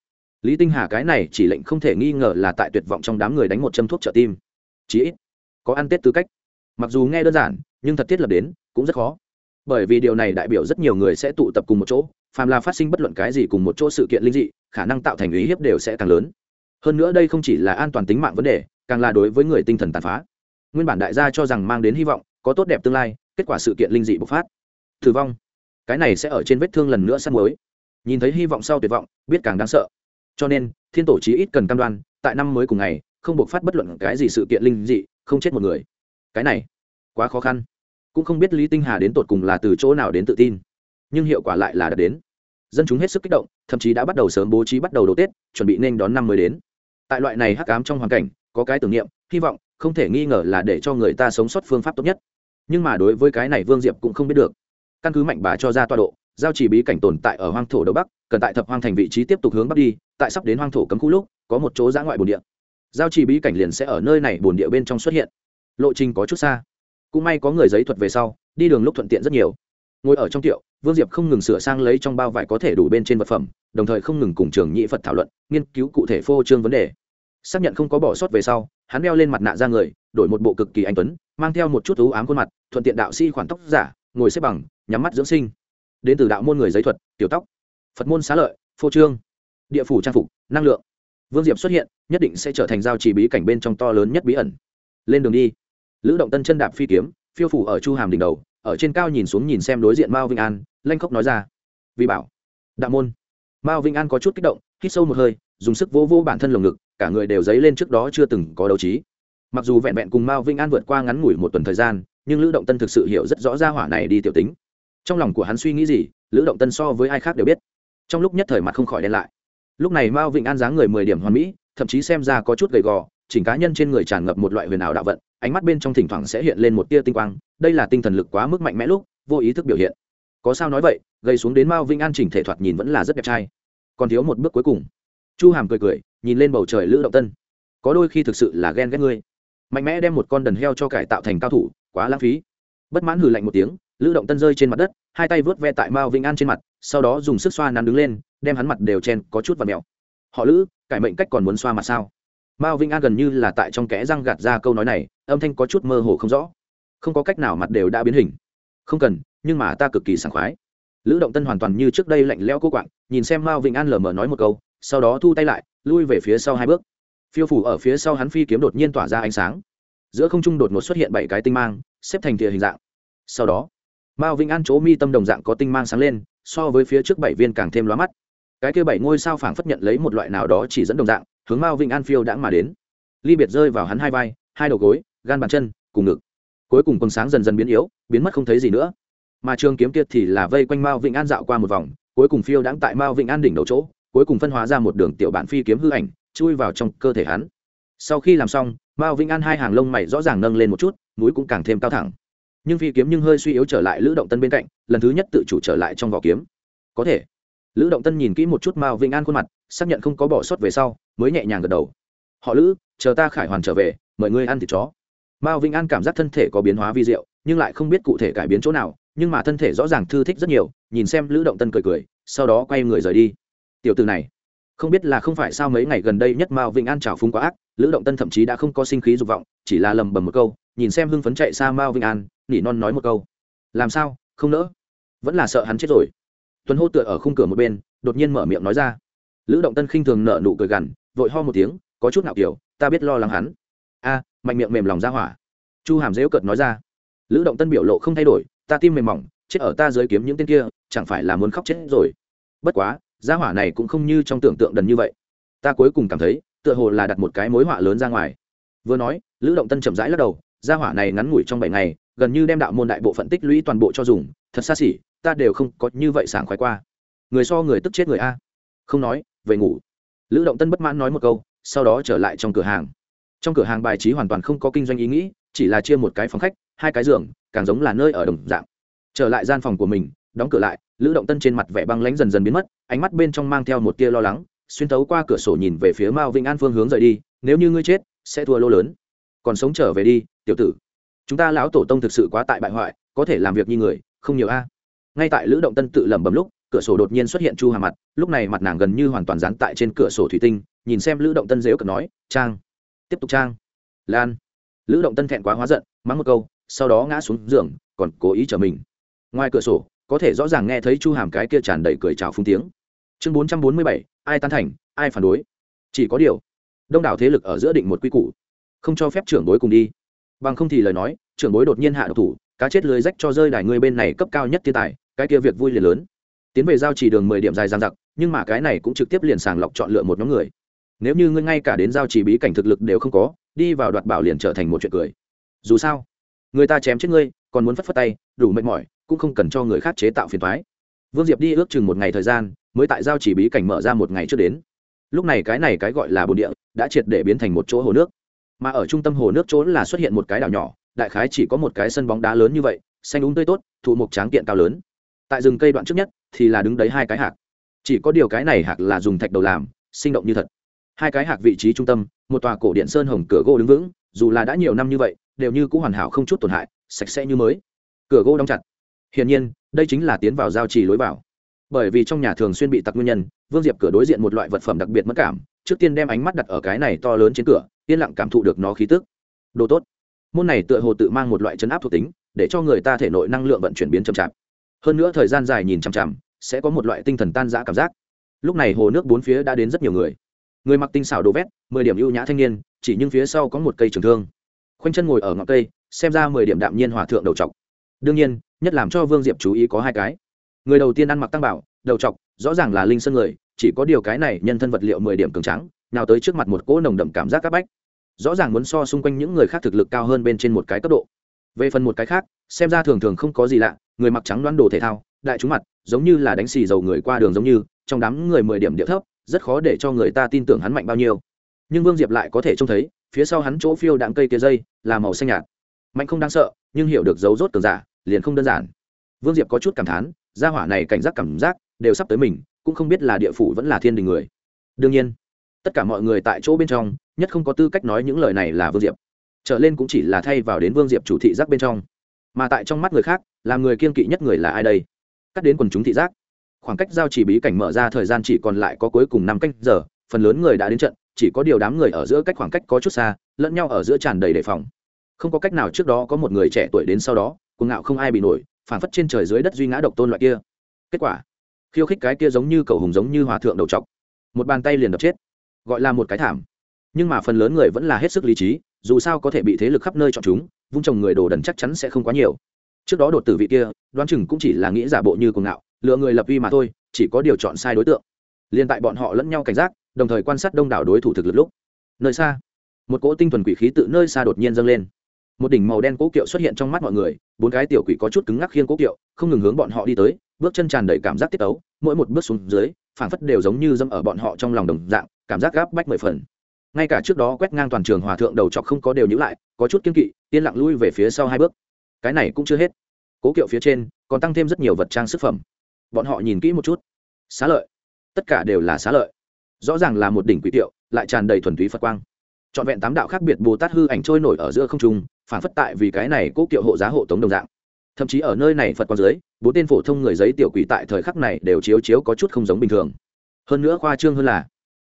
Lý tinh hà cái này chỉ lệnh không thể nghi ngờ là tại tuyệt vọng trong đám người đánh một châm thuốc trợ tim. Chí ít, có ăn tết tư cách. Mặc dù nghe đơn giản, nhưng thật thiết lập đến, cũng rất khó bởi vì điều này đại biểu rất nhiều người sẽ tụ tập cùng một chỗ, phàm là phát sinh bất luận cái gì cùng một chỗ sự kiện linh dị, khả năng tạo thành ý hiếp đều sẽ càng lớn. Hơn nữa đây không chỉ là an toàn tính mạng vấn đề, càng là đối với người tinh thần tàn phá. Nguyên bản đại gia cho rằng mang đến hy vọng, có tốt đẹp tương lai, kết quả sự kiện linh dị bộc phát. Tử vong. Cái này sẽ ở trên vết thương lần nữa săn mới nhìn thấy hy vọng sau tuyệt vọng, biết càng đáng sợ. Cho nên, thiên tổ chí ít cần cam đoan, tại năm mới cùng ngày, không bộc phát bất luận cái gì sự kiện linh dị, không chết một người. Cái này quá khó khăn cũng không biết lý tinh hà đến tột cùng là từ chỗ nào đến tự tin. Nhưng hiệu quả lại là đã đến. Dân chúng hết sức kích động, thậm chí đã bắt đầu sớm bố trí bắt đầu đầu tết, chuẩn bị nên đón năm mới đến. Tại loại này hắc ám trong hoàn cảnh, có cái tưởng niệm, hy vọng, không thể nghi ngờ là để cho người ta sống sót phương pháp tốt nhất. Nhưng mà đối với cái này vương diệp cũng không biết được. Căn cứ mạnh bà cho ra toa độ, giao chỉ bí cảnh tồn tại ở hoang thổ đầu bắc, cần tại thập hoang thành vị trí tiếp tục hướng bắc đi, tại sắp đến hoang thổ cấm khu lúc, có một chỗ giã ngoại bồn địa. Giao chỉ bí cảnh liền sẽ ở nơi này bồn địa bên trong xuất hiện. Lộ trình có chút xa cũng may có người giấy thuật về sau, đi đường lúc thuận tiện rất nhiều. Ngồi ở trong tiệu, vương diệp không ngừng sửa sang lấy trong bao vải có thể đủ bên trên vật phẩm, đồng thời không ngừng cùng trường nhị phật thảo luận, nghiên cứu cụ thể phô trương vấn đề. Xác nhận không có bỏ sót về sau, hắn đeo lên mặt nạ ra người, đổi một bộ cực kỳ anh tuấn, mang theo một chút ú ám khuôn mặt, thuận tiện đạo sĩ khoản tóc giả, ngồi xếp bằng, nhắm mắt dưỡng sinh. Đến từ đạo môn người giấy thuật, tiểu tóc. Phật môn xá lợi, phô trương. Địa phủ trang phục, năng lượng. Vương diệp xuất hiện, nhất định sẽ trở thành giao trì bí cảnh bên trong to lớn nhất bí ẩn. Lên đường đi lữ động tân chân đạp phi kiếm, phiêu phủ ở chu hàm đỉnh đầu, ở trên cao nhìn xuống nhìn xem đối diện mao vinh an, lanh khóc nói ra. Vì bảo, đạo môn. Mao vinh an có chút kích động, hít sâu một hơi, dùng sức vô vô bản thân lồng ngực, cả người đều dấy lên trước đó chưa từng có đấu trí. Mặc dù vẹn vẹn cùng mao vinh an vượt qua ngắn ngủi một tuần thời gian, nhưng lữ động tân thực sự hiểu rất rõ ra hỏa này đi tiểu tính. Trong lòng của hắn suy nghĩ gì, lữ động tân so với ai khác đều biết. Trong lúc nhất thời mặt không khỏi đen lại. Lúc này mao vinh an dáng người mười điểm hoàn mỹ, thậm chí xem ra có chút gầy gò, chỉnh cá nhân trên người tràn ngập một loại huyền ảo đạo vận ánh mắt bên trong thỉnh thoảng sẽ hiện lên một tia tinh quang, đây là tinh thần lực quá mức mạnh mẽ lúc, vô ý thức biểu hiện. Có sao nói vậy, gây xuống đến mao Vinh an chỉnh thể thoạt nhìn vẫn là rất đẹp trai. Còn thiếu một bước cuối cùng. Chu hàm cười cười, nhìn lên bầu trời lữ động tân. Có đôi khi thực sự là ghen ghét ngươi. Mạnh mẽ đem một con đần heo cho cải tạo thành cao thủ, quá lãng phí. Bất mãn hừ lạnh một tiếng, lữ động tân rơi trên mặt đất, hai tay vớt ve tại mao Vinh an trên mặt, sau đó dùng sức xoa nắn đứng lên, đem hắn mặt đều chen có chút và mèo họ lữ, cải mệnh cách còn muốn xoa mặt sao? Mao vĩnh an gần như là tại trong kẽ răng gạt ra câu nói này, âm thanh có chút mơ hồ không rõ. Không có cách nào mặt đều đã biến hình. Không cần, nhưng mà ta cực kỳ sảng khoái. Lữ động tân hoàn toàn như trước đây lạnh lẽo cô quạng, nhìn xem mao vĩnh an lờ mờ nói một câu, sau đó thu tay lại, lui về phía sau hai bước. Phiêu phủ ở phía sau hắn phi kiếm đột nhiên tỏa ra ánh sáng. Giữa không trung đột ngột xuất hiện bảy cái tinh mang, xếp thành thìa hình dạng. Sau đó, mao vĩnh an chỗ mi tâm đồng dạng có tinh mang sáng lên, so với phía trước bảy viên càng thêm lóa mắt. Cái kia bảy ngôi sao phảng phất nhận lấy một loại nào đó chỉ dẫn đồng dạng hướng mao vĩnh an phiêu đãng mà đến. Ly biệt rơi vào hắn hai vai, hai đầu gối, gan bàn chân, cùng ngực. Cuối cùng quần sáng dần dần biến yếu, biến mất không thấy gì nữa. Mà trường kiếm kia thì là vây quanh mao vĩnh an dạo qua một vòng, cuối cùng phiêu đãng tại mao vĩnh an đỉnh đầu chỗ, cuối cùng phân hóa ra một đường tiểu bản phi kiếm hư ảnh, chui vào trong cơ thể hắn. Sau khi làm xong, mao vĩnh an hai hàng lông mày rõ ràng nâng lên một chút, mũi cũng càng thêm cao thẳng. Nhưng phi kiếm nhưng hơi suy yếu trở lại lữ động tân bên cạnh, lần thứ nhất tự chủ trở lại trong vỏ kiếm. Có thể. Lữ động tân nhìn kỹ một chút mao vĩnh an khuôn mặt xác nhận không có bỏ sót về sau, mới nhẹ nhàng gật đầu. Họ lữ, chờ ta khải hoàn trở về, mời ngươi ăn thịt chó. Mao vĩnh an cảm giác thân thể có biến hóa vi diệu, nhưng lại không biết cụ thể cải biến chỗ nào, nhưng mà thân thể rõ ràng thư thích rất nhiều, nhìn xem lữ động tân cười cười, sau đó quay người rời đi. Tiểu từ này, không biết là không phải sao mấy ngày gần đây nhất mao vĩnh an trào phúng quá ác, lữ động tân thậm chí đã không có sinh khí dục vọng, chỉ là lầm bầm một câu, nhìn xem hưng phấn chạy xa mao vĩnh an, nỉ non nói một câu. Làm sao? Không nỡ? Vẫn là sợ hắn chết rồi. Tuấn hô tựa ở khung cửa một bên, đột nhiên mở miệng nói ra lữ động tân khinh thường nợ nụ cười gằn, vội ho một tiếng, có chút nào kiểu, ta biết lo lắng hắn. A, mạnh miệng mềm lòng ra hỏa. Chu hàm dễu cợt nói ra. Lữ động tân biểu lộ không thay đổi, ta tim mềm mỏng, chết ở ta dưới kiếm những tên kia, chẳng phải là muốn khóc chết rồi. Bất quá, gia hỏa này cũng không như trong tưởng tượng đần như vậy. Ta cuối cùng cảm thấy, tựa hồ là đặt một cái mối họa lớn ra ngoài. Vừa nói, lữ động tân chậm rãi lắc đầu, gia hỏa này ngắn ngủi trong bảy ngày, gần như đem đạo môn đại bộ phận tích lũy toàn bộ cho dùng, thật xa xỉ, ta đều không có như vậy sảng khoái qua. Người so người tức chết người a. Không nói về ngủ. Lữ động tân bất mãn nói một câu, sau đó trở lại trong cửa hàng. Trong cửa hàng bài trí hoàn toàn không có kinh doanh ý nghĩ, chỉ là chia một cái phòng khách, hai cái giường, càng giống là nơi ở đồng dạng. Trở lại gian phòng của mình, đóng cửa lại, lữ động tân trên mặt vẻ băng lánh dần dần biến mất, ánh mắt bên trong mang theo một tia lo lắng, xuyên tấu qua cửa sổ nhìn về phía mao vĩnh an phương hướng rời đi, nếu như ngươi chết, sẽ thua lô lớn. Còn sống trở về đi, tiểu tử. Chúng ta lão tổ tông thực sự quá tại bại hoại, có thể làm việc như người, không nhiều a. Ngay tại lữ động tân tự lẩm bẩm lúc cửa sổ đột nhiên xuất hiện chu hà mặt, lúc này mặt nàng gần như hoàn toàn dán tại trên cửa sổ thủy tinh, nhìn xem lữ động tân dếu cợt nói, trang, tiếp tục trang. Lan, lữ động tân thẹn quá hóa giận, mắng một câu, sau đó ngã xuống giường, còn cố ý chở mình. Ngoài cửa sổ, có thể rõ ràng nghe thấy chu hàm cái kia tràn đầy cười trào phung tiếng. Chương bốn trăm bốn mươi bảy, ai tán thành, ai phản đối? Chỉ có điều, đông đảo thế lực ở giữa định một quy củ, không cho phép trưởng bối cùng đi. Bằng không thì lời nói, trưởng bối đột nhiên hạ độc thủ, cá chết lưới rách cho rơi đài người bên này cấp cao nhất thiên tài, cái kia việc vui liền lớn tiến về giao chỉ đường mười điểm dài dang dặc nhưng mà cái này cũng trực tiếp liền sàng lọc chọn lựa một nhóm người. Nếu như ngươi ngay cả đến giao chỉ bí cảnh thực lực đều không có, đi vào đoạt bảo liền trở thành một chuyện cười. Dù sao, người ta chém chết ngươi, còn muốn phất phất tay, đủ mệt mỏi, cũng không cần cho người khác chế tạo phiền thoái vương diệp đi ước chừng một ngày thời gian, mới tại giao chỉ bí cảnh mở ra một ngày trước đến. Lúc này cái này cái gọi là bồn địa, đã triệt để biến thành một chỗ hồ nước. Mà ở trung tâm hồ nước trốn là xuất hiện một cái đảo nhỏ, đại khái chỉ có một cái sân bóng đá lớn như vậy, xanh úng tươi tốt, thụ mục tráng kiện cao lớn. Tại rừng cây đoạn trước nhất thì là đứng đấy hai cái hạc. Chỉ có điều cái này hạc là dùng thạch đầu làm, sinh động như thật. Hai cái hạc vị trí trung tâm, một tòa cổ điện sơn hồng cửa gỗ đứng vững, dù là đã nhiều năm như vậy, đều như cũng hoàn hảo không chút tổn hại, sạch sẽ như mới. Cửa gỗ đóng chặt. Hiển nhiên, đây chính là tiến vào giao trì lối vào. Bởi vì trong nhà thường xuyên bị tặc nguyên nhân, vương diệp cửa đối diện một loại vật phẩm đặc biệt mất cảm, trước tiên đem ánh mắt đặt ở cái này to lớn trên cửa, yên lặng cảm thụ được nó khí tức. Đồ tốt. Môn này tựa hồ tự mang một loại chấn áp thuộc tính, để cho người ta thể nội năng lượng vận chuyển biến chậm chạp. Hơn nữa thời gian dài nhìn chằm chằm sẽ có một loại tinh thần tan rã cảm giác. Lúc này hồ nước bốn phía đã đến rất nhiều người. Người mặc tinh xảo đồ vét, mười điểm ưu nhã thanh niên, chỉ nhưng phía sau có một cây trường thương. Khoanh chân ngồi ở ngọn cây, xem ra mười điểm đạm nhiên hòa thượng đầu t đương nhiên, nhất làm cho vương diệp chú ý có hai cái. Người đầu tiên ăn mặc tăng bảo, đầu t rõ ràng là linh sơn người, chỉ có điều cái này nhân thân vật liệu mười điểm cường trắng nào tới trước mặt một cỗ nồng đậm cảm giác c áp bách. Rõ ràng muốn so xung quanh những người khác thực lực cao hơn bên trên một cái cấp độ. Về phần một cái khác, xem ra thường thường không có gì lạ, người mặc trắng đoán đồ thể thao đại chúng mặt, giống như là đánh xì dầu người qua đường giống như, trong đám người mười điểm địa thấp, rất khó để cho người ta tin tưởng hắn mạnh bao nhiêu. Nhưng vương diệp lại có thể trông thấy, phía sau hắn chỗ phiêu đạn cây kia dây là màu xanh nhạt. Mạnh không đáng sợ, nhưng hiểu được dấu rốt cường giả, liền không đơn giản. Vương diệp có chút cảm thán, gia hỏa này cảnh giác cảm giác đều sắp tới mình, cũng không biết là địa phủ vẫn là thiên đình người. Đương nhiên, tất cả mọi người tại chỗ bên trong, nhất không có tư cách nói những lời này là vương diệp. Trở lên cũng chỉ là thay vào đến vương diệp chủ thị giác bên trong. Mà tại trong mắt người khác, là người kiên kỵ nhất người là ai đây? Cắt đến quần chúng thị giác. Khoảng cách giao chỉ bí cảnh mở ra thời gian chỉ còn lại có cuối cùng năm canh giờ, phần lớn người đã đến trận, chỉ có điều đám người ở giữa cách khoảng cách có chút xa, lẫn nhau ở giữa tràn đầy đề phòng. Không có cách nào trước đó có một người trẻ tuổi đến sau đó, cuồng ngạo không ai bị nổi phản phất trên trời dưới đất duy ngã độc tôn loại kia. Kết quả, khiêu khích cái kia giống như cầu hùng giống như hòa thượng đầu trọc. Một bàn tay liền đập chết, gọi là một cái thảm. Nhưng mà phần lớn người vẫn là hết sức lý trí, dù sao có thể bị thế lực khắp nơi chọn chúng, vung trồng người đồ đần chắc chắn sẽ không quá nhiều. Trước đó đột tử vị kia đoán chừng cũng chỉ là nghĩ giả bộ như cuồng ngạo, lựa người lập uy mà thôi, chỉ có điều chọn sai đối tượng. Liên tại bọn họ lẫn nhau cảnh giác, đồng thời quan sát đông đảo đối thủ thực lực lúc. Nơi xa, một cỗ tinh thuần quỷ khí tự nơi xa đột nhiên dâng lên. Một đỉnh màu đen cố kiệu xuất hiện trong mắt mọi người, bốn cái tiểu quỷ có chút cứng ngắc khiêng cố kiệu, không ngừng hướng bọn họ đi tới, bước chân tràn đầy cảm giác tiết tấu, mỗi một bước xuống dưới, phảng phất đều giống như dâm ở bọn họ trong lòng đồng dạng, cảm giác gáp bách mười phần. Ngay cả trước đó quét ngang toàn trường hòa thượng đầu chọc không có đều nhữ lại, có chút kiên kỵ, yên lặng lui về phía sau hai bước. Cái này cũng chưa hết cố kiệu phía trên còn tăng thêm rất nhiều vật trang sức phẩm. Bọn họ nhìn kỹ một chút. Xá lợi. Tất cả đều là xá lợi. Rõ ràng là một đỉnh quỷ tiệu lại tràn đầy thuần túy phật quang. Trọn vẹn tám đạo khác biệt bồ tát hư ảnh trôi nổi ở giữa không trung, phản phất tại vì cái này cố kiệu hộ giá hộ tống đồng dạng. Thậm chí ở nơi này phật quang dưới, bốn tên phổ thông người giấy tiểu quỷ tại thời khắc này đều chiếu chiếu có chút không giống bình thường. Hơn nữa khoa trương hơn là,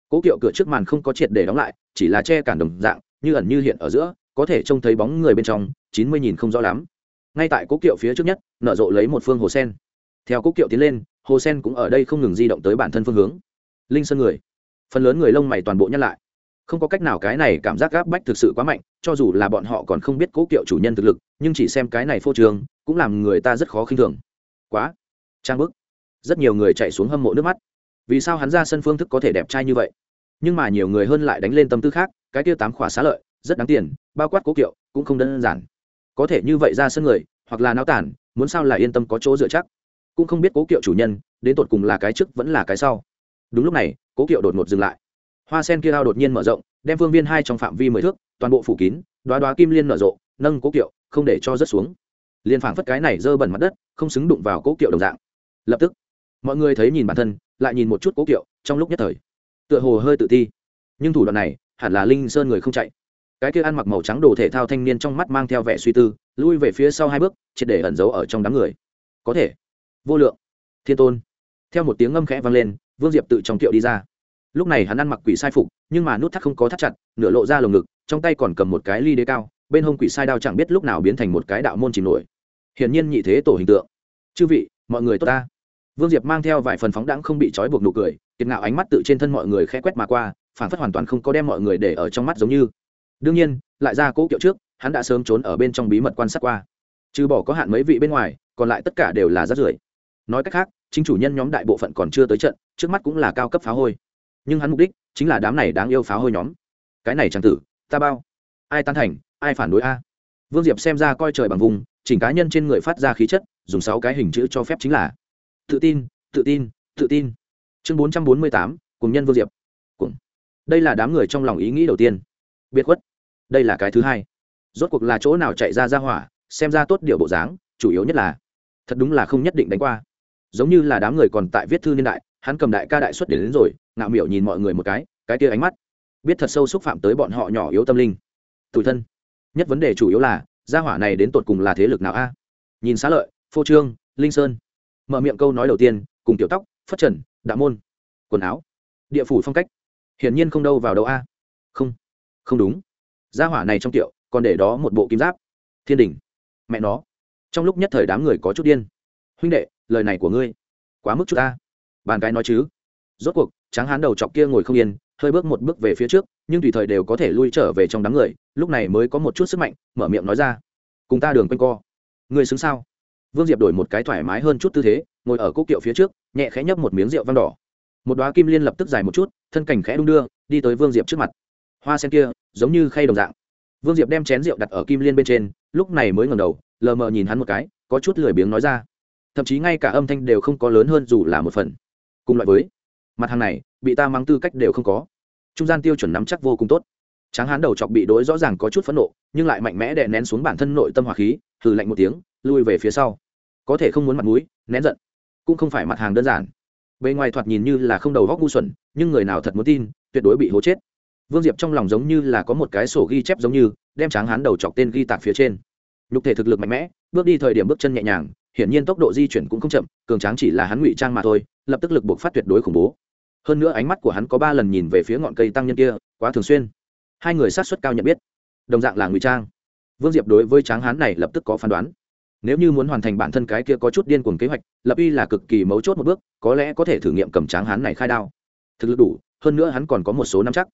cố kiệu cửa trước màn không có triệt để đóng lại, chỉ là che cản đồng dạng, như ẩn như hiện ở giữa, có thể trông thấy bóng người bên trong, chín mươi nhìn không rõ lắm ngay tại cố kiệu phía trước nhất, nở rộ lấy một phương hồ sen. Theo cố kiệu tiến lên, hồ sen cũng ở đây không ngừng di động tới bản thân phương hướng. Linh sơn người. Phần lớn người lông mày toàn bộ nhắc lại. Không có cách nào cái này cảm giác gáp bách thực sự quá mạnh, cho dù là bọn họ còn không biết cố kiệu chủ nhân thực lực, nhưng chỉ xem cái này phô trường, cũng làm người ta rất khó khinh thường. Quá. Trang bức. Rất nhiều người chạy xuống hâm mộ nước mắt. Vì sao hắn ra sân phương thức có thể đẹp trai như vậy? Nhưng mà nhiều người hơn lại đánh lên tâm tư khác, cái kia tám khỏa xá lợi, rất đáng tiền, bao quát cố kiệu, cũng không đơn giản có thể như vậy ra sân người, hoặc là náo tản, muốn sao là yên tâm có chỗ dựa chắc. Cũng không biết cố kiệu chủ nhân, đến tột cùng là cái trước vẫn là cái sau. Đúng lúc này, cố kiệu đột ngột dừng lại. Hoa sen kia ao đột nhiên mở rộng, đem phương viên hai trong phạm vi mười thước, toàn bộ phủ kín đoá đoá kim liên nở rộ, nâng cố kiệu, không để cho rớt xuống. Liên phảng phất cái này dơ bẩn mặt đất, không xứng đụng vào cố kiệu đồng dạng. Lập tức, mọi người thấy nhìn bản thân, lại nhìn một chút cố kiệu, trong lúc nhất thời, tựa hồ hơi tự ti. Nhưng thủ đoạn này, hẳn là linh sơn người không chạy cái kia ăn mặc màu trắng đồ thể thao thanh niên trong mắt mang theo vẻ suy tư, lui về phía sau hai bước, triệt để ẩn giấu ở trong đám người. Có thể. Vô lượng. Thiên tôn. Theo một tiếng ngâm khẽ vang lên, vương diệp tự trong kiệu đi ra. Lúc này hắn ăn mặc quỷ sai phục, nhưng mà nút thắt không có thắt chặt, nửa lộ ra lồng ngực, trong tay còn cầm một cái ly đế cao, bên hông quỷ sai đao chẳng biết lúc nào biến thành một cái đạo môn chìm nổi. Hiển nhiên nhị thế tổ hình tượng. Chư vị, mọi người tốt ta. Vương diệp mang theo vài phần phóng đãng không bị trói buộc nụ cười, kiệt ngạo ánh mắt tự trên thân mọi người khẽ quét mà qua phản phất hoàn toàn không có đem mọi người để ở trong mắt giống như đương nhiên, lại ra cỗ kiệu trước, hắn đã sớm trốn ở bên trong bí mật quan sát qua. Trừ bỏ có hạn mấy vị bên ngoài, còn lại tất cả đều là rát rưởi. Nói cách khác, chính chủ nhân nhóm đại bộ phận còn chưa tới trận, trước mắt cũng là cao cấp phá hôi. Nhưng hắn mục đích chính là đám này đáng yêu phá hôi nhóm. Cái này chẳng tử, ta bao. Ai tán thành, ai phản đối a? Vương diệp xem ra coi trời bằng vùng, chỉnh cá nhân trên người phát ra khí chất, dùng sáu cái hình chữ cho phép chính là. Tự tin tự tin tự tin. Chương bốn trăm bốn mươi tám, cùng nhân vương diệp. Cùng. Đây là đám người trong lòng ý nghĩ đầu tiên. Biệt khuất đây là cái thứ hai. Rốt cuộc là chỗ nào chạy ra ra hỏa xem ra tốt điệu bộ dáng chủ yếu nhất là thật đúng là không nhất định đánh qua. Giống như là đám người còn tại viết thư niên đại hắn cầm đại ca đại xuất đến, đến rồi ngạo miểu nhìn mọi người một cái cái kia ánh mắt. Biết thật sâu xúc phạm tới bọn họ nhỏ yếu tâm linh. Tủi thân. Nhất vấn đề chủ yếu là gia hỏa này đến tột cùng là thế lực nào a? Nhìn xá lợi phô trương linh sơn. Mở miệng câu nói đầu tiên cùng tiểu tóc phất trần đạo môn. Quần áo. Địa phủ phong cách. Hiển nhiên không đâu vào đâu a. Không. Không đúng gia hỏa này trong tiệu, còn để đó một bộ kim giáp. Thiên đình. Mẹ nó. Trong lúc nhất thời đám người có chút điên. Huynh đệ, lời này của ngươi, quá mức chút ta. Bàn cái nói chứ. Rốt cuộc, tráng hán đầu chọc kia ngồi không yên, hơi bước một bước về phía trước, nhưng tùy thời đều có thể lui trở về trong đám người, lúc này mới có một chút sức mạnh, mở miệng nói ra. Cùng ta đường quanh co. Người xứng sao? Vương diệp đổi một cái thoải mái hơn chút tư thế, ngồi ở cốc kiệu phía trước, nhẹ khẽ nhấp một miếng rượu vang đỏ. Một đoá kim liên lập tức dài một chút, thân cảnh khẽ đung đưa, đi tới vương diệp trước mặt. Hoa sen kia giống như khay đồng dạng. Vương diệp đem chén rượu đặt ở kim liên bên trên, lúc này mới ngầm đầu, lờ mờ nhìn hắn một cái, có chút lười biếng nói ra. Thậm chí ngay cả âm thanh đều không có lớn hơn dù là một phần. Cùng loại với, mặt hàng này, bị ta mang tư cách đều không có. Trung gian tiêu chuẩn nắm chắc vô cùng tốt. Tráng hán đầu chọc bị đối rõ ràng có chút phẫn nộ, nhưng lại mạnh mẽ đè nén xuống bản thân nội tâm hỏa khí từ lạnh một tiếng, lui về phía sau. Có thể không muốn mặt mũi, nén giận, cũng không phải mặt hàng đơn giản. Bề ngoài thoạt nhìn như là không đầu góc ngu xuẩn, nhưng người nào thật muốn tin, tuyệt đối bị hố chết vương diệp trong lòng giống như là có một cái sổ ghi chép giống như, đem tráng hán đầu chọc tên ghi tạc phía trên. Nhục thể thực lực mạnh mẽ, bước đi thời điểm bước chân nhẹ nhàng, hiển nhiên tốc độ di chuyển cũng không chậm, cường tráng chỉ là hắn ngụy trang mà thôi, lập tức lực buộc phát tuyệt đối khủng bố. Hơn nữa ánh mắt của hắn có ba lần nhìn về phía ngọn cây tăng nhân kia, quá thường xuyên. Hai người sát xuất cao nhận biết. Đồng dạng là ngụy trang. Vương diệp đối với tráng hán này lập tức có phán đoán. Nếu như muốn hoàn thành bản thân cái kia có chút điên cuồng kế hoạch, lập uy là cực kỳ mấu chốt một bước, có lẽ có thể thử nghiệm cầm tráng hán này khai đao. Thực lực đủ, hơn nữa hắn còn có một số năm chắc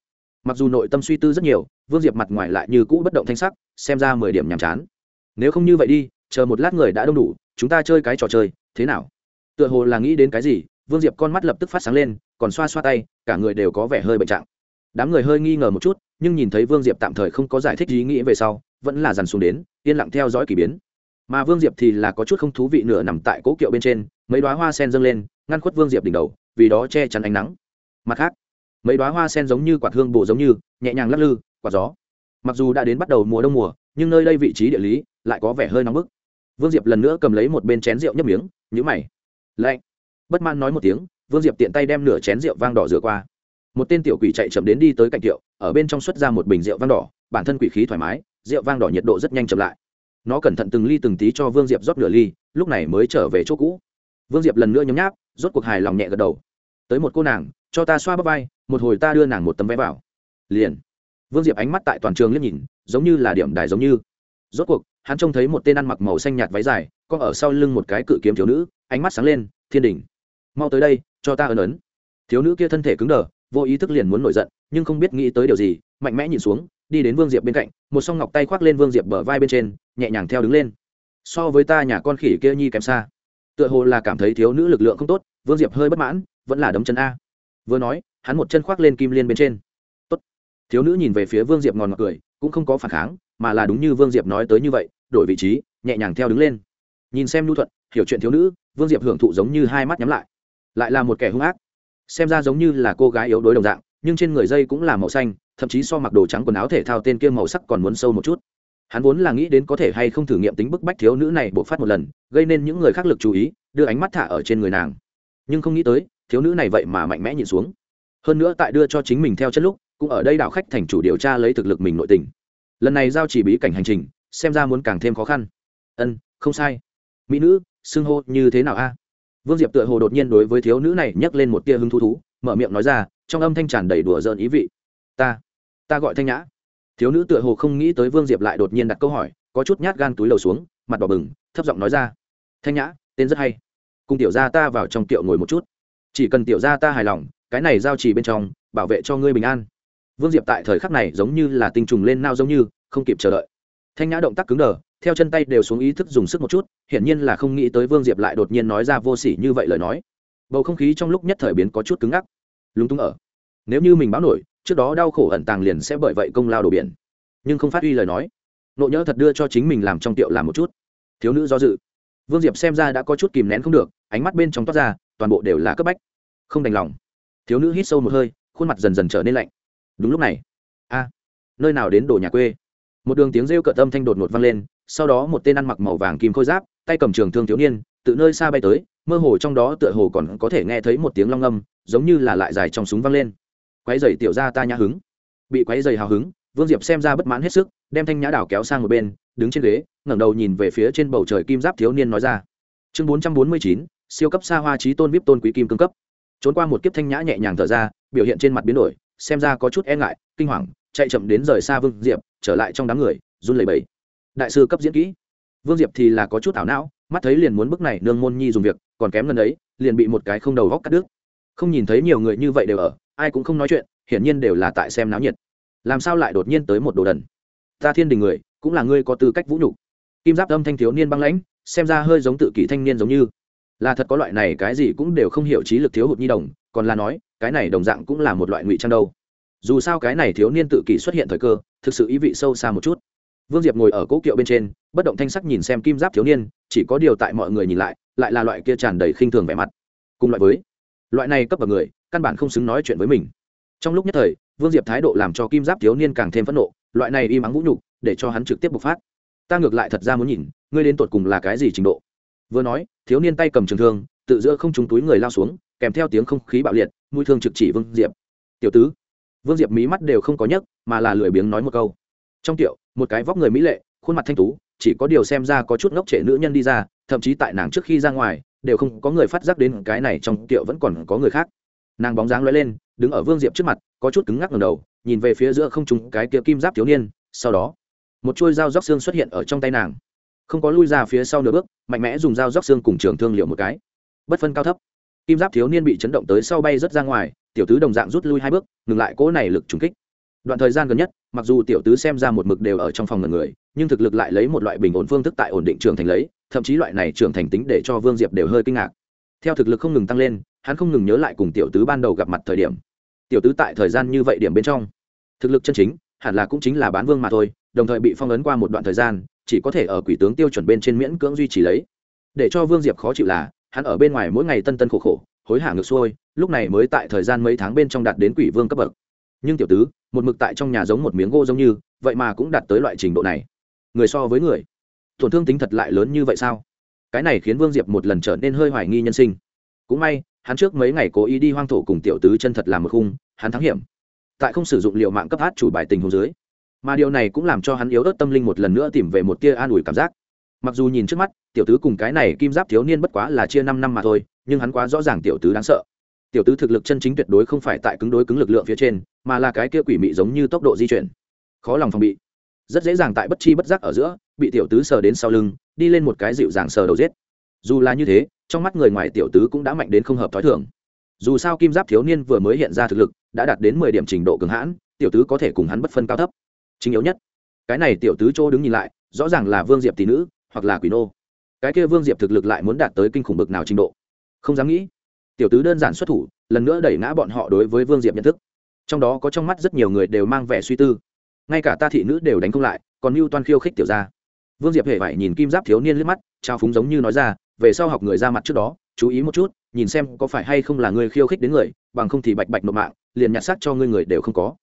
mặc dù nội tâm suy tư rất nhiều, vương diệp mặt ngoài lại như cũ bất động thanh sắc, xem ra mười điểm nhàm chán. Nếu không như vậy đi, chờ một lát người đã đông đủ, chúng ta chơi cái trò chơi, thế nào? Tựa hồ là nghĩ đến cái gì, vương diệp con mắt lập tức phát sáng lên, còn xoa xoa tay, cả người đều có vẻ hơi bệnh trạng. Đám người hơi nghi ngờ một chút, nhưng nhìn thấy vương diệp tạm thời không có giải thích ý nghĩ về sau, vẫn là dằn xuống đến, yên lặng theo dõi k ỳ biến. Mà vương diệp thì là có chút không thú vị nửa nằm tại cố kiệu bên trên, mấy đoá hoa sen dâng lên, ngăn khuất vương diệp đỉnh đầu, vì đó che chắn ánh nắng. Mặt khác mấy đoá hoa sen giống như quạt hương bộ giống như, nhẹ nhàng lắc lư, quạt gió. Mặc dù đã đến bắt đầu mùa đông mùa, nhưng nơi đây vị trí địa lý lại có vẻ hơi nóng bức. Vương diệp lần nữa cầm lấy một bên chén rượu nhấp miếng nhữ mày. Lạnh. Bất man nói một tiếng, vương diệp tiện tay đem nửa chén rượu vang đỏ rửa qua. Một tên tiểu quỷ chạy chậm đến đi tới cạnh tiệu, ở bên trong xuất ra một bình rượu vang đỏ, bản thân quỷ khí thoải mái, rượu vang đỏ nhiệt độ rất nhanh chậm lại. Nó cẩn thận từng ly từng tí cho vương diệp rót nửa ly, lúc này mới trở về chỗ cũ. Vương diệp lần nữa nhấm nháp, rốt cuộc hài lòng nhẹ gật đầu tới một cô nàng, cho ta xoa bắp vai, một hồi ta đưa nàng một tấm vé vào. Liền. Vương diệp ánh mắt tại toàn trường liếc nhìn, giống như là điểm đài giống như. Rốt cuộc, hắn trông thấy một tên ăn mặc màu xanh nhạt váy dài, có ở sau lưng một cái cự kiếm thiếu nữ, ánh mắt sáng lên, thiên đình, mau tới đây, cho ta ấn ấn. Thiếu nữ kia thân thể cứng đờ, vô ý thức liền muốn nổi giận, nhưng không biết nghĩ tới điều gì, mạnh mẽ nhìn xuống, đi đến vương diệp bên cạnh, một song ngọc tay khoác lên vương diệp bờ vai bên trên, nhẹ nhàng theo đứng lên. So với ta nhà con khỉ kia nhi kém xa. Tựa hồ là cảm thấy thiếu nữ lực lượng không tốt, vương diệp hơi bất mãn vẫn là đấm chân a. Vừa nói, hắn một chân khoác lên kim liên bên trên. Tốt. thiếu nữ nhìn về phía vương diệp ngòn ngọt cười, cũng không có phản kháng, mà là đúng như vương diệp nói tới như vậy, đổi vị trí, nhẹ nhàng theo đứng lên. Nhìn xem nhu thuận, hiểu chuyện thiếu nữ, vương diệp hưởng thụ giống như hai mắt nhắm lại. Lại là một kẻ hung ác. Xem ra giống như là cô gái yếu đuối đồng dạng, nhưng trên người dây cũng là màu xanh, thậm chí so mặc đồ trắng quần áo thể thao tên kia màu sắc còn muốn sâu một chút. Hắn vốn là nghĩ đến có thể hay không thử nghiệm tính bức bách thiếu nữ này bộc phát một lần, gây nên những người khác lực chú ý, đưa ánh mắt thả ở trên người nàng. Nhưng không nghĩ tới thiếu nữ này vậy mà mạnh mẽ nhìn xuống. Hơn nữa tại đưa cho chính mình theo chất lúc, cũng ở đây đảo khách thành chủ điều tra lấy thực lực mình nội tình. Lần này giao chỉ bí cảnh hành trình, xem ra muốn càng thêm khó khăn. Ân, không sai. Mỹ nữ, xưng hô như thế nào a? Vương diệp tựa hồ đột nhiên đối với thiếu nữ này nhắc lên một tia hứng thú thú, mở miệng nói ra, trong âm thanh tràn đầy đùa giỡn ý vị. Ta ta gọi thanh nhã. Thiếu nữ tựa hồ không nghĩ tới vương diệp lại đột nhiên đặt câu hỏi, có chút nhát gan túi lầu xuống, mặt đỏ bừng, thấp giọng nói ra. Thanh nhã, tên rất hay. Cùng tiểu gia ta vào trong tiệu ngồi một chút chỉ cần tiểu gia ta hài lòng, cái này giao trì bên trong, bảo vệ cho ngươi bình an. Vương diệp tại thời khắc này giống như là tinh trùng lên nao giống như, không kịp chờ đợi. Thanh nhã động tác cứng đờ, theo chân tay đều xuống ý thức dùng sức một chút, hiển nhiên là không nghĩ tới vương diệp lại đột nhiên nói ra vô s ỉ như vậy lời nói. Bầu không khí trong lúc nhất thời biến có chút cứng ngắc. Lúng túng ở. Nếu như mình báo nổi, trước đó đau khổ ẩn tàng liền sẽ bởi vậy công lao đổ biển. Nhưng không phát huy lời nói. Nộ nhỡ thật đưa cho chính mình làm trong tiệu làm một chút. Thiếu nữ do dự. Vương diệp xem ra đã có chút kìm nén không được, ánh mắt bên trong toát ra toàn bộ đều là cấp bách. Không đành lòng. Thiếu nữ hít sâu một hơi, khuôn mặt dần dần trở nên lạnh. Đúng lúc này, a, nơi nào đến đồ nhà quê? Một đường tiếng rêu cợt âm thanh đột ngột vang lên, sau đó một tên ăn mặc màu vàng kim khôi giáp, tay cầm trường thương thiếu niên tự nơi xa bay tới, mơ hồ trong đó tựa hồ còn có thể nghe thấy một tiếng long âm, giống như là lại dài trong súng vang lên. Quái dày tiểu ra ta nhã hứng. Bị quái dày hào hứng, vương diệp xem ra bất mãn hết sức, đem thanh nhã đảo kéo sang một bên, đứng trên ghế, ngẩng đầu nhìn về phía trên bầu trời kim giáp thiếu niên nói ra. Chương bốn trăm bốn mươi chín siêu cấp xa hoa trí tôn vip tôn quý kim cương cấp. Trốn qua một kiếp thanh nhã nhẹ nhàng thở ra, biểu hiện trên mặt biến đổi, xem ra có chút e ngại, kinh hoàng, chạy chậm đến rời xa vương diệp, trở lại trong đám người, run lẩy bẩy. Đại sư cấp diễn kỹ. Vương diệp thì là có chút ảo não, mắt thấy liền muốn bức này nương môn nhi dùng việc, còn kém lần ấy, liền bị một cái không đầu góc cắt đứt. Không nhìn thấy nhiều người như vậy đều ở, ai cũng không nói chuyện, hiển nhiên đều là tại xem náo nhiệt. Làm sao lại đột nhiên tới một đồ đần? Ta thiên đình người, cũng là ngươi có tư cách vũ nhục. Kim giáp âm thanh thiếu niên băng lãnh, xem ra hơi giống tự kỷ thanh niên giống như là thật có loại này cái gì cũng đều không hiểu trí lực thiếu hụt nhi đồng, còn là nói, cái này đồng dạng cũng là một loại ngụy trang đâu. Dù sao cái này thiếu niên tự kỷ xuất hiện thời cơ, thực sự ý vị sâu xa một chút. Vương diệp ngồi ở cỗ kiệu bên trên, bất động thanh sắc nhìn xem kim giáp thiếu niên, chỉ có điều tại mọi người nhìn lại lại là loại kia tràn đầy khinh thường vẻ mặt. Cùng loại với, loại này cấp bậc người, căn bản không xứng nói chuyện với mình. Trong lúc nhất thời, vương diệp thái độ làm cho kim giáp thiếu niên càng thêm phẫn nộ, loại này im ắng vũ nhục, để cho hắn trực tiếp bộc phát. Ta ngược lại thật ra muốn nhìn, ngươi đến tột cùng là cái gì trình độ? Vừa nói, thiếu niên tay cầm trường thương, tự giữa không trúng túi người lao xuống, kèm theo tiếng không khí bạo liệt, mũi thương trực chỉ vương diệp. Tiểu tứ. Vương diệp mí mắt đều không có nhấc, mà là lười biếng nói một câu. Trong tiểu, một cái vóc người mỹ lệ, khuôn mặt thanh tú, chỉ có điều xem ra có chút ngốc trệ nữ nhân đi ra, thậm chí tại nàng trước khi ra ngoài, đều không có người phát giác đến cái này trong tiệu vẫn còn có người khác. Nàng bóng dáng lóe lên, đứng ở vương diệp trước mặt, có chút cứng ngắc ngầm đầu, nhìn về phía giữa không trúng cái kia kim giáp thiếu niên, sau đó, một chuôi dao róc xương xuất hiện ở trong tay nàng. Không có lui ra phía sau nửa bước mạnh mẽ dùng dao róc xương cùng trường thương liệu một cái. Bất phân cao thấp. Kim giáp thiếu niên bị chấn động tới sau bay rớt ra ngoài, tiểu tứ đồng dạng rút lui hai bước, ngừng lại cỗ này lực trùng kích. Đoạn thời gian gần nhất, mặc dù tiểu tứ xem ra một mực đều ở trong phòng ngần người, nhưng thực lực lại lấy một loại bình ổn phương thức tại ổn định trường thành lấy, thậm chí loại này trường thành tính để cho vương diệp đều hơi kinh ngạc. Theo thực lực không ngừng tăng lên, hắn không ngừng nhớ lại cùng tiểu tứ ban đầu gặp mặt thời điểm. Tiểu tứ tại thời gian như vậy điểm bên trong, thực lực chân chính, hẳn là cũng chính là bán vương mà thôi, đồng thời bị phong ấn qua một đoạn thời gian chỉ có thể ở quỷ tướng tiêu chuẩn bên trên miễn cưỡng duy trì lấy. Để cho vương diệp khó chịu là, hắn ở bên ngoài mỗi ngày tân tân khổ khổ, hối hả ngược xuôi, lúc này mới tại thời gian mấy tháng bên trong đạt đến quỷ vương cấp bậc. Nhưng tiểu tứ, một mực tại trong nhà giống một miếng gỗ giống như, vậy mà cũng đạt tới loại trình độ này. Người so với người, tổn thương tính thật lại lớn như vậy sao? Cái này khiến vương diệp một lần trở nên hơi hoài nghi nhân sinh. Cũng may, hắn trước mấy ngày cố ý đi hoang thổ cùng tiểu tứ chân thật làm một khung, hắn thắng hiểm. Tại không sử dụng liệu mạng cấp hát chủ bài tình hồ dưới mà điều này cũng làm cho hắn yếu ớt tâm linh một lần nữa tìm về một tia an ủi cảm giác. Mặc dù nhìn trước mắt, tiểu tứ cùng cái này kim giáp thiếu niên bất quá là chia năm năm mà thôi, nhưng hắn quá rõ ràng tiểu tứ đáng sợ. Tiểu tứ thực lực chân chính tuyệt đối không phải tại cứng đối cứng lực lượng phía trên, mà là cái kia quỷ mị giống như tốc độ di chuyển. Khó lòng phòng bị. Rất dễ dàng tại bất chi bất giác ở giữa, bị tiểu tứ sờ đến sau lưng, đi lên một cái dịu dàng sờ đầu giết. Dù là như thế, trong mắt người ngoài tiểu tứ cũng đã mạnh đến không hợp t h ó i thường. Dù sao kim giáp thiếu niên vừa mới hiện ra thực lực, đã đạt đến mười điểm trình độ cường hãn, tiểu tứ có thể cùng hắn bất phân cao thấp chính yếu nhất. Cái này tiểu tứ chỗ đứng nhìn lại, rõ ràng là vương diệp tỷ nữ, hoặc là quỷ nô. Cái kia vương diệp thực lực lại muốn đạt tới kinh khủng bực nào trình độ? Không dám nghĩ. Tiểu tứ đơn giản xuất thủ, lần nữa đẩy ngã bọn họ đối với vương diệp nhận thức. Trong đó có trong mắt rất nhiều người đều mang vẻ suy tư. Ngay cả ta thị nữ đều đánh không lại, còn mưu toan khiêu khích tiểu ra vương diệp hề phải nhìn kim giáp thiếu niên liếc mắt, trao phúng giống như nói ra, về sau học người ra mặt trước đó, chú ý một chút, nhìn xem có phải hay không là người khiêu khích đến người, bằng không thì bạch bạch nộp mạng, liền nhặt xác cho ngươi người đều không có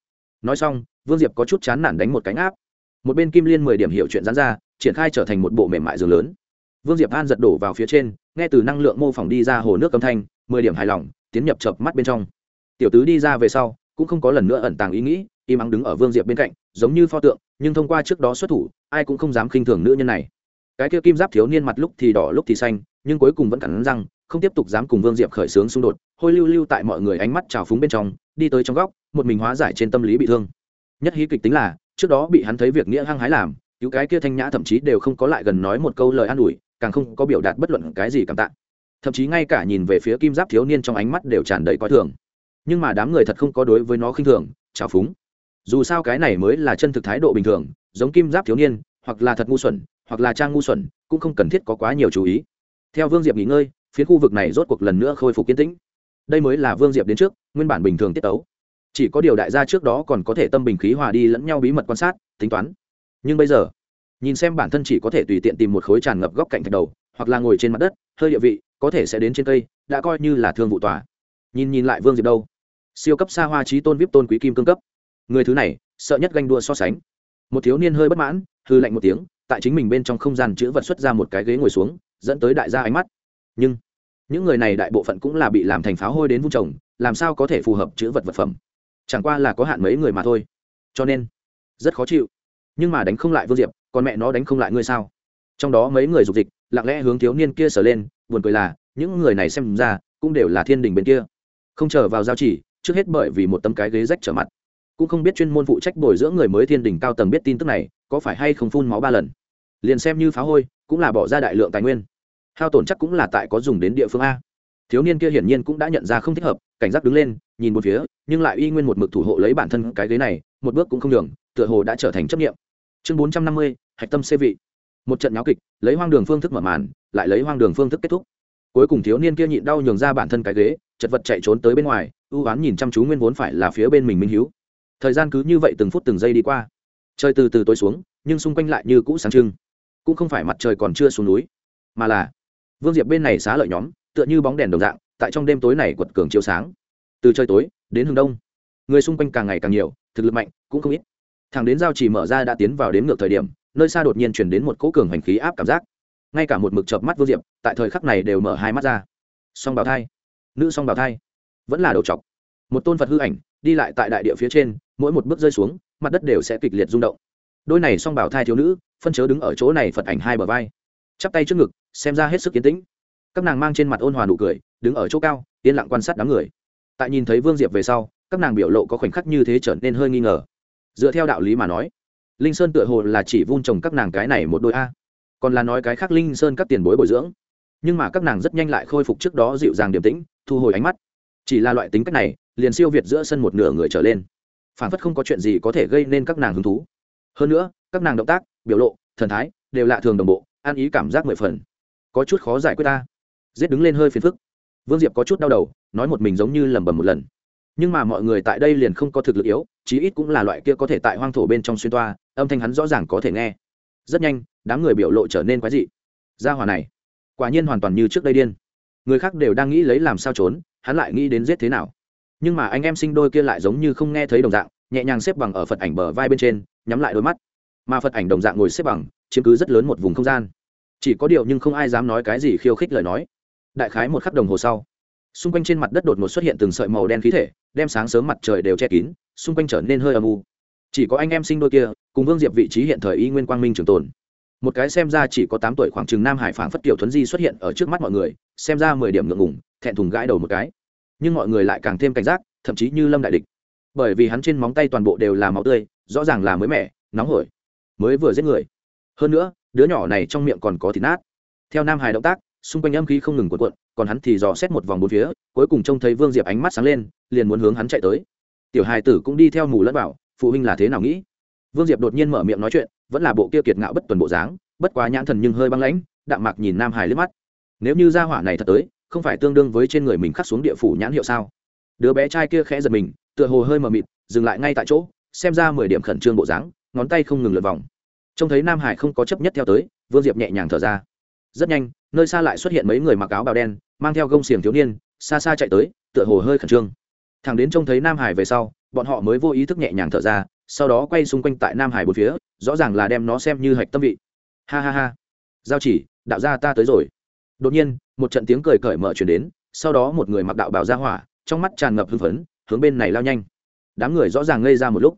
nói xong, vương diệp có chút chán nản đánh một cánh áp. Một bên kim liên mười điểm hiệu chuyện dán ra, triển khai trở thành một bộ mềm mại giường lớn. Vương diệp an giật đổ vào phía trên, nghe từ năng lượng mô phỏng đi ra hồ nước âm thanh, mười điểm hài lòng, tiến nhập chợp mắt bên trong. Tiểu tứ đi ra về sau, cũng không có lần nữa ẩn tàng ý nghĩ, im ắng đứng ở vương diệp bên cạnh, giống như pho tượng, nhưng thông qua trước đó xuất thủ, ai cũng không dám khinh thường nữ nhân này. Cái kia kim giáp thiếu niên mặt lúc thì đỏ, lúc thì xanh, nhưng cuối cùng vẫn cắn răng, không tiếp tục dám cùng vương diệp khởi xướng xung đột, hôi lưu lưu tại mọi người ánh mắt trào phúng bên trong đi tới trong góc, một mình hóa giải trên tâm lý bị thương. Nhất hí kịch tính là, trước đó bị hắn thấy việc nghĩa hăng hái làm, cứu cái kia thanh nhã thậm chí đều không có lại gần nói một câu lời an ủi, càng không có biểu đạt bất luận cái gì cảm tạ. Thậm chí ngay cả nhìn về phía kim giáp thiếu niên trong ánh mắt đều tràn đầy coi thường. Nhưng mà đám người thật không có đối với nó khinh thường, trào phúng. Dù sao cái này mới là chân thực thái độ bình thường, giống kim giáp thiếu niên, hoặc là thật ngu xuẩn, hoặc là trang ngu xuẩn, cũng không cần thiết có quá nhiều chú ý. Theo vương diệp nghỉ ngơi, phía khu vực này rốt cuộc lần nữa khôi phục kiến tĩnh đây mới là vương diệp đến trước, nguyên bản bình thường tiết tấu. Chỉ có điều đại gia trước đó còn có thể tâm bình khí hòa đi lẫn nhau bí mật quan sát, tính toán. Nhưng bây giờ, nhìn xem bản thân chỉ có thể tùy tiện tìm một khối tràn ngập góc cạnh thạch đầu, hoặc là ngồi trên mặt đất, hơi địa vị, có thể sẽ đến trên cây, đã coi như là thương vụ tòa. Nhìn nhìn lại vương diệp đâu? Siêu cấp xa hoa trí tôn vip tôn quý kim cương cấp. Người thứ này, sợ nhất ganh đua so sánh. Một thiếu niên hơi bất mãn, hư lạnh một tiếng, tại chính mình bên trong không gian chữ vật xuất ra một cái ghế ngồi xuống, dẫn tới đại gia ánh mắt. Nhưng những người này đại bộ phận cũng là bị làm thành pháo hôi đến vung trồng làm sao có thể phù hợp chữ vật vật phẩm? Chẳng qua là có hạn mấy người mà thôi. Cho nên, rất khó chịu. Nhưng mà đánh không lại vương diệp, còn mẹ nó đánh không lại ngươi sao? Trong đó mấy người dục dịch, lặng lẽ hướng thiếu niên kia sở lên, buồn cười là, những người này xem ra, cũng đều là thiên đình bên kia. Không chờ vào giao chỉ, trước hết bởi vì một tấm cái ghế rách trở mặt. Cũng không biết chuyên môn phụ trách bồi dưỡng người mới thiên đình cao tầng biết tin tức này, có phải hay không phun máu ba lần. Liền xem như phá hôi, cũng là bỏ ra đại lượng tài nguyên hao tổn chắc cũng là tại có dùng đến địa phương a. Thiếu niên kia hiển nhiên cũng đã nhận ra không thích hợp, cảnh giác đứng lên, nhìn một phía, nhưng lại uy nguyên một mực thủ hộ lấy bản thân cái ghế này, một bước cũng không đường, tựa hồ đã trở thành chấp nghiệm chương bốn trăm năm mươi, hạch tâm xê vị. Một trận nháo kịch, lấy hoang đường phương thức mở màn, lại lấy hoang đường phương thức kết thúc. Cuối cùng thiếu niên kia nhịn đau nhường ra bản thân cái ghế, chật vật chạy trốn tới bên ngoài, ưu oán nhìn chăm chú nguyên vốn phải là phía bên mình minh hiếu. Thời gian cứ như vậy từng phút từng giây đi qua. Trời từ từ tối xuống, nhưng xung quanh lại như cũ sáng trưng. Cũng không phải mặt trời còn chưa xuống núi, mà là vương diệp bên này xá lợi nhóm, tựa như bóng đèn đồng dạng, tại trong đêm tối này quật cường chiếu sáng. Từ trời tối, đến hướng đông. Người xung quanh càng ngày càng nhiều, thực lực mạnh, cũng không ít. Thằng đến giao chỉ mở ra đã tiến vào đến ngược thời điểm, nơi xa đột nhiên chuyển đến một cỗ cường hành khí áp cảm giác. Ngay cả một mực chợp mắt vương diệp, tại thời khắc này đều mở hai mắt ra. Song bào thai. Nữ song bào thai. Vẫn là đầu chọc. Một tôn phật hư ảnh, đi lại tại đại địa phía trên, mỗi một bước rơi xuống, mặt đất đều sẽ kịch liệt rung động. Đôi này song bảo thai thiếu nữ, phân chớ đứng ở chỗ này phật ảnh hai bờ vai chắp tay trước ngực, xem ra hết sức kiến tĩnh. Các nàng mang trên mặt ôn hòa nụ cười, đứng ở chỗ cao, yên lặng quan sát đám người. Tại nhìn thấy vương diệp về sau, các nàng biểu lộ có khoảnh khắc như thế trở nên hơi nghi ngờ. Dựa theo đạo lý mà nói, linh sơn tựa hồ là chỉ vun trồng các nàng cái này một đôi a. Còn là nói cái khác linh sơn các tiền bối bồi dưỡng. Nhưng mà các nàng rất nhanh lại khôi phục trước đó dịu dàng điềm tĩnh, thu hồi ánh mắt. Chỉ là loại tính cách này, liền siêu việt giữa sân một nửa người trở lên. Phản phất không có chuyện gì có thể gây nên các nàng hứng thú. Hơn nữa, các nàng động tác, biểu lộ, thần thái, đều lạ thường đồng bộ ăn ý cảm giác mười phần. Có chút khó giải quyết ta. Giết đứng lên hơi phiền phức. Vương diệp có chút đau đầu, nói một mình giống như lẩm bẩm một lần. Nhưng mà mọi người tại đây liền không có thực lực yếu, chí ít cũng là loại kia có thể tại hoang thổ bên trong xuyên toa, âm thanh hắn rõ ràng có thể nghe. Rất nhanh, đám người biểu lộ trở nên quái dị. Gia hòa này, quả nhiên hoàn toàn như trước đây điên. Người khác đều đang nghĩ lấy làm sao trốn, hắn lại nghĩ đến giết thế nào. Nhưng mà anh em sinh đôi kia lại giống như không nghe thấy đồng dạng, nhẹ nhàng xếp bằng ở phật ảnh bờ vai bên trên, nhắm lại đôi mắt. Mà phật ảnh đồng dạng ngồi xếp bằng chiếm cứ rất lớn một vùng không gian. Chỉ có điều nhưng không ai dám nói cái gì khiêu khích lời nói. Đại khái một khắc đồng hồ sau, xung quanh trên mặt đất đột ngột xuất hiện từng sợi màu đen khí thể, đem sáng sớm mặt trời đều che kín, xung quanh trở nên hơi âm u. Chỉ có anh em sinh đôi kia, cùng vương diệp vị trí hiện thời y nguyên quang minh trường tồn. Một cái xem ra chỉ có tám tuổi khoảng chừng nam hải phảng phất kiểu thuấn di xuất hiện ở trước mắt mọi người, xem ra mười điểm ngượng ngùng, thẹn thùng gãi đầu một cái. Nhưng mọi người lại càng thêm cảnh giác, thậm chí như lâm đại địch. Bởi vì hắn trên móng tay toàn bộ đều là máu tươi, rõ ràng là mới mẻ, nóng hổi, mới vừa giết người hơn nữa, đứa nhỏ này trong miệng còn có thịt nát. Theo nam hải động tác, xung quanh âm khí không ngừng cuộn cuộn, còn hắn thì dò xét một vòng bốn phía, cuối cùng trông thấy vương diệp ánh mắt sáng lên, liền muốn hướng hắn chạy tới. Tiểu hài tử cũng đi theo mù lẫn bảo, phụ huynh là thế nào nghĩ? Vương diệp đột nhiên mở miệng nói chuyện, vẫn là bộ kia kiệt ngạo bất tuần bộ dáng, bất quá nhãn thần nhưng hơi băng lãnh, đạm mạc nhìn nam hải liếc mắt. Nếu như gia hỏa này thật tới, không phải tương đương với trên người mình khắc xuống địa phủ nhãn hiệu sao? Đứa bé trai kia khẽ giật mình, tựa hồ hơi mờ mịt, dừng lại ngay tại chỗ, xem ra mười điểm khẩn trương bộ dáng, ngón tay không ngừng lượt vòng trông thấy nam hải không có chấp nhất theo tới, vương diệp nhẹ nhàng thở ra. Rất nhanh, nơi xa lại xuất hiện mấy người mặc áo bào đen, mang theo gông xiềng thiếu niên, xa xa chạy tới, tựa hồ hơi khẩn trương. Thằng đến trông thấy nam hải về sau, bọn họ mới vô ý thức nhẹ nhàng thở ra, sau đó quay xung quanh tại nam hải một phía, rõ ràng là đem nó xem như hạch tâm vị. Ha ha ha. Giao chỉ, đạo gia ta tới rồi. Đột nhiên, một trận tiếng cười cởi mở chuyển đến, sau đó một người mặc đạo bảo ra hỏa, trong mắt tràn ngập hưng phấn, hướng bên này lao nhanh. Đám người rõ ràng ngây ra một lúc.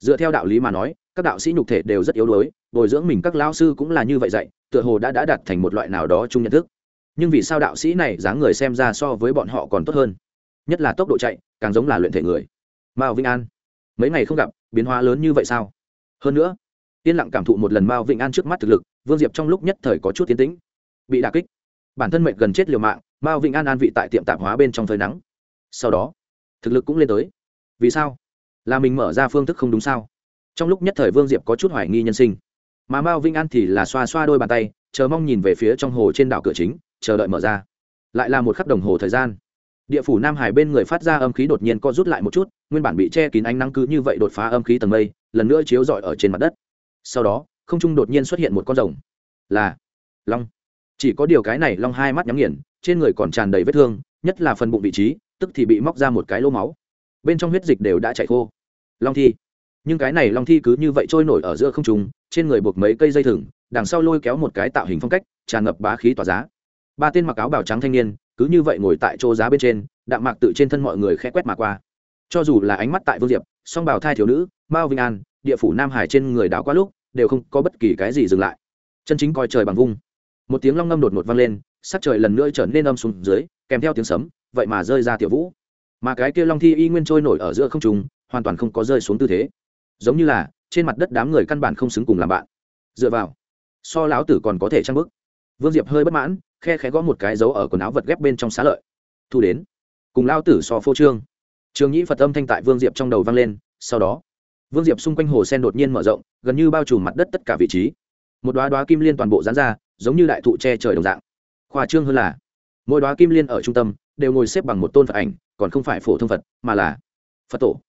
Dựa theo đạo lý mà nói các đạo sĩ nhục thể đều rất yếu đuối, bồi dưỡng mình các lao sư cũng là như vậy dạy, tựa hồ đã đã đặt thành một loại nào đó chung nhận thức. Nhưng vì sao đạo sĩ này dáng người xem ra so với bọn họ còn tốt hơn? Nhất là tốc độ chạy, càng giống là luyện thể người. Mao vĩnh an, mấy ngày không gặp, biến hóa lớn như vậy sao? Hơn nữa, yên lặng cảm thụ một lần mao vĩnh an trước mắt thực lực, vương diệp trong lúc nhất thời có chút tiến tĩnh. Bị đà kích, bản thân mệnh gần chết liều mạng, mao vĩnh an an vị tại tiệm tạp hóa bên trong phơi nắng. Sau đó, thực lực cũng lên tới. Vì sao? Là mình mở ra phương thức không đúng sao? Trong lúc nhất thời vương diệp có chút hoài nghi nhân sinh. Mà mao vinh an thì là xoa xoa đôi bàn tay, chờ mong nhìn về phía trong hồ trên đảo cửa chính, chờ đợi mở ra. Lại là một khắc đồng hồ thời gian. Địa phủ nam hải bên người phát ra âm khí đột nhiên co rút lại một chút, nguyên bản bị che kín ánh nắng cứ như vậy đột phá âm khí tầng mây, lần nữa chiếu rọi ở trên mặt đất. Sau đó, không trung đột nhiên xuất hiện một con rồng. Là long. Chỉ có điều cái này long hai mắt nhắm nghiền, trên người còn tràn đầy vết thương, nhất là phần bụng vị trí, tức thì bị móc ra một cái lỗ máu. Bên trong huyết dịch đều đã chảy khô. Long thi nhưng cái này long thi cứ như vậy trôi nổi ở giữa không trung, trên người buộc mấy cây dây thừng, đằng sau lôi kéo một cái tạo hình phong cách, tràn ngập bá khí tỏa giá. Ba tên mặc áo bào trắng thanh niên, cứ như vậy ngồi tại chỗ giá bên trên, đạm mạc tự trên thân mọi người khẽ quét mà qua. Cho dù là ánh mắt tại vương diệp, song bào thai thiếu nữ, mao vinh an, địa phủ nam hải trên người đáo qua lúc, đều không có bất kỳ cái gì dừng lại. Chân chính coi trời bằng vung. Một tiếng long ngâm đột ngột vang lên, sắc trời lần nữa trở nên âm xuống dưới, kèm theo tiếng sấm, vậy mà rơi ra tiểu vũ. Mà cái kia long thi y nguyên trôi nổi ở giữa không trùng hoàn toàn không có rơi xuống tư thế giống như là trên mặt đất đám người căn bản không xứng cùng làm bạn. Dựa vào, so lão tử còn có thể trang bức. Vương diệp hơi bất mãn, khe khẽ gõ một cái dấu ở quần áo vật ghép bên trong xá lợi. Thu đến, cùng lao tử so phô trương. Trường nhĩ phật âm thanh tại vương diệp trong đầu vang lên, sau đó, vương diệp xung quanh hồ sen đột nhiên mở rộng, gần như bao trùm mặt đất tất cả vị trí. Một đoá đoá kim liên toàn bộ dán ra, giống như đại thụ che trời đồng dạng. Khoa trương hơn là, mỗi đoá kim liên ở trung tâm đều ngồi xếp bằng một tôn phật ảnh, còn không phải phổ thông phật, mà là phật tổ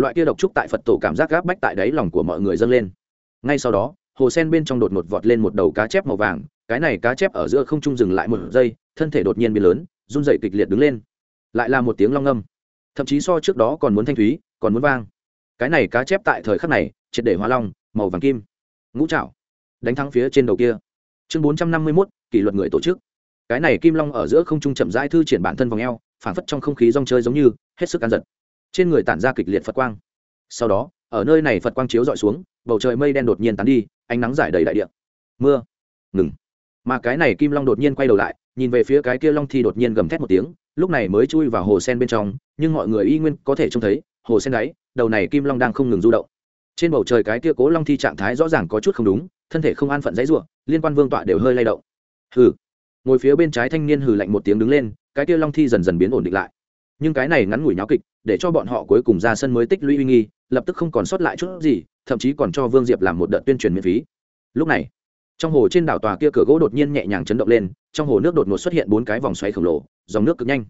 loại kia độc trúc tại phật tổ cảm giác gáp bách tại đáy lòng của mọi người dâng lên. Ngay sau đó, hồ sen bên trong đột ngột vọt lên một đầu cá chép màu vàng, cái này cá chép ở giữa không trung dừng lại một giây, thân thể đột nhiên biến lớn, run dậy kịch liệt đứng lên. Lại là một tiếng long âm thậm chí so trước đó còn muốn thanh thúy, còn muốn vang. Cái này cá chép tại thời khắc này, triệt để hóa long, màu vàng kim. Ngũ trạo đánh thắng phía trên đầu kia. Chương bốn trăm năm mươi mốt, kỷ luật người tổ chức. Cái này kim long ở giữa không trung chậm rãi thư triển bản thân vòng eo phản phất trong không khí rong chơi giống như, hết sức ăn giật trên người tản ra kịch liệt phật quang. Sau đó, ở nơi này phật quang chiếu dọi xuống, bầu trời mây đen đột nhiên tán đi, ánh nắng giải đầy đại địa. Mưa. Ngừng. Mà cái này kim long đột nhiên quay đầu lại, nhìn về phía cái kia long thi đột nhiên gầm thét một tiếng, lúc này mới chui vào hồ sen bên trong, nhưng mọi người y nguyên có thể trông thấy, hồ sen đáy, đầu này kim long đang không ngừng du động. Trên bầu trời cái kia cố long thi trạng thái rõ ràng có chút không đúng, thân thể không an phận dãy ruộng liên quan vương tọa đều hơi lay động. Hừ. Ngồi phía bên trái thanh niên hừ lạnh một tiếng đứng lên, cái kia long thi dần dần biến ổn định lại. Nhưng cái này ngắn ngủi nháo kịch để cho bọn họ cuối cùng ra sân mới tích lũy uy nghi, lập tức không còn sót lại chút gì, thậm chí còn cho vương diệp làm một đợt tuyên truyền miễn phí. Lúc này, trong hồ trên đảo tòa kia cửa gỗ đột nhiên nhẹ nhàng chấn động lên, trong hồ nước đột ngột xuất hiện bốn cái vòng xoáy khổng lồ, dòng nước cực nhanh.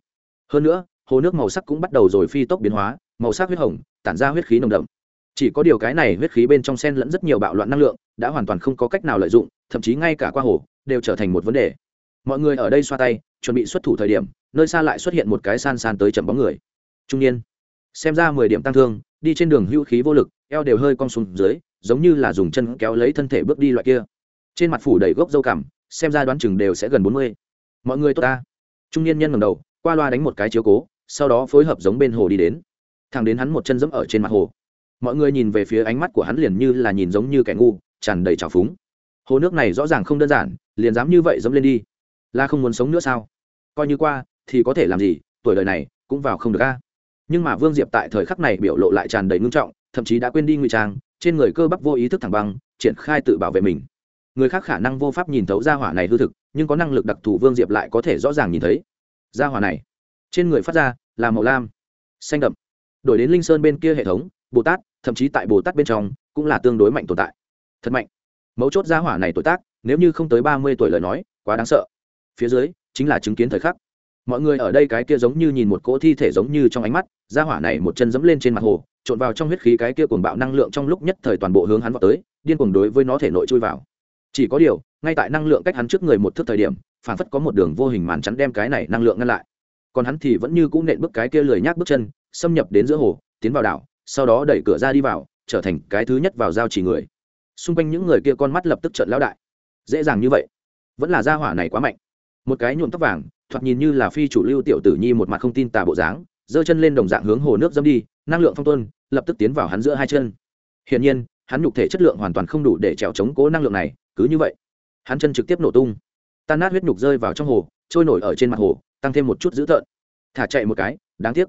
Hơn nữa, hồ nước màu sắc cũng bắt đầu rồi phi tốc biến hóa, màu sắc huyết hồng, tản ra huyết khí nồng đậm. Chỉ có điều cái này huyết khí bên trong sen lẫn rất nhiều bạo loạn năng lượng, đã hoàn toàn không có cách nào lợi dụng, thậm chí ngay cả qua hồ, đều trở thành một vấn đề. Mọi người ở đây xoa tay, chuẩn bị xuất thủ thời điểm, nơi xa lại xuất hiện một cái san san tới chậm bóng người trung niên. Xem ra mười điểm tăng thương, đi trên đường hữu khí vô lực, eo đều hơi cong xuống dưới, giống như là dùng chân kéo lấy thân thể bước đi loại kia. Trên mặt phủ đầy gốc dâu cảm xem ra đoán chừng đều sẽ gần bốn mươi. Mọi người tốt ta. Trung niên nhân ngầm đầu, qua loa đánh một cái chiếu cố, sau đó phối hợp giống bên hồ đi đến. Thằng đến hắn một chân dẫm ở trên mặt hồ. Mọi người nhìn về phía ánh mắt của hắn liền như là nhìn giống như kẻ ngu, tràn đầy trào phúng. Hồ nước này rõ ràng không đơn giản, liền dám như vậy dẫm lên đi. Là không muốn sống nữa sao? Coi như qua, thì có thể làm gì? Tuổi đời này, cũng vào không được a nhưng mà vương diệp tại thời khắc này biểu lộ lại tràn đầy ngưng trọng, thậm chí đã quên đi ngụy trang, trên người cơ bắp vô ý thức thẳng băng, triển khai tự bảo vệ mình. Người khác khả năng vô pháp nhìn thấu gia hỏa này hư thực, nhưng có năng lực đặc thù vương diệp lại có thể rõ ràng nhìn thấy. Gia hỏa này, trên người phát ra là màu lam, xanh đậm. Đổi đến linh sơn bên kia hệ thống, bồ tát, thậm chí tại bồ tát bên trong, cũng là tương đối mạnh tồn tại. Thật mạnh. Mấu chốt gia hỏa này tuổi tác, nếu như không tới ba mươi tuổi lời nói, quá đáng sợ. Phía dưới, chính là chứng kiến thời khắc mọi người ở đây cái kia giống như nhìn một cỗ thi thể giống như trong ánh mắt Ra hỏa này một chân dẫm lên trên mặt hồ, trộn vào trong huyết khí cái kia cuồng bạo năng lượng trong lúc nhất thời toàn bộ hướng hắn vào tới, điên cuồng đối với nó thể nội chui vào. Chỉ có điều, ngay tại năng lượng cách hắn trước người một thước thời điểm, phản phất có một đường vô hình màn chắn đem cái này năng lượng ngăn lại. Còn hắn thì vẫn như cũng nện bước cái kia lười nhác bước chân, xâm nhập đến giữa hồ, tiến vào đảo, sau đó đẩy cửa ra đi vào, trở thành cái thứ nhất vào giao chỉ người. Xung quanh những người kia con mắt lập tức trợn lão đại. Dễ dàng như vậy, vẫn là gia hỏa này quá mạnh một cái nhuộm tóc vàng, thoạt nhìn như là phi chủ lưu tiểu tử nhi một mặt không tin tà bộ dáng, giơ chân lên đồng dạng hướng hồ nước dâm đi, năng lượng phong tuân, lập tức tiến vào hắn giữa hai chân. Hiển nhiên, hắn nhục thể chất lượng hoàn toàn không đủ để trèo chống cố năng lượng này, cứ như vậy, hắn chân trực tiếp nổ tung. Tan nát huyết nhục rơi vào trong hồ, trôi nổi ở trên mặt hồ, tăng thêm một chút dữ tợn. Thả chạy một cái, đáng tiếc.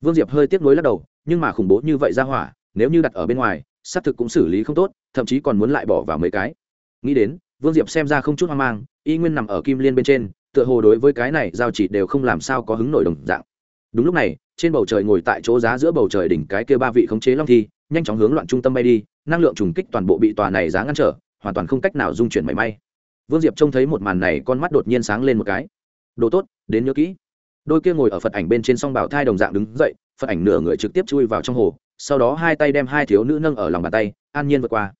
Vương diệp hơi tiếc nuối lắc đầu, nhưng mà khủng bố như vậy ra hỏa, nếu như đặt ở bên ngoài, xác thực cũng xử lý không tốt, thậm chí còn muốn lại bỏ vào mấy cái. Nghĩ đến, vương diệp xem ra không chút hoang mang y nguyên nằm ở kim liên bên trên, tựa hồ đối với cái này giao chỉ đều không làm sao có hứng nổi đồng dạng. Đúng lúc này, trên bầu trời ngồi tại chỗ giá giữa bầu trời đỉnh cái kia ba vị khống chế long thi, nhanh chóng hướng loạn trung tâm bay đi, năng lượng trùng kích toàn bộ bị tòa này giá ngăn trở, hoàn toàn không cách nào dung chuyển mảy may. Vương diệp trông thấy một màn này, con mắt đột nhiên sáng lên một cái. Đồ tốt, đến nhớ kỹ. Đôi kia ngồi ở phật ảnh bên trên song bảo thai đồng dạng đứng dậy, phật ảnh nửa người trực tiếp chui vào trong hồ, sau đó hai tay đem hai thiếu nữ nâng ở lòng bàn tay, an nhiên vượt qua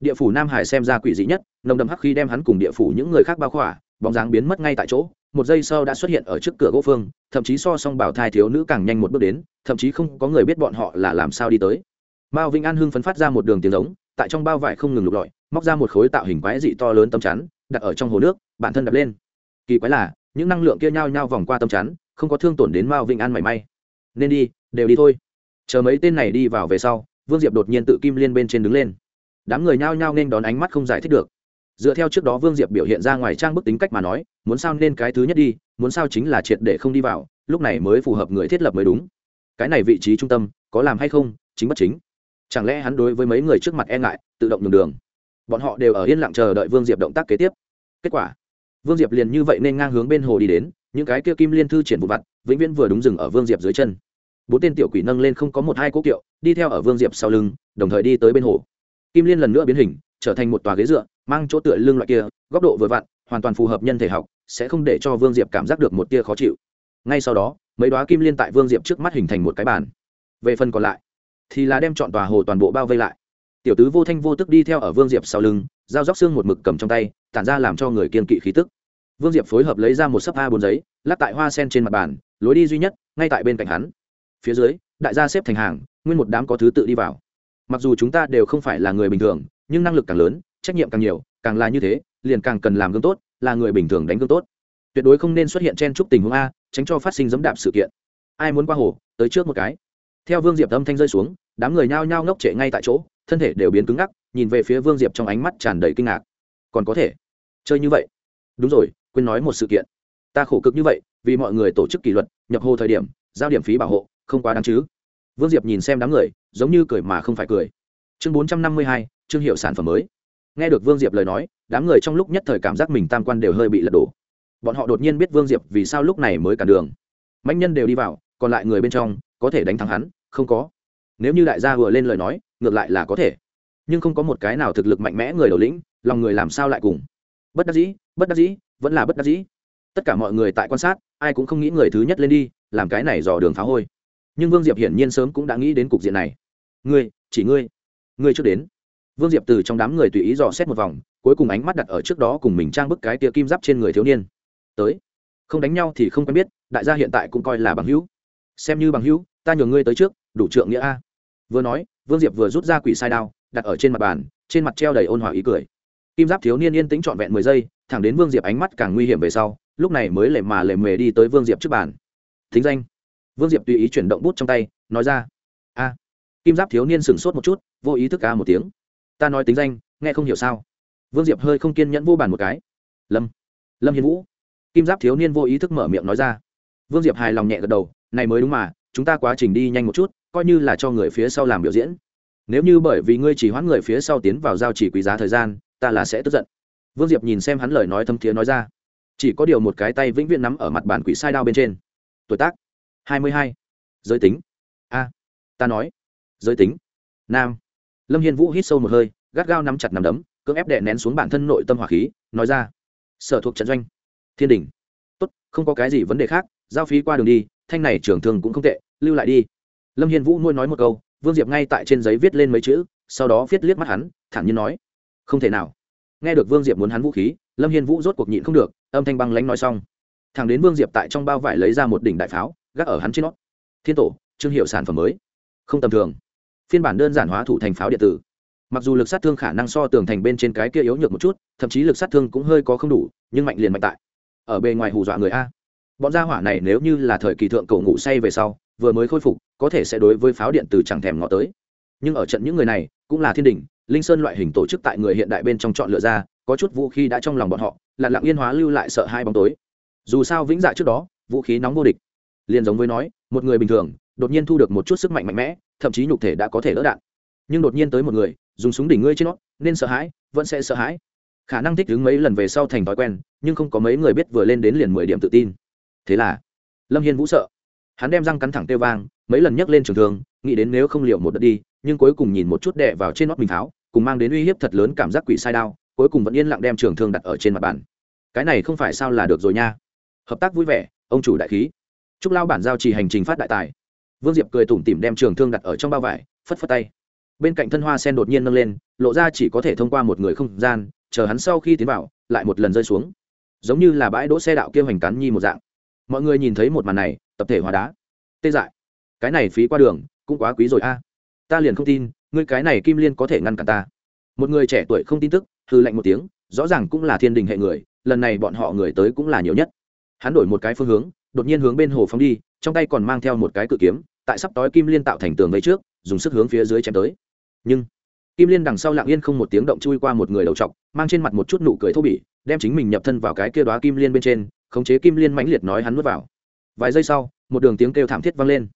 địa phủ nam hải xem ra quỷ dị nhất, nồng đậm hắc khi đem hắn cùng địa phủ những người khác bao khỏa, bóng dáng biến mất ngay tại chỗ. Một giây sau đã xuất hiện ở trước cửa gỗ phương, thậm chí so song bảo thai thiếu nữ càng nhanh một bước đến, thậm chí không có người biết bọn họ là làm sao đi tới. Mao vĩnh an hưng phấn phát ra một đường tiếng giống, tại trong bao vải không ngừng lục lọi, móc ra một khối tạo hình quái dị to lớn tấm chắn, đặt ở trong hồ nước, bản thân đập lên. Kỳ quái là, những năng lượng kia nhao nhao vòng qua tấm chắn, không có thương tổn đến mao vĩnh an mảy may. Nên đi, đều đi thôi. Chờ mấy tên này đi vào về sau, vương diệp đột nhiên tự kim liên bên trên đứng lên đám người nhao nhao nên đón ánh mắt không giải thích được. Dựa theo trước đó vương diệp biểu hiện ra ngoài trang bức tính cách mà nói, muốn sao nên cái thứ nhất đi, muốn sao chính là triệt để không đi vào, lúc này mới phù hợp người thiết lập mới đúng. Cái này vị trí trung tâm, có làm hay không, chính bất chính. Chẳng lẽ hắn đối với mấy người trước mặt e ngại, tự động nhường đường? Bọn họ đều ở yên lặng chờ đợi vương diệp động tác kế tiếp. Kết quả, vương diệp liền như vậy nên ngang hướng bên hồ đi đến, những cái kia kim liên thư triển vụ vặt, vĩnh viễn vừa đúng dừng ở vương diệp dưới chân. Bốn tên tiểu quỷ nâng lên không có một hai cố kiệu, đi theo ở vương diệp sau lưng, đồng thời đi tới bên hồ kim liên lần nữa biến hình, trở thành một tòa ghế dựa, mang chỗ tựa lưng loại kia, góc độ vừa vặn, hoàn toàn phù hợp nhân thể học, sẽ không để cho vương diệp cảm giác được một tia khó chịu. Ngay sau đó, mấy đoá kim liên tại vương diệp trước mắt hình thành một cái bàn. Về phần còn lại, thì là đem chọn tòa hồ toàn bộ bao vây lại. Tiểu tứ vô thanh vô tức đi theo ở vương diệp sau lưng dao róc xương một mực cầm trong tay, tản ra làm cho người kiên kỵ khí tức. Vương diệp phối hợp lấy ra một sấp a bốn giấy, lắc tại hoa sen trên mặt bàn, lối đi duy nhất, ngay tại bên cạnh hắn. Phía dưới, đại gia xếp thành hàng, nguyên một đám có thứ tự đi vào mặc dù chúng ta đều không phải là người bình thường, nhưng năng lực càng lớn, trách nhiệm càng nhiều, càng là như thế, liền càng cần làm gương tốt, là người bình thường đánh gương tốt. Tuyệt đối không nên xuất hiện chen chúc tình huống a, tránh cho phát sinh dẫm đạp sự kiện. Ai muốn qua hồ, tới trước một cái. Theo vương diệp âm thanh rơi xuống, đám người nhao nhao ngốc trệ ngay tại chỗ, thân thể đều biến cứng ngắc, nhìn về phía vương diệp trong ánh mắt tràn đầy kinh ngạc. Còn có thể chơi như vậy? Đúng rồi, quên nói một sự kiện. Ta khổ cực như vậy, vì mọi người tổ chức kỷ luật, nhập hồ thời điểm, giao điểm phí bảo hộ, không quá đáng chứ vương diệp nhìn xem đám người, giống như cười mà không phải cười. Chương bốn trăm năm mươi hai chương hiệu sản phẩm mới. Nghe được vương diệp lời nói, đám người trong lúc nhất thời cảm giác mình tam quan đều hơi bị lật đổ. Bọn họ đột nhiên biết vương diệp vì sao lúc này mới cả đường. Mạnh nhân đều đi vào, còn lại người bên trong, có thể đánh thắng hắn? Không có. Nếu như đại gia vừa lên lời nói, ngược lại là có thể. Nhưng không có một cái nào thực lực mạnh mẽ người đầu lĩnh, lòng người làm sao lại cùng? Bất đắc dĩ, bất đắc dĩ, vẫn là bất đắc dĩ. Tất cả mọi người tại quan sát, ai cũng không nghĩ người thứ nhất lên đi, làm cái này dò đường phá hôi nhưng vương diệp hiển nhiên sớm cũng đã nghĩ đến cục diện này ngươi chỉ ngươi ngươi trước đến vương diệp từ trong đám người tùy ý dò xét một vòng cuối cùng ánh mắt đặt ở trước đó cùng mình trang bức cái tia kim giáp trên người thiếu niên tới không đánh nhau thì không quen biết đại gia hiện tại cũng coi là bằng hữu xem như bằng hữu ta nhường ngươi tới trước đủ trượng nghĩa a vừa nói vương diệp vừa rút ra quỷ sai đao đặt ở trên mặt bàn trên mặt treo đầy ôn hòa ý cười kim giáp thiếu niên yên tĩnh trọn vẹn mười giây thẳng đến vương diệp ánh mắt càng nguy hiểm về sau lúc này mới lề mà lề mề đi tới vương diệp trước bàn thính danh vương diệp tùy ý chuyển động bút trong tay, nói ra, a. Kim giáp thiếu niên sửng sốt một chút, vô ý thức ca một tiếng. Ta nói tính danh, nghe không hiểu sao? Vương diệp hơi không kiên nhẫn vô bàn một cái. Lâm lâm hiền vũ. Kim giáp thiếu niên vô ý thức mở miệng nói ra. Vương diệp hài lòng nhẹ gật đầu, này mới đúng mà, chúng ta quá trình đi nhanh một chút, coi như là cho người phía sau làm biểu diễn. Nếu như bởi vì ngươi chỉ hoãn người phía sau tiến vào giao chỉ quý giá thời gian, ta là sẽ tức giận. Vương diệp nhìn xem hắn lời nói thâm thiế nói ra. Chỉ có điều một cái tay vĩnh viễn nắm ở mặt bàn quỷ sai đao bên trên. Tuổi tác hai mươi hai. Giới tính. A. Ta nói. Giới tính. Nam. Lâm hiên vũ hít sâu một hơi, gắt gao nắm chặt nắm đấm, cưỡng ép đệ nén xuống bản thân nội tâm hỏa khí, nói ra. Sở thuộc trận doanh. Thiên đình. Tốt, không có cái gì vấn đề khác, giao phí qua đường đi, thanh này trưởng thường cũng không tệ, lưu lại đi. Lâm hiên vũ nuôi nói một câu, vương diệp ngay tại trên giấy viết lên mấy chữ, sau đó viết liếc mắt hắn, thản nhiên nói. Không thể nào. Nghe được vương diệp muốn hắn vũ khí, lâm hiên vũ rốt cuộc nhịn không được, âm thanh băng lánh nói xong. Thằng đến vương diệp tại trong bao vải lấy ra một đỉnh đại pháo gác ở hắn trên nót thiên tổ thương hiệu sản phẩm mới. Không tầm thường. Phiên bản đơn giản hóa thủ thành pháo điện tử. Mặc dù lực sát thương khả năng so tường thành bên trên cái kia yếu nhược một chút, thậm chí lực sát thương cũng hơi có không đủ, nhưng mạnh liền mạnh tại. Ở bề ngoài hù dọa người a. Bọn gia hỏa này nếu như là thời kỳ thượng cầu ngủ say về sau, vừa mới khôi phục, có thể sẽ đối với pháo điện tử chẳng thèm ngọ tới. Nhưng ở trận những người này, cũng là thiên đình linh sơn loại hình tổ chức tại người hiện đại bên trong chọn lựa ra, có chút vũ khí đã trong lòng bọn họ là lặng yên hóa lưu lại sợ hai bóng tối. Dù sao vĩnh dạ trước đó, vũ khí nóng vô địch liền giống với nói, một người bình thường, đột nhiên thu được một chút sức mạnh mạnh mẽ, thậm chí nhục thể đã có thể đỡ đạn. Nhưng đột nhiên tới một người, dùng súng đỉnh ngươi trên nó, nên sợ hãi, vẫn sẽ sợ hãi. Khả năng thích ứng mấy lần về sau thành thói quen, nhưng không có mấy người biết vừa lên đến liền mười điểm tự tin. Thế là, lâm hiên vũ sợ. Hắn đem răng cắn thẳng tê vang, mấy lần nhấc lên trường thương, nghĩ đến nếu không liệu một đợt đi, nhưng cuối cùng nhìn một chút đè vào trên nót bình tháo, cùng mang đến uy hiếp thật lớn cảm giác quỷ sai đao, cuối cùng vẫn yên lặng đem trường thương đặt ở trên mặt bàn. Cái này không phải sao là được rồi nha. Hợp tác vui vẻ, ông chủ đại khí chúc lao bản giao trì hành trình phát đại tài. Vương diệp cười tủm tỉm đem trường thương đặt ở trong bao vải, phất phất tay. Bên cạnh thân hoa sen đột nhiên nâng lên, lộ ra chỉ có thể thông qua một người không gian, chờ hắn sau khi tiến vào, lại một lần rơi xuống. Giống như là bãi đỗ xe đạo kia hoành cán nhi một dạng. Mọi người nhìn thấy một màn này, tập thể hóa đá. Tê dại. Cái này phí qua đường, cũng quá quý rồi a. Ta liền không tin, ngươi cái này kim liên có thể ngăn cản ta. Một người trẻ tuổi không tin tức hư lạnh một tiếng, rõ ràng cũng là thiên đình hệ người, lần này bọn họ người tới cũng là nhiều nhất. Hắn đổi một cái phương hướng đột nhiên hướng bên hồ phóng đi, trong tay còn mang theo một cái cự kiếm, tại sắp tối kim liên tạo thành tường vây trước, dùng sức hướng phía dưới chém tới. Nhưng, kim liên đằng sau lặng yên không một tiếng động chui qua một người đầu trọc, mang trên mặt một chút nụ cười thô bỉ, đem chính mình nhập thân vào cái kia đoá kim liên bên trên, khống chế kim liên mãnh liệt nói hắn nuốt vào. Vài giây sau, một đường tiếng kêu thảm thiết vang lên.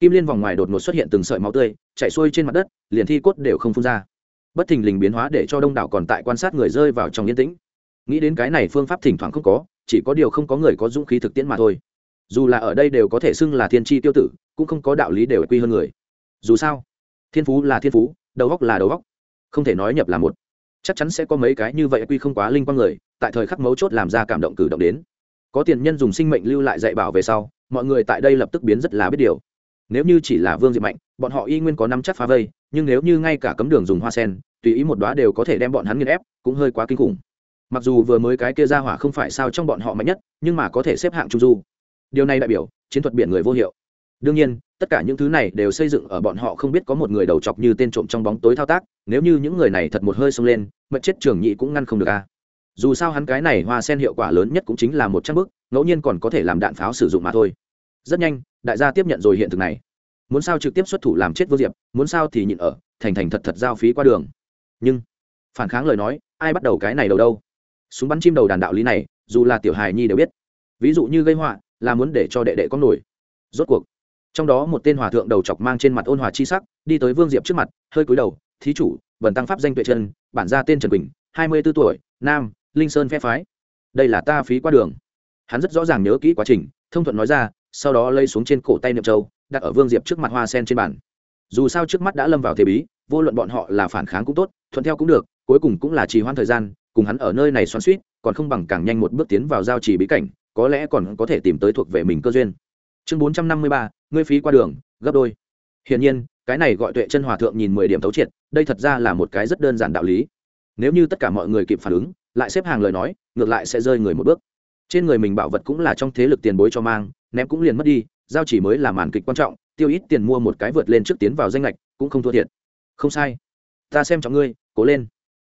Kim liên vòng ngoài đột ngột xuất hiện từng sợi máu tươi chạy xuôi trên mặt đất, liền thi cốt đều không phun ra. Bất thình lình biến hóa để cho đông đảo còn tại quan sát người rơi vào trong yên tĩnh. Nghĩ đến cái này phương pháp thỉnh thoảng không có, chỉ có điều không có người có dũng khí thực tiễn mà thôi dù là ở đây đều có thể xưng là thiên tri tiêu tử, cũng không có đạo lý đều quy hơn người. Dù sao, thiên phú là thiên phú, đầu góc là đầu góc, không thể nói nhập là một. Chắc chắn sẽ có mấy cái như vậy quy không quá linh quang người, tại thời khắc mấu chốt làm ra cảm động cử động đến. Có tiền nhân dùng sinh mệnh lưu lại dạy bảo về sau, mọi người tại đây lập tức biến rất là biết điều. Nếu như chỉ là vương diệp mạnh, bọn họ y nguyên có năm chắc phá vây, nhưng nếu như ngay cả cấm đường dùng hoa sen, tùy ý một đoá đều có thể đem bọn hắn nghiên ép, cũng hơi quá kinh khủng. Mặc dù vừa mới cái kia ra hỏa không phải sao trong bọn họ mạnh nhất, nhưng mà có thể xếp hạng trung du điều này đại biểu, chiến thuật biển người vô hiệu. Đương nhiên, tất cả những thứ này đều xây dựng ở bọn họ không biết có một người đầu chọc như tên trộm trong bóng tối thao tác, nếu như những người này thật một hơi xông lên mật chết trường nhị cũng ngăn không được a. Dù sao hắn cái này hoa sen hiệu quả lớn nhất cũng chính là một trăm bước, ngẫu nhiên còn có thể làm đạn pháo sử dụng mà thôi. Rất nhanh, đại gia tiếp nhận rồi hiện thực này. Muốn sao trực tiếp xuất thủ làm chết vô diệp, muốn sao thì nhịn ở, thành thành thật thật giao phí qua đường. Nhưng, phản kháng lời nói, ai bắt đầu cái này đầu đâu? Súng bắn chim đầu đàn đạo lý này, dù là tiểu hài nhi đều biết. Ví dụ như gây họa là muốn để cho đệ đệ có nổi. Rốt cuộc, trong đó một tên hòa thượng đầu chọc mang trên mặt ôn hòa chi sắc, đi tới vương diệp trước mặt, hơi cúi đầu, thí chủ, bần tăng pháp danh tuệ chân, bản gia tên trần quỳnh, hai mươi b ố tuổi, nam, linh sơn phe phái. Đây là ta phí qua đường. Hắn rất rõ ràng nhớ kỹ quá trình, thông thuận nói ra, sau đó lây xuống trên cổ tay niệm châu, đặt ở vương diệp trước mặt hoa sen trên bàn. Dù sao trước mắt đã lâm vào thế bí, vô luận bọn họ là phản kháng cũng tốt, thuận theo cũng được, cuối cùng cũng là trì hoãn thời gian, cùng hắn ở nơi này xoắn suýt còn không bằng càng nhanh một bước tiến vào giao trì bí cảnh có lẽ còn có thể tìm tới thuộc về mình cơ duyên. Chương bốn trăm năm mươi ba, ngươi phí qua đường, gấp đôi. Hiển nhiên, cái này gọi tuệ chân hòa thượng nhìn mười điểm thấu triệt, đây thật ra là một cái rất đơn giản đạo lý. Nếu như tất cả mọi người kịp phản ứng, lại xếp hàng lời nói, ngược lại sẽ rơi người một bước. Trên người mình bảo vật cũng là trong thế lực tiền bối cho mang, ném cũng liền mất đi, giao chỉ mới là màn kịch quan trọng, tiêu ít tiền mua một cái vượt lên trước tiến vào danh lệch, cũng không thua thiệt. Không sai. Ta xem trọng ngươi, cố lên.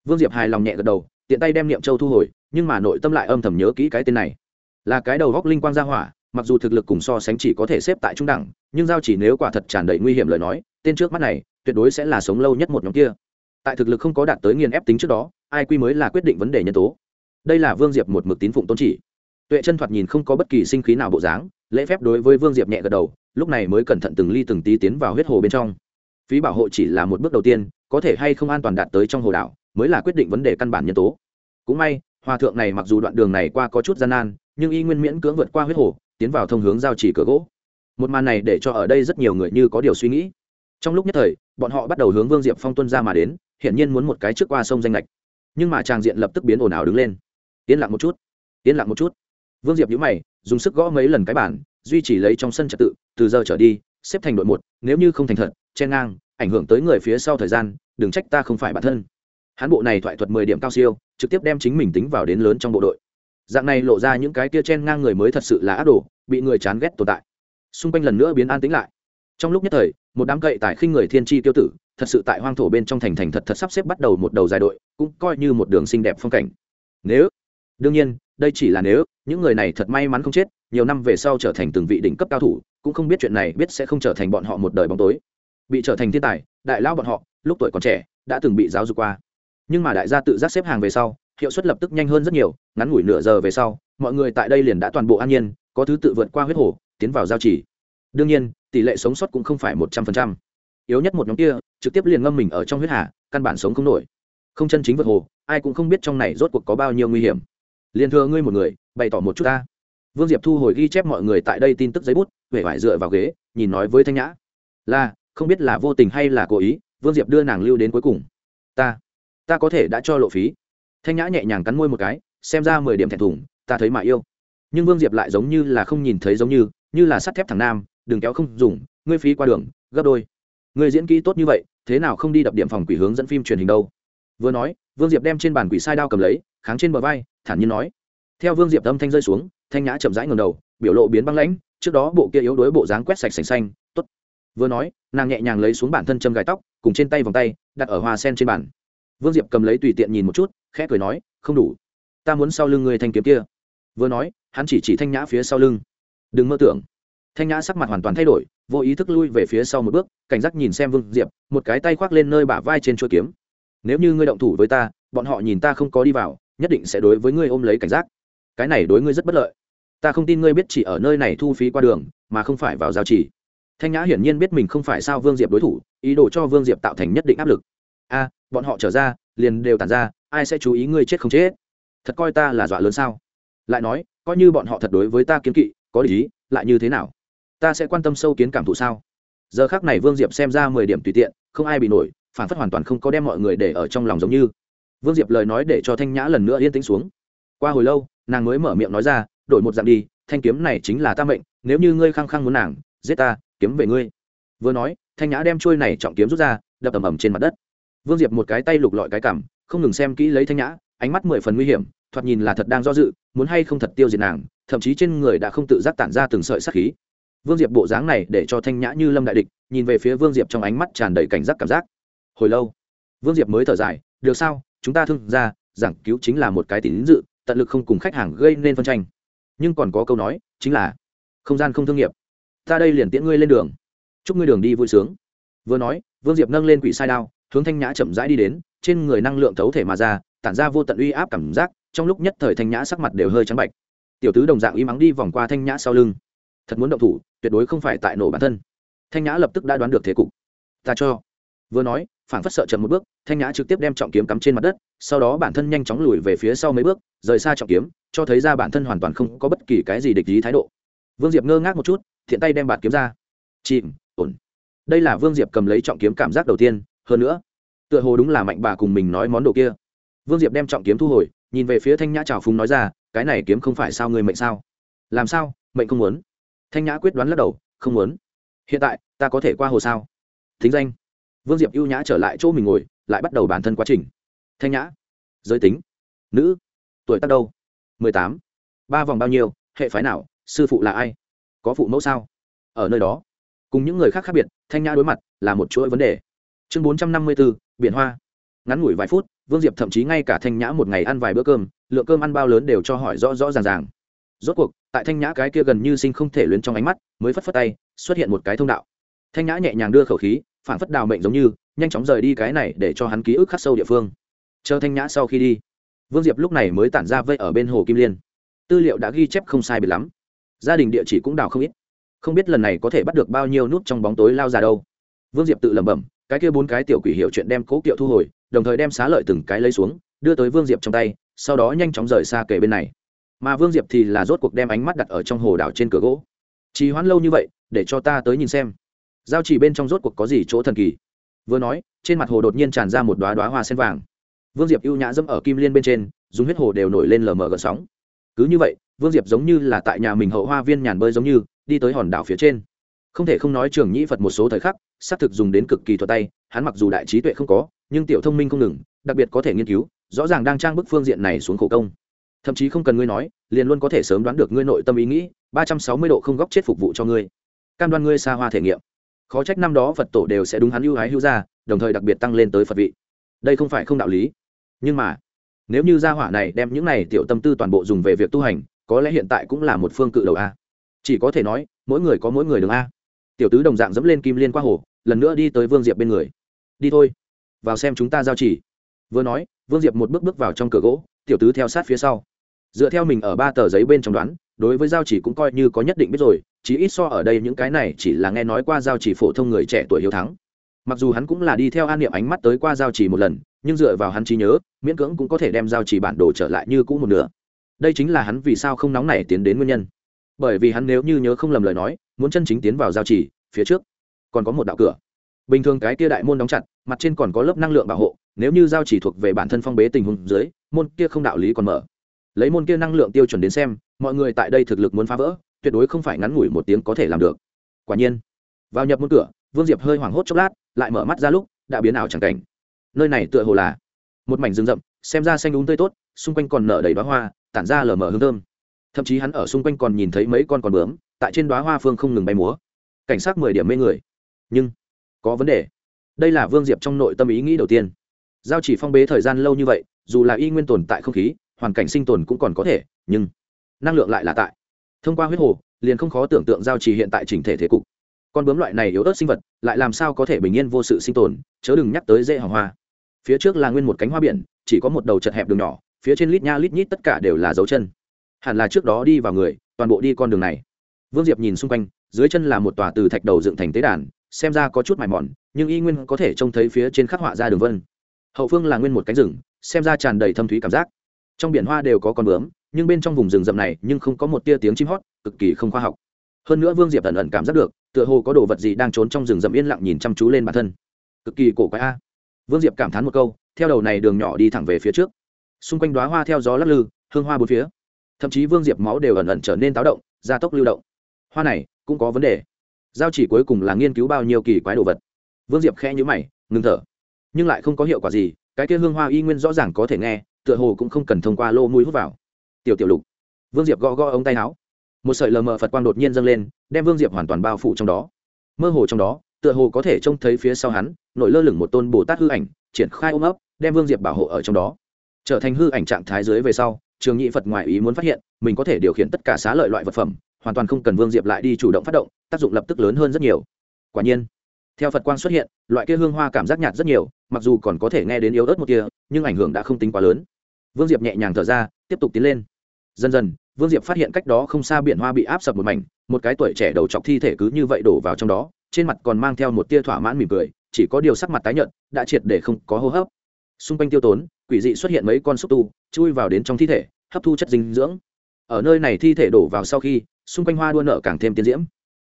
Vương diệp hài lòng nhẹ gật đầu, tiện tay đem niệm châu thu hồi, nhưng mà nội tâm lại âm thầm nhớ kỹ cái tên này là cái đầu góc linh quang gia hỏa, mặc dù thực lực cùng so sánh chỉ có thể xếp tại trung đẳng, nhưng giao chỉ nếu quả thật tràn đầy nguy hiểm lời nói, tên trước mắt này, tuyệt đối sẽ là sống lâu nhất một nhóm kia. Tại thực lực không có đạt tới nghiền ép tính trước đó, ai quy mới là quyết định vấn đề nhân tố. Đây là vương diệp một mực tín phụng tôn chỉ. Tuệ chân thoạt nhìn không có bất kỳ sinh khí nào bộ dáng, lễ phép đối với vương diệp nhẹ gật đầu, lúc này mới cẩn thận từng ly từng tí tiến vào huyết hồ bên trong. Phí bảo hộ chỉ là một bước đầu tiên, có thể hay không an toàn đạt tới trong hồ đảo, mới là quyết định vấn đề căn bản nhân tố. Cũng may, hòa thượng này mặc dù đoạn đường này qua có chút gian nan nhưng y nguyên miễn cưỡng vượt qua huyết hồ, tiến vào thông hướng giao chỉ cửa gỗ. Một màn này để cho ở đây rất nhiều người như có điều suy nghĩ. Trong lúc nhất thời, bọn họ bắt đầu hướng vương diệp phong tuân ra mà đến, hiển nhiên muốn một cái trước qua sông danh lệch nhưng mà tràng diện lập tức biến ồn ào đứng lên. Yên lặng một chút, yên lặng một chút. Vương diệp nhữ mày, dùng sức gõ mấy lần cái bản, duy trì lấy trong sân trật tự, từ giờ trở đi, xếp thành đội một, nếu như không thành thật, chen ngang, ảnh hưởng tới người phía sau thời gian, đừng trách ta không phải bản thân. Hán bộ này thoại thuật mười điểm cao siêu, trực tiếp đem chính mình tính vào đến lớn trong bộ đội dạng này lộ ra những cái kia chen ngang người mới thật sự là ác đồ, bị người chán ghét tồn tại. Xung quanh lần nữa biến an tĩnh lại. Trong lúc nhất thời, một đám cậy tại khinh người thiên tri tiêu tử, thật sự tại hoang thổ bên trong thành thành thật thật sắp xếp bắt đầu một đầu dài đội, cũng coi như một đường xinh đẹp phong cảnh. Nếu, đương nhiên, đây chỉ là nếu, những người này thật may mắn không chết, nhiều năm về sau trở thành từng vị đỉnh cấp cao thủ, cũng không biết chuyện này biết sẽ không trở thành bọn họ một đời bóng tối. Bị trở thành thiên tài, đại lao bọn họ, lúc tuổi còn trẻ, đã từng bị giáo dục qua nhưng mà đại gia tự giác xếp hàng về sau, hiệu suất lập tức nhanh hơn rất nhiều, ngắn ngủi nửa giờ về sau, mọi người tại đây liền đã toàn bộ an nhiên, có thứ tự vượt qua huyết hồ, tiến vào giao chỉ đương nhiên, tỷ lệ sống sót cũng không phải một trăm phần trăm. Yếu nhất một nhóm kia, trực tiếp liền ngâm mình ở trong huyết hà, căn bản sống không nổi. Không chân chính vượt hồ, ai cũng không biết trong này rốt cuộc có bao nhiêu nguy hiểm. Liền thừa ngươi một người, bày tỏ một chút ta. Vương diệp thu hồi ghi chép mọi người tại đây tin tức giấy bút, vẻ vải dựa vào ghế, nhìn nói với thanh nhã. Là, không biết là vô tình hay là cố ý, vương diệp đưa nàng lưu đến cuối cùng. Ta ta có thể đã cho lộ phí. Thanh nhã nhẹ nhàng cắn môi một cái, xem ra mười điểm thẹn thùng, ta thấy mà yêu. Nhưng vương diệp lại giống như là không nhìn thấy giống như như là sắt thép thằng nam, đừng kéo không dùng, ngươi phí qua đường, gấp đôi. Người diễn kỹ tốt như vậy, thế nào không đi đập điểm phòng quỷ hướng dẫn phim truyền hình đâu? Vừa nói, vương diệp đem trên bàn quỷ sai đao cầm lấy, kháng trên bờ vai, thản nhiên nói. Theo vương diệp âm thanh rơi xuống, thanh nhã chậm rãi ngầm đầu, biểu lộ biến băng lãnh, trước đó bộ kia yếu đuối bộ dáng quét sạch sành xanh t ố t vừa nói, nàng nhẹ nhàng lấy xuống bản thân châm gài tóc, cùng trên tay vòng tay, đặt ở hoa sen trên bàn vương diệp cầm lấy tùy tiện nhìn một chút, khẽ cười nói, không đủ. Ta muốn sau lưng người thanh kiếm kia. Vừa nói, hắn chỉ chỉ thanh nhã phía sau lưng. Đừng mơ tưởng. Thanh nhã sắc mặt hoàn toàn thay đổi, vô ý thức lui về phía sau một bước, cảnh giác nhìn xem vương diệp, một cái tay khoác lên nơi bả vai trên chuỗi kiếm. Nếu như ngươi động thủ với ta, bọn họ nhìn ta không có đi vào, nhất định sẽ đối với ngươi ôm lấy cảnh giác. Cái này đối ngươi rất bất lợi. Ta không tin ngươi biết chỉ ở nơi này thu phí qua đường, mà không phải vào giao chỉ. Thanh nhã hiển nhiên biết mình không phải sao vương diệp đối thủ, ý đồ cho vương diệp tạo thành nhất định áp lực a bọn họ trở ra, liền đều tàn ra, ai sẽ chú ý ngươi chết không chết? Thật coi ta là dọa lớn sao? Lại nói, coi như bọn họ thật đối với ta kiến kỵ, có lý, lại như thế nào? Ta sẽ quan tâm sâu kiến cảm thụ sao? Giờ khác này vương diệp xem ra mười điểm tùy tiện, không ai bị nổi, phản phất hoàn toàn không có đem mọi người để ở trong lòng giống như. Vương diệp lời nói để cho thanh nhã lần nữa yên tĩnh xuống. Qua hồi lâu, nàng mới mở miệng nói ra, đổi một dạng đi, thanh kiếm này chính là ta mệnh, nếu như ngươi khăng khăng muốn nàng, giết ta, kiếm về ngươi. Vừa nói, thanh nhã đem trôi này trọng kiếm rút ra, đập ầm ầm trên mặt đất vương diệp một cái tay lục lọi cái cảm, không ngừng xem kỹ lấy thanh nhã, ánh mắt mười phần nguy hiểm, thoạt nhìn là thật đang do dự, muốn hay không thật tiêu diệt nàng, thậm chí trên người đã không tự giác tản ra từng sợi sắc khí. Vương diệp bộ dáng này để cho thanh nhã như lâm đại địch, nhìn về phía vương diệp trong ánh mắt tràn đầy cảnh giác cảm giác. Hồi lâu, vương diệp mới thở dài, được sao, chúng ta thương ra giảng cứu chính là một cái tín dự, tận lực không cùng khách hàng gây nên phân tranh. Nhưng còn có câu nói, chính là, không gian không thương nghiệp. Ta đây liền tiễn ngươi lên đường. Chúc ngươi đường đi vui sướng. Vừa nói, vương diệp nâng lên quỷ sai đao hướng thanh nhã chậm rãi đi đến, trên người năng lượng thấu thể mà ra, tản ra vô tận uy áp cảm giác, trong lúc nhất thời thanh nhã sắc mặt đều hơi trắng bạch. Tiểu tứ đồng dạng y mắng đi vòng qua thanh nhã sau lưng. Thật muốn động thủ, tuyệt đối không phải tại nổ bản thân. Thanh nhã lập tức đã đoán được thế cục. Ta cho. Vừa nói phản phất sợ chậm một bước, thanh nhã trực tiếp đem trọng kiếm cắm trên mặt đất, sau đó bản thân nhanh chóng lùi về phía sau mấy bước, rời xa trọng kiếm, cho thấy ra bản thân hoàn toàn không có bất kỳ cái gì địch ý thái độ. Vương diệp ngơ ngác một chút, thiện tay đem bạt kiếm ra. Chìm, ổn. Đây là vương diệp cầm lấy trọng kiếm cảm giác đầu tiên hơn nữa, tựa hồ đúng là mạnh bà cùng mình nói món đồ kia. Vương diệp đem trọng kiếm thu hồi, nhìn về phía thanh nhã trào phúng nói ra, cái này kiếm không phải sao người mệnh sao? Làm sao? Mệnh không muốn. Thanh nhã quyết đoán lắc đầu, không muốn. Hiện tại, ta có thể qua hồ sao? Thính danh. Vương diệp ưu nhã trở lại chỗ mình ngồi, lại bắt đầu bản thân quá trình. Thanh nhã. Giới tính. Nữ. Tuổi tác đâu? Mười tám. Ba vòng bao nhiêu? Hệ phái nào? Sư phụ là ai? Có phụ mẫu sao? Ở nơi đó. Cùng những người khác khác biệt, thanh nhã đối mặt là một chuỗi vấn đề chương bốn trăm năm mươi bốn biển hoa. Ngắn ngủi vài phút, vương diệp thậm chí ngay cả thanh nhã một ngày ăn vài bữa cơm, lượng cơm ăn bao lớn đều cho hỏi rõ rõ ràng ràng. Rốt cuộc, tại thanh nhã cái kia gần như sinh không thể luyến trong ánh mắt, mới phất phất tay, xuất hiện một cái thông đạo. Thanh nhã nhẹ nhàng đưa khẩu khí phản phất đào mệnh giống như, nhanh chóng rời đi cái này để cho hắn ký ức khắc sâu địa phương. Chờ thanh nhã sau khi đi, vương diệp lúc này mới tản ra vây ở bên hồ kim liên. Tư liệu đã ghi chép không sai biệt lắm. Gia đình địa chỉ cũng đào không ít. Không biết lần này có thể bắt được bao nhiêu nút trong bóng tối lao ra đâu. Vương diệp tự lẩm bẩm cái kia bốn cái tiểu quỷ hiểu chuyện đem cố kiệu thu hồi, đồng thời đem xá lợi từng cái lấy xuống, đưa tới vương diệp trong tay, sau đó nhanh chóng rời xa kề bên này. Mà vương diệp thì là rốt cuộc đem ánh mắt đặt ở trong hồ đảo trên cửa gỗ. Trì hoãn lâu như vậy, để cho ta tới nhìn xem. Giao chỉ bên trong rốt cuộc có gì chỗ thần kỳ? Vừa nói, trên mặt hồ đột nhiên tràn ra một đoá đoá hoa sen vàng. Vương diệp ưu nhã dẫm ở kim liên bên trên, dùng huyết hồ đều nổi lên lờ mờ gợn sóng. Cứ như vậy, vương diệp giống như là tại nhà mình hậu hoa viên nhàn bơi giống như, đi tới hòn đảo phía trên. Không thể không nói trường nhĩ phật một số thời khắc xác thực dùng đến cực kỳ thuật tay, hắn mặc dù đại trí tuệ không có, nhưng tiểu thông minh không ngừng, đặc biệt có thể nghiên cứu, rõ ràng đang trang bức phương diện này xuống khổ công. Thậm chí không cần ngươi nói, liền luôn có thể sớm đoán được ngươi nội tâm ý nghĩ, ba trăm sáu mươi độ không góc chết phục vụ cho ngươi. Cam đoan ngươi xa hoa thể nghiệm. Khó trách năm đó phật tổ đều sẽ đúng hắn ưu ái hữu ra đồng thời đặc biệt tăng lên tới phật vị. Đây không phải không đạo lý. Nhưng mà, nếu như gia hỏa này đem những này tiểu tâm tư toàn bộ dùng về việc tu hành, có lẽ hiện tại cũng là một phương cự đầu a. Chỉ có thể nói, mỗi người có mỗi người đường a tiểu tứ đồng dạng dẫm lên kim liên qua hồ, lần nữa đi tới vương diệp bên người. Đi thôi, vào xem chúng ta giao chỉ. Vừa nói, vương diệp một bước bước vào trong cửa gỗ, tiểu tứ theo sát phía sau. Dựa theo mình ở ba tờ giấy bên trong đoán, đối với giao chỉ cũng coi như có nhất định biết rồi chỉ ít so ở đây những cái này chỉ là nghe nói qua giao chỉ phổ thông người trẻ tuổi hiếu thắng. Mặc dù hắn cũng là đi theo an niệm ánh mắt tới qua giao chỉ một lần, nhưng dựa vào hắn trí nhớ, miễn cưỡng cũng có thể đem giao chỉ bản đồ trở lại như cũ một nửa. Đây chính là hắn vì sao không nóng nảy tiến đến nguyên nhân. Bởi vì hắn nếu như nhớ không lầm lời nói muốn chân chính tiến vào giao chỉ phía trước. Còn có một đạo cửa. Bình thường cái kia đại môn đóng chặt, mặt trên còn có lớp năng lượng bảo hộ, nếu như giao chỉ thuộc về bản thân phong bế tình huống dưới, môn kia không đạo lý còn mở. Lấy môn kia năng lượng tiêu chuẩn đến xem, mọi người tại đây thực lực muốn phá vỡ, tuyệt đối không phải ngắn ngủi một tiếng có thể làm được. Quả nhiên, vào nhập môn cửa, vương diệp hơi hoảng hốt chốc lát, lại mở mắt ra lúc, đã biến ảo chẳng cảnh. Nơi này tựa hồ là một mảnh rừng rậm, xem ra xanh đúng tươi tốt, xung quanh còn nở đầy đoá hoa, tản ra lờ mờ hương thơm thậm chí hắn ở xung quanh còn nhìn thấy mấy con còn bướm, tại trên đoá hoa phương không ngừng bay múa. Cảnh sát mười điểm mê người. Nhưng, có vấn đề. Đây là vương diệp trong nội tâm ý nghĩ đầu tiên. Giao chỉ phong bế thời gian lâu như vậy, dù là y nguyên tồn tại không khí, hoàn cảnh sinh tồn cũng còn có thể, nhưng năng lượng lại là tại. Thông qua huyết hồ, liền không khó tưởng tượng giao chỉ hiện tại chỉnh thể thế cục. Con bướm loại này yếu ớt sinh vật, lại làm sao có thể bình yên vô sự sinh tồn, chớ đừng nhắc tới dễ hỏng hoa. Phía trước là nguyên một cánh hoa biển, chỉ có một đầu chật hẹp đường nhỏ, phía trên lít nha lít nhít tất cả đều là dấu chân hẳn là trước đó đi vào người, toàn bộ đi con đường này. Vương diệp nhìn xung quanh, dưới chân là một tòa từ thạch đầu dựng thành tế đàn, xem ra có chút mài mòn, nhưng y nguyên có thể trông thấy phía trên khắc họa ra đường vân. Hậu phương là nguyên một cánh rừng, xem ra tràn đầy thâm thúy cảm giác. Trong biển hoa đều có con bướm, nhưng bên trong vùng rừng rậm này nhưng không có một tia tiếng chim hót, cực kỳ không khoa học. Hơn nữa vương diệp ẩn ẩn cảm giác được, tựa hồ có đồ vật gì đang trốn trong rừng rậm yên lặng nhìn chăm chú lên bản thân. Cực kỳ cổ quái a. Vương diệp cảm thán một câu, theo đầu này đường nhỏ đi thẳng về phía trước. Xung quanh đoá hoa theo gió lắc lư, hương hoa bốn phía thậm chí vương diệp máu đều ẩn ẩn trở nên táo động, gia tốc lưu động. Hoa này, cũng có vấn đề. Giao chỉ cuối cùng là nghiên cứu bao nhiêu kỳ quái đồ vật. Vương diệp khẽ nhữ mày, ngừng thở. Nhưng lại không có hiệu quả gì, cái kia hương hoa y nguyên rõ ràng có thể nghe, tựa hồ cũng không cần thông qua lô mũi hút vào. Tiểu tiểu lục. Vương diệp gõ gõ ống tay áo. Một sợi lờ mờ phật quang đột nhiên dâng lên, đem vương diệp hoàn toàn bao phủ trong đó. Mơ hồ trong đó, tựa hồ có thể trông thấy phía sau hắn, nổi lơ lửng một tôn bồ tát hư ảnh, triển khai ôm ấp, đem vương diệp bảo hộ ở trong đó. Trở thành hư ảnh trạng thái dưới về sau trường nhị phật ngoại ý muốn phát hiện, mình có thể điều khiển tất cả xá lợi loại vật phẩm, hoàn toàn không cần vương diệp lại đi chủ động phát động, tác dụng lập tức lớn hơn rất nhiều. Quả nhiên, theo phật quang xuất hiện, loại kia hương hoa cảm giác nhạt rất nhiều, mặc dù còn có thể nghe đến yếu ớt một kia nhưng ảnh hưởng đã không tính quá lớn. Vương diệp nhẹ nhàng thở ra, tiếp tục tiến lên. Dần dần, vương diệp phát hiện cách đó không xa biển hoa bị áp sập một mảnh, một cái tuổi trẻ đầu chọc thi thể cứ như vậy đổ vào trong đó, trên mặt còn mang theo một tia thỏa mãn mỉm cười, chỉ có điều sắc mặt tái nhợt, đã triệt để không có hô hấp. Xung quanh tiêu tốn quỷ dị xuất hiện mấy con xúc tu, chui vào đến trong thi thể, hấp thu chất dinh dưỡng. Ở nơi này thi thể đổ vào sau khi, xung quanh hoa đua nở càng thêm tiến diễm.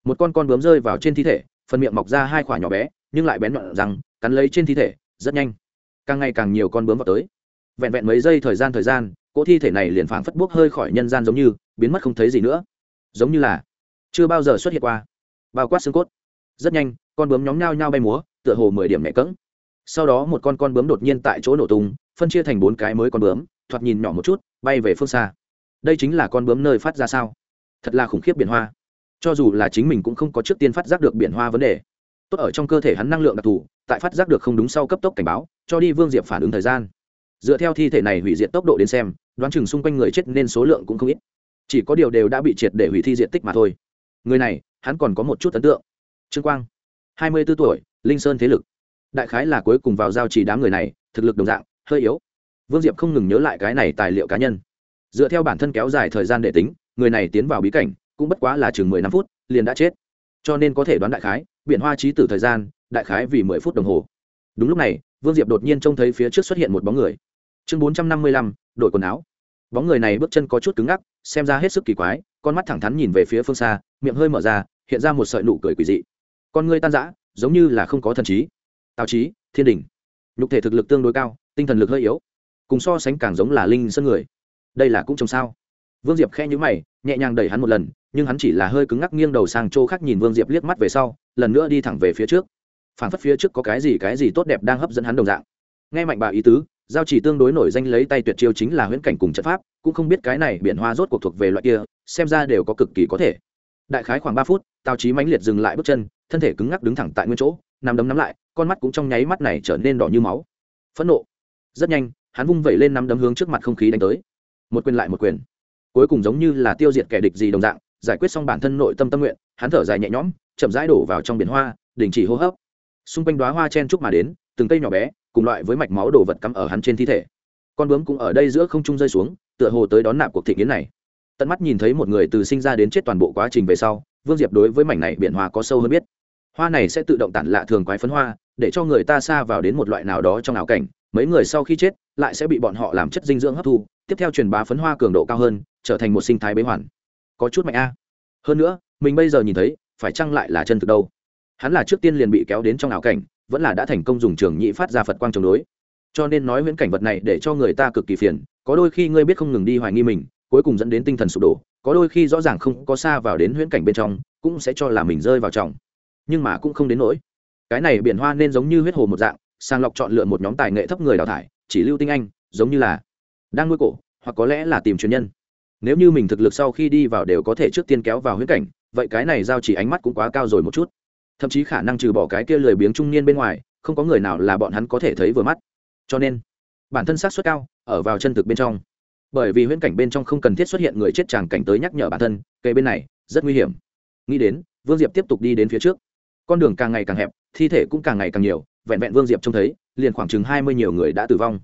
Một con con bướm rơi vào trên thi thể, phần miệng mọc ra hai khoả nhỏ bé, nhưng lại bén nhọn rằng cắn lấy trên thi thể, rất nhanh. Càng ngày càng nhiều con bướm vào tới. Vẹn vẹn mấy giây thời gian thời gian, cỗ thi thể này liền phảng phất bốc hơi khỏi nhân gian giống như, biến mất không thấy gì nữa. Giống như là chưa bao giờ xuất hiện qua. Bao quát xương cốt. Rất nhanh, con bướm nhóm nhao nhao bay múa, tựa hồ mười điểm mẹ cỡng sau đó một con con bướm đột nhiên tại chỗ nổ tung, phân chia thành bốn cái mới con bướm, thoạt nhìn nhỏ một chút, bay về phương xa. Đây chính là con bướm nơi phát ra sao? Thật là khủng khiếp biển hoa. Cho dù là chính mình cũng không có trước tiên phát giác được biển hoa vấn đề. Tốt ở trong cơ thể hắn năng lượng đặc thù, tại phát giác được không đúng sau cấp tốc cảnh báo, cho đi vương diệp phản ứng thời gian. Dựa theo thi thể này hủy diệt tốc độ đến xem, đoán chừng xung quanh người chết nên số lượng cũng không ít. Chỉ có điều đều đã bị triệt để hủy thi diện tích mà thôi. Người này, hắn còn có một chút ấn tượng. Trương quang, hai mươi b ố tuổi, linh sơn thế lực đại khái là cuối cùng vào giao trì đám người này, thực lực đồng dạng, hơi yếu. Vương diệp không ngừng nhớ lại cái này tài liệu cá nhân. Dựa theo bản thân kéo dài thời gian để tính, người này tiến vào bí cảnh, cũng bất quá là chừng mười năm phút, liền đã chết. Cho nên có thể đoán đại khái biện hoa trí tử thời gian, đại khái vì mười phút đồng hồ. Đúng lúc này, vương diệp đột nhiên trông thấy phía trước xuất hiện một bóng người. Chương bốn trăm năm mươi lăm đội quần áo. Bóng người này bước chân có chút cứng ngắc, xem ra hết sức kỳ quái, con mắt thẳng thắn nhìn về phía phương xa, miệng hơi mở ra, hiện ra một sợi nụ cười quỷ dị. Con người tan rã, giống như là không có thần trí tào trí thiên đình. Nhục thể thực lực tương đối cao, tinh thần lực hơi yếu, cùng so sánh càng giống là linh sân người. Đây là cũng trông sao? Vương diệp khe nhữ mày, nhẹ nhàng đẩy hắn một lần, nhưng hắn chỉ là hơi cứng ngắc nghiêng đầu sang chỗ khác nhìn vương diệp liếc mắt về sau, lần nữa đi thẳng về phía trước. Phản phất phía trước có cái gì cái gì tốt đẹp đang hấp dẫn hắn đồng dạng. Nghe mạnh bà ý tứ, giao chỉ tương đối nổi danh lấy tay tuyệt chiêu chính là huyễn cảnh cùng trận pháp, cũng không biết cái này biển hoa rốt cuộc thuộc về loại kia, xem ra đều có cực kỳ có thể. Đại khái khoảng ba phút, tào trí mãnh liệt dừng lại bước chân, thân thể cứng ngắc đứng thẳng tại nguyên chỗ, nằm đấm nắm lại con mắt cũng trong nháy mắt này trở nên đỏ như máu. Phẫn nộ. Rất nhanh, hắn vung vẩy lên nắm đấm hướng trước mặt không khí đánh tới. Một quyền lại một quyền. Cuối cùng giống như là tiêu diệt kẻ địch gì đồng dạng, giải quyết xong bản thân nội tâm tâm nguyện, hắn thở dài nhẹ nhõm, chậm rãi đổ vào trong biển hoa, đình chỉ hô hấp. Xung quanh đoá hoa chen chúc mà đến, từng cây nhỏ bé, cùng loại với mạch máu đồ vật cắm ở hắn trên thi thể. Con bướm cũng ở đây giữa không trung rơi xuống, tựa hồ tới đón nạp cuộc thị kiến này. Tận mắt nhìn thấy một người từ sinh ra đến chết toàn bộ quá trình về sau, vương diệp đối với mảnh này biển hoa có sâu hơn biết. Hoa này sẽ tự động tản lạ thường quái phấn hoa để cho người ta xa vào đến một loại nào đó trong ảo cảnh, mấy người sau khi chết, lại sẽ bị bọn họ làm chất dinh dưỡng hấp thu, tiếp theo truyền bá phấn hoa cường độ cao hơn, trở thành một sinh thái bế hoàn. Có chút mạnh a. Hơn nữa, mình bây giờ nhìn thấy, phải chăng lại là chân thực đâu? Hắn là trước tiên liền bị kéo đến trong ảo cảnh, vẫn là đã thành công dùng trường nhị phát ra phật quang chống đối. Cho nên nói viễn cảnh vật này để cho người ta cực kỳ phiền, có đôi khi ngươi biết không ngừng đi hoài nghi mình, cuối cùng dẫn đến tinh thần sụp đổ, có đôi khi rõ ràng không có xa vào đến huyễn cảnh bên trong, cũng sẽ cho là mình rơi vào trọng. Nhưng mà cũng không đến nỗi cái này biển hoa nên giống như huyết hồ một dạng sàng lọc chọn lựa một nhóm tài nghệ thấp người đào thải, chỉ lưu tinh anh, giống như là đang nuôi cổ, hoặc có lẽ là tìm truyền nhân. Nếu như mình thực lực sau khi đi vào đều có thể trước tiên kéo vào huyết cảnh, vậy cái này giao chỉ ánh mắt cũng quá cao rồi một chút. Thậm chí khả năng trừ bỏ cái kia lười biếng trung niên bên ngoài, không có người nào là bọn hắn có thể thấy vừa mắt. Cho nên, bản thân sát suất cao, ở vào chân thực bên trong. Bởi vì huyễn cảnh bên trong không cần thiết xuất hiện người chết tràng cảnh tới nhắc nhở bản thân, cây bên này, rất nguy hiểm. Nghĩ đến, vương diệp tiếp tục đi đến phía trước con đường càng ngày càng hẹp, thi thể cũng càng ngày càng nhiều, vẹn vẹn vương diệp trông thấy, liền khoảng chừng hai mươi nhiều người đã tử vong.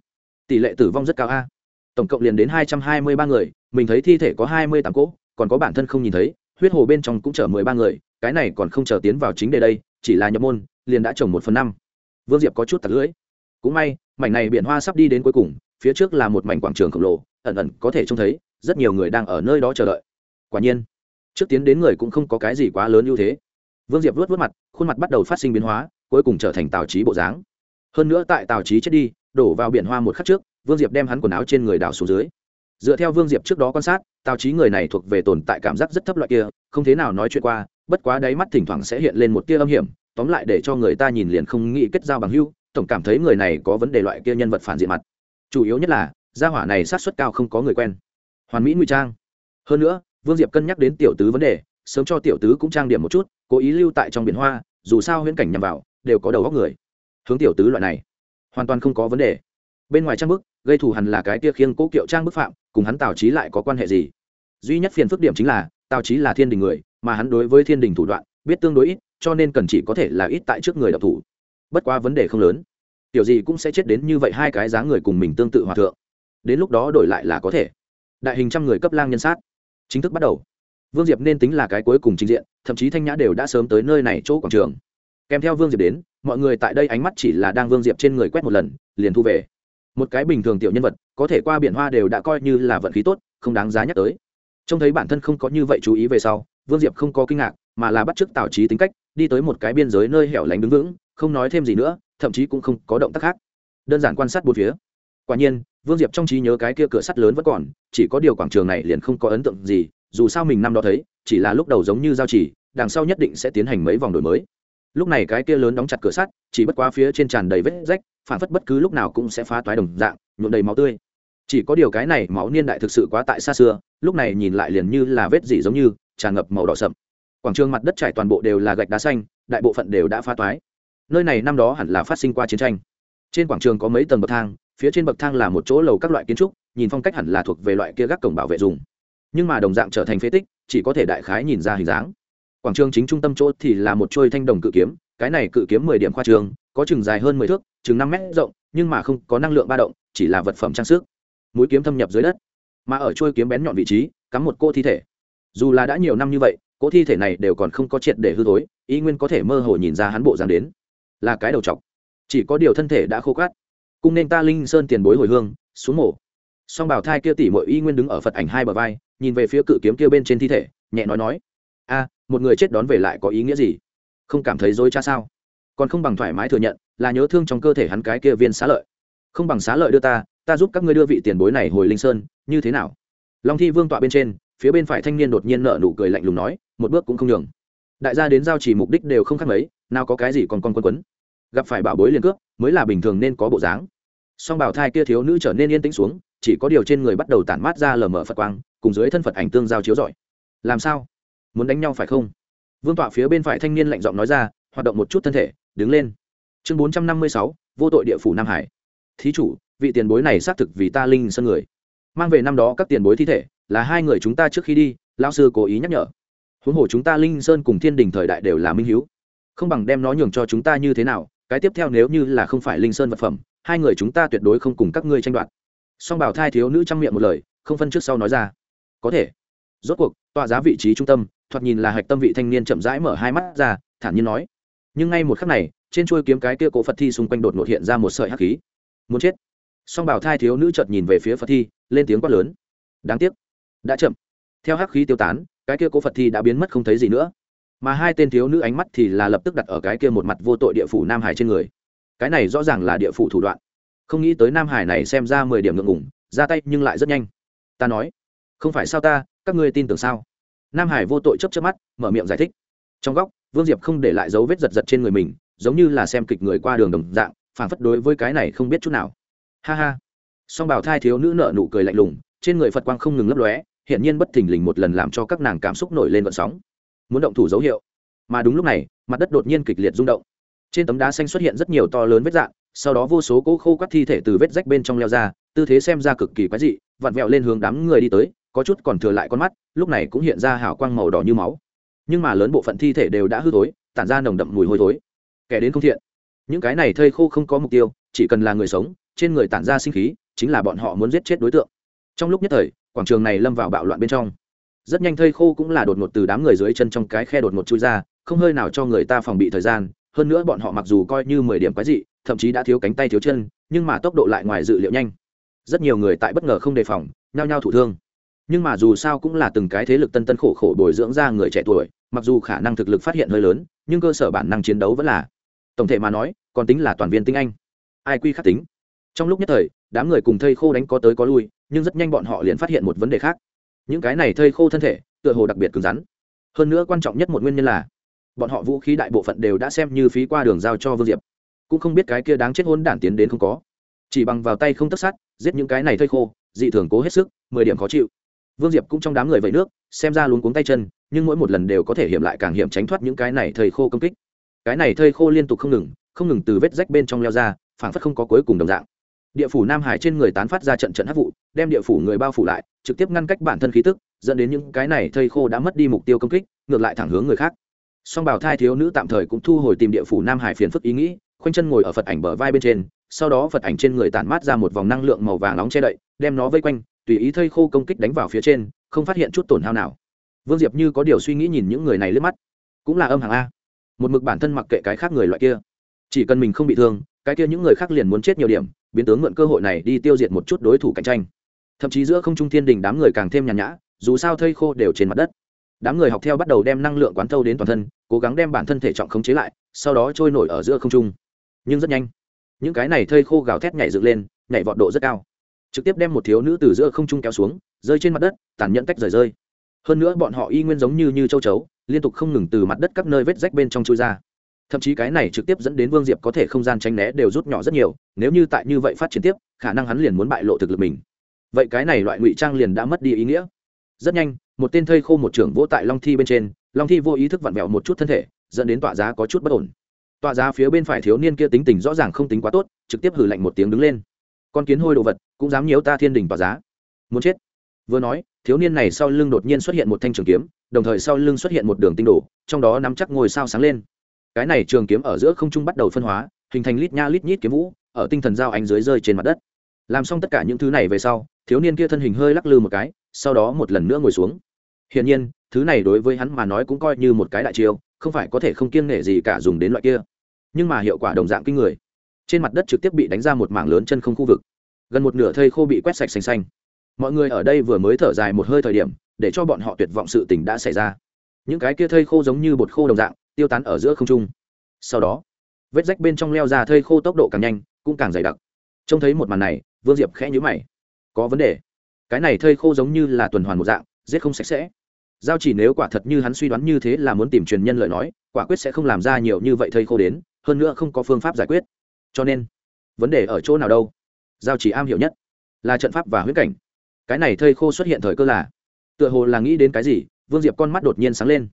Tỷ lệ tử vong rất cao a. Tổng cộng liền đến hai trăm hai mươi ba người, mình thấy thi thể có hai mươi tám cỗ, còn có bản thân không nhìn thấy, huyết hồ bên trong cũng chở mười ba người, cái này còn không chờ tiến vào chính đề đây, chỉ là nhập môn, liền đã trồng một phần năm. Vương diệp có chút tạt lưỡi. Cũng may, mảnh này biển hoa sắp đi đến cuối cùng, phía trước là một mảnh quảng trường khổng lồ, ẩn ẩn có thể trông thấy, rất nhiều người đang ở nơi đó chờ đợi. Quả nhiên, trước tiến đến người cũng không có cái gì quá lớn ưu thế vương diệp vớt vớt mặt, khuôn mặt bắt đầu phát sinh biến hóa, cuối cùng trở thành tào trí bộ dáng. Hơn nữa tại tào trí chết đi, đổ vào biển hoa một khắc trước, vương diệp đem hắn quần áo trên người đào xuống dưới. Dựa theo vương diệp trước đó quan sát, tào trí người này thuộc về tồn tại cảm giác rất thấp loại kia, không thế nào nói chuyện qua, bất quá đáy mắt thỉnh thoảng sẽ hiện lên một tia âm hiểm, tóm lại để cho người ta nhìn liền không nghĩ kết giao bằng hưu tổng cảm thấy người này có vấn đề loại kia nhân vật phản diện mặt. Chủ yếu nhất là, gia hỏa này sát xuất cao không có người quen. Hoàn mỹ ngụy trang. Hơn nữa, vương diệp cân nhắc đến tiểu tứ vấn đề sớm cho tiểu tứ cũng trang điểm một chút, cố ý lưu tại trong biển hoa, dù sao huyễn cảnh nhằm vào, đều có đầu góc người. Hướng tiểu tứ loại này, hoàn toàn không có vấn đề. Bên ngoài trang bức, gây thù hẳn là cái tia khiêng cố kiệu trang bức phạm, cùng hắn tào trí lại có quan hệ gì? Duy nhất phiền phức điểm chính là, tào trí là thiên đình người, mà hắn đối với thiên đình thủ đoạn, biết tương đối ít, cho nên cần chỉ có thể là ít tại trước người đọc thủ. Bất quá vấn đề không lớn. Tiểu gì cũng sẽ chết đến như vậy hai cái giá người cùng mình tương tự hòa thượng. Đến lúc đó đổi lại là có thể. Đại hình trăm người cấp lang nhân sát. Chính thức bắt đầu vương diệp nên tính là cái cuối cùng trình diện, thậm chí thanh nhã đều đã sớm tới nơi này chỗ quảng trường. Kèm theo vương diệp đến, mọi người tại đây ánh mắt chỉ là đang vương diệp trên người quét một lần, liền thu về. Một cái bình thường tiểu nhân vật, có thể qua biển hoa đều đã coi như là vận khí tốt, không đáng giá nhắc tới. Trông thấy bản thân không có như vậy chú ý về sau, vương diệp không có kinh ngạc, mà là bắt t r ư ớ c tào trí tính cách, đi tới một cái biên giới nơi hẻo lánh đứng vững, không nói thêm gì nữa, thậm chí cũng không có động tác khác. Đơn giản quan sát bốn phía. Quả nhiên, vương diệp trong trí nhớ cái kia cửa sắt lớn vẫn còn, chỉ có điều quảng trường này liền không có ấn tượng gì dù sao mình năm đó thấy, chỉ là lúc đầu giống như giao chỉ, đằng sau nhất định sẽ tiến hành mấy vòng đổi mới. Lúc này cái kia lớn đóng chặt cửa sắt, chỉ bất quá phía trên tràn đầy vết rách, phản phất bất cứ lúc nào cũng sẽ phá toái đồng dạng, nhuộm đầy máu tươi. Chỉ có điều cái này máu niên đại thực sự quá tại xa xưa, lúc này nhìn lại liền như là vết gì giống như, tràn ngập màu đỏ sậm. Quảng trường mặt đất trải toàn bộ đều là gạch đá xanh, đại bộ phận đều đã phá toái. Nơi này năm đó hẳn là phát sinh qua chiến tranh. Trên quảng trường có mấy tầng bậc thang, phía trên bậc thang là một chỗ lầu các loại kiến trúc, nhìn phong cách hẳn là thuộc về loại kia gác cổng bảo vệ dùng nhưng mà đồng dạng trở thành phế tích, chỉ có thể đại khái nhìn ra hình dáng. Quảng trường chính trung tâm chỗ thì là một trôi thanh đồng cự kiếm, cái này cự kiếm mười điểm khoa trường, có chừng dài hơn mười thước, chừng năm mét rộng, nhưng mà không có năng lượng ba động, chỉ là vật phẩm trang sức. Mũi kiếm thâm nhập dưới đất, mà ở trôi kiếm bén nhọn vị trí, cắm một cô thi thể. Dù là đã nhiều năm như vậy, cỗ thi thể này đều còn không có triệt để hư thối ý nguyên có thể mơ hồ nhìn ra hắn bộ dáng đến. Là cái đầu chọc. Chỉ có điều thân thể đã khô cát cung nên ta linh sơn tiền bối hồi hương, xuống mổ. Song bảo thai kia tỉ mọi y nguyên đứng ở phật ảnh hai bờ vai nhìn về phía cự kiếm kia bên trên thi thể, nhẹ nói nói, a, một người chết đón về lại có ý nghĩa gì? Không cảm thấy dối cha sao? Còn không bằng thoải mái thừa nhận, là nhớ thương trong cơ thể hắn cái kia viên xá lợi. Không bằng xá lợi đưa ta ta giúp các ngươi đưa vị tiền bối này hồi linh sơn, như thế nào? Long thi vương tọa bên trên, phía bên phải thanh niên đột nhiên nợ nụ cười lạnh lùng nói, một bước cũng không nhường. Đại gia đến giao chỉ mục đích đều không khác mấy, nào có cái gì còn con quân quấn. Gặp phải bảo bối liền cướp, mới là bình thường nên có bộ dáng. Song bảo thai kia thiếu nữ trở nên yên tĩnh xuống, chỉ có điều trên người bắt đầu tản mát ra lờ mờ phật quang cùng dưới thân phật ảnh tương giao chiếu rọi. Làm sao? Muốn đánh nhau phải không? Vương tọa phía bên phải thanh niên lạnh giọng nói ra, hoạt động một chút thân thể, đứng lên. Chương bốn trăm năm mươi sáu, vô tội địa phủ nam hải. Thí chủ, vị tiền bối này xác thực vì ta linh sân người. Mang về năm đó các tiền bối thi thể, là hai người chúng ta trước khi đi lao sư cố ý nhắc nhở. Huống hồ chúng ta linh sơn cùng thiên đình thời đại đều là minh h không bằng đem nó nhường cho chúng ta như thế nào, cái tiếp theo nếu như là không phải linh sơn vật phẩm, hai người chúng ta tuyệt đối không cùng các ngươi tranh đoạt. Song bảo thai thiếu nữ trang miệng một lời, không phân trước sau nói ra có thể. Rốt cuộc, tọa giá vị trí trung tâm, thoạt nhìn là hạch tâm vị thanh niên chậm rãi mở hai mắt ra, thản nhiên nói. Nhưng ngay một khắc này, trên chuôi kiếm cái kia cổ phật thi xung quanh đột ngột hiện ra một sợi hắc khí. Muốn chết. Song bảo thai thiếu nữ chợt nhìn về phía phật thi, lên tiếng quát lớn. Đáng tiếc. Đã chậm. Theo hắc khí tiêu tán, cái kia cổ phật thi đã biến mất không thấy gì nữa. Mà hai tên thiếu nữ ánh mắt thì là lập tức đặt ở cái kia một mặt vô tội địa phủ nam hải trên người. Cái này rõ ràng là địa phủ thủ đoạn. Không nghĩ tới nam hải này xem ra mười điểm ngượng ngủng ra tay nhưng lại rất nhanh. Ta nói không phải sao ta, các ngươi tin tưởng sao? Nam hải vô tội chấp chấp mắt, mở miệng giải thích. Trong góc, vương diệp không để lại dấu vết giật giật trên người mình, giống như là xem kịch người qua đường đồng dạng phản phất đối với cái này không biết chút nào. Ha ha. Song bảo thai thiếu nữ nợ nụ cười lạnh lùng, trên người phật quang không ngừng lấp lóe hiện nhiên bất thình lình một lần làm cho các nàng cảm xúc nổi lên vận sóng. Muốn động thủ dấu hiệu. Mà đúng lúc này, mặt đất đột nhiên kịch liệt rung động. Trên tấm đá xanh xuất hiện rất nhiều to lớn vết dạng, sau đó vô số cỗ khô quắt thi thể từ vết rách bên trong leo ra, tư thế xem ra cực kỳ quái dị, vặn vẹo lên hướng đám người đi tới có chút còn thừa lại con mắt, lúc này cũng hiện ra hào quang màu đỏ như máu. Nhưng mà lớn bộ phận thi thể đều đã hư thối, tản ra nồng đậm mùi hôi thối. Kẻ đến không thiện. Những cái này thây khô không có mục tiêu, chỉ cần là người sống, trên người tản ra sinh khí, chính là bọn họ muốn giết chết đối tượng. Trong lúc nhất thời, quảng trường này lâm vào bạo loạn bên trong. Rất nhanh thây khô cũng là đột ngột từ đám người dưới chân trong cái khe đột ngột chui ra, không hơi nào cho người ta phòng bị thời gian, hơn nữa bọn họ mặc dù coi như mười điểm quái dị, thậm chí đã thiếu cánh tay thiếu chân, nhưng mà tốc độ lại ngoài dự liệu nhanh. Rất nhiều người tại bất ngờ không đề phòng, nhao nhao thụ thương nhưng mà dù sao cũng là từng cái thế lực tân tân khổ khổ bồi dưỡng ra người trẻ tuổi, mặc dù khả năng thực lực phát hiện hơi lớn, nhưng cơ sở bản năng chiến đấu vẫn là tổng thể mà nói, còn tính là toàn viên tinh anh. Ai quy khắc tính? Trong lúc nhất thời, đám người cùng thây khô đánh có tới có lui, nhưng rất nhanh bọn họ liền phát hiện một vấn đề khác. Những cái này thây khô thân thể, tựa hồ đặc biệt cứng rắn. Hơn nữa quan trọng nhất một nguyên nhân là, bọn họ vũ khí đại bộ phận đều đã xem như phí qua đường giao cho vương diệp. Cũng không biết cái kia đáng chết hôn đản tiến đến không có. Chỉ bằng vào tay không tất sát, giết những cái này thây khô, dị thường cố hết sức, mười điểm khó chịu vương diệp cũng trong đám người vẫy nước, xem ra luống cuống tay chân, nhưng mỗi một lần đều có thể hiểm lại càng hiểm tránh thoát những cái này thầy khô công kích. Cái này thây khô liên tục không ngừng không ngừng từ vết rách bên trong leo ra, phảng phất không có cuối cùng đồng dạng. Địa phủ nam hải trên người tán phát ra trận trận hấp vụ, đem địa phủ người bao phủ lại, trực tiếp ngăn cách bản thân khí tức, dẫn đến những cái này thây khô đã mất đi mục tiêu công kích, ngược lại thẳng hướng người khác. Song bảo thai thiếu nữ tạm thời cũng thu hồi tìm địa phủ nam hải phiền phức ý nghĩ, khoanh chân ngồi ở phật ảnh bờ vai bên trên, sau đó phật ảnh trên người tản mát ra một vòng năng lượng màu vàng nóng che đậy, đem nó vây quanh tùy ý thây khô công kích đánh vào phía trên, không phát hiện chút tổn hao nào. Vương diệp như có điều suy nghĩ nhìn những người này lướt mắt. Cũng là âm hàng a. Một mực bản thân mặc kệ cái khác người loại kia. Chỉ cần mình không bị thương, cái kia những người khác liền muốn chết nhiều điểm, biến tướng mượn cơ hội này đi tiêu diệt một chút đối thủ cạnh tranh. Thậm chí giữa không trung thiên đình đám người càng thêm nhàn nhã, dù sao thây khô đều trên mặt đất. Đám người học theo bắt đầu đem năng lượng quán thâu đến toàn thân, cố gắng đem bản thân thể trọng khống chế lại, sau đó trôi nổi ở giữa không trung. Nhưng rất nhanh, những cái này thây khô gào thét nhảy dựng lên, nhảy vọt độ rất cao trực tiếp đem một thiếu nữ từ giữa không trung kéo xuống, rơi trên mặt đất, tàn nhẫn tách rời rơi. Hơn nữa bọn họ y nguyên giống như như châu chấu, liên tục không ngừng từ mặt đất các nơi vết rách bên trong chui ra. Thậm chí cái này trực tiếp dẫn đến vương diệp có thể không gian tranh né đều rút nhỏ rất nhiều, nếu như tại như vậy phát triển tiếp, khả năng hắn liền muốn bại lộ thực lực mình. Vậy cái này loại ngụy trang liền đã mất đi ý nghĩa. Rất nhanh, một tên thây khô một trưởng vỗ tại long thi bên trên, long thi vô ý thức vặn vẹo một chút thân thể, dẫn đến tọa giá có chút bất ổn. Tọa giá phía bên phải thiếu niên kia tính tình rõ ràng không tính quá tốt, trực tiếp hử lạnh một tiếng đứng lên. Con kiến hôi đồ vật cũng dám nhiễu ta thiên đình tỏa giá. Muốn chết. Vừa nói, thiếu niên này sau lưng đột nhiên xuất hiện một thanh trường kiếm, đồng thời sau lưng xuất hiện một đường tinh đổ trong đó nắm chắc ngôi sao sáng lên. Cái này trường kiếm ở giữa không trung bắt đầu phân hóa, hình thành lít nha lít nhít kiếm vũ, ở tinh thần giao ánh dưới rơi trên mặt đất. Làm xong tất cả những thứ này về sau, thiếu niên kia thân hình hơi lắc lư một cái, sau đó một lần nữa ngồi xuống. Hiển nhiên, thứ này đối với hắn mà nói cũng coi như một cái đại chiêu, không phải có thể không kiêng nể gì cả dùng đến loại kia. Nhưng mà hiệu quả đồng dạng kinh người. Trên mặt đất trực tiếp bị đánh ra một mảng lớn chân không khu vực gần một nửa thây khô bị quét sạch xanh xanh. Mọi người ở đây vừa mới thở dài một hơi thời điểm, để cho bọn họ tuyệt vọng sự tình đã xảy ra. Những cái kia thây khô giống như bột khô đồng dạng, tiêu tán ở giữa không trung. Sau đó, vết rách bên trong leo ra thây khô tốc độ càng nhanh, cũng càng dày đặc. Trông thấy một màn này, vương diệp khẽ nhữ mày. Có vấn đề. Cái này thây khô giống như là tuần hoàn một dạng, giết không sạch sẽ. Giao chỉ nếu quả thật như hắn suy đoán như thế là muốn tìm truyền nhân lời nói, quả quyết sẽ không làm ra nhiều như vậy thây khô đến, hơn nữa không có phương pháp giải quyết. Cho nên, vấn đề ở chỗ nào đâu? Giao chỉ am hiểu nhất là trận pháp và huyết cảnh. Cái này thây khô xuất hiện thời cơ là, tựa hồ là nghĩ đến cái gì, vương diệp con mắt đột nhiên sáng lên.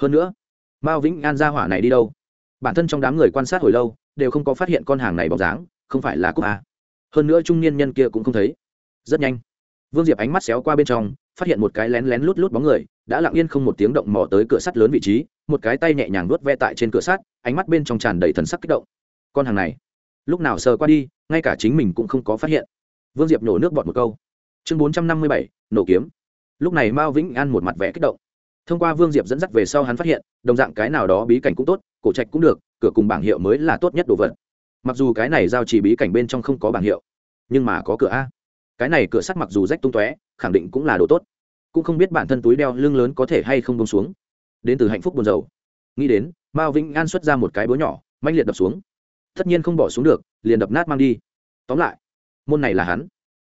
Hơn nữa, mao vĩnh an ra hỏa này đi đâu? Bản thân trong đám người quan sát hồi lâu, đều không có phát hiện con hàng này bóng dáng, không phải là cúc a. Hơn nữa trung niên nhân kia cũng không thấy. Rất nhanh, vương diệp ánh mắt xéo qua bên trong, phát hiện một cái lén lén lút lút bóng người, đã lặng yên không một tiếng động mò tới cửa sắt lớn vị trí, một cái tay nhẹ nhàng nuốt ve tại trên cửa sắt, ánh mắt bên trong tràn đầy thần sắc kích động. Con hàng này lúc nào sờ qua đi, ngay cả chính mình cũng không có phát hiện. Vương diệp nổ nước bọt một câu. Chương bốn trăm năm mươi bảy, nổ kiếm. Lúc này mao vĩnh an một mặt vẻ kích động. Thông qua vương diệp dẫn dắt về sau hắn phát hiện, đồng dạng cái nào đó bí cảnh cũng tốt, cổ trạch cũng được, cửa cùng bảng hiệu mới là tốt nhất đồ vật. Mặc dù cái này giao chỉ bí cảnh bên trong không có bảng hiệu, nhưng mà có cửa a. Cái này cửa sắt mặc dù rách tung tóe, khẳng định cũng là đồ tốt. Cũng không biết bản thân túi đeo lưng lớn có thể hay không bông xuống. Đến từ hạnh phúc buồn rầu. Nghĩ đến, mao vĩnh an xuất ra một cái búa nhỏ manh liệt đập xuống tất nhiên không bỏ xuống được, liền đập nát mang đi. Tóm lại, môn này là hắn.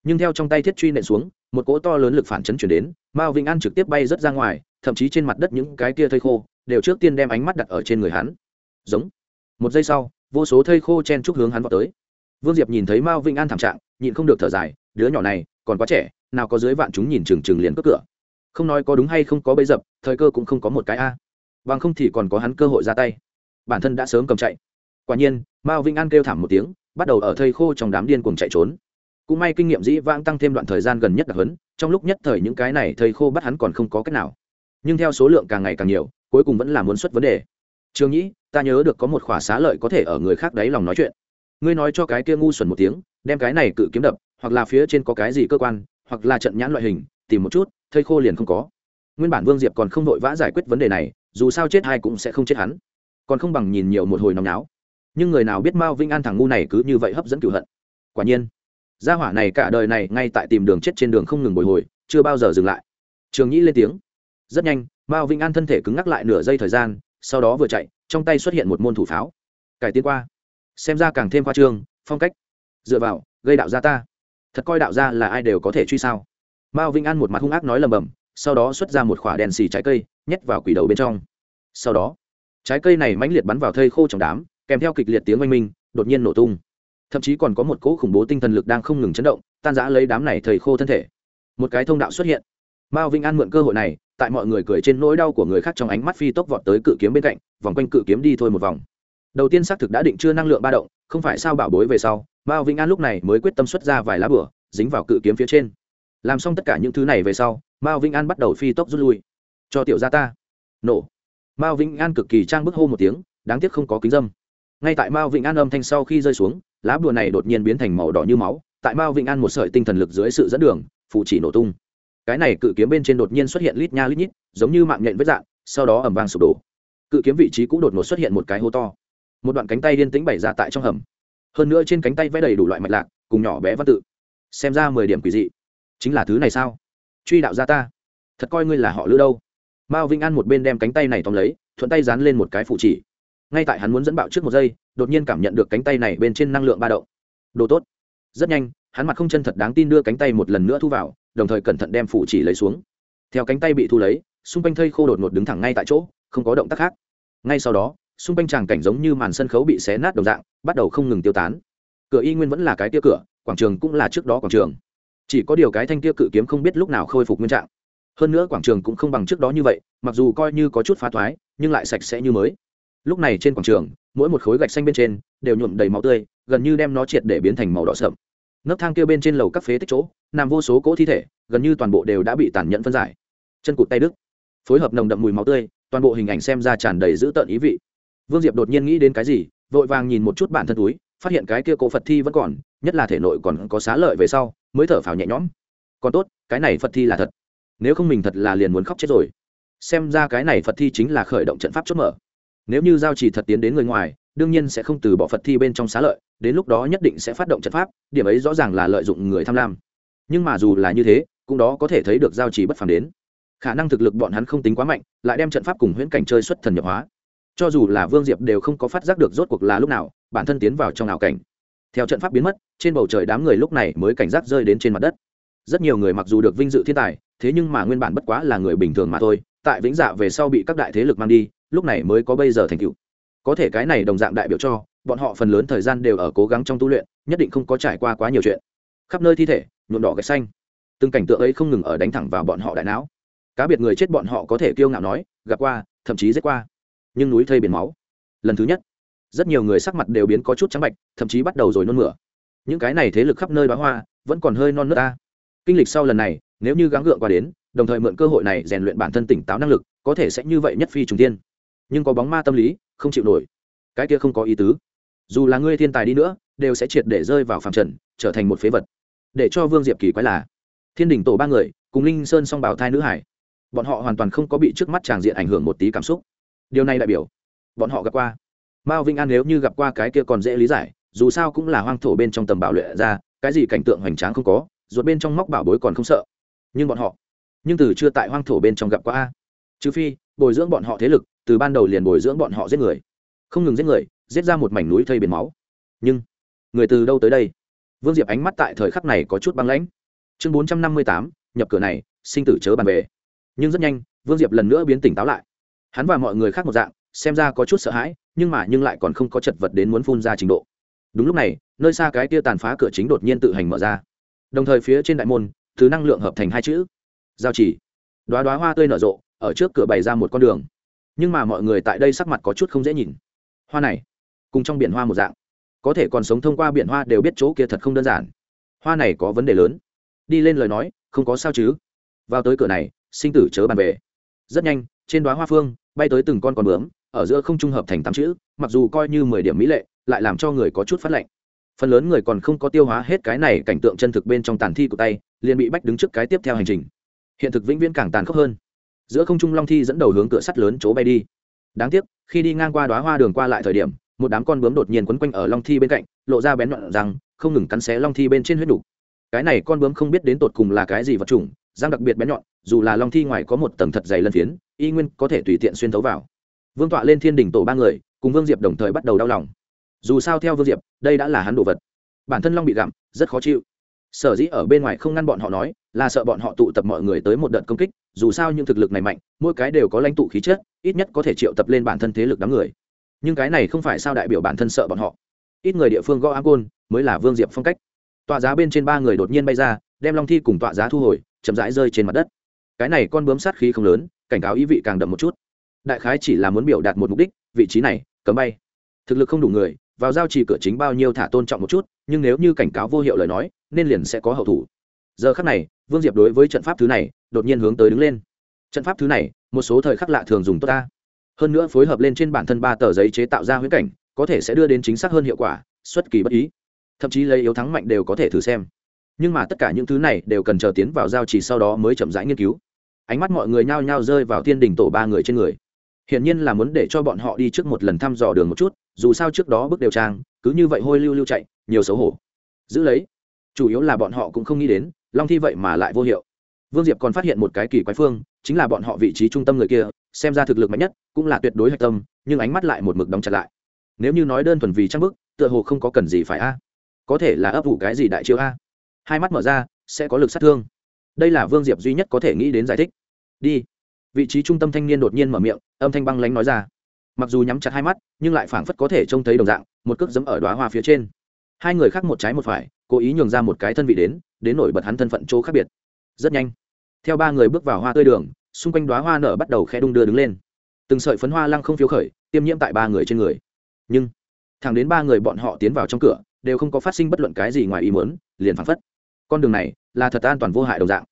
Nhưng theo trong tay thiết truy nện xuống, một cỗ to lớn lực phản chấn chuyển đến, mao vĩnh an trực tiếp bay rớt ra ngoài, thậm chí trên mặt đất những cái kia thây khô, đều trước tiên đem ánh mắt đặt ở trên người hắn. Giống. Một giây sau, vô số thây khô chen chúc hướng hắn vào tới. Vương diệp nhìn thấy mao vĩnh an thảm trạng, nhịn không được thở dài, đứa nhỏ này, còn quá trẻ, nào có dưới vạn chúng nhìn chừng chừng liền cướp cửa. Không nói có đúng hay không có bấy dập, thời cơ cũng không có một cái a. Bằng không thì còn có hắn cơ hội ra tay. Bản thân đã sớm cầm chạy quả nhiên, mao vĩnh an kêu thảm một tiếng, bắt đầu ở thây khô trong đám điên cuồng chạy trốn. Cũng may kinh nghiệm dĩ vãng tăng thêm đoạn thời gian gần nhất đặc hấn trong lúc nhất thời những cái này thây khô bắt hắn còn không có cách nào. Nhưng theo số lượng càng ngày càng nhiều, cuối cùng vẫn là muốn xuất vấn đề. Trường nhĩ, ta nhớ được có một khỏa xá lợi có thể ở người khác đáy lòng nói chuyện. Ngươi nói cho cái kia ngu xuẩn một tiếng, đem cái này cự kiếm đập, hoặc là phía trên có cái gì cơ quan, hoặc là trận nhãn loại hình, tìm một chút, thây khô liền không có. Nguyên bản vương diệp còn không vội vã giải quyết vấn đề này, dù sao chết ai cũng sẽ không chết hắn. Còn không bằng nhìn nhiều một hồi nóng náo nhưng người nào biết mao vinh an thằng ngu này cứ như vậy hấp dẫn cửu hận? Quả nhiên, gia hỏa này cả đời này ngay tại tìm đường chết trên đường không ngừng bồi hồi, chưa bao giờ dừng lại. Trường nhĩ lên tiếng. Rất nhanh, mao vinh an thân thể cứng ngắc lại nửa giây thời gian, sau đó vừa chạy, trong tay xuất hiện một môn thủ pháo. Cải tiến qua. Xem ra càng thêm khoa trương, phong cách. Dựa vào, gây đạo gia ta. Thật coi đạo gia là ai đều có thể truy sao? Mao vinh an một mặt hung ác nói lầm bầm, sau đó xuất ra một khoả đèn xì trái cây, nhét vào quỷ đầu bên trong. Sau đó, trái cây này mãnh liệt bắn vào thây khô trong đám kèm theo kịch liệt tiếng oanh minh, đột nhiên nổ tung. Thậm chí còn có một cỗ khủng bố tinh thần lực đang không ngừng chấn động, tan giã lấy đám này thầy khô thân thể. Một cái thông đạo xuất hiện. Mao vinh an mượn cơ hội này, tại mọi người cười trên nỗi đau của người khác trong ánh mắt phi tốc vọt tới cự kiếm bên cạnh, vòng quanh cự kiếm đi thôi một vòng. Đầu tiên xác thực đã định chưa năng lượng ba động, không phải sao bảo bối về sau, mao vinh an lúc này mới quyết tâm xuất ra vài lá bửa, dính vào cự kiếm phía trên. Làm xong tất cả những thứ này về sau, mao vinh an bắt đầu phi tốc rút lui. Cho tiểu gia ta. Nổ. Mao vinh an cực kỳ trang bức hô một tiếng, đáng tiếc không có kính dâm ngay tại mao vịnh an âm thanh sau khi rơi xuống, lá bùa này đột nhiên biến thành màu đỏ như máu, tại mao vịnh an một sợi tinh thần lực dưới sự dẫn đường phụ chỉ nổ tung. Cái này cự kiếm bên trên đột nhiên xuất hiện lít nha lít nhít, giống như mạng nhện vết dạng, sau đó ẩm vang sụp đổ. Cự kiếm vị trí cũng đột ngột xuất hiện một cái hố to. Một đoạn cánh tay liên tĩnh bày ra tại trong hầm. Hơn nữa trên cánh tay vẽ đầy đủ loại mạch lạc, cùng nhỏ bé văn tự. Xem ra mười điểm quỷ dị. Chính là thứ này sao? Truy đạo gia ta. Thật coi ngươi là họ lữ đâu? Mao vĩnh an một bên đem cánh tay này tóm lấy, thuận tay dán lên một cái phụ chỉ ngay tại hắn muốn dẫn bạo trước một giây, đột nhiên cảm nhận được cánh tay này bên trên năng lượng ba động. Đồ tốt. Rất nhanh, hắn mặt không chân thật đáng tin đưa cánh tay một lần nữa thu vào, đồng thời cẩn thận đem phủ chỉ lấy xuống. Theo cánh tay bị thu lấy, xung quanh thây khô đột ngột đứng thẳng ngay tại chỗ, không có động tác khác. Ngay sau đó, xung quanh tràng cảnh giống như màn sân khấu bị xé nát đồng dạng, bắt đầu không ngừng tiêu tán. Cửa y nguyên vẫn là cái tia cửa, quảng trường cũng là trước đó quảng trường. Chỉ có điều cái thanh tia cự kiếm không biết lúc nào khôi phục nguyên trạng. Hơn nữa quảng trường cũng không bằng trước đó như vậy, mặc dù coi như có chút phá thoái, nhưng lại sạch sẽ như mới lúc này trên quảng trường, mỗi một khối gạch xanh bên trên đều nhuộm đầy máu tươi, gần như đem nó triệt để biến thành màu đỏ sậm. Nấc thang kia bên trên lầu các phế tích chỗ, nằm vô số cỗ thi thể, gần như toàn bộ đều đã bị tàn nhẫn phân giải. Chân cụt tay đức phối hợp nồng đậm mùi máu tươi, toàn bộ hình ảnh xem ra tràn đầy dữ tợn ý vị. Vương diệp đột nhiên nghĩ đến cái gì, vội vàng nhìn một chút bản thân túi, phát hiện cái kia cổ phật thi vẫn còn, nhất là thể nội còn có xá lợi về sau, mới thở phào nhẹ nhõm. Còn tốt, cái này phật thi là thật. Nếu không mình thật là liền muốn khóc chết rồi. Xem ra cái này phật thi chính là khởi động trận pháp chốt mở nếu như giao chỉ thật tiến đến người ngoài, đương nhiên sẽ không từ bỏ phật thi bên trong xá lợi, đến lúc đó nhất định sẽ phát động trận pháp, điểm ấy rõ ràng là lợi dụng người tham lam. Nhưng mà dù là như thế, cũng đó có thể thấy được giao chỉ bất phàm đến. Khả năng thực lực bọn hắn không tính quá mạnh, lại đem trận pháp cùng huyễn cảnh chơi xuất thần nhập hóa. Cho dù là vương diệp đều không có phát giác được rốt cuộc là lúc nào, bản thân tiến vào trong ảo cảnh. Theo trận pháp biến mất, trên bầu trời đám người lúc này mới cảnh giác rơi đến trên mặt đất. Rất nhiều người mặc dù được vinh dự thiên tài, thế nhưng mà nguyên bản bất quá là người bình thường mà thôi, tại vĩnh dạ về sau bị các đại thế lực mang đi lúc này mới có bây giờ thành tựu. Có thể cái này đồng dạng đại biểu cho, bọn họ phần lớn thời gian đều ở cố gắng trong tu luyện, nhất định không có trải qua quá nhiều chuyện. Khắp nơi thi thể, nhuộm đỏ gạch xanh. Từng cảnh tượng ấy không ngừng ở đánh thẳng vào bọn họ đại não. Cá biệt người chết bọn họ có thể kiêu ngạo nói, gặp qua, thậm chí giết qua. Nhưng núi thây biển máu. Lần thứ nhất, rất nhiều người sắc mặt đều biến có chút trắng bạch, thậm chí bắt đầu rồi nôn mửa. Những cái này thế lực khắp nơi bá hoa, vẫn còn hơi non nước ta. Kinh lịch sau lần này, nếu như gắng gượng qua đến, đồng thời mượn cơ hội này rèn luyện bản thân tỉnh táo năng lực, có thể sẽ như vậy nhất phi trùng tiên nhưng có bóng ma tâm lý, không chịu nổi. Cái kia không có ý tứ. Dù là ngươi thiên tài đi nữa, đều sẽ triệt để rơi vào phạm trần, trở thành một phế vật. Để cho vương diệp kỳ quái là, thiên đình tổ ba người, cùng linh sơn song bảo thai nữ hải, bọn họ hoàn toàn không có bị trước mắt tràng diện ảnh hưởng một tí cảm xúc. Điều này đại biểu, bọn họ gặp qua. Mao vinh an nếu như gặp qua cái kia còn dễ lý giải, dù sao cũng là hoang thổ bên trong tầm bảo luyện ra, cái gì cảnh tượng hoành tráng không có, ruột bên trong móc bảo bối còn không sợ. Nhưng bọn họ, nhưng từ chưa tại hoang thổ bên trong gặp qua a. Trừ phi, bồi dưỡng bọn họ thế lực từ ban đầu liền bồi dưỡng bọn họ giết người. Không ngừng giết người, giết ra một mảnh núi thây biển máu. Nhưng, người từ đâu tới đây? Vương diệp ánh mắt tại thời khắc này có chút băng lãnh. Chương bốn trăm năm mươi tám, nhập cửa này, sinh tử chớ bàn về. Nhưng rất nhanh, vương diệp lần nữa biến tỉnh táo lại. Hắn và mọi người khác một dạng, xem ra có chút sợ hãi, nhưng mà nhưng lại còn không có chật vật đến muốn phun ra trình độ. Đúng lúc này, nơi xa cái tia tàn phá cửa chính đột nhiên tự hành mở ra. Đồng thời phía trên đại môn, thứ năng lượng hợp thành hai chữ. Giao chỉ. Đoá đoá hoa tươi nở rộ, ở trước cửa bày ra một con đường nhưng mà mọi người tại đây sắc mặt có chút không dễ nhìn. Hoa này, cùng trong biển hoa một dạng. Có thể còn sống thông qua biển hoa đều biết chỗ kia thật không đơn giản. Hoa này có vấn đề lớn. Đi lên lời nói, không có sao chứ. Vào tới cửa này, sinh tử chớ bàn về. Rất nhanh, trên đoá hoa phương, bay tới từng con con bướm, ở giữa không trung hợp thành tám chữ, mặc dù coi như mười điểm mỹ lệ, lại làm cho người có chút phát lệnh phần lớn người còn không có tiêu hóa hết cái này cảnh tượng chân thực bên trong tàn thi của tay, liền bị bách đứng trước cái tiếp theo hành trình. Hiện thực vĩnh viễn càng tàn khốc hơn giữa không trung long thi dẫn đầu hướng cửa sắt lớn chỗ bay đi. Đáng tiếc, khi đi ngang qua đoá hoa đường qua lại thời điểm, một đám con bướm đột nhiên quấn quanh ở long thi bên cạnh, lộ ra bén nhọn rằng không ngừng cắn xé long thi bên trên huyết đủ. cái này con bướm không biết đến tột cùng là cái gì vật chủng, răng đặc biệt bén nhọn, dù là long thi ngoài có một tầng thật dày lân phiến, y nguyên có thể tùy tiện xuyên thấu vào. Vương tọa lên thiên đỉnh tổ ba người, cùng vương diệp đồng thời bắt đầu đau lòng. Dù sao theo vương diệp, đây đã là hắn đồ vật. Bản thân long bị gặm, rất khó chịu sở dĩ ở bên ngoài không ngăn bọn họ nói, là sợ bọn họ tụ tập mọi người tới một đợt công kích, dù sao những thực lực này mạnh, mỗi cái đều có lãnh tụ khí chất, ít nhất có thể triệu tập lên bản thân thế lực đám người. Nhưng cái này không phải sao đại biểu bản thân sợ bọn họ. Ít người địa phương gõ ác côn, mới là vương diệp phong cách. Tọa giá bên trên ba người đột nhiên bay ra, đem long thi cùng tọa giá thu hồi, chậm rãi rơi trên mặt đất. Cái này con bướm sát khí không lớn, cảnh cáo ý vị càng đậm một chút. Đại khái chỉ là muốn biểu đạt một mục đích, vị trí này, cấm bay. Thực lực không đủ người vào giao trì cửa chính bao nhiêu thả tôn trọng một chút, nhưng nếu như cảnh cáo vô hiệu lời nói, nên liền sẽ có hậu thủ. Giờ khắc này, vương diệp đối với trận pháp thứ này, đột nhiên hướng tới đứng lên. Trận pháp thứ này, một số thời khắc lạ thường dùng tốt ta. Hơn nữa phối hợp lên trên bản thân ba tờ giấy chế tạo ra huyễn cảnh, có thể sẽ đưa đến chính xác hơn hiệu quả, xuất kỳ bất ý. Thậm chí lấy yếu thắng mạnh đều có thể thử xem. Nhưng mà tất cả những thứ này đều cần chờ tiến vào giao chỉ sau đó mới chậm rãi nghiên cứu. Ánh mắt mọi người nhao nhao rơi vào tiên đỉnh tổ ba người trên người. Hiển nhiên là muốn để cho bọn họ đi trước một lần thăm dò đường một chút dù sao trước đó bước đều trang, cứ như vậy hôi lưu lưu chạy, nhiều xấu hổ. Giữ lấy. Chủ yếu là bọn họ cũng không nghĩ đến, long thi vậy mà lại vô hiệu. Vương diệp còn phát hiện một cái kỳ quái phương, chính là bọn họ vị trí trung tâm người kia, xem ra thực lực mạnh nhất, cũng là tuyệt đối hạch tâm, nhưng ánh mắt lại một mực đóng chặt lại. Nếu như nói đơn thuần vì trang bức, tựa hồ không có cần gì phải a. Có thể là ấp ủ cái gì đại chiêu a. Hai mắt mở ra, sẽ có lực sát thương. Đây là vương diệp duy nhất có thể nghĩ đến giải thích. Đi. Vị trí trung tâm thanh niên đột nhiên mở miệng, âm thanh băng lánh nói ra mặc dù nhắm chặt hai mắt, nhưng lại phảng phất có thể trông thấy đồng dạng, một cước dẫm ở đoá hoa phía trên. Hai người khác một trái một phải, cố ý nhường ra một cái thân vị đến đến nổi bật hắn thân phận chỗ khác biệt. Rất nhanh, theo ba người bước vào hoa tươi đường, xung quanh đoá hoa nở bắt đầu khe đung đưa đứng lên. Từng sợi phấn hoa lăng không phiếu khởi, tiêm nhiễm tại ba người trên người. Nhưng, thẳng đến ba người bọn họ tiến vào trong cửa, đều không có phát sinh bất luận cái gì ngoài ý muốn, liền phảng phất. Con đường này là thật an toàn vô hại đồng dạng.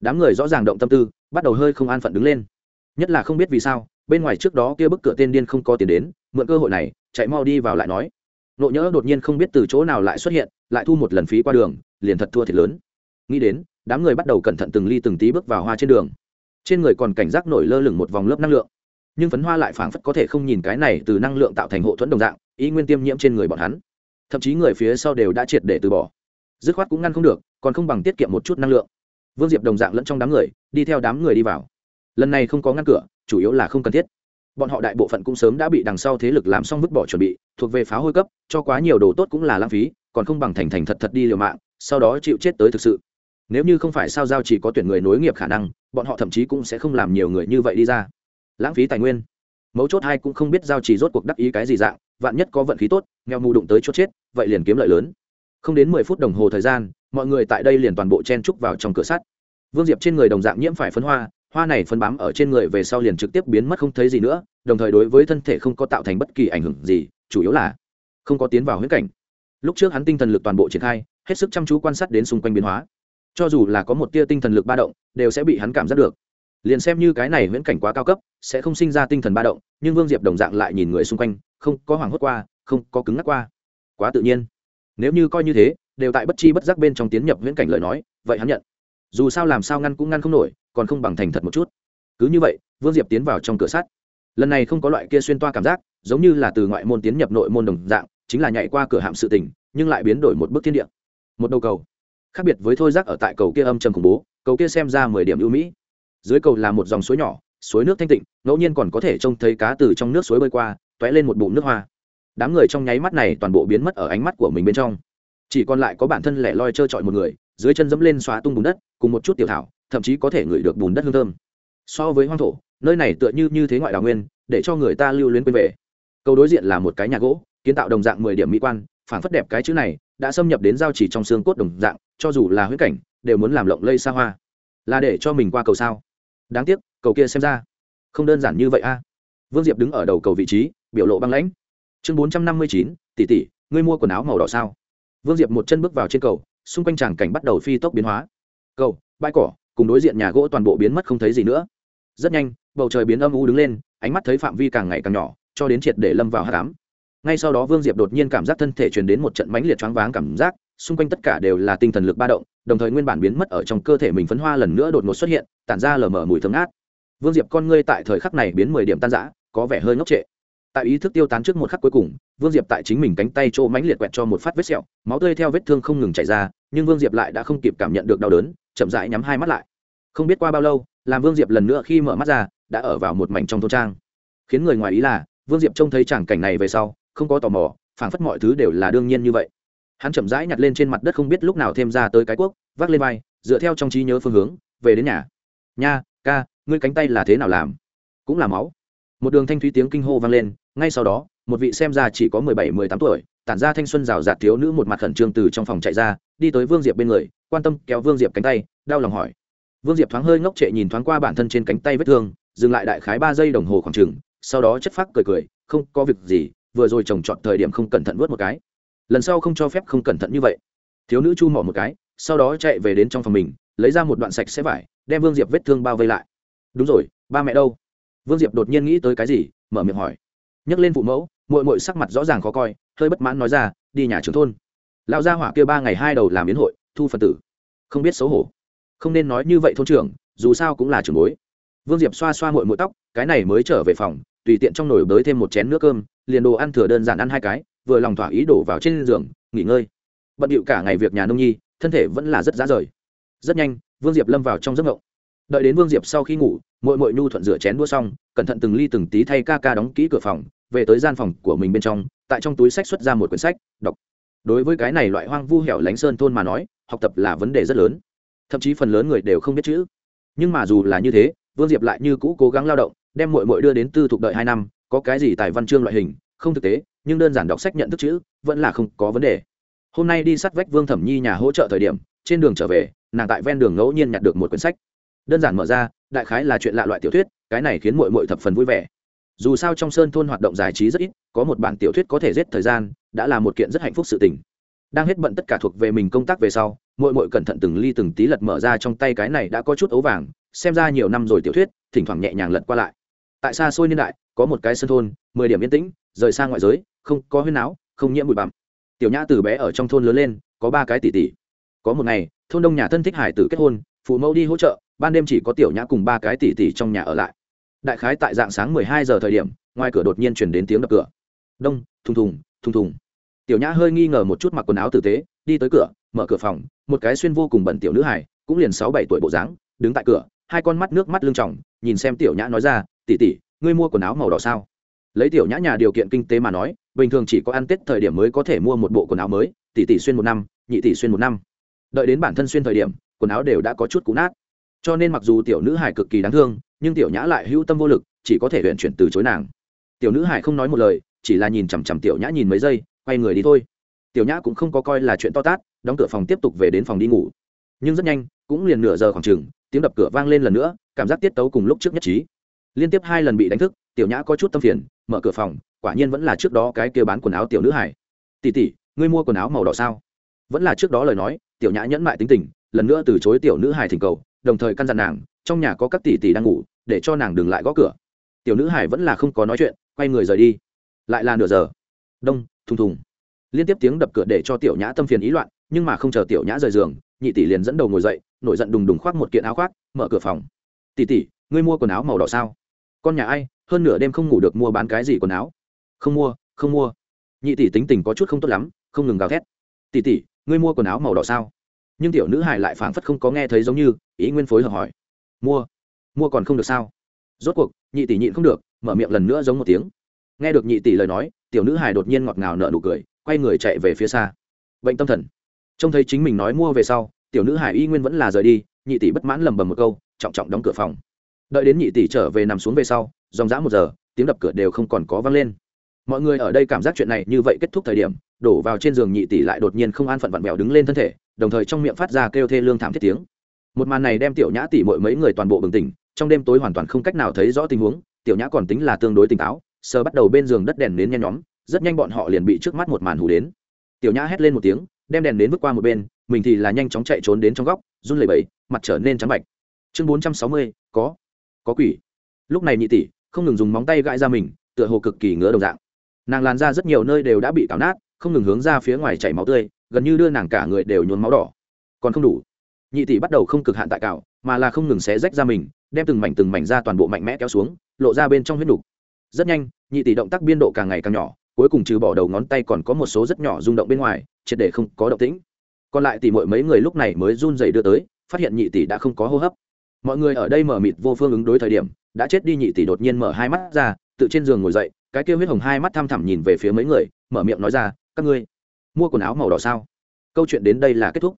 Đám người rõ ràng động tâm tư, bắt đầu hơi không an phận đứng lên. Nhất là không biết vì sao bên ngoài trước đó kia bức cửa tên điên không có tiền đến, mượn cơ hội này, chạy mau đi vào lại nói. Nộ nhỡ đột nhiên không biết từ chỗ nào lại xuất hiện, lại thu một lần phí qua đường, liền thật thua thiệt lớn. Nghĩ đến, đám người bắt đầu cẩn thận từng ly từng tí bước vào hoa trên đường. Trên người còn cảnh giác nổi lơ lửng một vòng lớp năng lượng. Nhưng phấn hoa lại phảng phất có thể không nhìn cái này từ năng lượng tạo thành hộ thuẫn đồng dạng, ý nguyên tiêm nhiễm trên người bọn hắn. Thậm chí người phía sau đều đã triệt để từ bỏ. Dứt khoát cũng ngăn không được, còn không bằng tiết kiệm một chút năng lượng. Vương diệp đồng dạng lẫn trong đám người, đi theo đám người đi vào. Lần này không có ngăn cửa chủ yếu là không cần thiết. Bọn họ đại bộ phận cũng sớm đã bị đằng sau thế lực làm xong vứt bỏ chuẩn bị, thuộc về phá hôi cấp, cho quá nhiều đồ tốt cũng là lãng phí, còn không bằng thành thành thật thật đi liều mạng, sau đó chịu chết tới thực sự. Nếu như không phải sao giao chỉ có tuyển người nối nghiệp khả năng, bọn họ thậm chí cũng sẽ không làm nhiều người như vậy đi ra. Lãng phí tài nguyên. Mấu chốt hai cũng không biết giao chỉ rốt cuộc đắc ý cái gì dạng, vạn nhất có vận khí tốt, nghèo mù đụng tới chốt chết, vậy liền kiếm lợi lớn. Không đến mười phút đồng hồ thời gian, mọi người tại đây liền toàn bộ chen trúc vào trong cửa sắt. Vương diệp trên người đồng dạng nhiễm phải phấn hoa hoa này phân bám ở trên người về sau liền trực tiếp biến mất không thấy gì nữa, đồng thời đối với thân thể không có tạo thành bất kỳ ảnh hưởng gì, chủ yếu là không có tiến vào huyết cảnh. Lúc trước hắn tinh thần lực toàn bộ triển khai, hết sức chăm chú quan sát đến xung quanh biến hóa. Cho dù là có một tia tinh thần lực ba động, đều sẽ bị hắn cảm giác được. Liền xem như cái này huyễn cảnh quá cao cấp, sẽ không sinh ra tinh thần ba động, nhưng vương diệp đồng dạng lại nhìn người xung quanh, không có hoảng hốt qua, không có cứng ngắc qua. Quá tự nhiên. Nếu như coi như thế, đều tại bất chi bất giác bên trong tiến nhập huyễn cảnh lời nói, vậy hắn nhận. Dù sao làm sao ngăn cũng ngăn không nổi còn không bằng thành thật một chút. Cứ như vậy, vương diệp tiến vào trong cửa sắt. Lần này không có loại kia xuyên toa cảm giác, giống như là từ ngoại môn tiến nhập nội môn đồng dạng, chính là nhảy qua cửa hạm sự tình, nhưng lại biến đổi một bước thiên địa. Một đầu cầu, khác biệt với thôi giác ở tại cầu kia âm trầm khủng bố, cầu kia xem ra mười điểm ưu mỹ. Dưới cầu là một dòng suối nhỏ, suối nước thanh tịnh, ngẫu nhiên còn có thể trông thấy cá từ trong nước suối bơi qua t ó é lên một bụng nước hoa. Đám người trong nháy mắt này toàn bộ biến mất ở ánh mắt của mình bên trong. Chỉ còn lại có bản thân lẻ loi trơ trọi một người, dưới chân dẫm lên xóa tung bùn đất, cùng một chút tiểu thảo thậm chí có thể ngửi được bùn đất hương thơm. So với hoang thổ, nơi này tựa như như thế ngoại đào nguyên, để cho người ta lưu luyến quên về. Cầu đối diện là một cái nhà gỗ, kiến tạo đồng dạng mười điểm mỹ quan phản phất đẹp cái chữ này đã xâm nhập đến giao chỉ trong xương cốt đồng dạng, cho dù là huyết cảnh, đều muốn làm lộng lây xa hoa. Là để cho mình qua cầu sao? Đáng tiếc, cầu kia xem ra không đơn giản như vậy a. Vương diệp đứng ở đầu cầu vị trí, biểu lộ băng lãnh. Chương bốn trăm năm mươi chín, tỷ tỷ, ngươi mua quần áo màu đỏ sao? Vương diệp một chân bước vào trên cầu, xung quanh tràng cảnh bắt đầu phi tốc biến hóa. Cầu, bãi cỏ cùng đối diện nhà gỗ toàn bộ biến mất không thấy gì nữa. Rất nhanh, bầu trời biến âm u đứng lên, ánh mắt thấy phạm vi càng ngày càng nhỏ, cho đến triệt để lâm vào hạ cám ngay sau đó vương diệp đột nhiên cảm giác thân thể truyền đến một trận mãnh liệt choáng váng cảm giác, xung quanh tất cả đều là tinh thần lực ba động, đồng thời nguyên bản biến mất ở trong cơ thể mình phấn hoa lần nữa đột ngột xuất hiện, tản ra lờ mờ mùi thơm ngát. Vương diệp con ngươi tại thời khắc này biến mười điểm tan giã có vẻ hơi ngốc trệ. Tại ý thức tiêu tán trước một khắc cuối cùng, vương diệp tại chính mình cánh tay chỗ mãnh liệt quẹt cho một phát vết sẹo, máu tươi theo vết thương không ngừng chảy ra, nhưng vương diệp lại đã không kịp cảm nhận được đau đớn chậm rãi nhắm hai mắt lại. Không biết qua bao lâu, làm vương diệp lần nữa khi mở mắt ra, đã ở vào một mảnh trong thôn trang. Khiến người ngoài ý là, vương diệp trông thấy tràng cảnh này về sau, không có tò mò, phảng phất mọi thứ đều là đương nhiên như vậy. Hắn chậm rãi nhặt lên trên mặt đất không biết lúc nào thêm ra tới cái cuốc, vác lên vai, dựa theo trong trí nhớ phương hướng, về đến nhà. Nha, ca, ngươi cánh tay là thế nào làm? Cũng là máu. Một đường thanh thúy tiếng kinh hô vang lên, ngay sau đó, một vị xem ra chỉ có mười bảy, mười tám tuổi tản ra thanh xuân rào rạt thiếu nữ một mặt khẩn trương từ trong phòng chạy ra, đi tới vương diệp bên người, quan tâm kéo vương diệp cánh tay, đau lòng hỏi. Vương diệp thoáng hơi ngốc trệ nhìn thoáng qua bản thân trên cánh tay vết thương, dừng lại đại khái ba giây đồng hồ khoảng trừng sau đó chất phác cười cười, không có việc gì, vừa rồi chồng chọn thời điểm không cẩn thận vớt một cái. Lần sau không cho phép không cẩn thận như vậy. Thiếu nữ chu mỏ một cái, sau đó chạy về đến trong phòng mình, lấy ra một đoạn sạch sẽ vải, đem vương diệp vết thương bao vây lại. Đúng rồi, ba mẹ đâu? Vương diệp đột nhiên nghĩ tới cái gì, mở miệng hỏi. Nhấc lên phụ mẫu mội mội sắc mặt rõ ràng khó coi hơi bất mãn nói ra, đi nhà trưởng thôn. Lão gia hỏa kia ba ngày hai đầu làm biến hội, thu phần tử. Không biết xấu hổ. Không nên nói như vậy thôn trưởng, dù sao cũng là trưởng bối. Vương diệp xoa xoa mội mội tóc, cái này mới trở về phòng, tùy tiện trong nồi bới thêm một chén nước cơm, liền đồ ăn thừa đơn giản ăn hai cái, vừa lòng thỏa ý đổ vào trên giường, nghỉ ngơi. Bận điệu cả ngày việc nhà nông nhi, thân thể vẫn là rất giá rời. Rất nhanh, vương diệp lâm vào trong giấc ngộng. Đợi đến vương diệp sau khi ngủ mội mội nhu thuận rửa chén đua xong, cẩn thận từng ly từng tí thay ca ca đóng kỹ cửa phòng về tới gian phòng của mình bên trong, tại trong túi sách xuất ra một quyển sách, đọc. Đối với cái này loại hoang vu hẻo lánh sơn thôn mà nói, học tập là vấn đề rất lớn. Thậm chí phần lớn người đều không biết chữ. Nhưng mà dù là như thế, vương diệp lại như cũ cố gắng lao động, đem mội mội đưa đến tư thục đợi hai năm, có cái gì tài văn chương loại hình, không thực tế, nhưng đơn giản đọc sách nhận thức chữ, vẫn là không có vấn đề. Hôm nay đi sát vách vương thẩm nhi nhà hỗ trợ thời điểm, trên đường trở về, nàng tại ven đường ngẫu nhiên nhặt được một quyển sách. Đơn giản mở ra, đại khái là chuyện lạ loại tiểu thuyết, cái này khiến mội mội thập phần vui vẻ dù sao trong sơn thôn hoạt động giải trí rất ít, có một bản tiểu thuyết có thể giết thời gian, đã là một kiện rất hạnh phúc sự tình. Đang hết bận tất cả thuộc về mình công tác về sau mội mội cẩn thận từng ly từng tí lật mở ra trong tay cái này đã có chút ấu vàng, xem ra nhiều năm rồi tiểu thuyết, thỉnh thoảng nhẹ nhàng lật qua lại. Tại xa xôi niên đại, có một cái sân thôn, mười điểm yên tĩnh, rời xa ngoại giới, không có huyên áo không nhiễm bụi bặm. Tiểu nhã từ bé ở trong thôn lớn lên, có ba cái tỷ tỷ. Có một ngày, thôn đông nhà thân thích hải tử kết hôn, phụ mẫu đi hỗ trợ, ban đêm chỉ có tiểu nhã cùng ba cái tỷ tỷ trong nhà ở lại đại khái tại dạng sáng mười hai giờ thời điểm, ngoài cửa đột nhiên chuyển đến tiếng đập cửa. Đông, thùng thùng thùng thùng. Tiểu nhã hơi nghi ngờ một chút mặc quần áo tử tế, đi tới cửa, mở cửa phòng, một cái xuyên vô cùng bẩn tiểu nữ hải cũng liền sáu bảy tuổi bộ dáng, đứng tại cửa, hai con mắt nước mắt lưng tròng, nhìn xem tiểu nhã nói ra tỉ tỉ ngươi mua quần áo màu đỏ sao? Lấy tiểu nhã nhà điều kiện kinh tế mà nói, bình thường chỉ có ăn tết thời điểm mới có thể mua một bộ quần áo mới, tỷ tỷ xuyên một năm, nhị tỷ xuyên một năm. Đợi đến bản thân xuyên thời điểm, quần áo đều đã có chút cũ nát cho nên mặc dù tiểu nữ hải cực kỳ đáng thương, nhưng tiểu nhã lại hữu tâm vô lực, chỉ có thể luyện chuyển từ chối nàng. Tiểu nữ hải không nói một lời, chỉ là nhìn chằm chằm tiểu nhã nhìn mấy giây, quay người đi thôi. Tiểu nhã cũng không có coi là chuyện to tát, đóng cửa phòng tiếp tục về đến phòng đi ngủ. Nhưng rất nhanh, cũng liền nửa giờ khoảng chừng, tiếng đập cửa vang lên lần nữa, cảm giác tiết tấu cùng lúc trước nhất trí. Liên tiếp hai lần bị đánh thức, tiểu nhã có chút tâm phiền, mở cửa phòng, quả nhiên vẫn là trước đó cái kia bán quần áo tiểu nữ hải tỉ tỉ ngươi mua quần áo màu đỏ sao? Vẫn là trước đó lời nói, tiểu nhã nhẫn mại tính tình, lần nữa từ chối tiểu nữ hải thỉnh cầu đồng thời căn dặn nàng, trong nhà có các tỷ tỷ đang ngủ, để cho nàng đừng lại gõ cửa. Tiểu nữ hải vẫn là không có nói chuyện, quay người rời đi. Lại là nửa giờ. Đông, thùng thùng. Liên tiếp tiếng đập cửa để cho tiểu nhã tâm phiền ý loạn, nhưng mà không chờ tiểu nhã rời giường, nhị tỷ liền dẫn đầu ngồi dậy, nổi giận đùng đùng khoác một kiện áo khoác, mở cửa phòng. Tỷ tỷ, ngươi mua quần áo màu đỏ sao? Con nhà ai, hơn nửa đêm không ngủ được mua bán cái gì quần áo. Không mua không mua. Nhị tỷ tính tình có chút không tốt lắm, không ngừng gào thét. Tỷ tỷ, ngươi mua quần áo màu đỏ sao? Nhưng tiểu nữ hải lại phảng phất không có nghe thấy giống như, ý nguyên phối hợp hỏi, mua mua còn không được sao? Rốt cuộc, nhị tỷ nhịn không được, mở miệng lần nữa giống một tiếng. Nghe được nhị tỷ lời nói, tiểu nữ hải đột nhiên ngọt ngào nở nụ cười, quay người chạy về phía xa. Bệnh tâm thần. Trông thấy chính mình nói mua về sau, tiểu nữ hải y nguyên vẫn là rời đi, nhị tỷ bất mãn lầm bầm một câu, trọng trọng đóng cửa phòng. Đợi đến nhị tỷ trở về nằm xuống về sau, dòng dã một giờ, tiếng đập cửa đều không còn có vang lên. Mọi người ở đây cảm giác chuyện này như vậy kết thúc thời điểm, đổ vào trên giường nhị tỷ lại đột nhiên không an phận vặn vẹo đứng lên thân thể đồng thời trong miệng phát ra kêu thê lương thảm thiết tiếng. Một màn này đem tiểu nhã tỷ muội mấy người toàn bộ bừng tỉnh, trong đêm tối hoàn toàn không cách nào thấy rõ tình huống, tiểu nhã còn tính là tương đối tỉnh táo, sờ bắt đầu bên giường đất đèn nến nhen nhóm, rất nhanh bọn họ liền bị trước mắt một màn hù đến. Tiểu nhã hét lên một tiếng, đem đèn nến vứt qua một bên, mình thì là nhanh chóng chạy trốn đến trong góc, run lẩy bẩy, mặt trở nên trắng bạch. Chương bốn trăm sáu mươi, có có quỷ. Lúc này nhị tỷ, không ngừng dùng móng tay gãi ra mình, tựa hồ cực kỳ ngứa đồng dạng. Nàng làn ra rất nhiều nơi đều đã bị cào nát, không ngừng hướng ra phía ngoài chảy máu tươi gần như đưa nàng cả người đều nhuốm máu đỏ. Còn không đủ. Nhị tỷ bắt đầu không cực hạn tại cào mà là không ngừng xé rách ra mình, đem từng mảnh từng mảnh ra toàn bộ mạnh mẽ kéo xuống, lộ ra bên trong huyết đục rất nhanh, nhị tỷ động tác biên độ càng ngày càng nhỏ, cuối cùng trừ bỏ đầu ngón tay còn có một số rất nhỏ rung động bên ngoài, triệt để không có động tĩnh. Còn lại tỷ mọi mấy người lúc này mới run rẩy đưa tới, phát hiện nhị tỷ đã không có hô hấp. Mọi người ở đây mở mịt vô phương ứng đối thời điểm, đã chết đi nhị tỷ đột nhiên mở hai mắt ra, tự trên giường ngồi dậy, cái kia huyết hồng hai mắt thăm thẳm nhìn về phía mấy người, mở miệng nói ra, các ngươi mua quần áo màu đỏ sao? Câu chuyện đến đây là kết thúc.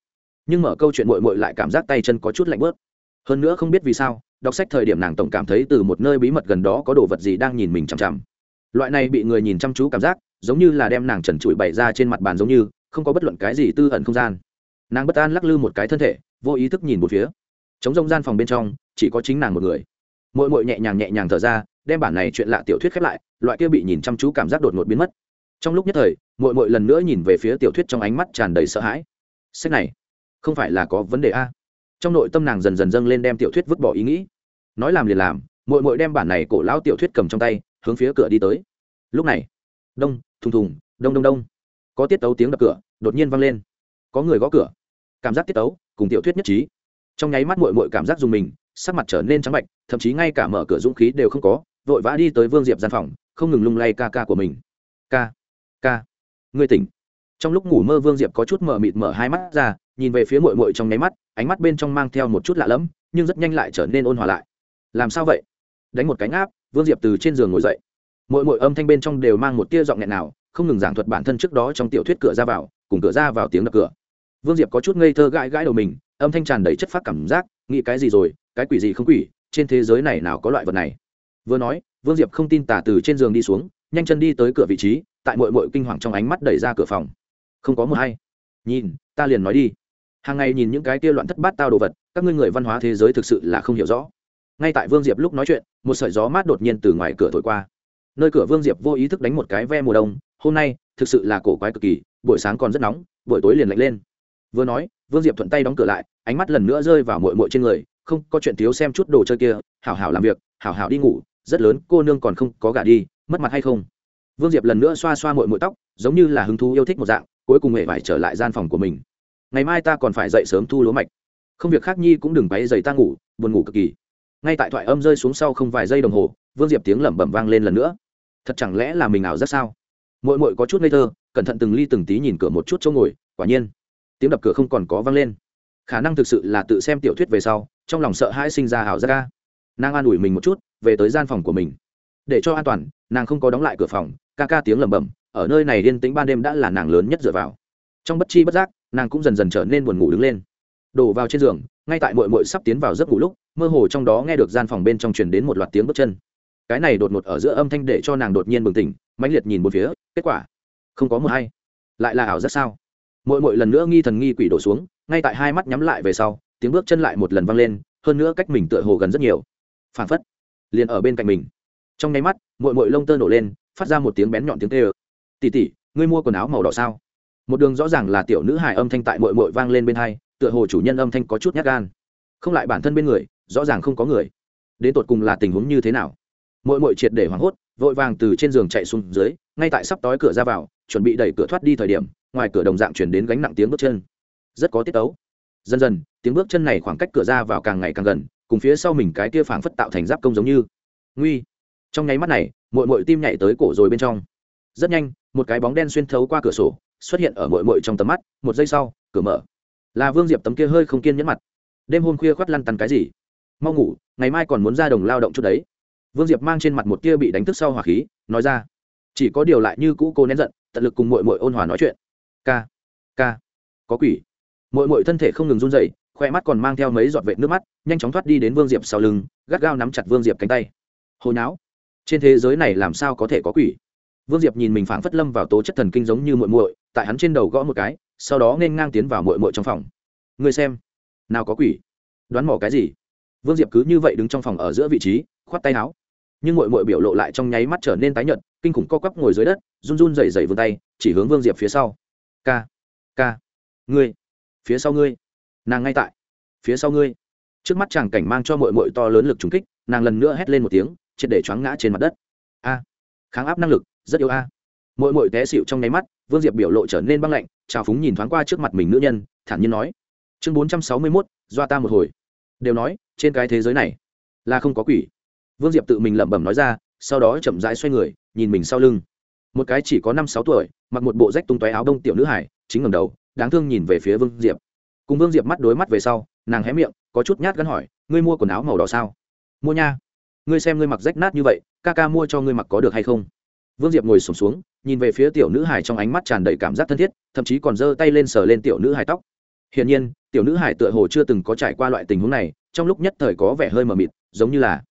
Nhưng mở câu chuyện mội mội lại cảm giác tay chân có chút lạnh bớt. Hơn nữa không biết vì sao, đọc sách thời điểm nàng tổng cảm thấy từ một nơi bí mật gần đó có đồ vật gì đang nhìn mình chằm chằm. Loại này bị người nhìn chăm chú cảm giác, giống như là đem nàng trần trụi bày ra trên mặt bàn giống như, không có bất luận cái gì tư ẩn không gian. Nàng bất an lắc lư một cái thân thể, vô ý thức nhìn một phía. Chống rông gian phòng bên trong, chỉ có chính nàng một người. Mội mội nhẹ nhàng nhẹ nhàng thở ra, đem bản này chuyện lạ tiểu thuyết khép lại, loại kia bị nhìn chăm chú cảm giác đột ngột biến mất trong lúc nhất thời mội mội lần nữa nhìn về phía tiểu thuyết trong ánh mắt tràn đầy sợ hãi. Sách này, không phải là có vấn đề a? Trong nội tâm nàng dần dần dâng lên đem tiểu thuyết vứt bỏ ý nghĩ. Nói làm liền làm mội mội đem bản này cổ lão tiểu thuyết cầm trong tay, hướng phía cửa đi tới. Lúc này, đông, thùng thùng, đông đông đông. Có tiết tấu tiếng đập cửa, đột nhiên vang lên. Có người gõ cửa. Cảm giác tiết tấu, cùng tiểu thuyết nhất trí. Trong nháy mắt mội mội cảm giác dùng mình, sắc mặt trở nên trắng bạch, thậm chí ngay cả mở cửa dũng khí đều không có, vội vã đi tới vương diệp gian phòng, không ngừng lung lay ca ca của mình. Ca ca, ngươi tỉnh. Trong lúc ngủ mơ vương diệp có chút mở mịt mở hai mắt ra, nhìn về phía mội mội trong nháy mắt, ánh mắt bên trong mang theo một chút lạ lẫm, nhưng rất nhanh lại trở nên ôn hòa lại. Làm sao vậy? Đánh một cánh áp, vương diệp từ trên giường ngồi dậy. Mỗi mỗi âm thanh bên trong đều mang một tia giọng nghẹn nào, không ngừng giảng thuật bản thân trước đó trong tiểu thuyết cửa ra vào, cùng cửa ra vào tiếng đập cửa. Vương diệp có chút ngây thơ gãi gãi đầu mình, âm thanh tràn đầy chất phát cảm giác, nghĩ cái gì rồi, cái quỷ gì không quỷ, trên thế giới này nào có loại vật này? Vừa nói, vương diệp không tin tả từ trên giường đi xuống nhanh chân đi tới cửa vị trí, tại mội mội kinh hoàng trong ánh mắt đẩy ra cửa phòng. Không có một hay. Nhìn, ta liền nói đi. Hàng ngày nhìn những cái kia loạn thất bát tao đồ vật, các ngươi người văn hóa thế giới thực sự là không hiểu rõ. Ngay tại vương diệp lúc nói chuyện, một sợi gió mát đột nhiên từ ngoài cửa thổi qua. Nơi cửa vương diệp vô ý thức đánh một cái ve mùa đông, hôm nay, thực sự là cổ quái cực kỳ, buổi sáng còn rất nóng, buổi tối liền lạnh lên. Vừa nói, vương diệp thuận tay đóng cửa lại, ánh mắt lần nữa rơi vào mội mội trên người, không, có chuyện thiếu xem chút đồ chơi kia, hảo hảo làm việc, hảo hảo đi ngủ, rất lớn, cô nương còn không có gả đi mất mặt hay không? Vương diệp lần nữa xoa xoa mội mội tóc, giống như là hứng thú yêu thích một dạng, cuối cùng hễ phải trở lại gian phòng của mình. Ngày mai ta còn phải dậy sớm thu lúa mạch. Không việc khác nhi cũng đừng bay dậy ta ngủ, buồn ngủ cực kỳ. Ngay tại thoại âm rơi xuống sau không vài giây đồng hồ, vương diệp tiếng lẩm bẩm vang lên lần nữa. Thật chẳng lẽ là mình ảo rất sao? Mội mội có chút ngây thơ, cẩn thận từng ly từng tí nhìn cửa một chút chỗ ngồi, quả nhiên, tiếng đập cửa không còn có vang lên. Khả năng thực sự là tự xem tiểu thuyết về sau, trong lòng sợ hãi sinh ra ảo giác ca nàng an ủi mình một chút, về tới gian phòng của mình để cho an toàn, nàng không có đóng lại cửa phòng, ca ca tiếng lẩm bẩm, ở nơi này yên tĩnh ban đêm đã là nàng lớn nhất dựa vào. Trong bất chi bất giác, nàng cũng dần dần trở nên buồn ngủ đứng lên. Đổ vào trên giường, ngay tại mội mội sắp tiến vào giấc ngủ lúc, mơ hồ trong đó nghe được gian phòng bên trong truyền đến một loạt tiếng bước chân. Cái này đột ngột ở giữa âm thanh để cho nàng đột nhiên bừng tỉnh, mãnh liệt nhìn một phía, kết quả, không có một hay lại là ảo rất sao? Mội mội lần nữa nghi thần nghi quỷ đổ xuống, ngay tại hai mắt nhắm lại về sau, tiếng bước chân lại một lần vang lên, hơn nữa cách mình tựa hồ gần rất nhiều. Phản phất, liền ở bên cạnh mình trong nháy mắt mội mội lông tơ nổ lên, phát ra một tiếng bén nhọn tiếng tê ơ tỉ tỉ ngươi mua quần áo màu đỏ sao? Một đường rõ ràng là tiểu nữ hài âm thanh tại mội mội vang lên bên hai, tựa hồ chủ nhân âm thanh có chút nhát gan. Không lại bản thân bên người, rõ ràng không có người. Đến tột cùng là tình huống như thế nào? Mội mội triệt để hoảng hốt, vội vàng từ trên giường chạy xuống dưới, ngay tại sắp tói cửa ra vào, chuẩn bị đẩy cửa thoát đi thời điểm, ngoài cửa đồng dạng chuyển đến gánh nặng tiếng bước chân. Rất có tiết tấu. Dần dần, tiếng bước chân này khoảng cách cửa ra vào càng ngày càng gần, cùng phía sau mình cái kia phảng phất tạo thành giáp công giống như. Nguy! Trong nháy mắt này mội mội tim nhảy tới cổ rồi bên trong. Rất nhanh, một cái bóng đen xuyên thấu qua cửa sổ, xuất hiện ở mội mội trong tầm mắt, một giây sau, cửa mở. Là vương diệp tấm kia hơi không kiên nhẫn mặt. Đêm hôm khuya khoắt lăn tăn cái gì? Mau ngủ, ngày mai còn muốn ra đồng lao động chút đấy. Vương diệp mang trên mặt một kia bị đánh thức sau hỏa khí, nói ra. Chỉ có điều lại như cũ cô nén giận, tận lực cùng mội mội ôn hòa nói chuyện. Ca ca, có quỷ. Mội mội thân thể không ngừng run dậy khoe mắt còn mang theo mấy giọt vệt nước mắt, nhanh chóng thoát đi đến vương diệp sau lưng, gắt gao nắm chặt vương diệp cánh tay. Hồi náo trên thế giới này làm sao có thể có quỷ? Vương diệp nhìn mình phảng phất lâm vào tố chất thần kinh giống như muội muội, tại hắn trên đầu gõ một cái, sau đó nên ngang tiến vào muội muội trong phòng. Ngươi xem, nào có quỷ? Đoán mò cái gì? Vương diệp cứ như vậy đứng trong phòng ở giữa vị trí, khoát tay áo. Nhưng muội muội biểu lộ lại trong nháy mắt trở nên tái nhợt, kinh khủng co quắp ngồi dưới đất, run run rẩy rẩy vươn tay, chỉ hướng vương diệp phía sau. Ca ca, ngươi, phía sau ngươi, nàng ngay tại, phía sau ngươi. Trước mắt chàng cảnh mang cho muội muội to lớn lực trúng kích, nàng lần nữa hét lên một tiếng triệt để choáng ngã trên mặt đất. A, kháng áp năng lực, rất yếu a. À. mỗi mỗi té xịu trong nháy mắt, vương diệp biểu lộ trở nên băng lạnh, trào phúng nhìn thoáng qua trước mặt mình nữ nhân, thản nhiên nói, chương bốn trăm sáu mươi mốt, doa ta một hồi. Đều nói, trên cái thế giới này là không có quỷ. Vương diệp tự mình lẩm bẩm nói ra, sau đó chậm rãi xoay người, nhìn mình sau lưng. Một cái chỉ có năm sáu tuổi, mặc một bộ rách tung tóe áo đông tiểu nữ hải chính ngầm đầu, đáng thương nhìn về phía vương diệp. Cùng vương diệp mắt đối mắt về sau, nàng hé miệng, có chút nhát gắn hỏi, ngươi mua quần áo màu đỏ sao? Mua nha ngươi xem ngươi mặc rách nát như vậy ca ca mua cho ngươi mặc có được hay không? Vương diệp ngồi sùng xuống, xuống nhìn về phía tiểu nữ hải trong ánh mắt tràn đầy cảm giác thân thiết thậm chí còn giơ tay lên sờ lên tiểu nữ hải tóc. Hiển nhiên tiểu nữ hải tựa hồ chưa từng có trải qua loại tình huống này trong lúc nhất thời có vẻ hơi mờ mịt giống như là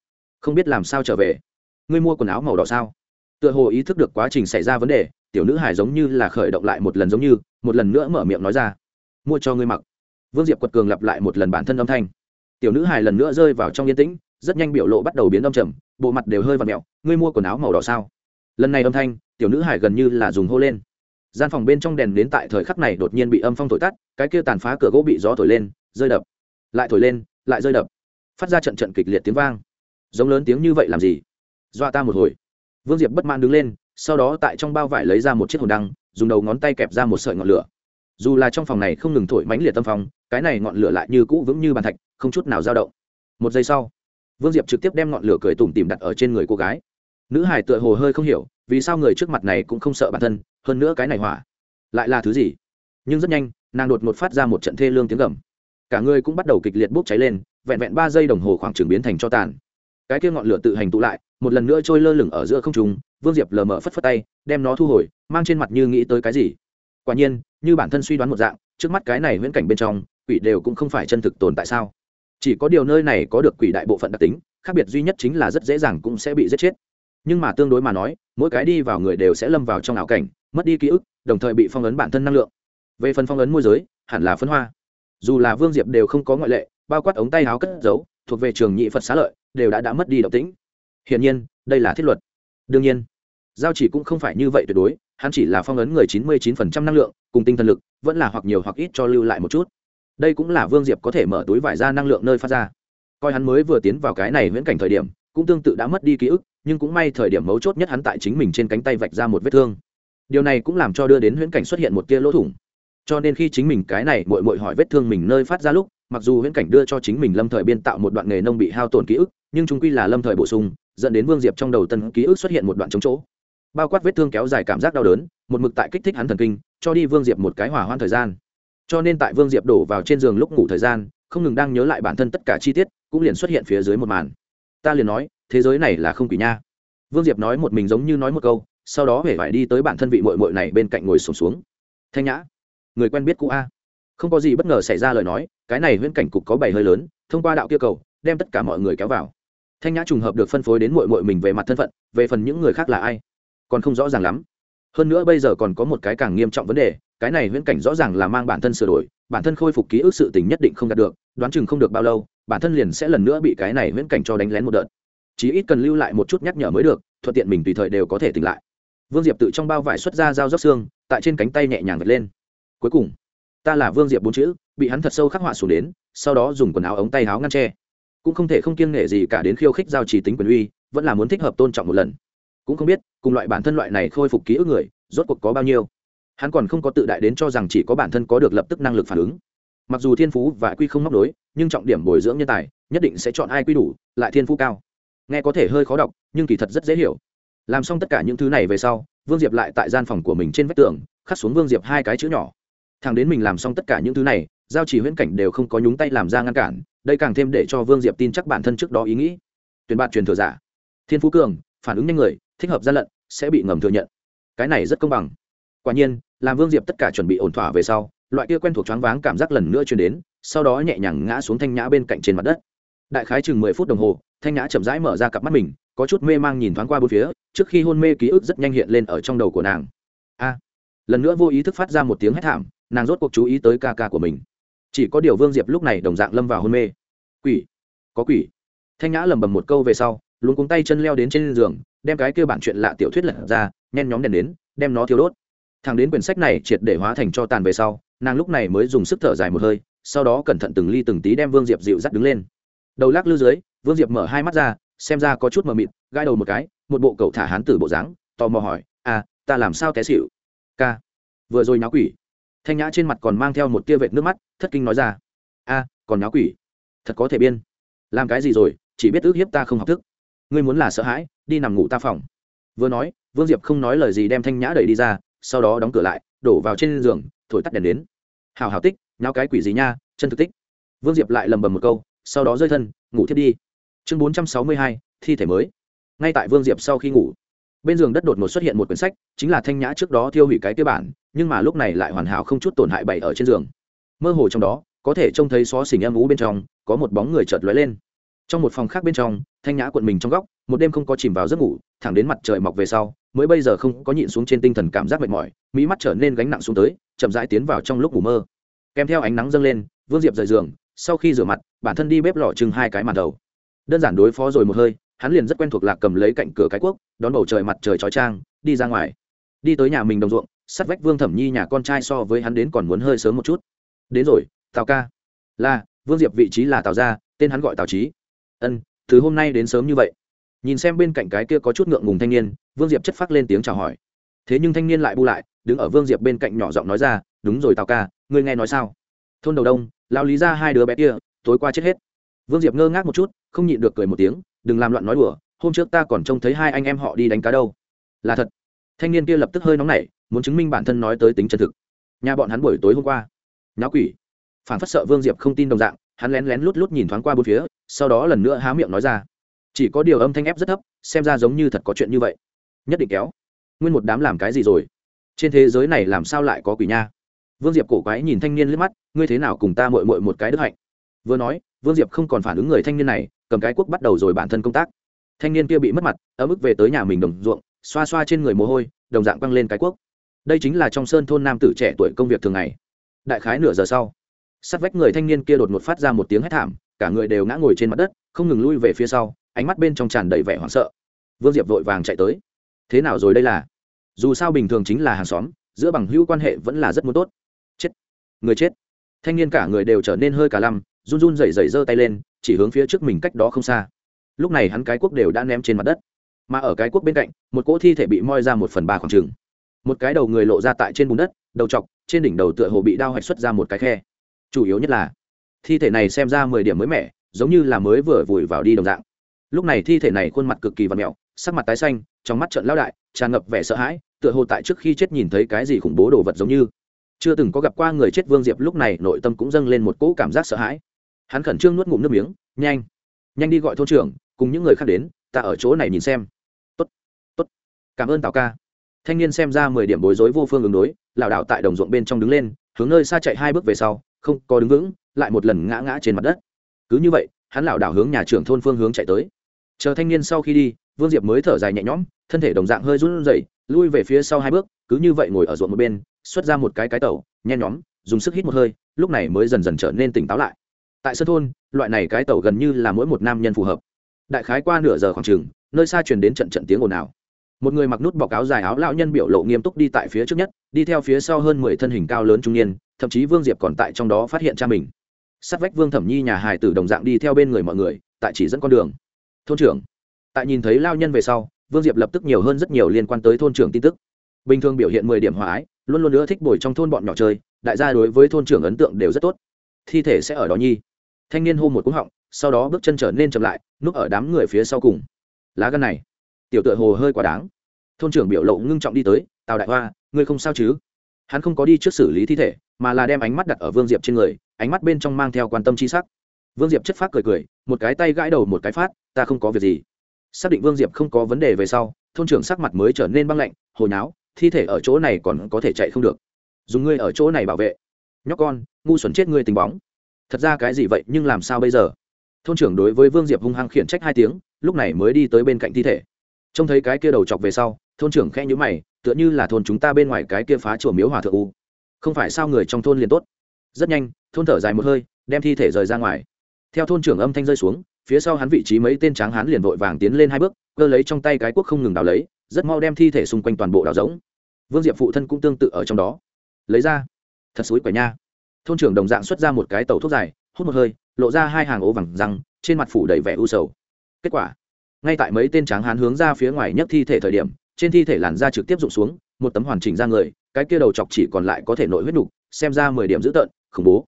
không biết làm sao trở về. Ngươi mua quần áo màu đỏ sao? Tựa hồ ý thức được quá trình xảy ra vấn đề tiểu nữ hải giống như là khởi động lại một lần giống như một lần nữa mở miệng nói ra. Mua cho ngươi mặc. Vương diệp quật cường lặp lại một lần bản thân âm thanh. Tiểu nữ hải lần nữa rơi vào trong yên tĩnh rất nhanh biểu lộ bắt đầu biến âm trầm, bộ mặt đều hơi và mẹo, ngươi mua quần áo màu đỏ sao? Lần này âm thanh, tiểu nữ hải gần như là dùng hô lên. Gian phòng bên trong đèn đến tại thời khắc này đột nhiên bị âm phong thổi tắt, cái kia tàn phá cửa gỗ bị gió thổi lên, rơi đập. Lại thổi lên, lại rơi đập. Phát ra trận trận kịch liệt tiếng vang. Giống lớn tiếng như vậy làm gì? Dọa ta một hồi. Vương diệp bất mãn đứng lên, sau đó tại trong bao vải lấy ra một chiếc hồn đăng, dùng đầu ngón tay kẹp ra một sợi ngọn lửa. Dù là trong phòng này không ngừng thổi mánh liệt tâm phòng cái này ngọn lửa lại như cũ vững như bàn thạch, không chút nào dao động. Một giây sau vương diệp trực tiếp đem ngọn lửa cười tủm tìm đặt ở trên người cô gái. Nữ hải tựa hồ hơi không hiểu, vì sao người trước mặt này cũng không sợ bản thân, hơn nữa cái này hỏa, lại là thứ gì? Nhưng rất nhanh, nàng đột ngột phát ra một trận thê lương tiếng gầm. Cả người cũng bắt đầu kịch liệt bốc cháy lên, vẹn vẹn ba giây đồng hồ khoảng trường biến thành cho tàn. Cái kia ngọn lửa tự hành tụ lại, một lần nữa trôi lơ lửng ở giữa không trung, vương diệp lờ mờ phất phất tay, đem nó thu hồi, mang trên mặt như nghĩ tới cái gì. Quả nhiên, như bản thân suy đoán một dạng, trước mắt cái này viễn cảnh bên trong, quỷ đều cũng không phải chân thực tồn tại sao? Chỉ có điều nơi này có được quỷ đại bộ phận đặc tính, khác biệt duy nhất chính là rất dễ dàng cũng sẽ bị giết chết. Nhưng mà tương đối mà nói, mỗi cái đi vào người đều sẽ lâm vào trong ảo cảnh, mất đi ký ức, đồng thời bị phong ấn bản thân năng lượng. Về phần phong ấn môi giới, hẳn là phân hoa. Dù là vương diệp đều không có ngoại lệ, bao quát ống tay áo cất giấu, thuộc về trường nhị phật xá lợi, đều đã đã mất đi động tĩnh. Hiển nhiên, đây là thiết luật. Đương nhiên, giao chỉ cũng không phải như vậy tuyệt đối, hắn chỉ là phong ấn người chín mươi chín phần trăm năng lượng, cùng tinh thần lực, vẫn là hoặc nhiều hoặc ít cho lưu lại một chút đây cũng là vương diệp có thể mở túi vải ra năng lượng nơi phát ra. Coi hắn mới vừa tiến vào cái này viễn cảnh thời điểm, cũng tương tự đã mất đi ký ức, nhưng cũng may thời điểm mấu chốt nhất hắn tại chính mình trên cánh tay vạch ra một vết thương. Điều này cũng làm cho đưa đến huyễn cảnh xuất hiện một tia lỗ thủng. Cho nên khi chính mình cái này mội mội hỏi vết thương mình nơi phát ra lúc, mặc dù huyễn cảnh đưa cho chính mình lâm thời biên tạo một đoạn nghề nông bị hao tổn ký ức, nhưng chúng quy là lâm thời bổ sung, dẫn đến vương diệp trong đầu tân ký ức xuất hiện một đoạn trống chỗ. Bao quát vết thương kéo dài cảm giác đau đớn, một mực tại kích thích hắn thần kinh, cho đi vương diệp một cái hỏa hoạn thời gian cho nên tại vương diệp đổ vào trên giường lúc ngủ thời gian không ngừng đang nhớ lại bản thân tất cả chi tiết cũng liền xuất hiện phía dưới một màn. Ta liền nói thế giới này là không quỷ nha. Vương diệp nói một mình giống như nói một câu sau đó hễ phải đi tới bản thân vị mội mội này bên cạnh ngồi sùng xuống, xuống thanh nhã người quen biết cũ a. Không có gì bất ngờ xảy ra lời nói cái này huyễn cảnh cục có bảy hơi lớn thông qua đạo kia cầu đem tất cả mọi người kéo vào. Thanh nhã trùng hợp được phân phối đến mội mội mình về mặt thân phận về phần những người khác là ai còn không rõ ràng lắm. Hơn nữa bây giờ còn có một cái càng nghiêm trọng vấn đề cái này huyễn cảnh rõ ràng là mang bản thân sửa đổi, bản thân khôi phục ký ức sự tình nhất định không đạt được, đoán chừng không được bao lâu, bản thân liền sẽ lần nữa bị cái này huyễn cảnh cho đánh lén một đợt. Chí ít cần lưu lại một chút nhắc nhở mới được, thuận tiện mình tùy thời đều có thể tỉnh lại. Vương diệp tự trong bao vải xuất ra dao róc xương, tại trên cánh tay nhẹ nhàng vật lên. Cuối cùng, ta là vương diệp bốn chữ, bị hắn thật sâu khắc họa xuống đến, sau đó dùng quần áo ống tay áo ngăn tre cũng không thể không kiêng nghệ gì cả đến khiêu khích giao trì tính quyền uy, vẫn là muốn thích hợp tôn trọng một lần. Cũng không biết, cùng loại bản thân loại này khôi phục ký ức người, rốt cuộc có bao nhiêu hắn còn không có tự đại đến cho rằng chỉ có bản thân có được lập tức năng lực phản ứng. Mặc dù thiên phú và quy không móc đối nhưng trọng điểm bồi dưỡng nhân tài, nhất định sẽ chọn ai quy đủ, lại thiên phú cao. Nghe có thể hơi khó đọc, nhưng kỳ thật rất dễ hiểu. Làm xong tất cả những thứ này về sau, vương diệp lại tại gian phòng của mình trên vách tường, khắc xuống vương diệp hai cái chữ nhỏ. Thằng đến mình làm xong tất cả những thứ này, giao chỉ huyễn cảnh đều không có nhúng tay làm ra ngăn cản, đây càng thêm để cho vương diệp tin chắc bản thân trước đó ý nghĩ. Tuyển bạn truyền thừa giả. Thiên phú cường, phản ứng nhanh người, thích hợp gian lận, sẽ bị ngầm thừa nhận. Cái này rất công bằng quả nhiên, làm vương diệp tất cả chuẩn bị ổn thỏa về sau, loại kia quen thuộc choáng váng cảm giác lần nữa chuyển đến, sau đó nhẹ nhàng ngã xuống thanh nhã bên cạnh trên mặt đất. Đại khái chừng mười phút đồng hồ, thanh nhã chậm rãi mở ra cặp mắt mình, có chút mê mang nhìn thoáng qua bốn phía, trước khi hôn mê ký ức rất nhanh hiện lên ở trong đầu của nàng. A! Lần nữa vô ý thức phát ra một tiếng hét thảm, nàng rốt cuộc chú ý tới ca ca của mình. Chỉ có điều vương diệp lúc này đồng dạng lâm vào hôn mê. Quỷ! Có quỷ! Thanh nhã lầm bầm một câu về sau luôn cuống tay chân leo đến trên giường, đem cái kêu bản chuyện lạ tiểu thuyết lật ra, nhen nhóm đèn đến, đem nó thiêu đốt thằng đến quyển sách này triệt để hóa thành cho tàn về sau, nàng lúc này mới dùng sức thở dài một hơi, sau đó cẩn thận từng ly từng tí đem vương diệp dịu dắt đứng lên. Đầu lắc lư dưới, vương diệp mở hai mắt ra, xem ra có chút mờ mịt gai đầu một cái, một bộ cậu thả hán tử bộ dáng, tò mò hỏi à ta làm sao té xịu ca. Vừa rồi nháo quỷ. Thanh nhã trên mặt còn mang theo một tia vệt nước mắt, thất kinh nói ra, a, còn nháo quỷ? Thật có thể biên. Làm cái gì rồi, chỉ biết ước hiếp ta không học thức. Ngươi muốn là sợ hãi, đi nằm ngủ ta phòng. Vừa nói, vương diệp không nói lời gì đem thanh nhã đẩy đi ra sau đó đóng cửa lại, đổ vào trên giường, thổi tắt đèn đến hào hào tích, nháo cái quỷ gì nha, chân thực tích. Vương diệp lại lầm bầm một câu, sau đó rơi thân, ngủ thiếp đi. Chương bốn trăm sáu mươi hai, thi thể mới. Ngay tại vương diệp sau khi ngủ, bên giường đất đột ngột xuất hiện một quyển sách, chính là thanh nhã trước đó thiêu hủy cái tiêu bản, nhưng mà lúc này lại hoàn hảo không chút tổn hại bày ở trên giường. Mơ hồ trong đó, có thể trông thấy xó xỉnh âm ú bên trong, có một bóng người chợt lóe lên. Trong một phòng khác bên trong, thanh nhã cuộn mình trong góc một đêm không có chìm vào giấc ngủ, thẳng đến mặt trời mọc về sau, mới bây giờ không có nhịn xuống trên tinh thần cảm giác mệt mỏi, mỹ mắt trở nên gánh nặng xuống tới, chậm rãi tiến vào trong lúc ngủ mơ. Kèm theo ánh nắng dâng lên, vương diệp rời giường, sau khi rửa mặt, bản thân đi bếp lò chừng hai cái màn đầu. Đơn giản đối phó rồi một hơi, hắn liền rất quen thuộc lạc cầm lấy cạnh cửa cái quốc, đón bầu trời mặt trời chói trang, đi ra ngoài. Đi tới nhà mình đồng ruộng, sắt vách vương thẩm nhi nhà con trai so với hắn đến còn muốn hơi sớm một chút. Đến rồi, tào ca. Là, vương diệp vị trí là tào gia, tên hắn gọi tào trí ân, từ hôm nay đến sớm như vậy nhìn xem bên cạnh cái kia có chút ngượng ngùng thanh niên, vương diệp chất phát lên tiếng chào hỏi. Thế nhưng thanh niên lại bu lại, đứng ở vương diệp bên cạnh nhỏ giọng nói ra, đúng rồi tào ca, ngươi nghe nói sao? Thôn đầu đông lao lý ra hai đứa bé kia, tối qua chết hết. Vương diệp ngơ ngác một chút, không nhịn được cười một tiếng, đừng làm loạn nói đùa, hôm trước ta còn trông thấy hai anh em họ đi đánh cá đâu. Là thật. Thanh niên kia lập tức hơi nóng nảy, muốn chứng minh bản thân nói tới tính chân thực. Nhà bọn hắn buổi tối hôm qua, nháo quỷ. Phản phất sợ vương diệp không tin đồng dạng, hắn lén lén lút lút nhìn thoáng qua bốn phía, sau đó lần nữa há miệng nói ra chỉ có điều âm thanh ép rất thấp, xem ra giống như thật có chuyện như vậy. Nhất định kéo. Nguyên một đám làm cái gì rồi? Trên thế giới này làm sao lại có quỷ nha? Vương diệp cổ quái nhìn thanh niên liếc mắt, ngươi thế nào cùng ta mội mội một cái đức hạnh? Vừa nói, vương diệp không còn phản ứng người thanh niên này, cầm cái cuốc bắt đầu rồi bản thân công tác. Thanh niên kia bị mất mặt ở mức về tới nhà mình đồng ruộng, xoa xoa trên người mồ hôi, đồng dạng quăng lên cái cuốc. đây chính là trong sơn thôn nam tử trẻ tuổi công việc thường ngày. Đại khái nửa giờ sau, sát vách người thanh niên kia đột ngột phát ra một tiếng hét thảm, cả người đều ngã ngồi trên mặt đất, không ngừng lui về phía sau ánh mắt bên trong tràn đầy vẻ hoảng sợ. Vương diệp vội vàng chạy tới. Thế nào rồi đây là? Dù sao bình thường chính là hàng xóm, giữa bằng hữu quan hệ vẫn là rất muốn tốt. Chết. Người chết. Thanh niên cả người đều trở nên hơi cả lăm, run run rẩy rẩy giơ tay lên, chỉ hướng phía trước mình cách đó không xa. Lúc này hắn cái quốc đều đã ném trên mặt đất. Mà ở cái quốc bên cạnh, một cỗ thi thể bị moi ra một phần ba khoảng trừng. Một cái đầu người lộ ra tại trên bùn đất, đầu chọc, trên đỉnh đầu tựa hồ bị đao hạch xuất ra một cái khe. Chủ yếu nhất là, thi thể này xem ra mười điểm mới mẻ, giống như là mới vừa vùi vào đi đồng dạng lúc này thi thể này khuôn mặt cực kỳ và mẹo, sắc mặt tái xanh, trong mắt trận lao đại, tràn ngập vẻ sợ hãi, tựa hồ tại trước khi chết nhìn thấy cái gì khủng bố đồ vật giống như. Chưa từng có gặp qua người chết vương diệp lúc này, nội tâm cũng dâng lên một cỗ cảm giác sợ hãi. Hắn khẩn trương nuốt ngụm nước miếng, nhanh nhanh đi gọi thôn trưởng, cùng những người khác đến, ta ở chỗ này nhìn xem. Tốt tốt, cảm ơn tào ca. Thanh niên xem ra mười điểm bối rối vô phương ứng đối, lảo đảo tại đồng ruộng bên trong đứng lên, hướng nơi xa chạy hai bước về sau, không có đứng vững, lại một lần ngã ngã trên mặt đất. Cứ như vậy, hắn lảo đảo hướng nhà trưởng thôn phương hướng chạy tới chờ thanh niên sau khi đi, vương diệp mới thở dài nhẹ nhõm, thân thể đồng dạng hơi run rẩy, lui về phía sau hai bước, cứ như vậy ngồi ở ruộng một bên, xuất ra một cái cái tẩu, nhen nhóm, dùng sức hít một hơi, lúc này mới dần dần trở nên tỉnh táo lại. Tại sân thôn, loại này cái tẩu gần như là mỗi một nam nhân phù hợp. Đại khái qua nửa giờ khoảng chừng, nơi xa truyền đến trận trận tiếng ồn ào. Một người mặc nút bọc áo dài áo lão nhân biểu lộ nghiêm túc đi tại phía trước nhất, đi theo phía sau hơn mười thân hình cao lớn trung niên, thậm chí vương diệp còn tại trong đó phát hiện cha mình. Sát vách vương thẩm nhi nhà hài tử đồng dạng đi theo bên người mọi người, tại chỉ dẫn con đường thôn trưởng. Tại nhìn thấy lao nhân về sau, vương diệp lập tức nhiều hơn rất nhiều liên quan tới thôn trưởng tin tức. Bình thường biểu hiện mười điểm hòa ái, luôn luôn nữa thích bồi trong thôn bọn nhỏ chơi, đại gia đối với thôn trưởng ấn tượng đều rất tốt. Thi thể sẽ ở đó nhi. Thanh niên hô một cúng họng, sau đó bước chân trở nên chậm lại, núp ở đám người phía sau cùng. Lá gân này, tiểu tựa hồ hơi quá đáng. Thôn trưởng biểu lộ ngưng trọng đi tới, tào đại hoa, ngươi không sao chứ? Hắn không có đi trước xử lý thi thể, mà là đem ánh mắt đặt ở vương diệp trên người, ánh mắt bên trong mang theo quan tâm c h i sắc. Vương diệp chất phát cười cười, một cái tay gãi đầu một cái phát ta không có việc gì. Xác định vương diệp không có vấn đề về sau, thôn trưởng sắc mặt mới trở nên băng lạnh hồi náo thi thể ở chỗ này còn có thể chạy không được. Dùng ngươi ở chỗ này bảo vệ. Nhóc con, ngu xuẩn chết ngươi tình bóng. Thật ra cái gì vậy, nhưng làm sao bây giờ? Thôn trưởng đối với vương diệp hung hăng khiển trách hai tiếng, lúc này mới đi tới bên cạnh thi thể. Trông thấy cái kia đầu chọc về sau, thôn trưởng khẽ nhữ mày, tựa như là thôn chúng ta bên ngoài cái kia phá chùa miếu hòa thượng u. Không phải sao người trong thôn liền tốt. Rất nhanh, thôn thở dài một hơi, đem thi thể rời ra ngoài. Theo thôn trưởng âm thanh rơi xuống phía sau hắn vị trí mấy tên tráng hắn liền vội vàng tiến lên hai bước, cơ lấy trong tay cái quốc không ngừng đào lấy, rất mau đem thi thể xung quanh toàn bộ đào giống vương diệp phụ thân cũng tương tự ở trong đó. Lấy ra. Thật xúi quẻ nha. Thôn trưởng đồng dạng xuất ra một cái tàu thuốc dài, hút một hơi, lộ ra hai hàng ố vàng răng, trên mặt phủ đầy vẻ u sầu. Kết quả, ngay tại mấy tên tráng hán hướng ra phía ngoài nhấc thi thể thời điểm, trên thi thể làn da trực tiếp rụng xuống, một tấm hoàn chỉnh ra người, cái kia đầu chọc chỉ còn lại có thể nội huyết đục, xem ra mười điểm dữ tợn, khủng bố.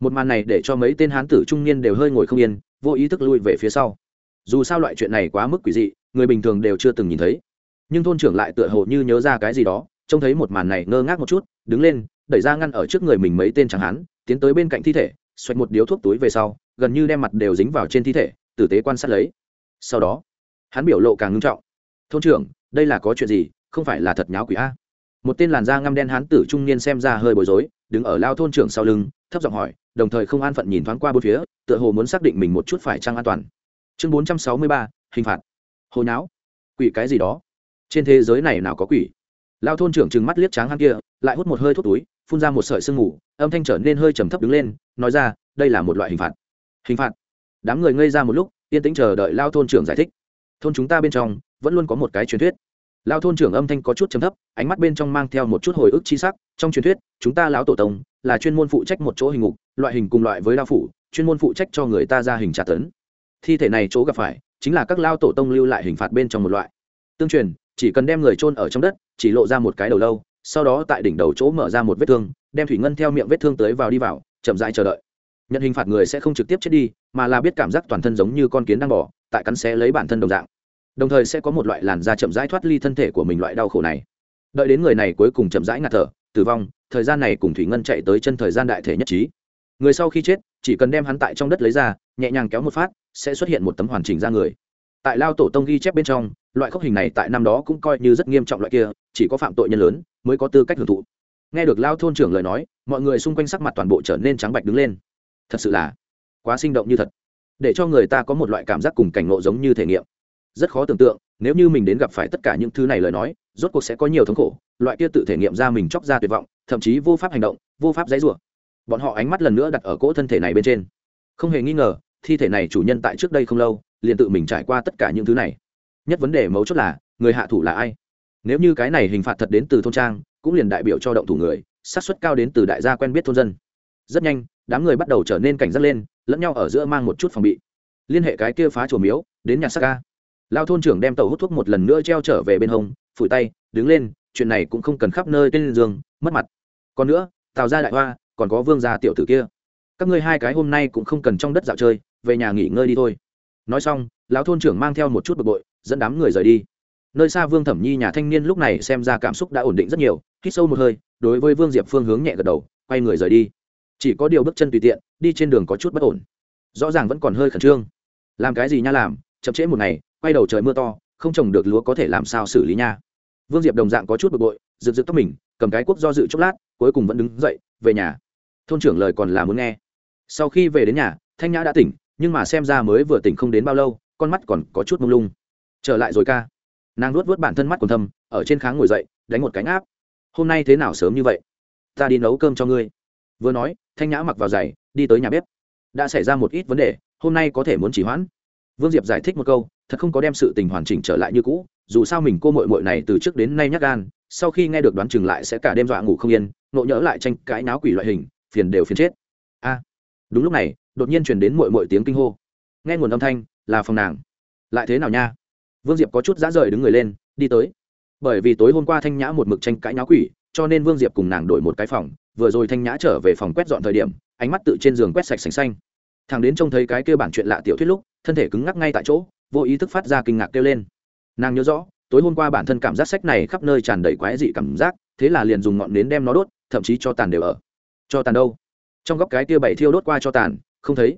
Một màn này để cho mấy tên hán tử trung niên đều hơi ngồi không yên vô ý thức lui về phía sau. Dù sao loại chuyện này quá mức quỷ dị, người bình thường đều chưa từng nhìn thấy. Nhưng thôn trưởng lại tựa hồ như nhớ ra cái gì đó, trông thấy một màn này ngơ ngác một chút, đứng lên, đẩy ra ngăn ở trước người mình mấy tên chẳng hán, tiến tới bên cạnh thi thể xoạch một điếu thuốc túi về sau, gần như đem mặt đều dính vào trên thi thể, tử tế quan sát lấy. Sau đó, hắn biểu lộ càng ngưng trọng. Thôn trưởng, đây là có chuyện gì? Không phải là thật nháo quỷ a? Một tên làn da ngăm đen hán tử trung niên xem ra hơi bối rối, đứng ở lao thôn trưởng sau lưng thấp giọng hỏi, đồng thời không an phận nhìn thoáng qua bốn phía, tựa hồ muốn xác định mình một chút phải trăng an toàn. Chương bốn trăm sáu mươi ba, hình phạt. Hồi não quỷ cái gì đó? Trên thế giới này nào có quỷ? Lao thôn trưởng trừng mắt liếc tráng hắn kia, lại hút một hơi thuốc túi, phun ra một sợi sương mù, âm thanh trở nên hơi trầm thấp đứng lên, nói ra, đây là một loại hình phạt. Hình phạt? Đám người ngây ra một lúc, yên tĩnh chờ đợi lao thôn trưởng giải thích. Thôn chúng ta bên trong, vẫn luôn có một cái truyền thuyết lao thôn trưởng âm thanh có chút trầm thấp, ánh mắt bên trong mang theo một chút hồi ức chi sắc. Trong truyền thuyết, chúng ta lão tổ tông là chuyên môn phụ trách một chỗ hình ngục, loại hình cùng loại với lao phủ, chuyên môn phụ trách cho người ta ra hình trả tấn. Thi thể này chỗ gặp phải, chính là các lao tổ tông lưu lại hình phạt bên trong một loại. Tương truyền, chỉ cần đem người chôn ở trong đất, chỉ lộ ra một cái đầu lâu, sau đó tại đỉnh đầu chỗ mở ra một vết thương, đem thủy ngân theo miệng vết thương tới vào đi vào, chậm rãi chờ đợi. Nhận hình phạt người sẽ không trực tiếp chết đi, mà là biết cảm giác toàn thân giống như con kiến đang bỏ, tại cắn xé lấy bản thân đồng dạng đồng thời sẽ có một loại làn da chậm rãi thoát ly thân thể của mình loại đau khổ này. Đợi đến người này cuối cùng chậm rãi ngạt thở, tử vong, thời gian này cùng thủy ngân chạy tới chân thời gian đại thể nhất trí. Người sau khi chết, chỉ cần đem hắn tại trong đất lấy ra, nhẹ nhàng kéo một phát, sẽ xuất hiện một tấm hoàn chỉnh ra người. Tại lao tổ tông ghi chép bên trong, loại khốc hình này tại năm đó cũng coi như rất nghiêm trọng loại kia, chỉ có phạm tội nhân lớn mới có tư cách hưởng thụ. Nghe được lao thôn trưởng lời nói, mọi người xung quanh sắc mặt toàn bộ trở nên trắng bạch đứng lên. Thật sự là quá sinh động như thật. Để cho người ta có một loại cảm giác cùng cảnh ngộ giống như thể nghiệm rất khó tưởng tượng, nếu như mình đến gặp phải tất cả những thứ này lời nói, rốt cuộc sẽ có nhiều thống khổ, loại kia tự thể nghiệm ra mình chóc ra tuyệt vọng, thậm chí vô pháp hành động, vô pháp dãy rủa. Bọn họ ánh mắt lần nữa đặt ở cỗ thân thể này bên trên. Không hề nghi ngờ, thi thể này chủ nhân tại trước đây không lâu, liền tự mình trải qua tất cả những thứ này. Nhất vấn đề mấu chốt là, người hạ thủ là ai? Nếu như cái này hình phạt thật đến từ thôn trang, cũng liền đại biểu cho động thủ người sát suất cao đến từ đại gia quen biết thôn dân. Rất nhanh, đám người bắt đầu trở nên cảnh giác lên, lẫn nhau ở giữa mang một chút phòng bị. Liên hệ cái kia phá chùa miếu, đến nhà sắc ca lao thôn trưởng đem tàu hút thuốc một lần nữa treo trở về bên hông, phủi tay, đứng lên, chuyện này cũng không cần khắp nơi tên giường mất mặt. Còn nữa, tào ra đại hoa, còn có vương gia tiểu tử kia. Các ngươi hai cái hôm nay cũng không cần trong đất dạo chơi, về nhà nghỉ ngơi đi thôi. Nói xong, lão thôn trưởng mang theo một chút bực bội, dẫn đám người rời đi. Nơi xa vương thẩm nhi nhà thanh niên lúc này xem ra cảm xúc đã ổn định rất nhiều, hít sâu một hơi, đối với vương diệp phương hướng nhẹ gật đầu, quay người rời đi. Chỉ có điều bước chân tùy tiện, đi trên đường có chút bất ổn. Rõ ràng vẫn còn hơi khẩn trương. Làm cái gì nha làm, chậm trễ một ngày quay đầu trời mưa to, không trồng được lúa có thể làm sao xử lý nha. Vương diệp đồng dạng có chút bực bội rực rực tóc mình, cầm cái cuốc do dự chốc lát, cuối cùng vẫn đứng dậy, về nhà. Thôn trưởng lời còn là muốn nghe. Sau khi về đến nhà, thanh nhã đã tỉnh, nhưng mà xem ra mới vừa tỉnh không đến bao lâu, con mắt còn có chút mông lung. Trở lại rồi ca. Nàng luốt vớt bản thân mắt còn thâm ở trên kháng ngồi dậy, đánh một cánh áp. Hôm nay thế nào sớm như vậy? Ta đi nấu cơm cho ngươi. Vừa nói, thanh nhã mặc vào giày, đi tới nhà bếp. Đã xảy ra một ít vấn đề, hôm nay có thể muốn chỉ hoãn vương diệp giải thích một câu, thật không có đem sự tình hoàn chỉnh trở lại như cũ, dù sao mình cô mội mội này từ trước đến nay nhắc gan, sau khi nghe được đoán chừng lại sẽ cả đêm dọa ngủ không yên, nộ nhỡ lại tranh cãi náo quỷ loại hình, phiền đều phiền chết. A. Đúng lúc này, đột nhiên chuyển đến mội mội tiếng kinh hô. Nghe nguồn âm thanh, là phòng nàng. Lại thế nào nha? Vương diệp có chút dã rời đứng người lên, đi tới. Bởi vì tối hôm qua thanh nhã một mực tranh cãi náo quỷ, cho nên vương diệp cùng nàng đổi một cái phòng, vừa rồi thanh nhã trở về phòng quét dọn thời điểm, ánh mắt tự trên giường quét sạch sành xanh thằng đến trông thấy cái kêu bản chuyện lạ tiểu thuyết lúc, thân thể cứng ngắc ngay tại chỗ, vô ý thức phát ra kinh ngạc kêu lên. Nàng nhớ rõ, tối hôm qua bản thân cảm giác sách này khắp nơi tràn đầy quái dị cảm giác, thế là liền dùng ngọn nến đem nó đốt, thậm chí cho tàn đều ở. Cho tàn đâu? Trong góc cái kia bảy thiêu đốt qua cho tàn, không thấy.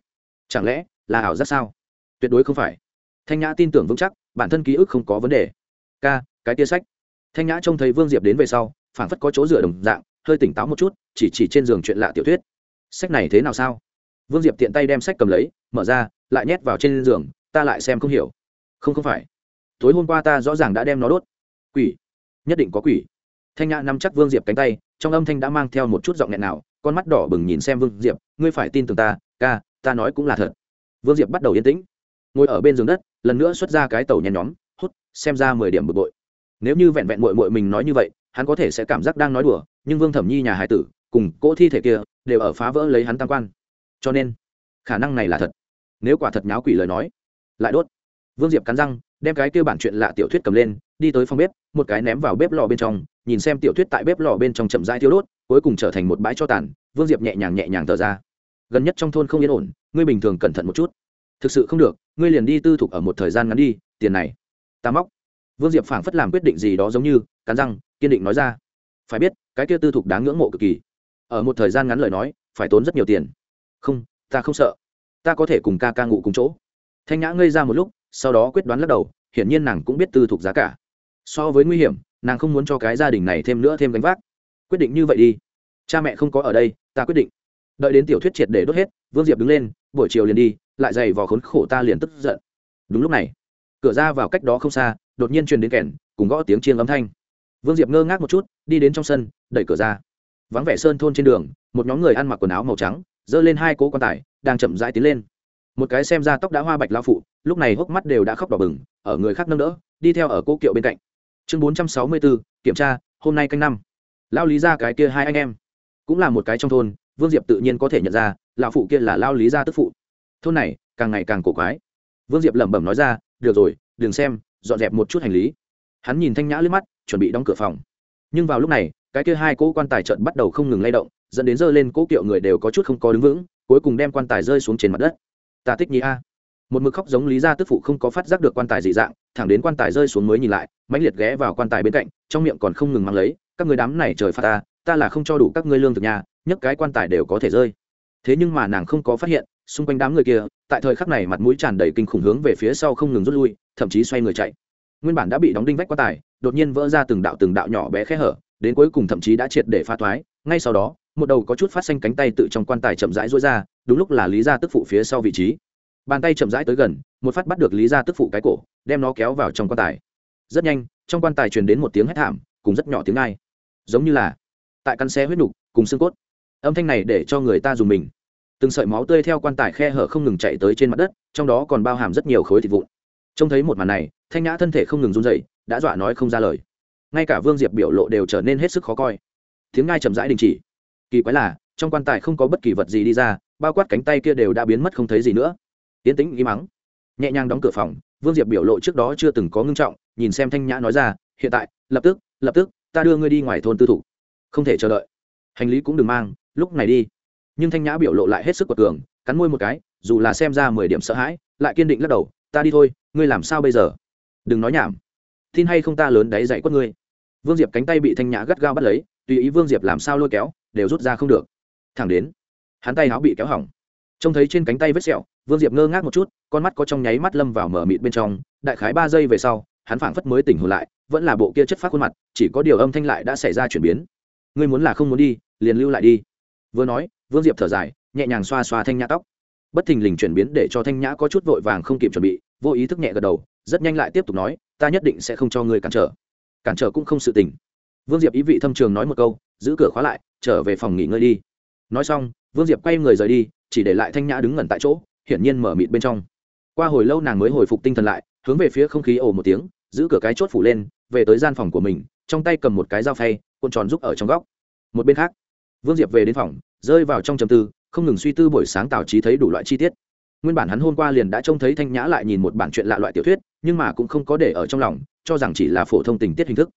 Chẳng lẽ là ảo giác sao? Tuyệt đối không phải. Thanh nhã tin tưởng vững chắc, bản thân ký ức không có vấn đề. K cái tia sách. Thanh nhã trông thấy vương diệp đến về sau, phảng phất có chỗ dựa đồng dạng, hơi tỉnh táo một chút, chỉ chỉ trên giường chuyện lạ tiểu thuyết. Sách này thế nào sao? Vương diệp tiện tay đem sách cầm lấy, mở ra, lại nhét vào trên giường, ta lại xem không hiểu. Không không phải. Tối hôm qua ta rõ ràng đã đem nó đốt. Quỷ. Nhất định có quỷ. Thanh nhã nắm chắc vương diệp cánh tay, trong âm thanh đã mang theo một chút giọng nghẹn nào, con mắt đỏ bừng nhìn xem vương diệp, ngươi phải tin tưởng ta, ca, ta nói cũng là thật. Vương diệp bắt đầu yên tĩnh, ngồi ở bên giường đất, lần nữa xuất ra cái tàu nhen nhóm, hút, xem ra mười điểm bực bội. Nếu như vẹn vẹn mội mội mình nói như vậy, hắn có thể sẽ cảm giác đang nói đùa, nhưng vương thẩm nhi nhà hải tử, cùng cỗ thi thể kia, đều ở phá vỡ lấy hắn tam quan cho nên, khả năng này là thật. Nếu quả thật nháo quỷ lời nói, lại đốt. Vương diệp cắn răng, đem cái kêu bản chuyện lạ tiểu thuyết cầm lên, đi tới phòng bếp, một cái ném vào bếp lò bên trong, nhìn xem tiểu thuyết tại bếp lò bên trong chậm rãi thiêu đốt, cuối cùng trở thành một bãi cho tàn. Vương diệp nhẹ nhàng nhẹ nhàng thở ra. Gần nhất trong thôn không yên ổn, ngươi bình thường cẩn thận một chút. Thực sự không được, ngươi liền đi tư thục ở một thời gian ngắn đi, tiền này, ta móc. Vương diệp phảng phất làm quyết định gì đó giống như, cắn răng, kiên định nói ra. Phải biết, cái kia tư thục đáng ngưỡng mộ cực kỳ. Ở một thời gian ngắn lời nói, phải tốn rất nhiều tiền không, ta không sợ. Ta có thể cùng ca ca ngủ cùng chỗ. Thanh nhã ngây ra một lúc, sau đó quyết đoán lắc đầu, hiển nhiên nàng cũng biết tư thục giá cả. So với nguy hiểm, nàng không muốn cho cái gia đình này thêm nữa thêm gánh vác. Quyết định như vậy đi. Cha mẹ không có ở đây, ta quyết định. Đợi đến tiểu thuyết triệt để đốt hết, vương diệp đứng lên, buổi chiều liền đi, lại dày vò khốn khổ ta liền tức giận. Đúng lúc này, cửa ra vào cách đó không xa, đột nhiên truyền đến kèn, cùng gõ tiếng chiêng âm thanh. Vương diệp ngơ ngác một chút, đi đến trong sân, đẩy cửa ra. Vắng vẻ sơn thôn trên đường, một nhóm người ăn mặc quần áo màu trắng giơ lên hai cố quan tài, đang chậm rãi tiến lên. Một cái xem ra tóc đã hoa bạch lao phụ, lúc này hốc mắt đều đã khóc đỏ bừng, ở người khác nâng đỡ, đi theo ở cố kiệu bên cạnh. Chương bốn trăm sáu mươi bốn kiểm tra, hôm nay canh năm. Lao lý ra cái kia hai anh em. Cũng là một cái trong thôn, vương diệp tự nhiên có thể nhận ra, lão phụ kia là lao lý gia tức phụ. Thôn này, càng ngày càng cổ quái. Vương diệp lẩm bẩm nói ra, được rồi, đừng xem, dọn dẹp một chút hành lý. Hắn nhìn thanh nhã lướt mắt, chuẩn bị đóng cửa phòng. Nhưng vào lúc này, cái kia hai cỗ quan tài trận bắt đầu không ngừng lay động dẫn đến dơ lên cỗ kiệu người đều có chút không có đứng vững, cuối cùng đem quan tài rơi xuống trên mặt đất. Ta tích nhi a. Một mực khóc giống lý gia tức phụ không có phát giác được quan tài dị dạng, thẳng đến quan tài rơi xuống mới nhìn lại, mãnh liệt ghé vào quan tài bên cạnh, trong miệng còn không ngừng mang lấy, các người đám này trời phạt ta ta là không cho đủ các ngươi lương thực nhà, nhấc cái quan tài đều có thể rơi. Thế nhưng mà nàng không có phát hiện, xung quanh đám người kia, tại thời khắc này mặt mũi tràn đầy kinh khủng hướng về phía sau không ngừng rút lui, thậm chí xoay người chạy. Nguyên bản đã bị đóng đinh vách quan tài, đột nhiên vỡ ra từng đạo từng đạo nhỏ bé khe hở, đến cuối cùng thậm chí đã triệt để pha thoái, ngay sau đó một đầu có chút phát xanh cánh tay tự trong quan tài chậm rãi rối ra, đúng lúc là lý gia tức phụ phía sau vị trí. Bàn tay chậm rãi tới gần, một phát bắt được lý gia tức phụ cái cổ, đem nó kéo vào trong quan tài. Rất nhanh, trong quan tài truyền đến một tiếng hét thảm, cùng rất nhỏ tiếng ai giống như là tại căn xe huyết nục, cùng xương cốt. Âm thanh này để cho người ta dùng mình. Từng sợi máu tươi theo quan tài khe hở không ngừng chạy tới trên mặt đất, trong đó còn bao hàm rất nhiều khối thịt vụn. Trông thấy một màn này, thanh nhã thân thể không ngừng run dậy đã dọa nói không ra lời. Ngay cả vương diệp biểu lộ đều trở nên hết sức khó coi. Tiếng ngai chậm rãi đình chỉ kỳ quái là, trong quan tài không có bất kỳ vật gì đi ra, bao quát cánh tay kia đều đã biến mất không thấy gì nữa. Yến tĩnh im mắng. Nhẹ nhàng đóng cửa phòng, vương diệp biểu lộ trước đó chưa từng có ngưng trọng, nhìn xem thanh nhã nói ra, hiện tại, lập tức lập tức, ta đưa ngươi đi ngoài thôn tư thủ. Không thể chờ đợi. Hành lý cũng đừng mang, lúc này đi. Nhưng thanh nhã biểu lộ lại hết sức quật cường, cắn môi một cái, dù là xem ra mười điểm sợ hãi, lại kiên định lắc đầu, ta đi thôi, ngươi làm sao bây giờ? Đừng nói nhảm. Tin hay không ta lớn đáy dạy quất ngươi. Vương diệp cánh tay bị thanh nhã gắt gao bắt lấy, tùy ý vương diệp làm sao lôi kéo đều rút ra không được. Thẳng đến, hắn tay áo bị kéo hỏng. Trông thấy trên cánh tay vết sẹo, vương diệp ngơ ngác một chút, con mắt có trong nháy mắt lâm vào mở mịt bên trong, đại khái ba giây về sau, hắn phảng phất mới tỉnh hồn lại, vẫn là bộ kia chất phát khuôn mặt, chỉ có điều âm thanh lại đã xảy ra chuyển biến. Ngươi muốn là không muốn đi, liền lưu lại đi. Vừa nói, vương diệp thở dài, nhẹ nhàng xoa xoa thanh nhã tóc. Bất thình lình chuyển biến để cho thanh nhã có chút vội vàng không kịp chuẩn bị, vô ý thức nhẹ gật đầu, rất nhanh lại tiếp tục nói, ta nhất định sẽ không cho ngươi cản trở. Cản trở cũng không sự tình. Vương diệp ý vị thâm trường nói một câu giữ cửa khóa lại, trở về phòng nghỉ ngơi đi. Nói xong, vương diệp quay người rời đi, chỉ để lại thanh nhã đứng ngẩn tại chỗ, hiển nhiên mở mịt bên trong. Qua hồi lâu nàng mới hồi phục tinh thần lại, hướng về phía không khí ồ một tiếng, giữ cửa cái chốt phủ lên, về tới gian phòng của mình, trong tay cầm một cái dao phay, cuộn tròn giúp ở trong góc. Một bên khác, vương diệp về đến phòng, rơi vào trong trầm tư, không ngừng suy tư buổi sáng tào trí thấy đủ loại chi tiết. Nguyên bản hắn hôm qua liền đã trông thấy thanh nhã lại nhìn một bản chuyện lạ loại tiểu thuyết, nhưng mà cũng không có để ở trong lòng, cho rằng chỉ là phổ thông tình tiết hình thức.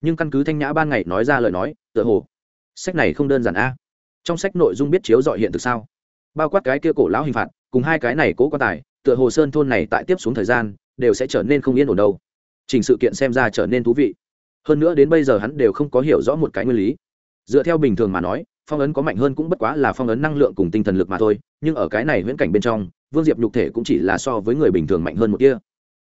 Nhưng căn cứ thanh nhã ban ngày nói ra lời nói tựa hồ. Sách này không đơn giản a. Trong sách nội dung biết chiếu dọi hiện thực sao? Bao quát cái kia cổ lão hình phạt, cùng hai cái này cố quan tài, tựa hồ sơn thôn này tại tiếp xuống thời gian, đều sẽ trở nên không yên ổn đâu. Trình sự kiện xem ra trở nên thú vị. Hơn nữa đến bây giờ hắn đều không có hiểu rõ một cái nguyên lý. Dựa theo bình thường mà nói, phong ấn có mạnh hơn cũng bất quá là phong ấn năng lượng cùng tinh thần lực mà thôi, nhưng ở cái này viễn cảnh bên trong, vương diệp nhục thể cũng chỉ là so với người bình thường mạnh hơn một kia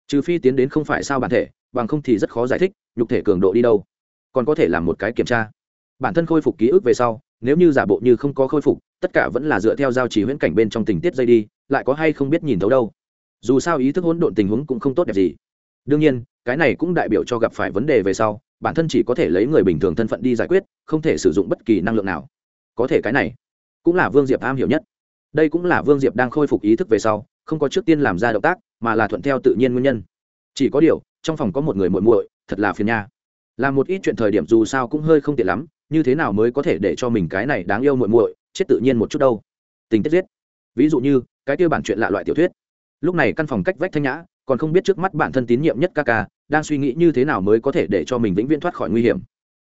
trừ phi tiến đến không phải sao bản thể, bằng không thì rất khó giải thích nhục thể cường độ đi đâu. Còn có thể làm một cái kiểm tra bản thân khôi phục ký ức về sau, nếu như giả bộ như không có khôi phục, tất cả vẫn là dựa theo giao chỉ huyễn cảnh bên trong tình tiết dây đi, lại có hay không biết nhìn thấu đâu. Dù sao ý thức hỗn độn tình huống cũng không tốt đẹp gì. Đương nhiên, cái này cũng đại biểu cho gặp phải vấn đề về sau, bản thân chỉ có thể lấy người bình thường thân phận đi giải quyết, không thể sử dụng bất kỳ năng lượng nào. Có thể cái này cũng là vương diệp am hiểu nhất. Đây cũng là vương diệp đang khôi phục ý thức về sau, không có trước tiên làm ra động tác, mà là thuận theo tự nhiên nguyên nhân. Chỉ có điều, trong phòng có một người muội muội, thật là phiền nha. Làm một ít chuyện thời điểm dù sao cũng hơi không tiện lắm như thế nào mới có thể để cho mình cái này đáng yêu muội muội chết tự nhiên một chút đâu? Tình tiết giết. Ví dụ như, cái kia bản chuyện lạ loại tiểu thuyết. Lúc này căn phòng cách vách thanh nhã, còn không biết trước mắt bản thân tín nhiệm nhất ca ca, đang suy nghĩ như thế nào mới có thể để cho mình vĩnh viễn thoát khỏi nguy hiểm.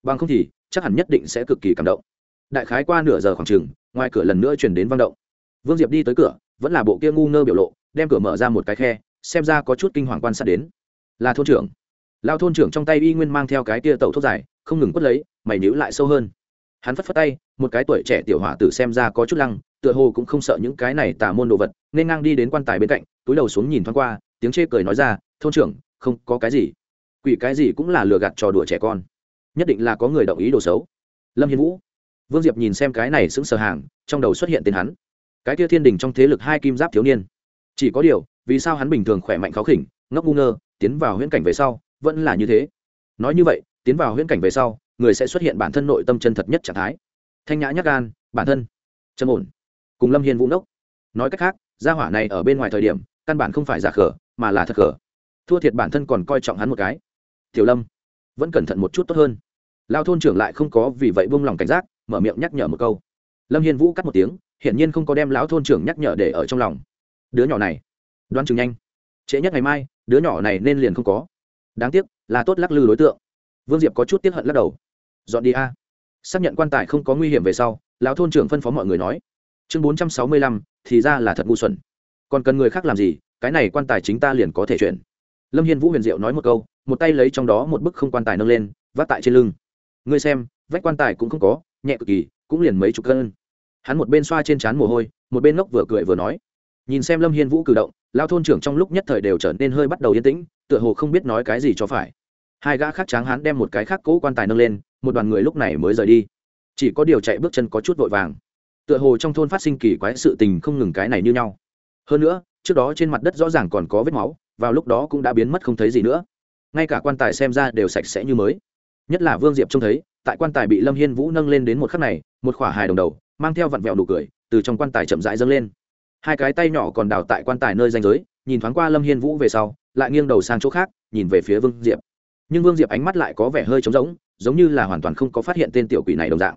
Bằng không thì, chắc hẳn nhất định sẽ cực kỳ cảm động. Đại khái qua nửa giờ khoảng chừng, ngoài cửa lần nữa chuyển đến vang động. Vương diệp đi tới cửa, vẫn là bộ kia ngu ngơ biểu lộ, đem cửa mở ra một cái khe, xem ra có chút kinh hoàng quan sát đến. Là thôn trưởng lao thôn trưởng trong tay y nguyên mang theo cái tia tẩu thuốc dài, không ngừng quất lấy, mày nhíu lại sâu hơn. Hắn phất phất tay, một cái tuổi trẻ tiểu hỏa tử xem ra có chút lăng, tựa hồ cũng không sợ những cái này tả môn đồ vật, nên ngang đi đến quan tài bên cạnh, túi đầu xuống nhìn thoáng qua, tiếng chê cười nói ra, thôn trưởng, không có cái gì. Quỷ cái gì cũng là lừa gạt trò đùa trẻ con. Nhất định là có người động ý đồ xấu. Lâm hiền vũ. Vương diệp nhìn xem cái này sững sờ hàng, trong đầu xuất hiện tên hắn. Cái kia thiên đình trong thế lực hai kim giáp thiếu niên. Chỉ có điều, vì sao hắn bình thường khỏe mạnh khó khỉnh, ngốc ngu ngơ, tiến vào huyễn cảnh về sau vẫn là như thế. Nói như vậy tiến vào huyễn cảnh về sau người sẽ xuất hiện bản thân nội tâm chân thật nhất trạng thái. Thanh nhã nhắc gan bản thân. Trầm ổn. Cùng lâm hiên vũ nốc, nói cách khác gia hỏa này ở bên ngoài thời điểm căn bản không phải giả khở mà là thật khở thua thiệt bản thân còn coi trọng hắn một cái. Tiểu lâm. Vẫn cẩn thận một chút tốt hơn. Lao thôn trưởng lại không có vì vậy buông lòng cảnh giác mở miệng nhắc nhở một câu. Lâm hiên vũ cắt một tiếng hiển nhiên không có đem lão thôn trưởng nhắc nhở để ở trong lòng. Đứa nhỏ này. Đoán chừng nhanh. Trễ nhất ngày mai đứa nhỏ này nên liền không có đáng tiếc, là tốt lắc lư đối tượng. Vương diệp có chút tiếp hận lắc đầu. Dọn đi a. Xác nhận quan tài không có nguy hiểm về sau, lão thôn trưởng phân phó mọi người nói. Chương bốn trăm sáu mươi lăm, thì ra là thật ngu xuẩn. Còn cần người khác làm gì, cái này quan tài chính ta liền có thể chuyển. Lâm hiên vũ huyền diệu nói một câu, một tay lấy trong đó một bức không quan tài nâng lên, vác tại trên lưng. Ngươi xem, vách quan tài cũng không có, nhẹ cực kỳ, cũng liền mấy chục cân. Hắn một bên xoa trên trán mồ hôi, một bên ngốc vừa cười vừa nói nhìn xem lâm hiên vũ cử động, lao thôn trưởng trong lúc nhất thời đều trở nên hơi bắt đầu yên tĩnh, tựa hồ không biết nói cái gì cho phải. Hai gã khác tráng hán đem một cái khác cỗ quan tài nâng lên, một đoàn người lúc này mới rời đi. Chỉ có điều chạy bước chân có chút vội vàng. Tựa hồ trong thôn phát sinh kỳ quái sự tình không ngừng cái này như nhau. Hơn nữa, trước đó trên mặt đất rõ ràng còn có vết máu, vào lúc đó cũng đã biến mất không thấy gì nữa. Ngay cả quan tài xem ra đều sạch sẽ như mới. Nhất là vương diệp trông thấy, tại quan tài bị lâm hiên vũ nâng lên đến một khắc này, một khỏa hài đồng đầu, mang theo vặn vẹo nụ cười, từ trong quan tài chậm rãi dâng lên hai cái tay nhỏ còn đào tại quan tài nơi danh giới, nhìn thoáng qua lâm hiên vũ về sau, lại nghiêng đầu sang chỗ khác, nhìn về phía vương diệp. Nhưng vương diệp ánh mắt lại có vẻ hơi trống rỗng, giống như là hoàn toàn không có phát hiện tên tiểu quỷ này đồng dạng.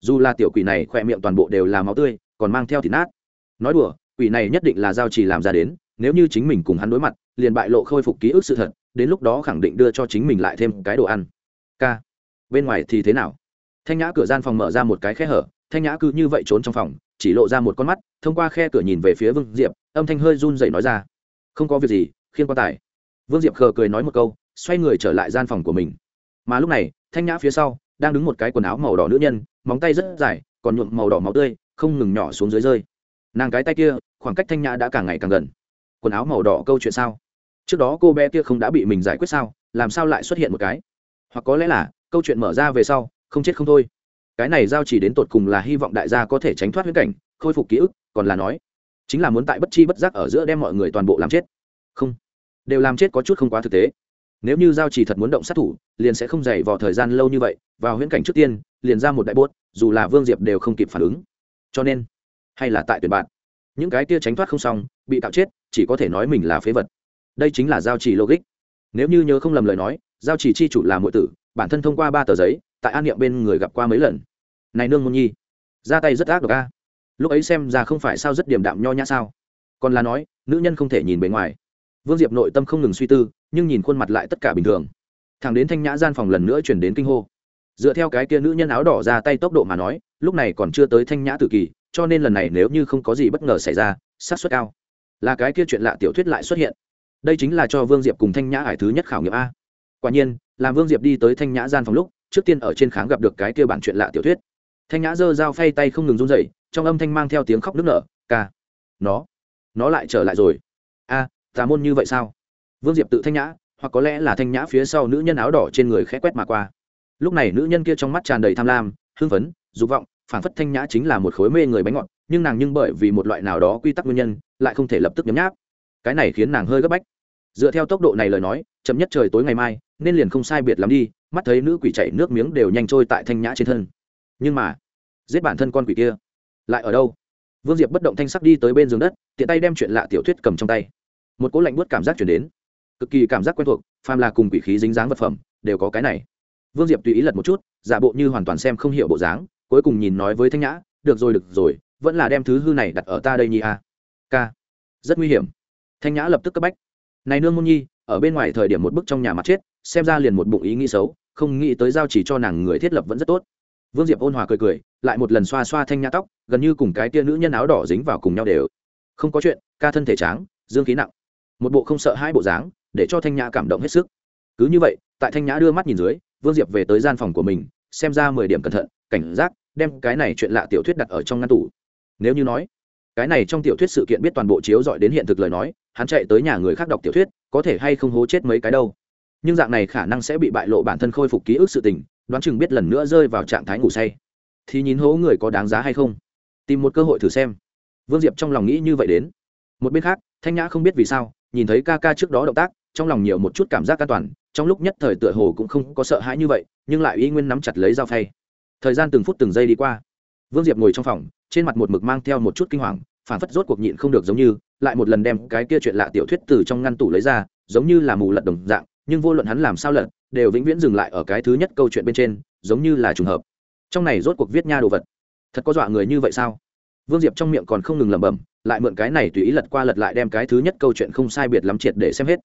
Dù là tiểu quỷ này khỏe miệng toàn bộ đều là máu tươi, còn mang theo thịt nát. Nói đùa, quỷ này nhất định là giao trì làm ra đến, nếu như chính mình cùng hắn đối mặt, liền bại lộ khôi phục ký ức sự thật, đến lúc đó khẳng định đưa cho chính mình lại thêm cái đồ ăn. K bên ngoài thì thế nào? Thanh nhã cửa gian phòng mở ra một cái khe hở thanh nhã cứ như vậy trốn trong phòng, chỉ lộ ra một con mắt, thông qua khe cửa nhìn về phía vương diệp, âm thanh hơi run dậy nói ra, không có việc gì, khiên quan tài. Vương diệp khờ cười nói một câu, xoay người trở lại gian phòng của mình. Mà lúc này, thanh nhã phía sau, đang đứng một cái quần áo màu đỏ nữ nhân, móng tay rất dài, còn nhuộm màu đỏ máu tươi, không ngừng nhỏ xuống dưới rơi. Nàng cái tay kia, khoảng cách thanh nhã đã càng ngày càng gần. Quần áo màu đỏ câu chuyện sao? Trước đó cô bé kia không đã bị mình giải quyết sao? Làm sao lại xuất hiện một cái? Hoặc có lẽ là, câu chuyện mở ra về sau, không chết không thôi cái này giao chỉ đến tột cùng là hy vọng đại gia có thể tránh thoát huyết cảnh, khôi phục ký ức, còn là nói, chính là muốn tại bất chi bất giác ở giữa đem mọi người toàn bộ làm chết. Không, đều làm chết có chút không quá thực tế. Nếu như giao chỉ thật muốn động sát thủ, liền sẽ không dày vào thời gian lâu như vậy, vào huyễn cảnh trước tiên, liền ra một đại bốt, dù là vương diệp đều không kịp phản ứng. Cho nên, hay là tại tuyển bạn. Những cái kia tránh thoát không xong, bị tạo chết, chỉ có thể nói mình là phế vật. Đây chính là giao chỉ logic. Nếu như nhớ không lầm lời nói, giao chỉ chi chủ là mọi tử, bản thân thông qua ba tờ giấy tại an niệm bên người gặp qua mấy lần. Này nương môn nhi, ra tay rất ác độc a. Lúc ấy xem ra không phải sao rất điềm đạm nho nhã sao. Còn là nói, nữ nhân không thể nhìn bề ngoài. Vương diệp nội tâm không ngừng suy tư, nhưng nhìn khuôn mặt lại tất cả bình thường. Thằng đến thanh nhã gian phòng lần nữa chuyển đến kinh hô. Dựa theo cái kia nữ nhân áo đỏ ra tay tốc độ mà nói, lúc này còn chưa tới thanh nhã tự kỳ, cho nên lần này nếu như không có gì bất ngờ xảy ra sát suất cao. Là cái kia chuyện lạ tiểu thuyết lại xuất hiện. Đây chính là cho vương diệp cùng thanh nhã hải thứ nhất khảo nghiệm a. Quả nhiên, làm vương diệp đi tới thanh nhã gian phòng lúc trước tiên ở trên kháng gặp được cái kia bản chuyện lạ tiểu thuyết. Thanh nhã giơ dao phay tay không ngừng run dậy trong âm thanh mang theo tiếng khóc nức nở, ca, nó nó lại trở lại rồi. A, tà môn như vậy sao? Vương diệp tự thanh nhã, hoặc có lẽ là thanh nhã phía sau nữ nhân áo đỏ trên người khẽ quét mà qua. Lúc này nữ nhân kia trong mắt tràn đầy tham lam, hưng phấn, dục vọng phản phất thanh nhã chính là một khối mê người bánh ngọt, nhưng nàng nhưng bởi vì một loại nào đó quy tắc nguyên nhân, lại không thể lập tức nhấm nháp. Cái này khiến nàng hơi gấp bách. Dựa theo tốc độ này lời nói, chậm nhất trời tối ngày mai, nên liền không sai biệt lắm đi mắt thấy nữ quỷ chạy nước miếng đều nhanh trôi tại thanh nhã trên thân. Nhưng mà, giết bản thân con quỷ kia, lại ở đâu? Vương diệp bất động thanh sắc đi tới bên giường đất, tiện tay đem chuyện lạ tiểu thuyết cầm trong tay. Một cỗ lạnh buốt cảm giác chuyển đến, cực kỳ cảm giác quen thuộc, phàm là cùng quỷ khí dính dáng vật phẩm, đều có cái này. Vương diệp tùy ý lật một chút, giả bộ như hoàn toàn xem không hiểu bộ dáng, cuối cùng nhìn nói với thanh nhã, được rồi được rồi, vẫn là đem thứ hư này đặt ở ta đây nhi a. K rất nguy hiểm. Thanh nhã lập tức cấp bách. Này nương môn nhi, ở bên ngoài thời điểm một bức trong nhà mặt chết, xem ra liền một bụng ý nghĩ xấu không nghĩ tới giao chỉ cho nàng người thiết lập vẫn rất tốt. Vương diệp ôn hòa cười cười, lại một lần xoa xoa thanh nhã tóc, gần như cùng cái tia nữ nhân áo đỏ dính vào cùng nhau đều. Không có chuyện, ca thân thể tráng, dương khí nặng. Một bộ không sợ hai bộ dáng, để cho thanh nhã cảm động hết sức. Cứ như vậy, tại thanh nhã đưa mắt nhìn dưới, vương diệp về tới gian phòng của mình, xem ra mười điểm cẩn thận, cảnh giác, đem cái này chuyện lạ tiểu thuyết đặt ở trong ngăn tủ. Nếu như nói, cái này trong tiểu thuyết sự kiện biết toàn bộ chiếu dọi đến hiện thực lời nói, hắn chạy tới nhà người khác đọc tiểu thuyết, có thể hay không hố chết mấy cái đâu? Nhưng dạng này khả năng sẽ bị bại lộ bản thân khôi phục ký ức sự tình, đoán chừng biết lần nữa rơi vào trạng thái ngủ say. Thì nhìn hố người có đáng giá hay không? Tìm một cơ hội thử xem. Vương diệp trong lòng nghĩ như vậy đến. Một bên khác, thanh nhã không biết vì sao, nhìn thấy ca ca trước đó động tác, trong lòng nhiều một chút cảm giác an toàn, trong lúc nhất thời tựa hồ cũng không có sợ hãi như vậy, nhưng lại y nguyên nắm chặt lấy dao phay. Thời gian từng phút từng giây đi qua. Vương diệp ngồi trong phòng, trên mặt một mực mang theo một chút kinh hoàng, phản phất rốt cuộc nhịn không được giống như, lại một lần đem cái kia chuyện lạ tiểu thuyết từ trong ngăn tủ lấy ra, giống như là mù lật đồng dạng nhưng vô luận hắn làm sao lật, đều vĩnh viễn dừng lại ở cái thứ nhất câu chuyện bên trên, giống như là trùng hợp. Trong này rốt cuộc viết nha đồ vật. Thật có dọa người như vậy sao? Vương diệp trong miệng còn không ngừng lẩm bẩm, lại mượn cái này tùy ý lật qua lật lại đem cái thứ nhất câu chuyện không sai biệt lắm triệt để xem hết.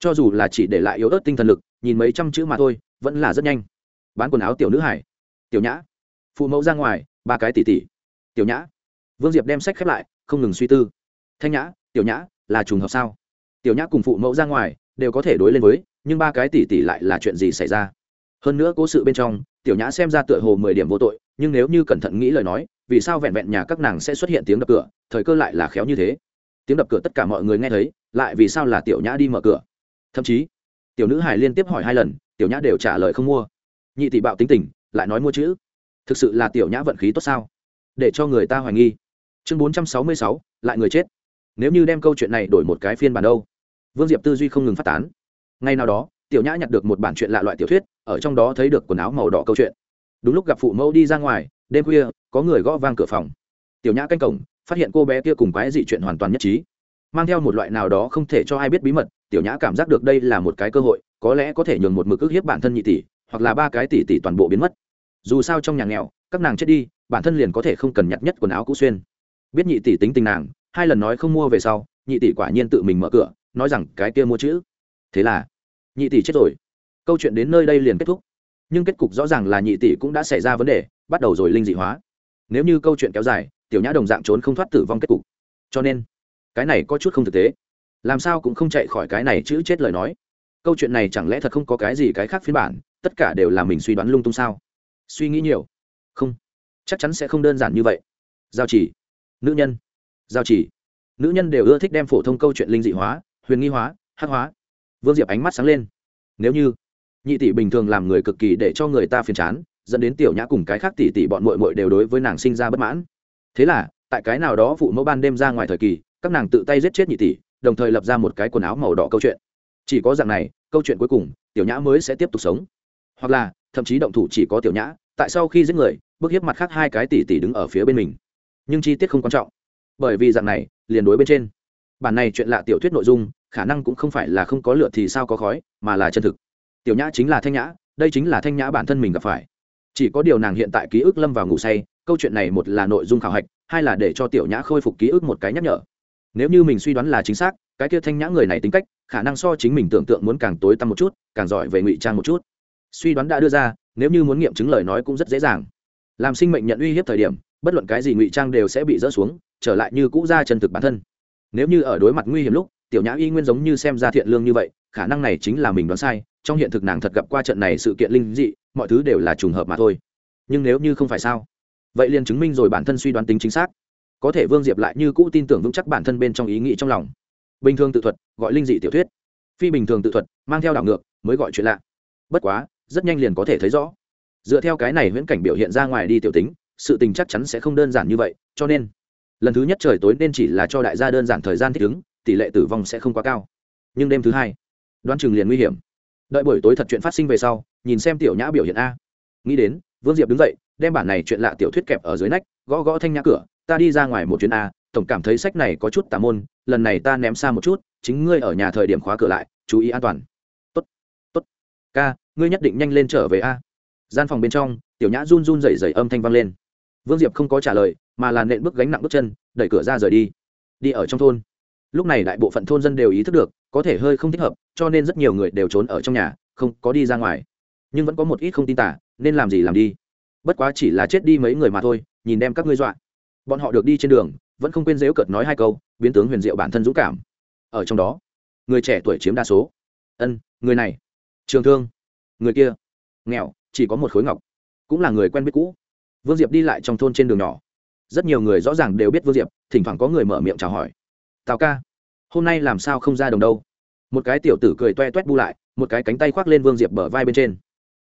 Cho dù là chỉ để lại yếu ớt tinh thần lực, nhìn mấy trăm chữ mà thôi, vẫn là rất nhanh. Bán quần áo tiểu nữ hải. Tiểu nhã. Phụ mẫu ra ngoài, ba cái tỷ tỷ. Tiểu nhã. Vương diệp đem sách khép lại, không ngừng suy tư. Thanh nhã, tiểu nhã, là trùng hợp sao? Tiểu nhã cùng phụ mẫu ra ngoài, đều có thể đối lên với nhưng ba cái tỷ tỷ lại là chuyện gì xảy ra? Hơn nữa cố sự bên trong, tiểu nhã xem ra tựa hồ mười điểm vô tội, nhưng nếu như cẩn thận nghĩ lời nói, vì sao vẹn vẹn nhà các nàng sẽ xuất hiện tiếng đập cửa, thời cơ lại là khéo như thế. Tiếng đập cửa tất cả mọi người nghe thấy, lại vì sao là tiểu nhã đi mở cửa? Thậm chí, tiểu nữ hải liên tiếp hỏi hai lần, tiểu nhã đều trả lời không mua. Nhị tỷ bạo tính tình, lại nói mua chữ. Thực sự là tiểu nhã vận khí tốt sao? Để cho người ta hoài nghi. Chương bốn trăm sáu mươi sáu, lại người chết. Nếu như đem câu chuyện này đổi một cái phiên bản đâu? Vương diệp tư duy không ngừng phát tán ngay nào đó, tiểu nhã nhặt được một bản chuyện lạ loại tiểu thuyết, ở trong đó thấy được quần áo màu đỏ câu chuyện. Đúng lúc gặp phụ mẫu đi ra ngoài, đêm khuya, có người gõ vang cửa phòng. Tiểu nhã canh cổng, phát hiện cô bé kia cùng quái dị chuyện hoàn toàn nhất trí. Mang theo một loại nào đó không thể cho ai biết bí mật, tiểu nhã cảm giác được đây là một cái cơ hội, có lẽ có thể nhường một mực ức hiếp bản thân nhị tỷ, hoặc là ba cái tỷ tỷ toàn bộ biến mất. Dù sao trong nhà nghèo, các nàng chết đi, bản thân liền có thể không cần nhặt nhất quần áo cũ xuyên. Biết nhị tỷ tính tình nàng, hai lần nói không mua về sau, nhị tỷ quả nhiên tự mình mở cửa, nói rằng cái kia mua chữ. Thế là nhị tỷ chết rồi. Câu chuyện đến nơi đây liền kết thúc. Nhưng kết cục rõ ràng là nhị tỷ cũng đã xảy ra vấn đề, bắt đầu rồi linh dị hóa. Nếu như câu chuyện kéo dài, tiểu nhã đồng dạng trốn không thoát tử vong kết cục. Cho nên, cái này có chút không thực tế. Làm sao cũng không chạy khỏi cái này chữ chết lời nói. Câu chuyện này chẳng lẽ thật không có cái gì cái khác phiên bản, tất cả đều là mình suy đoán lung tung sao? Suy nghĩ nhiều. Không. Chắc chắn sẽ không đơn giản như vậy. Giao chỉ. Nữ nhân. Giao chỉ. Nữ nhân đều ưa thích đem phổ thông câu chuyện linh dị hóa, huyền nghi hóa, hắc hóa vương diệp ánh mắt sáng lên. Nếu như nhị tỷ bình thường làm người cực kỳ để cho người ta phiền chán, dẫn đến tiểu nhã cùng cái khác tỷ tỷ bọn mội mội đều đối với nàng sinh ra bất mãn. Thế là, tại cái nào đó phụ mẫu ban đêm ra ngoài thời kỳ, các nàng tự tay giết chết nhị tỷ, đồng thời lập ra một cái quần áo màu đỏ câu chuyện. Chỉ có dạng này, câu chuyện cuối cùng, tiểu nhã mới sẽ tiếp tục sống. Hoặc là, thậm chí động thủ chỉ có tiểu nhã, tại sau khi giết người, bức hiếp mặt khác hai cái tỷ tỷ đứng ở phía bên mình. Nhưng chi tiết không quan trọng. Bởi vì dạng này, liền đối bên trên. Bản này chuyện lạ tiểu thuyết nội dung khả năng cũng không phải là không có lửa thì sao có khói, mà là chân thực. Tiểu nhã chính là thanh nhã, đây chính là thanh nhã bản thân mình gặp phải. Chỉ có điều nàng hiện tại ký ức lâm vào ngủ say, câu chuyện này một là nội dung khảo hạch, hai là để cho tiểu nhã khôi phục ký ức một cái nhắc nhở. Nếu như mình suy đoán là chính xác, cái kia thanh nhã người này tính cách, khả năng so chính mình tưởng tượng muốn càng tối tăm một chút, càng giỏi về ngụy trang một chút. Suy đoán đã đưa ra, nếu như muốn nghiệm chứng lời nói cũng rất dễ dàng. Làm sinh mệnh nhận uy hiếp thời điểm, bất luận cái gì ngụy trang đều sẽ bị dỡ xuống, trở lại như cũ ra chân thực bản thân. Nếu như ở đối mặt nguy hiểm lúc tiểu nhã y nguyên giống như xem ra thiện lương như vậy, khả năng này chính là mình đoán sai, trong hiện thực nàng thật gặp qua trận này sự kiện linh dị, mọi thứ đều là trùng hợp mà thôi. Nhưng nếu như không phải sao? Vậy liền chứng minh rồi bản thân suy đoán tính chính xác. Có thể vương diệp lại như cũ tin tưởng vững chắc bản thân bên trong ý nghĩ trong lòng. Bình thường tự thuật, gọi linh dị tiểu thuyết. Phi bình thường tự thuật, mang theo đảo ngược, mới gọi chuyện lạ. Bất quá, rất nhanh liền có thể thấy rõ. Dựa theo cái này viễn cảnh biểu hiện ra ngoài đi tiểu tính, sự tình chắc chắn sẽ không đơn giản như vậy, cho nên, lần thứ nhất trời tối nên chỉ là cho đại gia đơn giản thời gian thích ứng tỷ lệ tử vong sẽ không quá cao. Nhưng đêm thứ hai, đoán chừng liền nguy hiểm. Đợi buổi tối thật chuyện phát sinh về sau, nhìn xem tiểu nhã biểu hiện a. Nghĩ đến, vương diệp đứng dậy, đem bản này chuyện lạ tiểu thuyết kẹp ở dưới nách, gõ gõ thanh nhã cửa, ta đi ra ngoài một chuyến a, tổng cảm thấy sách này có chút tà môn, lần này ta ném xa một chút, chính ngươi ở nhà thời điểm khóa cửa lại, chú ý an toàn. Tốt tốt, ca, ngươi nhất định nhanh lên trở về a. Gian phòng bên trong, tiểu nhã run run rẩy rẩy âm thanh vang lên. Vương diệp không có trả lời, mà là nện bước gánh nặng bước chân, đẩy cửa ra rời đi. Đi ở trong thôn lúc này đại bộ phận thôn dân đều ý thức được, có thể hơi không thích hợp, cho nên rất nhiều người đều trốn ở trong nhà, không có đi ra ngoài. Nhưng vẫn có một ít không tin tả, nên làm gì làm đi. Bất quá chỉ là chết đi mấy người mà thôi, nhìn đem các ngươi dọa. Bọn họ được đi trên đường, vẫn không quên dếu cợt nói hai câu, biến tướng huyền diệu bản thân dũng cảm. Ở trong đó, người trẻ tuổi chiếm đa số. Ân, người này. Trường thương. Người kia. Nghèo, chỉ có một khối ngọc. Cũng là người quen biết cũ. Vương diệp đi lại trong thôn trên đường nhỏ. Rất nhiều người rõ ràng đều biết vương diệp, thỉnh thoảng có người mở miệng chào hỏi tào ca, hôm nay làm sao không ra đồng đâu? Một cái tiểu tử cười toe toét bu lại, một cái cánh tay khoác lên vương diệp bờ vai bên trên.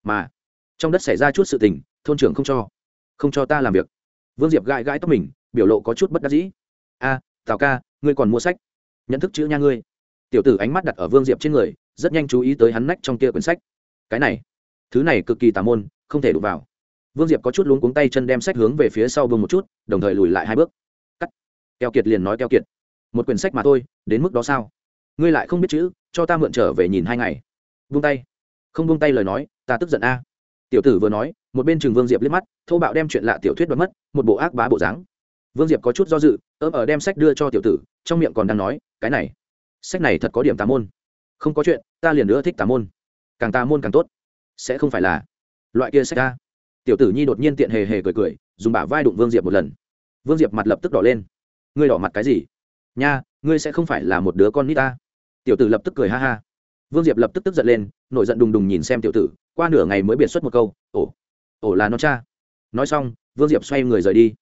Mà, trong đất xảy ra chút sự tình, thôn trưởng không cho không cho ta làm việc. Vương diệp gãi gãi tóc mình, biểu lộ có chút bất đắc dĩ. A, tào ca, ngươi còn mua sách? Nhận thức chữ nha ngươi. Tiểu tử ánh mắt đặt ở vương diệp trên người, rất nhanh chú ý tới hắn nách trong kia quyển sách. Cái này, thứ này cực kỳ tà môn, không thể đụng vào. Vương diệp có chút luống cuống tay chân đem sách hướng về phía sau vương một chút, đồng thời lùi lại hai bước. Cắt. Keo kiệt liền nói keo kiệt một quyển sách mà thôi, đến mức đó sao? Ngươi lại không biết chữ, cho ta mượn trở về nhìn hai ngày. Vung tay. Không vung tay lời nói, ta tức giận a. Tiểu tử vừa nói, một bên trường vương diệp liếc mắt, thô bạo đem chuyện lạ tiểu thuyết đoán mất, một bộ ác bá bộ dáng. Vương diệp có chút do dự ớm ở đem sách đưa cho tiểu tử, trong miệng còn đang nói, cái này, sách này thật có điểm tà môn. Không có chuyện, ta liền nữa thích tà môn. Càng tà môn càng tốt. Sẽ không phải là loại kia sách ta tiểu tử nhi đột nhiên tiện hề hề cười cười, dùng bả vai đụng vương diệp một lần. Vương diệp mặt lập tức đỏ lên. Ngươi đỏ mặt cái gì? Nha, ngươi sẽ không phải là một đứa con nít ta. Tiểu tử lập tức cười ha ha. Vương diệp lập tức tức giận lên, nổi giận đùng đùng nhìn xem tiểu tử, qua nửa ngày mới biệt xuất một câu, ồ ồ là nó cha. Nói xong, vương diệp xoay người rời đi.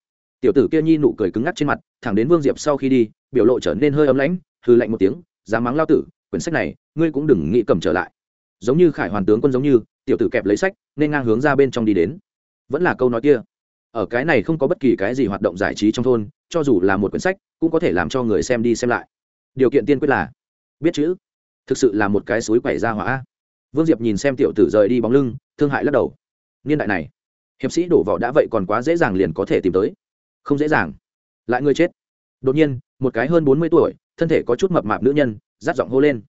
Tiểu tử kia nhi nụ cười cứng ngắc trên mặt, thẳng đến vương diệp sau khi đi, biểu lộ trở nên hơi ấm lãnh hư lạnh một tiếng, dám mắng lao tử, quyển sách này, ngươi cũng đừng nghĩ cầm trở lại. Giống như khải hoàn tướng quân giống như, tiểu tử kẹp lấy sách, nên ngang hướng ra bên trong đi đến. Vẫn là câu nói kia. Ở cái này không có bất kỳ cái gì hoạt động giải trí trong thôn, cho dù là một quyển sách cũng có thể làm cho người xem đi xem lại. Điều kiện tiên quyết là, biết chữ. Thực sự là một cái suối quẩy ra hỏa. Vương diệp nhìn xem tiểu tử rời đi bóng lưng, thương hại lắc đầu. Niên đại này, hiệp sĩ đổ vỏ đã vậy còn quá dễ dàng liền có thể tìm tới. Không dễ dàng. Lại người chết. Đột nhiên, một cái hơn bốn mươi tuổi, thân thể có chút mập mạp nữ nhân, rát giọng hô lên.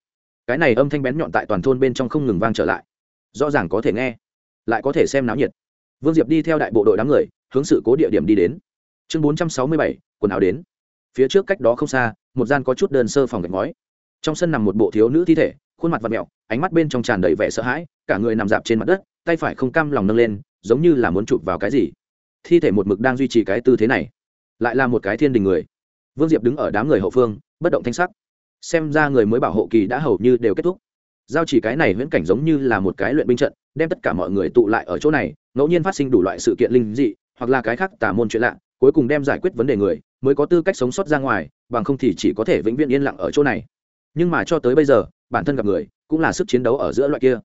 Cái này âm thanh bén nhọn tại toàn thôn bên trong không ngừng vang trở lại. Rõ ràng có thể nghe, lại có thể xem náo nhiệt. Vương diệp đi theo đại bộ đội đám người, hướng sự cố địa điểm đi đến. Chương bốn trăm sáu mươi bảy, quần áo đến phía trước cách đó không xa, một gian có chút đơn sơ phòng gạch ngói. Trong sân nằm một bộ thiếu nữ thi thể, khuôn mặt và mẹo, ánh mắt bên trong tràn đầy vẻ sợ hãi, cả người nằm dạp trên mặt đất, tay phải không cam lòng nâng lên, giống như là muốn chụp vào cái gì. Thi thể một mực đang duy trì cái tư thế này, lại là một cái thiên đình người. Vương diệp đứng ở đám người hậu phương, bất động thanh sắc. Xem ra người mới bảo hộ kỳ đã hầu như đều kết thúc. Giao chỉ cái này viễn cảnh giống như là một cái luyện binh trận, đem tất cả mọi người tụ lại ở chỗ này, ngẫu nhiên phát sinh đủ loại sự kiện linh dị, hoặc là cái khác tả môn chuyện lạ, cuối cùng đem giải quyết vấn đề người mới có tư cách sống sót ra ngoài, bằng không thì chỉ có thể vĩnh viễn yên lặng ở chỗ này. Nhưng mà cho tới bây giờ, bản thân gặp người, cũng là sức chiến đấu ở giữa loại kia.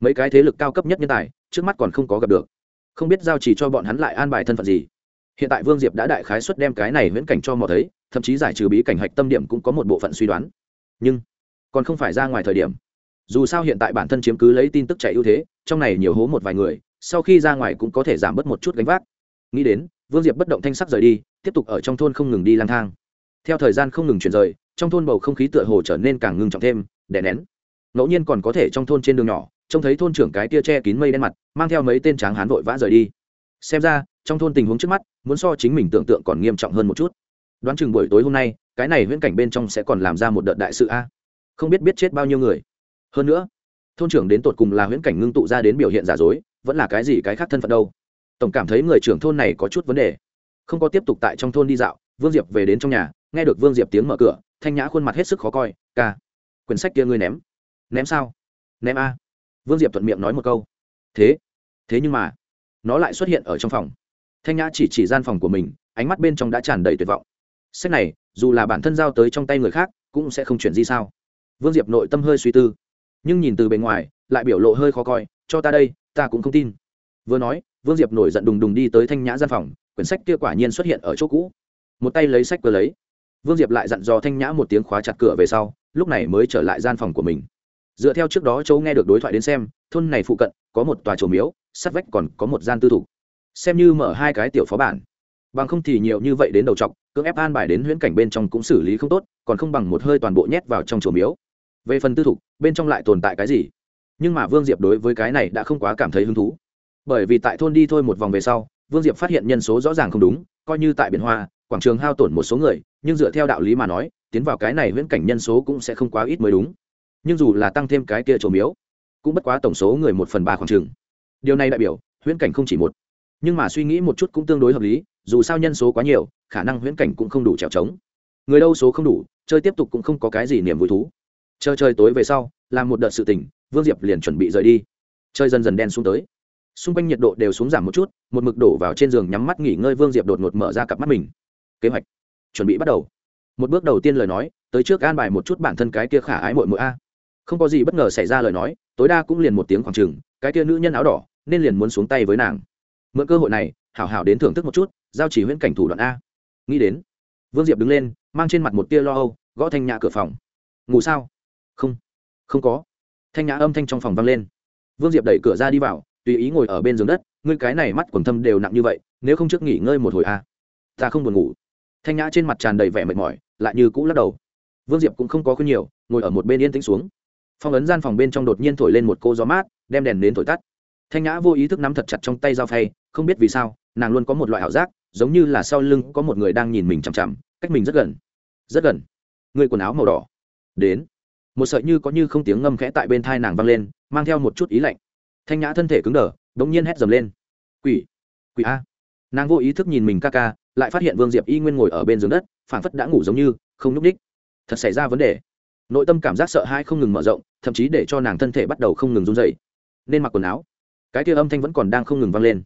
Mấy cái thế lực cao cấp nhất nhân tài, trước mắt còn không có gặp được. Không biết giao chỉ cho bọn hắn lại an bài thân phận gì. Hiện tại vương diệp đã đại khái xuất đem cái này viễn cảnh cho mò thấy, thậm chí giải trừ bí cảnh hạch tâm điểm cũng có một bộ phận suy đoán. Nhưng, còn không phải ra ngoài thời điểm. Dù sao hiện tại bản thân chiếm cứ lấy tin tức chạy ưu thế, trong này nhiều hố một vài người, sau khi ra ngoài cũng có thể giảm bớt một chút gánh vác nghĩ đến, vương diệp bất động thanh sắc rời đi, tiếp tục ở trong thôn không ngừng đi lang thang. Theo thời gian không ngừng chuyển rời, trong thôn bầu không khí tựa hồ trở nên càng ngưng trọng thêm, đè nén. Ngẫu nhiên còn có thể trong thôn trên đường nhỏ, trông thấy thôn trưởng cái tia che kín mây đen mặt, mang theo mấy tên tráng hán vội vã rời đi. Xem ra, trong thôn tình huống trước mắt, muốn so chính mình tưởng tượng còn nghiêm trọng hơn một chút. Đoán chừng buổi tối hôm nay, cái này viễn cảnh bên trong sẽ còn làm ra một đợt đại sự a. Không biết biết chết bao nhiêu người. Hơn nữa, thôn trưởng đến tột cùng là huyễn cảnh ngưng tụ ra đến biểu hiện giả dối, vẫn là cái gì cái khác thân phận đâu tổng cảm thấy người trưởng thôn này có chút vấn đề. Không có tiếp tục tại trong thôn đi dạo, vương diệp về đến trong nhà, nghe được vương diệp tiếng mở cửa, thanh nhã khuôn mặt hết sức khó coi, ca, quyển sách kia ngươi ném. Ném sao? Ném a. Vương diệp thuận miệng nói một câu. Thế thế nhưng mà, nó lại xuất hiện ở trong phòng. Thanh nhã chỉ chỉ gian phòng của mình, ánh mắt bên trong đã tràn đầy tuyệt vọng. Sách này, dù là bản thân giao tới trong tay người khác, cũng sẽ không chuyển gì sao? Vương diệp nội tâm hơi suy tư, nhưng nhìn từ bề ngoài, lại biểu lộ hơi khó coi, cho ta đây, ta cũng không tin. Vừa nói vương diệp nổi giận đùng đùng đi tới thanh nhã gian phòng, quyển sách kia quả nhiên xuất hiện ở chỗ cũ. Một tay lấy sách vừa lấy, vương diệp lại dặn dò thanh nhã một tiếng khóa chặt cửa về sau, lúc này mới trở lại gian phòng của mình. Dựa theo trước đó châu nghe được đối thoại đến xem, thôn này phụ cận có một tòa trổ miếu, sát vách còn có một gian tư thủ. Xem như mở hai cái tiểu phó bản. Bằng không thì nhiều như vậy đến đầu t cưỡng ép an bài đến huyễn cảnh bên trong cũng xử lý không tốt, còn không bằng một hơi toàn bộ nhét vào trong chùa miếu. Về phần tư thục bên trong lại tồn tại cái gì? Nhưng mà vương diệp đối với cái này đã không quá cảm thấy hứng thú bởi vì tại thôn đi thôi một vòng về sau, vương diệp phát hiện nhân số rõ ràng không đúng, coi như tại biển hoa, quảng trường hao tổn một số người, nhưng dựa theo đạo lý mà nói, tiến vào cái này huyễn cảnh nhân số cũng sẽ không quá ít mới đúng. Nhưng dù là tăng thêm cái kia trổ miếu, cũng bất quá tổng số người một phần ba khoảng trường điều này đại biểu huyễn cảnh không chỉ một. Nhưng mà suy nghĩ một chút cũng tương đối hợp lý, dù sao nhân số quá nhiều, khả năng huyễn cảnh cũng không đủ trèo trống. Người đâu số không đủ, chơi tiếp tục cũng không có cái gì niềm vui thú. Chờ chơi tối về sau, làm một đợt sự tình, vương diệp liền chuẩn bị rời đi. Chơi dần dần đen xuống tới xung quanh nhiệt độ đều xuống giảm một chút, một mực đổ vào trên giường nhắm mắt nghỉ ngơi vương diệp đột ngột mở ra cặp mắt mình. Kế hoạch chuẩn bị bắt đầu. Một bước đầu tiên lời nói, tới trước an bài một chút bản thân cái kia khả ái mội mội a. Không có gì bất ngờ xảy ra lời nói, tối đa cũng liền một tiếng khoảng chừng cái kia nữ nhân áo đỏ, nên liền muốn xuống tay với nàng. Mượn cơ hội này, hảo hảo đến thưởng thức một chút, giao chỉ huyễn cảnh thủ đoạn a. Nghĩ đến, vương diệp đứng lên, mang trên mặt một tia lo âu, gõ thanh nhã cửa phòng. Ngủ sao? Không. Không có. Thanh nhã âm thanh trong phòng vang lên. Vương diệp đẩy cửa ra đi vào tùy ý ngồi ở bên giường đất, ngươi cái này mắt quần thâm đều nặng như vậy, nếu không trước nghỉ ngơi một hồi a ta không buồn ngủ. Thanh nhã trên mặt tràn đầy vẻ mệt mỏi, lại như cũ lắc đầu. Vương diệp cũng không có khuyên nhiều, ngồi ở một bên yên tĩnh xuống. Phong ấn gian phòng bên trong đột nhiên thổi lên một cô gió mát, đem đèn đến thổi tắt. Thanh nhã vô ý thức nắm thật chặt trong tay dao phay, không biết vì sao, nàng luôn có một loại ảo giác, giống như là sau lưng có một người đang nhìn mình chằm chằm, cách mình rất gần. Rất gần. Người quần áo màu đỏ. Đến. Một sợi như có như không tiếng ngâm khẽ tại bên thai nàng vang lên, mang theo một chút ý lạnh thanh nhã thân thể cứng đờ, đ ỗ n g nhiên hét dầm lên. Quỷ quỷ a. Nàng vô ý thức nhìn mình ca ca, lại phát hiện vương diệp y nguyên ngồi ở bên giường đất phản phất đã ngủ giống như, không n ú c đích thật xảy ra vấn đề. Nội tâm cảm giác sợ hãi không ngừng mở rộng, thậm chí để cho nàng thân thể bắt đầu không ngừng run dày nên mặc quần áo. Cái kia âm thanh vẫn còn đang không ngừng vang lên.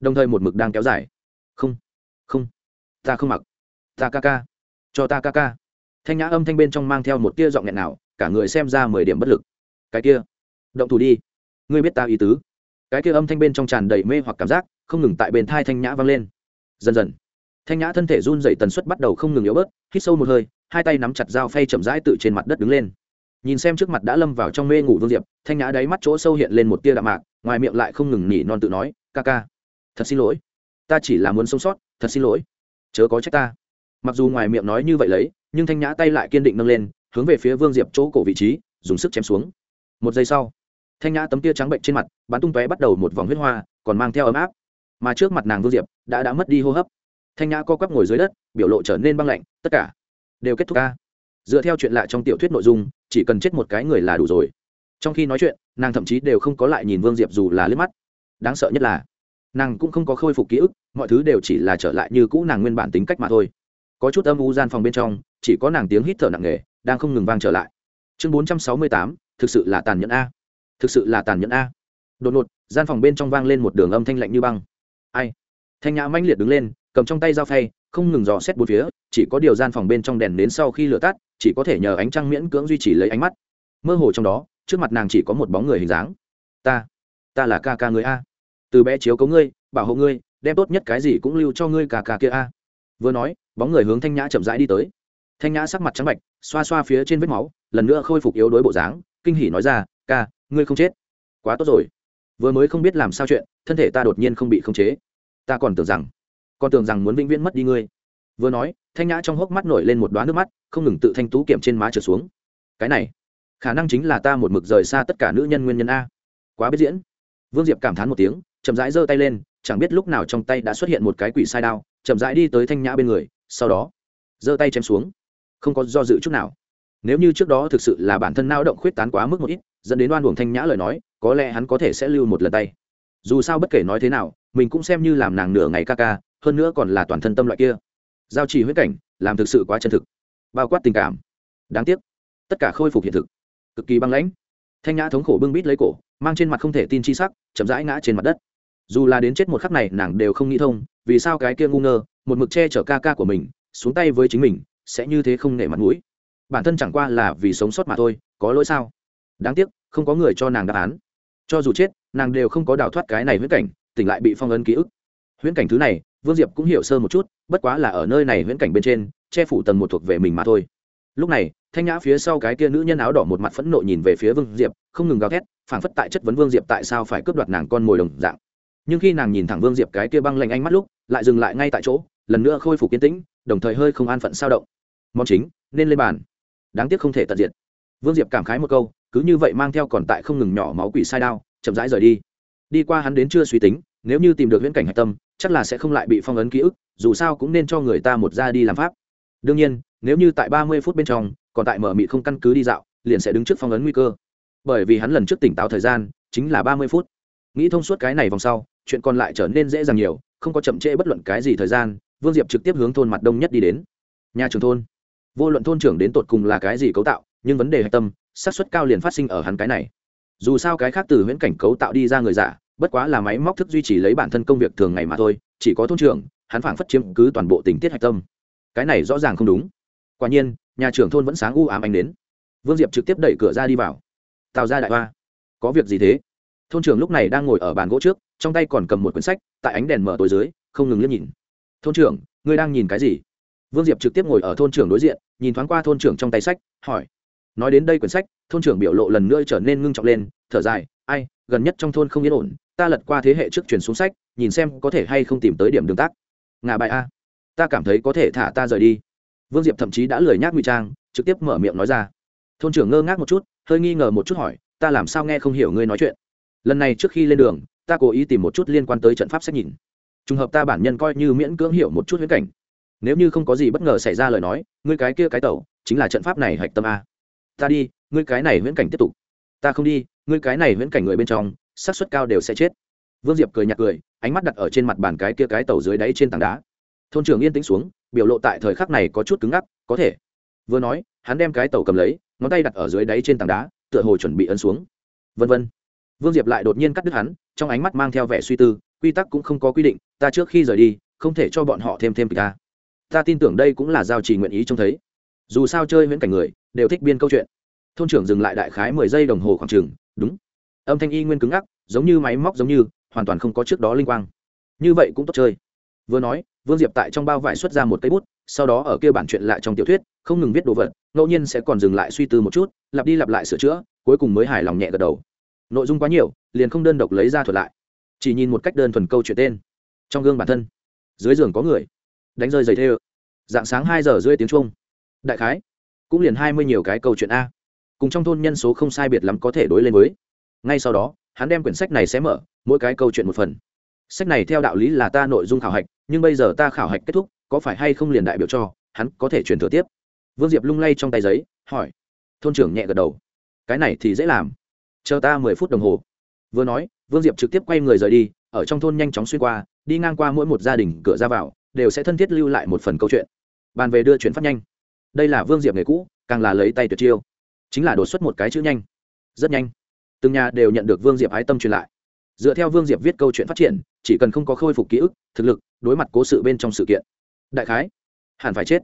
Đồng thời một mực đang kéo dài. Không không. Ta không mặc. Ta ca ca. Cho ta ca ca. Thanh nhã âm thanh bên trong mang theo một tia giọng nghẹn nào cả người xem ra mười điểm bất lực. Cái kia. Động thủ đi ngươi biết ta ý tứ. Cái kia âm thanh bên trong tràn đầy mê hoặc cảm giác, không ngừng tại bên thai thanh nhã vang lên. Dần dần, thanh nhã thân thể run dậy tần suất bắt đầu không ngừng yếu bớt, hít sâu một hơi, hai tay nắm chặt dao phay chậm rãi tự trên mặt đất đứng lên. Nhìn xem trước mặt đã lâm vào trong mê ngủ vương diệp, thanh nhã đáy mắt chỗ sâu hiện lên một tia đạm mạc, ngoài miệng lại không ngừng nỉ non tự nói, ca ca, thật xin lỗi. Ta chỉ là muốn sống sót, thật xin lỗi. Chớ có trách ta. Mặc dù ngoài miệng nói như vậy lấy, nhưng thanh nhã tay lại kiên định nâng lên, hướng về phía vương diệp chỗ cổ vị trí, dùng sức chém xuống. Một giây sau thanh nhã tấm tia trắng bệnh trên mặt, bắn tung tóe bắt đầu một vòng huyết hoa, còn mang theo ấm áp. Mà trước mặt nàng vương diệp, đã đã mất đi hô hấp. Thanh nhã co quắp ngồi dưới đất, biểu lộ trở nên băng lạnh, tất cả đều kết thúc ca. Dựa theo chuyện lạ trong tiểu thuyết nội dung, chỉ cần chết một cái người là đủ rồi. Trong khi nói chuyện, nàng thậm chí đều không có lại nhìn vương diệp dù là liếc mắt. Đáng sợ nhất là, nàng cũng không có khôi phục ký ức, mọi thứ đều chỉ là trở lại như cũ nàng nguyên bản tính cách mà thôi. Có chút âm u gian phòng bên trong, chỉ có nàng tiếng hít thở nặng nề, đang không ngừng vang trở lại. Chương bốn trăm sáu mươi tám, thực sự là tàn nhẫn a thực sự là tàn nhẫn a. Đột ngột, gian phòng bên trong vang lên một đường âm thanh lạnh như băng. Ai? Thanh nhã manh liệt đứng lên, cầm trong tay dao phay, không ngừng dò xét bốn phía, chỉ có điều gian phòng bên trong đèn đến sau khi lửa tắt, chỉ có thể nhờ ánh trăng miễn cưỡng duy trì lấy ánh mắt. Mơ hồ trong đó, trước mặt nàng chỉ có một bóng người hình dáng. Ta ta là ca ca người a. Từ bé chiếu cấu ngươi, bảo hộ ngươi, đem tốt nhất cái gì cũng lưu cho ngươi ca ca kia a. Vừa nói, bóng người hướng thanh nhã chậm rãi đi tới. Thanh nhã sắc mặt trắng bạch, xoa xoa phía trên vết máu, lần nữa khôi phục yếu đối bộ dáng, kinh hỉ nói ra, ca ngươi không chết. Quá tốt rồi. Vừa mới không biết làm sao chuyện, thân thể ta đột nhiên không bị khống chế. Ta còn tưởng rằng, còn tưởng rằng muốn vĩnh viễn mất đi ngươi. Vừa nói, thanh nhã trong hốc mắt nổi lên một đoá nước mắt, không ngừng tự thanh tú kiểm trên má trở xuống. Cái này, khả năng chính là ta một mực rời xa tất cả nữ nhân nguyên nhân a. Quá biết diễn. Vương diệp cảm thán một tiếng, chậm rãi giơ tay lên, chẳng biết lúc nào trong tay đã xuất hiện một cái quỷ sai đao, chậm rãi đi tới thanh nhã bên người, sau đó, giơ tay chém xuống. Không có do dự chút nào nếu như trước đó thực sự là bản thân nao động khuyết tán quá mức một ít, dẫn đến oan uổng thanh nhã lời nói, có lẽ hắn có thể sẽ lưu một lần tay. Dù sao bất kể nói thế nào, mình cũng xem như làm nàng nửa ngày ca ca, hơn nữa còn là toàn thân tâm loại kia. Giao trì huyết cảnh, làm thực sự quá chân thực. Bao quát tình cảm. Đáng tiếc. Tất cả khôi phục hiện thực. Cực kỳ băng lãnh. Thanh nhã thống khổ bưng bít lấy cổ, mang trên mặt không thể tin chi sắc, chậm rãi ngã trên mặt đất. Dù là đến chết một khắc này, nàng đều không nghĩ thông, vì sao cái kia ngu ngơ, một mực che chở ca ca của mình, xuống tay với chính mình, sẽ như thế không nể mặt mũi bản thân chẳng qua là vì sống sót mà thôi, có lỗi sao? Đáng tiếc, không có người cho nàng đáp án. Cho dù chết, nàng đều không có đào thoát cái này huyễn cảnh, tỉnh lại bị phong ấn ký ức. Huyễn cảnh thứ này, vương diệp cũng hiểu sơ một chút, bất quá là ở nơi này huyễn cảnh bên trên, che phủ tầng một thuộc về mình mà thôi. Lúc này, thanh nhã phía sau cái kia nữ nhân áo đỏ một mặt phẫn nộ nhìn về phía vương diệp, không ngừng gào thét, phảng phất tại chất vấn vương diệp tại sao phải cướp đoạt nàng con mồi đồng dạng. Nhưng khi nàng nhìn thẳng vương diệp cái kia băng lạnh ánh mắt lúc, lại dừng lại ngay tại chỗ, lần nữa khôi phục kiến tĩnh, đồng thời hơi không an phận sao động. Món chính, nên lên bàn đáng tiếc không thể tận diện vương diệp cảm khái một câu, cứ như vậy mang theo còn tại không ngừng nhỏ máu quỷ sai đao, chậm rãi rời đi. Đi qua hắn đến chưa suy tính, nếu như tìm được viễn cảnh hạch tâm, chắc là sẽ không lại bị phong ấn ký ức, dù sao cũng nên cho người ta một ra đi làm pháp. Đương nhiên, nếu như tại ba mươi phút bên trong, còn tại mở mị không căn cứ đi dạo, liền sẽ đứng trước phong ấn nguy cơ. Bởi vì hắn lần trước tỉnh táo thời gian, chính là ba mươi phút. Nghĩ thông suốt cái này vòng sau, chuyện còn lại trở nên dễ dàng nhiều, không có chậm trễ bất luận cái gì thời gian, vương diệp trực tiếp hướng thôn mặt đông nhất đi đến. Nhà trường thôn vô luận thôn trưởng đến tột cùng là cái gì cấu tạo, nhưng vấn đề hạch tâm, xác suất cao liền phát sinh ở hắn cái này. Dù sao cái khác từ huyễn cảnh cấu tạo đi ra người giả, bất quá là máy móc thức duy trì lấy bản thân công việc thường ngày mà thôi, chỉ có thôn trưởng, hắn phảng phất chiếm cứ toàn bộ tình tiết hạch tâm. Cái này rõ ràng không đúng. Quả nhiên, nhà trưởng thôn vẫn sáng u ám anh đến. Vương diệp trực tiếp đẩy cửa ra đi vào. Tào ra đại hoa, có việc gì thế? Thôn trưởng lúc này đang ngồi ở bàn gỗ trước, trong tay còn cầm một quyển sách, tại ánh đèn mở tối dưới, không ngừng liếc nhìn. Thôn trưởng, ngươi đang nhìn cái gì? Vương diệp trực tiếp ngồi ở thôn trưởng đối diện, nhìn thoáng qua thôn trưởng trong tay sách, hỏi. Nói đến đây quyển sách, thôn trưởng biểu lộ lần nữa trở nên ngưng trọng lên, thở dài, ai, gần nhất trong thôn không yên ổn, ta lật qua thế hệ trước truyền xuống sách, nhìn xem có thể hay không tìm tới điểm đường tác ngà bài a, ta cảm thấy có thể thả ta rời đi. Vương diệp thậm chí đã lười nhác ngụy trang, trực tiếp mở miệng nói ra. Thôn trưởng ngơ ngác một chút, hơi nghi ngờ một chút hỏi, ta làm sao nghe không hiểu ngươi nói chuyện? Lần này trước khi lên đường, ta cố ý tìm một chút liên quan tới trận pháp sách nhìn. Trùng hợp ta bản nhân coi như miễn cưỡng hiểu một chút huyễn cảnh nếu như không có gì bất ngờ xảy ra lời nói, ngươi cái kia cái tẩu, chính là trận pháp này hạch tâm a. Ta đi, ngươi cái này viễn cảnh tiếp tục. Ta không đi, ngươi cái này viễn cảnh người bên trong, xác suất cao đều sẽ chết. Vương diệp cười nhạt cười, ánh mắt đặt ở trên mặt bàn cái kia cái tàu dưới đáy trên tảng đá. Thôn trưởng yên tĩnh xuống, biểu lộ tại thời khắc này có chút cứng ngắc, có thể. Vừa nói, hắn đem cái tàu cầm lấy, ngón tay đặt ở dưới đáy trên tảng đá, tựa hồ chuẩn bị ấn xuống. Vân vân. Vương diệp lại đột nhiên cắt đứt hắn, trong ánh mắt mang theo vẻ suy tư, quy tắc cũng không có quy định, ta trước khi rời đi, không thể cho bọn họ thêm thêm kịch ta ta tin tưởng đây cũng là giao trì nguyện ý trông thấy. Dù sao chơi viễn cảnh người, đều thích biên câu chuyện. Thôn trưởng dừng lại đại khái mười giây đồng hồ khoảng trường đúng. Âm thanh y nguyên cứng ngắc, giống như máy móc giống như, hoàn toàn không có trước đó linh quang. Như vậy cũng tốt chơi. Vừa nói, vương diệp tại trong bao vải xuất ra một cây bút, sau đó ở kia bản chuyện lại trong tiểu thuyết, không ngừng viết đồ vật, ngẫu nhiên sẽ còn dừng lại suy tư một chút, lặp đi lặp lại sửa chữa, cuối cùng mới hài lòng nhẹ gật đầu. Nội dung quá nhiều, liền không đơn độc lấy ra thuật lại. Chỉ nhìn một cách đơn thuần câu chuyện tên. Trong gương bản thân, dưới giường có người đánh rơi giày thê ơ. Dạng sáng hai giờ rưỡi tiếng chuông. Đại khái, cũng liền hai mươi nhiều cái câu chuyện a. Cùng trong thôn nhân số không sai biệt lắm có thể đối lên với. Ngay sau đó, hắn đem quyển sách này sẽ mở, mỗi cái câu chuyện một phần. Sách này theo đạo lý là ta nội dung khảo hạch, nhưng bây giờ ta khảo hạch kết thúc, có phải hay không liền đại biểu cho, hắn có thể truyền thừa tiếp? Vương diệp lung lay trong tay giấy, hỏi. Thôn trưởng nhẹ gật đầu. Cái này thì dễ làm. Chờ ta mười phút đồng hồ. Vừa nói, vương diệp trực tiếp quay người rời đi, ở trong thôn nhanh chóng xuyên qua, đi ngang qua mỗi một gia đình, cửa ra vào đều sẽ thân thiết lưu lại một phần câu chuyện. Bàn về đưa chuyển phát nhanh. Đây là vương diệp nghề cũ, càng là lấy tay tuyệt chiêu. Chính là đột xuất một cái chữ nhanh. Rất nhanh. Từng nhà đều nhận được vương diệp ái tâm truyền lại. Dựa theo vương diệp viết câu chuyện phát triển, chỉ cần không có khôi phục ký ức, thực lực, đối mặt cố sự bên trong sự kiện. Đại khái, hẳn phải chết.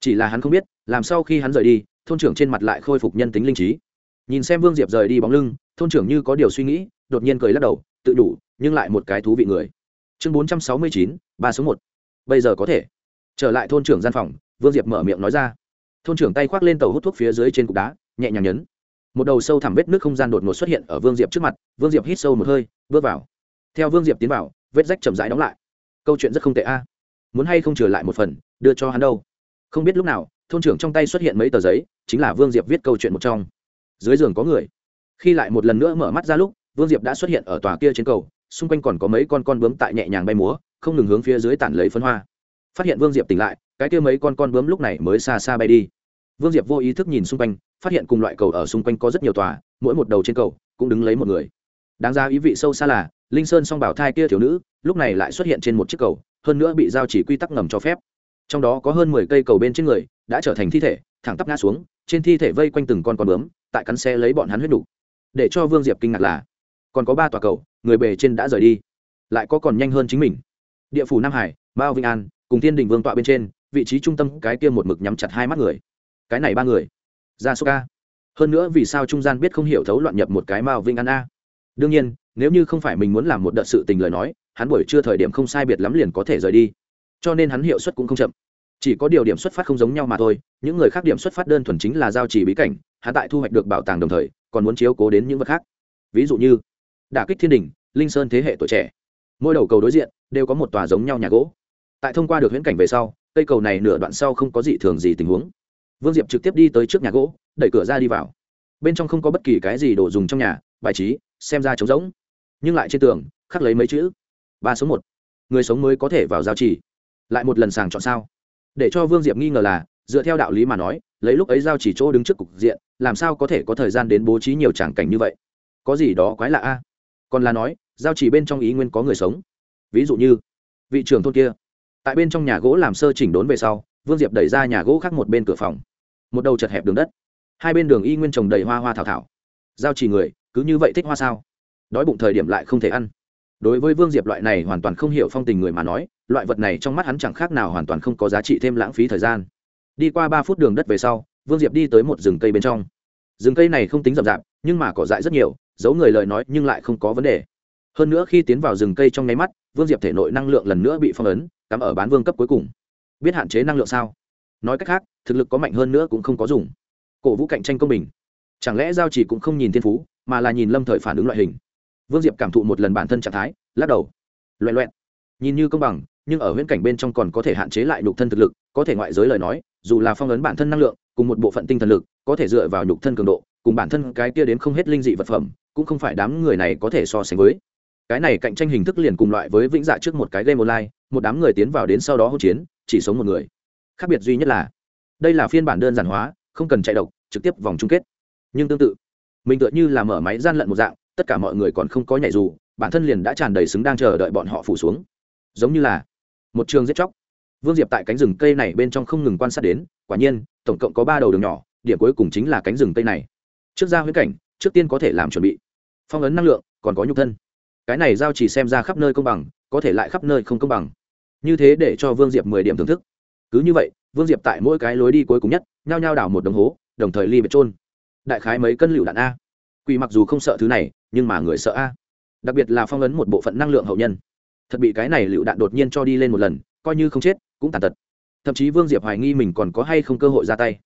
Chỉ là hắn không biết, làm sau khi hắn rời đi, thôn trưởng trên mặt lại khôi phục nhân tính linh trí. Nhìn xem vương diệp rời đi bóng lưng, thôn trưởng như có điều suy nghĩ, đột nhiên cười lắc đầu, tự đủ, nhưng lại một cái thú vị người. Chương bốn trăm sáu mươi chín, ba số một bây giờ có thể. Trở lại thôn trưởng gian phòng, vương diệp mở miệng nói ra. Thôn trưởng tay khoác lên tàu hút thuốc phía dưới trên cục đá, nhẹ nhàng nhấn. Một đầu sâu thẳm vết nước không gian đột ngột xuất hiện ở vương diệp trước mặt, vương diệp hít sâu một hơi, bước vào. Theo vương diệp tiến vào, vết rách chậm rãi đóng lại. Câu chuyện rất không tệ a. Muốn hay không trở lại một phần, đưa cho hắn đâu. Không biết lúc nào, thôn trưởng trong tay xuất hiện mấy tờ giấy, chính là vương diệp viết câu chuyện một trong. Dưới giường có người. Khi lại một lần nữa mở mắt ra lúc, vương diệp đã xuất hiện ở tòa kia trên cầu xung quanh còn có mấy con con bướm tại nhẹ nhàng bay múa, không ngừng hướng phía dưới tản lấy phân hoa. Phát hiện vương diệp tỉnh lại, cái kia mấy con con bướm lúc này mới xa xa bay đi. Vương diệp vô ý thức nhìn xung quanh, phát hiện cùng loại cầu ở xung quanh có rất nhiều tòa, mỗi một đầu trên cầu cũng đứng lấy một người. Đáng ra ý vị sâu xa là, linh sơn song bảo thai kia thiếu nữ, lúc này lại xuất hiện trên một chiếc cầu, hơn nữa bị giao chỉ quy tắc ngầm cho phép. Trong đó có hơn mười cây cầu bên trên người, đã trở thành thi thể, thẳng tắp ngã xuống, trên thi thể vây quanh từng con con bướm, tại cắn xe lấy bọn hắn huyết đủ. để cho vương diệp kinh ngạc là, còn có ba tòa cầu người bề trên đã rời đi, lại có còn nhanh hơn chính mình. Địa phủ nam hải, mao vinh an, cùng thiên đình vương tọa bên trên, vị trí trung tâm cái kia một mực nhắm chặt hai mắt người. Cái này ba người ra số ca hơn nữa vì sao trung gian biết không hiểu thấu loạn nhập một cái mao vinh an a? Đương nhiên, nếu như không phải mình muốn làm một đợt sự tình lời nói, hắn buổi trưa thời điểm không sai biệt lắm liền có thể rời đi. Cho nên hắn hiệu suất cũng không chậm. Chỉ có điều điểm xuất phát không giống nhau mà thôi, những người khác điểm xuất phát đơn thuần chính là giao trì bí cảnh, hắn tại thu hoạch được bảo tàng đồng thời, còn muốn chiếu cố đến những vật khác. Ví dụ như đả kích thiên đình, linh sơn thế hệ tuổi trẻ. Mỗi đầu cầu đối diện, đều có một tòa giống nhau nhà gỗ. Tại thông qua được huyễn cảnh về sau, cây cầu này nửa đoạn sau không có gì thường gì tình huống. Vương diệp trực tiếp đi tới trước nhà gỗ, đẩy cửa ra đi vào. Bên trong không có bất kỳ cái gì đồ dùng trong nhà, bài trí, xem ra trống rỗng. Nhưng lại trên tường, khắc lấy mấy chữ. Ba số một. Người sống mới có thể vào giao trì. Lại một lần sàng chọn sao. Để cho vương diệp nghi ngờ là, dựa theo đạo lý mà nói, lấy lúc ấy giao chỉ chỗ đứng trước cục diện, làm sao có thể có thời gian đến bố trí nhiều tràng cảnh như vậy? Có gì đó quái lạ a? Còn là nói, giao chỉ bên trong ý nguyên có người sống. Ví dụ như, vị trưởng thôn kia, tại bên trong nhà gỗ làm sơ chỉnh đốn về sau, vương diệp đẩy ra nhà gỗ khác một bên cửa phòng. Một đầu chật hẹp đường đất. Hai bên đường y nguyên trồng đầy hoa hoa thảo thảo. Giao chỉ người, cứ như vậy thích hoa sao? Đói bụng thời điểm lại không thể ăn. Đối với vương diệp loại này hoàn toàn không hiểu phong tình người mà nói, loại vật này trong mắt hắn chẳng khác nào hoàn toàn không có giá trị thêm lãng phí thời gian. Đi qua ba phút đường đất về sau, vương diệp đi tới một rừng cây bên trong. Rừng cây này không tính rậm rạp, nhưng mà cỏ dại rất nhiều giấu người lời nói nhưng lại không có vấn đề. Hơn nữa khi tiến vào rừng cây trong nháy mắt, vương diệp thể nội năng lượng lần nữa bị phong ấn, cắm ở bán vương cấp cuối cùng. Biết hạn chế năng lượng sao? Nói cách khác, thực lực có mạnh hơn nữa cũng không có dùng. Cổ vũ cạnh tranh công bình. Chẳng lẽ giao chỉ cũng không nhìn thiên phú, mà là nhìn lâm thời phản ứng loại hình? Vương diệp cảm thụ một lần bản thân trạng thái, lắc đầu. Loẹ loẹn. Nhìn như công bằng, nhưng ở huyễn cảnh bên trong còn có thể hạn chế lại nhục thân thực lực, có thể ngoại giới lời nói, dù là phong ấn bản thân năng lượng, cùng một bộ phận tinh thần lực, có thể dựa vào nhục thân cường độ, cùng bản thân cái kia đến không hết linh dị vật phẩm cũng không phải đám người này có thể so sánh với. Cái này cạnh tranh hình thức liền cùng loại với vĩnh dạ trước một cái game online, một đám người tiến vào đến sau đó hỗn chiến, chỉ sống một người. Khác biệt duy nhất là, đây là phiên bản đơn giản hóa, không cần chạy độc, trực tiếp vòng chung kết. Nhưng tương tự, mình tựa như là mở máy gian lận một dạng, tất cả mọi người còn không có nhảy dù, bản thân liền đã tràn đầy xứng đang chờ đợi bọn họ phủ xuống. Giống như là, một trường giết chóc. Vương diệp tại cánh rừng cây này bên trong không ngừng quan sát đến, quả nhiên, tổng cộng có ba đầu đường nhỏ, điểm cuối cùng chính là cánh rừng cây này. Trước ra huyễn cảnh trước tiên có thể làm chuẩn bị. Phong ấn năng lượng, còn có nhục thân. Cái này giao chỉ xem ra khắp nơi công bằng, có thể lại khắp nơi không công bằng. Như thế để cho vương diệp mười điểm thưởng thức. Cứ như vậy, vương diệp tại mỗi cái lối đi cuối cùng nhất, nhao nhao đảo một đồng hố, đồng thời ly biệt trôn đại khái mấy cân lựu đạn a. Quỷ mặc dù không sợ thứ này, nhưng mà người sợ a. Đặc biệt là phong ấn một bộ phận năng lượng hậu nhân. Thật bị cái này lựu đạn đột nhiên cho đi lên một lần, coi như không chết, cũng tàn tật. Thậm chí vương diệp hoài nghi mình còn có hay không cơ hội ra tay.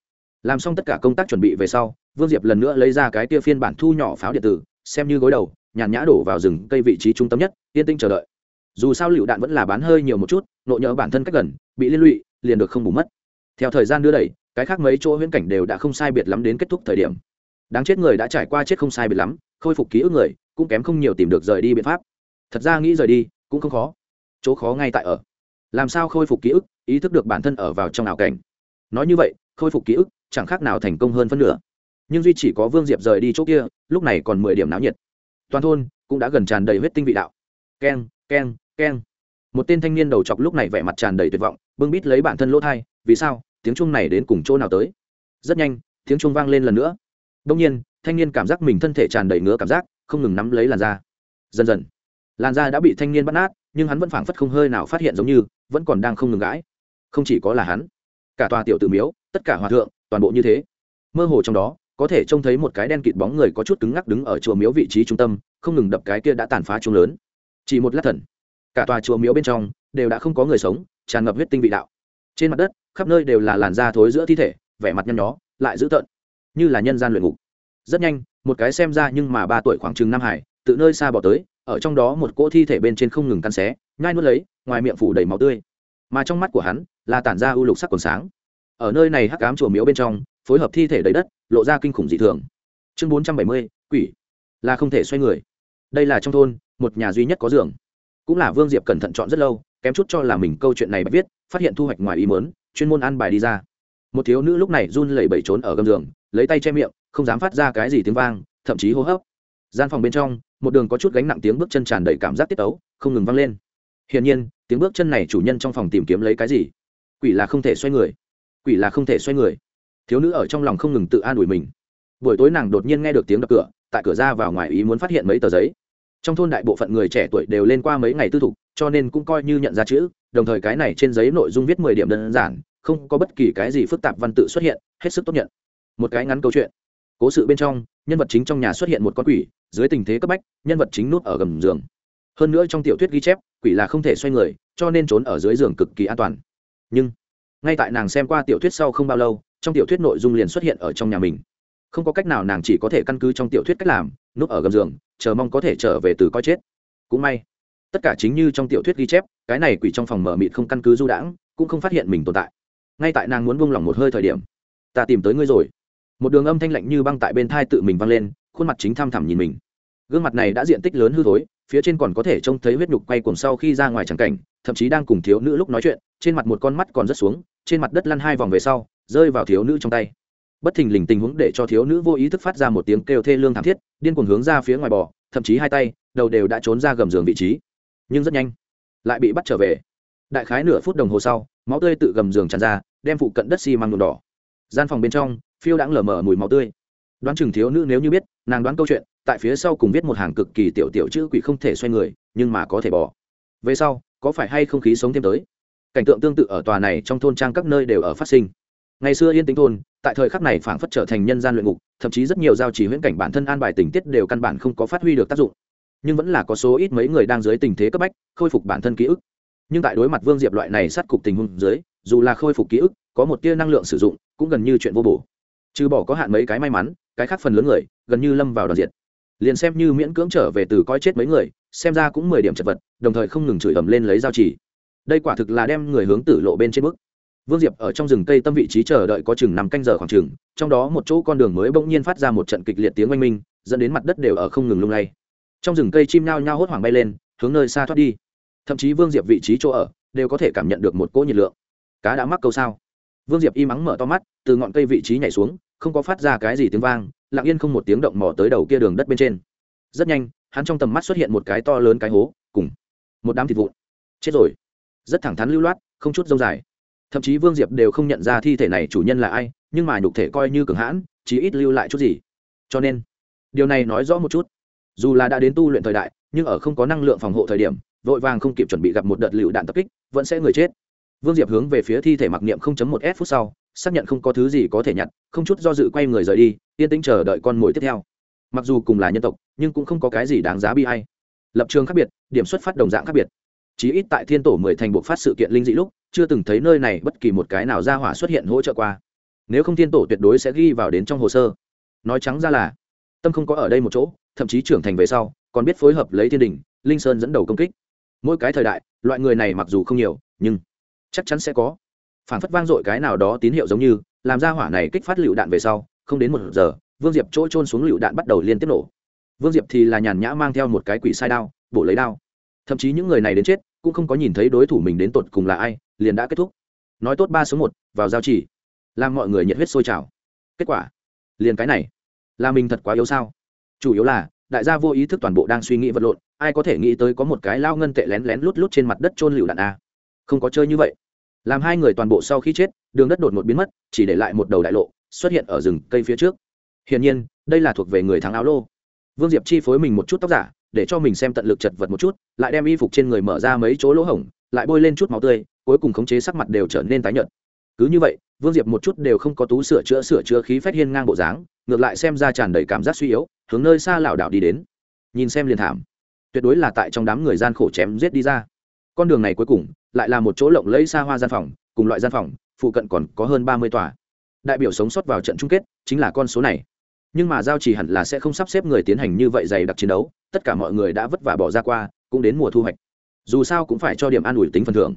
Làm xong tất cả công tác chuẩn bị về sau vương diệp lần nữa lấy ra cái tia phiên bản thu nhỏ pháo điện tử, xem như gối đầu, nhàn nhã đổ vào rừng cây vị trí trung tâm nhất, yên tinh chờ đợi. Dù sao lựu đạn vẫn là bán hơi nhiều một chút nộ nhỡ bản thân cách gần, bị liên lụy, liền được không bù mất. Theo thời gian đưa đẩy, cái khác mấy chỗ huyễn cảnh đều đã không sai biệt lắm đến kết thúc thời điểm. Đáng chết người đã trải qua chết không sai biệt lắm, khôi phục ký ức người, cũng kém không nhiều tìm được rời đi biện pháp. Thật ra nghĩ rời đi, cũng không khó. Chỗ khó ngay tại ở. Làm sao khôi phục ký ức, ý thức được bản thân ở vào trong ảo cảnh. Nói như vậy, khôi phục ký ức, chẳng khác nào thành công hơn phân nửa nhưng duy chỉ có vương diệp rời đi chỗ kia, lúc này còn mười điểm náo nhiệt. Toàn thôn cũng đã gần tràn đầy huyết tinh vị đạo. Keng keng keng. Một tên thanh niên đầu chọc lúc này vẻ mặt tràn đầy tuyệt vọng, bưng bít lấy bản thân lỗ thai, vì sao? Tiếng chuông này đến cùng chỗ nào tới? Rất nhanh, tiếng chuông vang lên lần nữa. Đông nhiên, thanh niên cảm giác mình thân thể tràn đầy ngứa cảm giác, không ngừng nắm lấy làn da. Dần dần, làn da đã bị thanh niên bắt nát, nhưng hắn vẫn phảng phất không hơi nào phát hiện giống như, vẫn còn đang không ngừng gãi. Không chỉ có là hắn, cả tòa tiểu tự miếu, tất cả hòa thượng, toàn bộ như thế. Mơ hồ trong đó có thể trông thấy một cái đen kịt bóng người có chút cứng ngắc đứng ở chùa miếu vị trí trung tâm, không ngừng đập cái kia đã tàn phá chung lớn. Chỉ một lát thần, cả tòa chùa miếu bên trong đều đã không có người sống, tràn ngập huyết tinh vị đạo. Trên mặt đất, khắp nơi đều là làn da thối giữa thi thể, vẻ mặt nhăn nhó, lại dữ tợn, như là nhân gian luyện ngục. Rất nhanh, một cái xem ra nhưng mà ba tuổi khoảng chừng nam hải tự nơi xa bỏ tới, ở trong đó một cỗ thi thể bên trên không ngừng căn xé, nhai nuốt lấy, ngoài miệng phủ đầy máu tươi. Mà trong mắt của hắn là tản ra ưu lục sắc còn sáng ở nơi này hắc ám chùa miếu bên trong, phối hợp thi thể đầy đất, lộ ra kinh khủng dị thường. Chương bốn trăm bảy mươi, quỷ. Là không thể xoay người. Đây là trong thôn, một nhà duy nhất có giường. Cũng là vương diệp cẩn thận chọn rất lâu, kém chút cho là mình câu chuyện này viết, phát hiện thu hoạch ngoài ý mớn chuyên môn ăn bài đi ra. Một thiếu nữ lúc này run lẩy bẩy trốn ở gầm giường, lấy tay che miệng, không dám phát ra cái gì tiếng vang, thậm chí hô hấp. Gian phòng bên trong, một đường có chút gánh nặng tiếng bước chân tràn đầy cảm giác tiết ấu không ngừng vang lên. Hiển nhiên, tiếng bước chân này chủ nhân trong phòng tìm kiếm lấy cái gì? Quỷ là không thể xoay người quỷ là không thể xoay người. Thiếu nữ ở trong lòng không ngừng tự an ủi mình. Buổi tối nàng đột nhiên nghe được tiếng đập cửa, tại cửa ra vào ngoài ý muốn phát hiện mấy tờ giấy. Trong thôn đại bộ phận người trẻ tuổi đều lên qua mấy ngày tư thục, cho nên cũng coi như nhận ra chữ, đồng thời cái này trên giấy nội dung viết mười điểm đơn giản, không có bất kỳ cái gì phức tạp văn tự xuất hiện, hết sức tốt nhận. Một cái ngắn câu chuyện. Cố sự bên trong, nhân vật chính trong nhà xuất hiện một con quỷ, dưới tình thế cấp bách, nhân vật chính nút ở gầm giường. Hơn nữa trong tiểu thuyết ghi chép, quỷ là không thể xoay người, cho nên trốn ở dưới giường cực kỳ an toàn. Nhưng ngay tại nàng xem qua tiểu thuyết sau không bao lâu, trong tiểu thuyết nội dung liền xuất hiện ở trong nhà mình. Không có cách nào nàng chỉ có thể căn cứ trong tiểu thuyết cách làm, núp ở gầm giường, chờ mong có thể trở về từ coi chết. Cũng may, tất cả chính như trong tiểu thuyết ghi chép, cái này quỷ trong phòng mở mịt không căn cứ du đãng, cũng không phát hiện mình tồn tại. Ngay tại nàng muốn buông lỏng một hơi thời điểm, ta tìm tới ngươi rồi. Một đường âm thanh lạnh như băng tại bên thai tự mình văng lên, khuôn mặt chính tham thẳm nhìn mình. Gương mặt này đã diện tích lớn hư thối, phía trên còn có thể trông thấy huyết nhục quay cuồng sau khi ra ngoài tràng cảnh thậm chí đang cùng thiếu nữ lúc nói chuyện, trên mặt một con mắt còn rất xuống, trên mặt đất lăn hai vòng về sau, rơi vào thiếu nữ trong tay. Bất thình lình tình huống để cho thiếu nữ vô ý thức phát ra một tiếng kêu thê lương thảm thiết, điên cuồng hướng ra phía ngoài bò, thậm chí hai tay, đầu đều đã trốn ra gầm giường vị trí. Nhưng rất nhanh, lại bị bắt trở về. Đại khái nửa phút đồng hồ sau, máu tươi tự gầm giường tràn ra, đem phụ cận đất xi、si、măng nhuộm đỏ. Gian phòng bên trong, phiêu đãng lở mở mùi máu tươi. Đoán chừng thiếu nữ nếu như biết, nàng đoán câu chuyện, tại phía sau cùng viết một hàng cực kỳ tiểu tiểu chữ quỷ không thể xoay người, nhưng mà có thể bỏ. Về sau có phải hay không khí sống thêm tới? Cảnh tượng tương tự ở tòa này trong thôn trang các nơi đều ở phát sinh. Ngày xưa yên tĩnh thôn, tại thời khắc này phảng phất trở thành nhân gian luyện ngục, thậm chí rất nhiều giao chỉ huyễn cảnh bản thân an bài tình tiết đều căn bản không có phát huy được tác dụng. Nhưng vẫn là có số ít mấy người đang dưới tình thế cấp bách, khôi phục bản thân ký ức. Nhưng tại đối mặt vương diệp loại này sát cục tình huống dưới, dù là khôi phục ký ức, có một tia năng lượng sử dụng, cũng gần như chuyện vô bổ. Trừ bỏ có hạn mấy cái may mắn, cái khác phần lớn người, gần như lâm vào đoàn diệt liền xem như miễn cưỡng trở về từ coi chết mấy người, xem ra cũng mười điểm chật vật, đồng thời không ngừng chửi ầm lên lấy dao chỉ. Đây quả thực là đem người hướng tử lộ bên trên bức. Vương diệp ở trong rừng cây tâm vị trí chờ đợi có chừng năm canh giờ khoảng chừng, trong đó một chỗ con đường mới bỗng nhiên phát ra một trận kịch liệt tiếng oanh minh, dẫn đến mặt đất đều ở không ngừng lung lay. Trong rừng cây chim nhao nhao hốt hoảng bay lên, hướng nơi xa thoát đi. Thậm chí vương diệp vị trí chỗ ở đều có thể cảm nhận được một cỗ nhiệt lượng. Cá đã mắc câu sao? Vương diệp im mắng mở to mắt, từ ngọn cây vị trí nhảy xuống, không có phát ra cái gì tiếng vang lặng yên không một tiếng động mò tới đầu kia đường đất bên trên. Rất nhanh, hắn trong tầm mắt xuất hiện một cái to lớn cái hố, cùng một đám thịt vụn. Chết rồi. Rất thẳng thắn lưu loát, không chút rông dài. Thậm chí vương diệp đều không nhận ra thi thể này chủ nhân là ai, nhưng mà nhục thể coi như cường hãn chỉ ít lưu lại chút gì. Cho nên, điều này nói rõ một chút. Dù là đã đến tu luyện thời đại, nhưng ở không có năng lượng phòng hộ thời điểm, vội vàng không kịp chuẩn bị gặp một đợt lựu đạn tập kích, vẫn sẽ người chết. Vương diệp hướng về phía thi thể mặc niệm 0.1 s phút sau xác nhận không có thứ gì có thể nhặt, không chút do dự quay người rời đi, yên tĩnh chờ đợi con mồi tiếp theo. Mặc dù cùng là nhân tộc, nhưng cũng không có cái gì đáng giá bi hay lập trường khác biệt, điểm xuất phát đồng dạng khác biệt. Chí ít tại thiên tổ mười thành buộc phát sự kiện linh dị lúc, chưa từng thấy nơi này bất kỳ một cái nào ra hỏa xuất hiện hỗ trợ qua. Nếu không thiên tổ tuyệt đối sẽ ghi vào đến trong hồ sơ. Nói trắng ra là, tâm không có ở đây một chỗ, thậm chí trưởng thành về sau, còn biết phối hợp lấy thiên đình, linh sơn dẫn đầu công kích. Mỗi cái thời đại, loại người này mặc dù không nhiều, nhưng chắc chắn sẽ có phản phất vang dội cái nào đó tín hiệu giống như, làm ra hỏa này kích phát lựu đạn về sau, không đến một giờ, vương diệp chỗ trôn xuống lựu đạn bắt đầu liên tiếp nổ. Vương diệp thì là nhàn nhã mang theo một cái quỷ sai đao, bổ lấy đao. Thậm chí những người này đến chết, cũng không có nhìn thấy đối thủ mình đến tột cùng là ai, liền đã kết thúc. Nói tốt ba số một, vào giao chỉ. Làm mọi người nhiệt huyết sôi trào. Kết quả, liền cái này. Là mình thật quá yếu sao? Chủ yếu là, đại gia vô ý thức toàn bộ đang suy nghĩ vật lộn, ai có thể nghĩ tới có một cái lao ngân tệ lén lén lút lút trên mặt đất trôn lựu đạn a không có chơi như vậy làm hai người toàn bộ sau khi chết, đường đất đột ngột biến mất, chỉ để lại một đầu đại lộ, xuất hiện ở rừng cây phía trước. Hiển nhiên, đây là thuộc về người thắng áo lô. Vương diệp chi phối mình một chút tóc giả, để cho mình xem tận lực chật vật một chút, lại đem y phục trên người mở ra mấy chỗ lỗ hổng, lại bôi lên chút máu tươi, cuối cùng khống chế sắc mặt đều trở nên tái nhợt. Cứ như vậy, vương diệp một chút đều không có tú sửa chữa sửa chữa khí phách hiên ngang bộ dáng, ngược lại xem ra tràn đầy cảm giác suy yếu, hướng nơi xa lảo đảo đi đến. Nhìn xem liền thảm. Tuyệt đối là tại trong đám người gian khổ chém giết đi ra. Con đường này cuối cùng lại là một chỗ lộng lẫy xa hoa gian phòng, cùng loại gian phòng, phụ cận còn có hơn ba mươi tòa. Đại biểu sống sót vào trận chung kết chính là con số này. Nhưng mà giao chỉ hẳn là sẽ không sắp xếp người tiến hành như vậy dày đặc chiến đấu, tất cả mọi người đã vất vả bỏ ra qua, cũng đến mùa thu hoạch. Dù sao cũng phải cho điểm an ủi tính phần thưởng.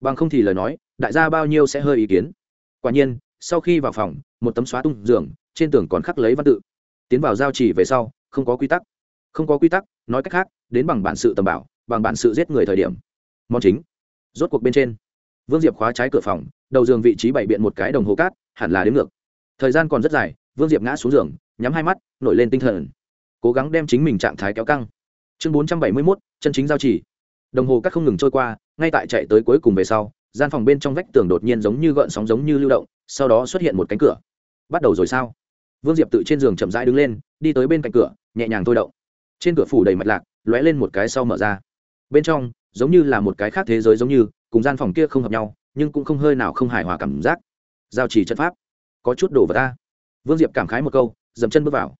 Bằng không thì lời nói, đại gia bao nhiêu sẽ hơi ý kiến. Quả nhiên, sau khi vào phòng, một tấm xóa tung giường, trên tường còn khắc lấy văn tự. Tiến vào giao chỉ về sau, không có quy tắc. Không có quy tắc, nói cách khác, đến bằng bản sự tầm bảo, bằng bản sự giết người thời điểm. Món chính rốt cuộc bên trên. Vương diệp khóa trái cửa phòng, đầu giường vị trí bày biện một cái đồng hồ cát, hẳn là đến ngược. Thời gian còn rất dài, vương diệp ngã xuống giường, nhắm hai mắt, nổi lên tinh thần. Cố gắng đem chính mình trạng thái kéo căng. Chương bốn trăm bảy mươi mốt, chân chính giao chỉ đồng hồ cát không ngừng trôi qua, ngay tại chạy tới cuối cùng về sau, gian phòng bên trong vách tường đột nhiên giống như gợn sóng giống như lưu động, sau đó xuất hiện một cánh cửa. Bắt đầu rồi sao? Vương diệp tự trên giường chậm rãi đứng lên, đi tới bên cạnh cửa, nhẹ nhàng thôi động. Trên cửa phủ đầy mạch lạc, lóe lên một cái sau mở ra bên trong, giống như là một cái khác thế giới giống như, cùng gian phòng kia không hợp nhau, nhưng cũng không hơi nào không hài hòa cảm giác. Giao trì trận pháp. Có chút đổ vào ta vương diệp cảm khái một câu, dậm chân bước vào.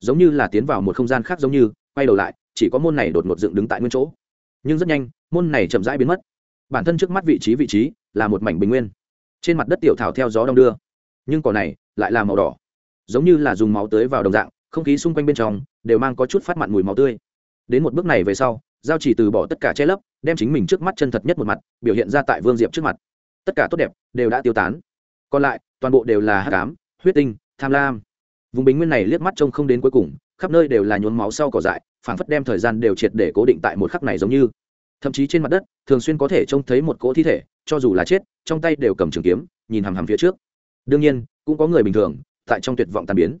Giống như là tiến vào một không gian khác giống như, quay đầu lại, chỉ có môn này đột ngột dựng đứng tại nguyên chỗ. Nhưng rất nhanh, môn này chậm rãi biến mất. Bản thân trước mắt vị trí vị trí là một mảnh bình nguyên. Trên mặt đất tiểu thảo theo gió đông đưa. Nhưng cỏ này lại là màu đỏ. Giống như là dùng máu tưới vào đồng dạng, không khí xung quanh bên trong đều mang có chút phát mặn mùi máu tươi. Đến một bước này về sau giao chỉ từ bỏ tất cả che lấp, đem chính mình trước mắt chân thật nhất một mặt, biểu hiện ra tại vương diệp trước mặt. Tất cả tốt đẹp đều đã tiêu tán. Còn lại, toàn bộ đều là hát cám huyết tinh, tham lam. Vùng bình nguyên này liếc mắt trông không đến cuối cùng, khắp nơi đều là nhốn máu sau cỏ dại, phảng phất đem thời gian đều triệt để cố định tại một khắc này giống như. Thậm chí trên mặt đất, thường xuyên có thể trông thấy một cỗ thi thể, cho dù là chết, trong tay đều cầm trường kiếm, nhìn hằm hằm phía trước. Đương nhiên, cũng có người bình thường, tại trong tuyệt vọng tàn biến.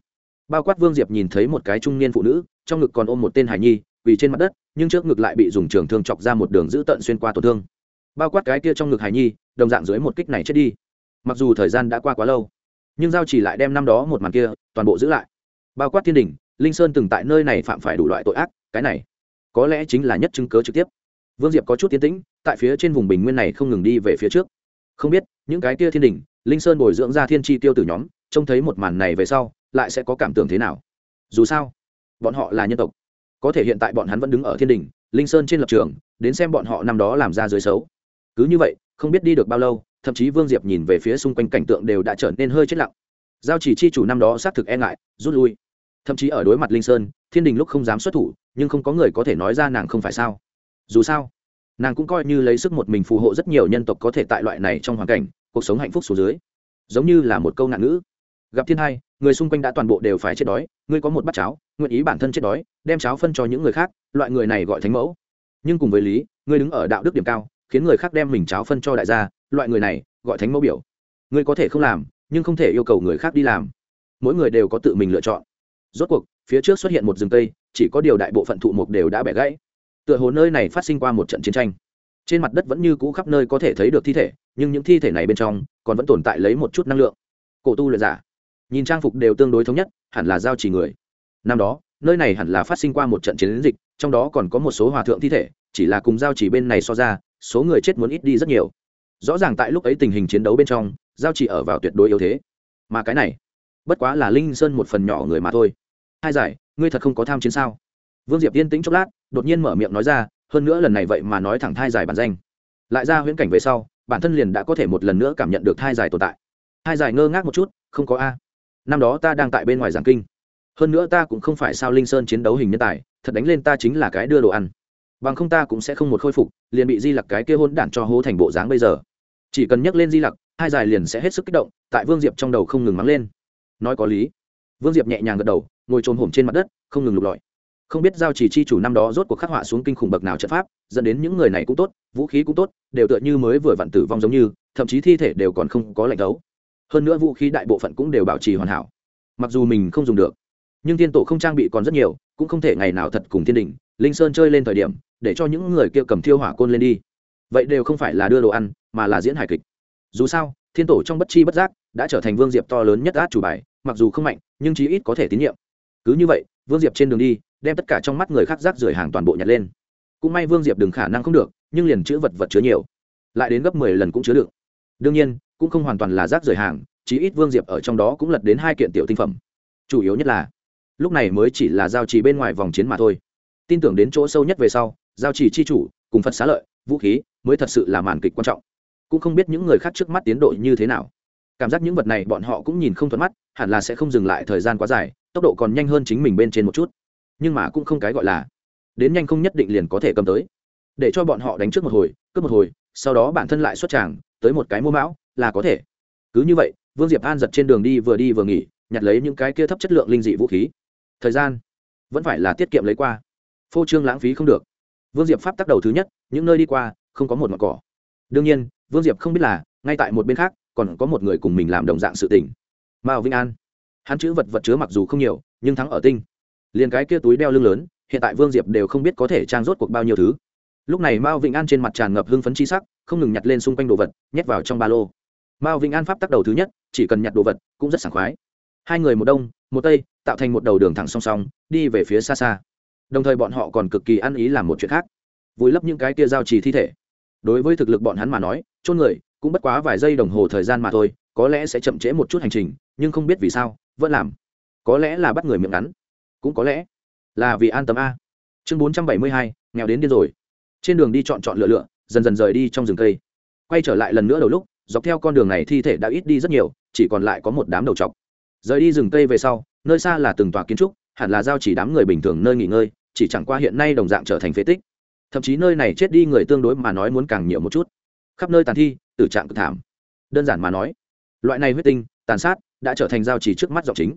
Bao quát vương diệp nhìn thấy một cái trung niên phụ nữ, trong ngực còn ôm một tên hải nhi vì trên mặt đất, nhưng trước ngực lại bị dùng trường thương chọc ra một đường dữ tận xuyên qua tổn thương. Bao quát cái kia trong ngực hải nhi, đồng dạng dưới một kích này chết đi. Mặc dù thời gian đã qua quá lâu, nhưng giao chỉ lại đem năm đó một màn kia toàn bộ giữ lại. Bao quát thiên đình, linh sơn từng tại nơi này phạm phải đủ loại tội ác, cái này có lẽ chính là nhất chứng cớ trực tiếp. Vương diệp có chút tiến tĩnh, tại phía trên vùng bình nguyên này không ngừng đi về phía trước. Không biết, những cái kia thiên đình, linh sơn bồi dưỡng ra thiên tri tiêu tử nhóm, trông thấy một màn này về sau, lại sẽ có cảm tưởng thế nào? Dù sao, bọn họ là nhân tộc có thể hiện tại bọn hắn vẫn đứng ở thiên đình, linh sơn trên lập trường, đến xem bọn họ năm đó làm ra dưới xấu. Cứ như vậy, không biết đi được bao lâu, thậm chí vương diệp nhìn về phía xung quanh cảnh tượng đều đã trở nên hơi chết lặng. Giao chỉ chi chủ năm đó xác thực e ngại, rút lui. Thậm chí ở đối mặt linh sơn, thiên đình lúc không dám xuất thủ, nhưng không có người có thể nói ra nàng không phải sao. Dù sao, nàng cũng coi như lấy sức một mình phù hộ rất nhiều nhân tộc có thể tại loại này trong hoàn cảnh, cuộc sống hạnh phúc xuống dưới. Giống như là một câu nạn ngữ gặp thiên hai, người xung quanh đã toàn bộ đều phải chết đói, ngươi có một bát cháo, nguyện ý bản thân chết đói, đem cháo phân cho những người khác, loại người này gọi thánh mẫu. Nhưng cùng với lý, ngươi đứng ở đạo đức điểm cao, khiến người khác đem mình cháo phân cho đại gia, loại người này gọi thánh mẫu biểu. Ngươi có thể không làm, nhưng không thể yêu cầu người khác đi làm. Mỗi người đều có tự mình lựa chọn. Rốt cuộc, phía trước xuất hiện một rừng cây, chỉ có điều đại bộ phận thụ mục đều đã bẻ gãy. Tựa hồ nơi này phát sinh qua một trận chiến tranh. Trên mặt đất vẫn như cũ khắp nơi có thể thấy được thi thể, nhưng những thi thể này bên trong còn vẫn tồn tại lấy một chút năng lượng. Cổ tu luyện giả nhìn trang phục đều tương đối thống nhất, hẳn là giao chỉ người. Năm đó, nơi này hẳn là phát sinh qua một trận chiến dịch, trong đó còn có một số hòa thượng thi thể, chỉ là cùng giao chỉ bên này so ra, số người chết muốn ít đi rất nhiều. Rõ ràng tại lúc ấy tình hình chiến đấu bên trong, giao chỉ ở vào tuyệt đối yếu thế. Mà cái này, bất quá là linh sơn một phần nhỏ người mà thôi. Hai giải, ngươi thật không có tham chiến sao? Vương diệp yên tĩnh chốc lát, đột nhiên mở miệng nói ra, hơn nữa lần này vậy mà nói thẳng thai giải bản danh. Lại ra huyễn cảnh về sau, bản thân liền đã có thể một lần nữa cảm nhận được thai giải tồn tại. Hai giải ngơ ngác một chút, không có a năm đó ta đang tại bên ngoài giảng kinh. Hơn nữa ta cũng không phải sao linh sơn chiến đấu hình nhân tài, thật đánh lên ta chính là cái đưa đồ ăn. Bằng không ta cũng sẽ không một khôi phục, liền bị di lặc cái kia hôn đản cho hố thành bộ dáng bây giờ. Chỉ cần nhắc lên di lặc, hai dài liền sẽ hết sức kích động, tại vương diệp trong đầu không ngừng mắng lên. Nói có lý. Vương diệp nhẹ nhàng gật đầu, ngồi trồm hổm trên mặt đất, không ngừng lục lọi. Không biết giao chỉ chi chủ năm đó rốt cuộc khắc họa xuống kinh khủng bậc nào trận pháp, dẫn đến những người này cũng tốt, vũ khí cũng tốt, đều tựa như mới vừa vặn tử vong giống như, thậm chí thi thể đều còn không có lạnh đấu hơn nữa vũ khí đại bộ phận cũng đều bảo trì hoàn hảo. Mặc dù mình không dùng được, nhưng thiên tổ không trang bị còn rất nhiều, cũng không thể ngày nào thật cùng thiên đình linh sơn chơi lên thời điểm, để cho những người kia cầm thiêu hỏa côn lên đi. Vậy đều không phải là đưa đồ ăn, mà là diễn hài kịch. Dù sao, thiên tổ trong bất chi bất giác đã trở thành vương diệp to lớn nhất át chủ bài, mặc dù không mạnh, nhưng chí ít có thể tín nhiệm. Cứ như vậy, vương diệp trên đường đi, đem tất cả trong mắt người khác rác rưởi hàng toàn bộ nhặt lên. Cũng may vương diệp đừng khả năng không được, nhưng liền chữ vật vật chứa nhiều. Lại đến gấp mười lần cũng chứa được đương nhiên, cũng không hoàn toàn là rác rời hàng, chí ít vương diệp ở trong đó cũng lật đến hai kiện tiểu tinh phẩm. Chủ yếu nhất là, lúc này mới chỉ là giao trì bên ngoài vòng chiến mà thôi. Tin tưởng đến chỗ sâu nhất về sau, giao trì chi chủ, cùng phật xá lợi, vũ khí, mới thật sự là màn kịch quan trọng. Cũng không biết những người khác trước mắt tiến độ như thế nào. Cảm giác những vật này bọn họ cũng nhìn không thuận mắt, hẳn là sẽ không dừng lại thời gian quá dài, tốc độ còn nhanh hơn chính mình bên trên một chút. Nhưng mà cũng không cái gọi là, đến nhanh không nhất định liền có thể cầm tới. Để cho bọn họ đánh trước một hồi, cướp một hồi, sau đó bản thân lại xuất tràng tới một cái mua mão, là có thể. Cứ như vậy, vương diệp an giật trên đường đi vừa đi vừa nghỉ, nhặt lấy những cái kia thấp chất lượng linh dị vũ khí. Thời gian vẫn phải là tiết kiệm lấy qua. Phô trương lãng phí không được. Vương diệp pháp tắc đầu thứ nhất, những nơi đi qua, không có một mặt cỏ. Đương nhiên, vương diệp không biết là, ngay tại một bên khác, còn có một người cùng mình làm đồng dạng sự tình. Mao vinh an. Hắn chữ vật vật chứa mặc dù không nhiều, nhưng thắng ở tinh. Liền cái kia túi đeo lưng lớn, hiện tại vương diệp đều không biết có thể trang rốt cuộc bao nhiêu thứ lúc này mao vĩnh an trên mặt tràn ngập hưng phấn chi sắc, không ngừng nhặt lên xung quanh đồ vật, nhét vào trong ba lô. Mao vĩnh an pháp tắc đầu thứ nhất, chỉ cần nhặt đồ vật, cũng rất sảng khoái. Hai người một đông, một tây, tạo thành một đầu đường thẳng song song, đi về phía xa xa. Đồng thời bọn họ còn cực kỳ ăn ý làm một chuyện khác. Vùi lấp những cái kia giao trì thi thể. Đối với thực lực bọn hắn mà nói, chôn người, cũng bất quá vài giây đồng hồ thời gian mà thôi, có lẽ sẽ chậm trễ một chút hành trình, nhưng không biết vì sao, vẫn làm. Có lẽ là bắt người miệng ngắn. Cũng có lẽ là vì an tâm a. Chương bốn trăm bảy mươi hai, nghèo đến điên rồi trên đường đi chọn chọn lựa lựa, dần dần rời đi trong rừng cây. Quay trở lại lần nữa đầu lúc, dọc theo con đường này thi thể đã ít đi rất nhiều, chỉ còn lại có một đám đầu trọc. Rời đi rừng cây về sau, nơi xa là từng tòa kiến trúc, hẳn là giao chỉ đám người bình thường nơi nghỉ ngơi, chỉ chẳng qua hiện nay đồng dạng trở thành phế tích. Thậm chí nơi này chết đi người tương đối mà nói muốn càng nhiều một chút. Khắp nơi tàn thi, tử trạng cực thảm. Đơn giản mà nói, loại này huyết tinh, tàn sát, đã trở thành giao chỉ trước mắt dọc chính.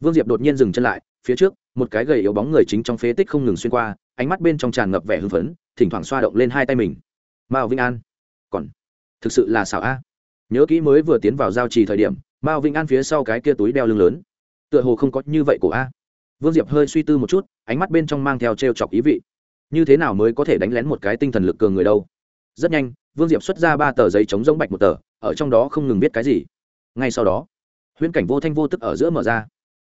Vương diệp đột nhiên dừng chân lại, phía trước một cái gầy yếu bóng người chính trong phế tích không ngừng xuyên qua, ánh mắt bên trong tràn ngập vẻ hưng phấn, thỉnh thoảng xoa động lên hai tay mình. Mao vĩnh an. Còn, thực sự là xảo a. Nhớ kỹ mới vừa tiến vào giao trì thời điểm, mao vĩnh an phía sau cái kia túi đeo lưng lớn. Tựa hồ không có như vậy của a. Vương diệp hơi suy tư một chút, ánh mắt bên trong mang theo t r e o chọc ý vị. Như thế nào mới có thể đánh lén một cái tinh thần lực cường người đâu? Rất nhanh, vương diệp xuất ra ba tờ giấy chống giống bạch một tờ, ở trong đó không ngừng biết cái gì. Ngay sau đó, huyễn cảnh vô thanh vô tức ở giữa mở ra.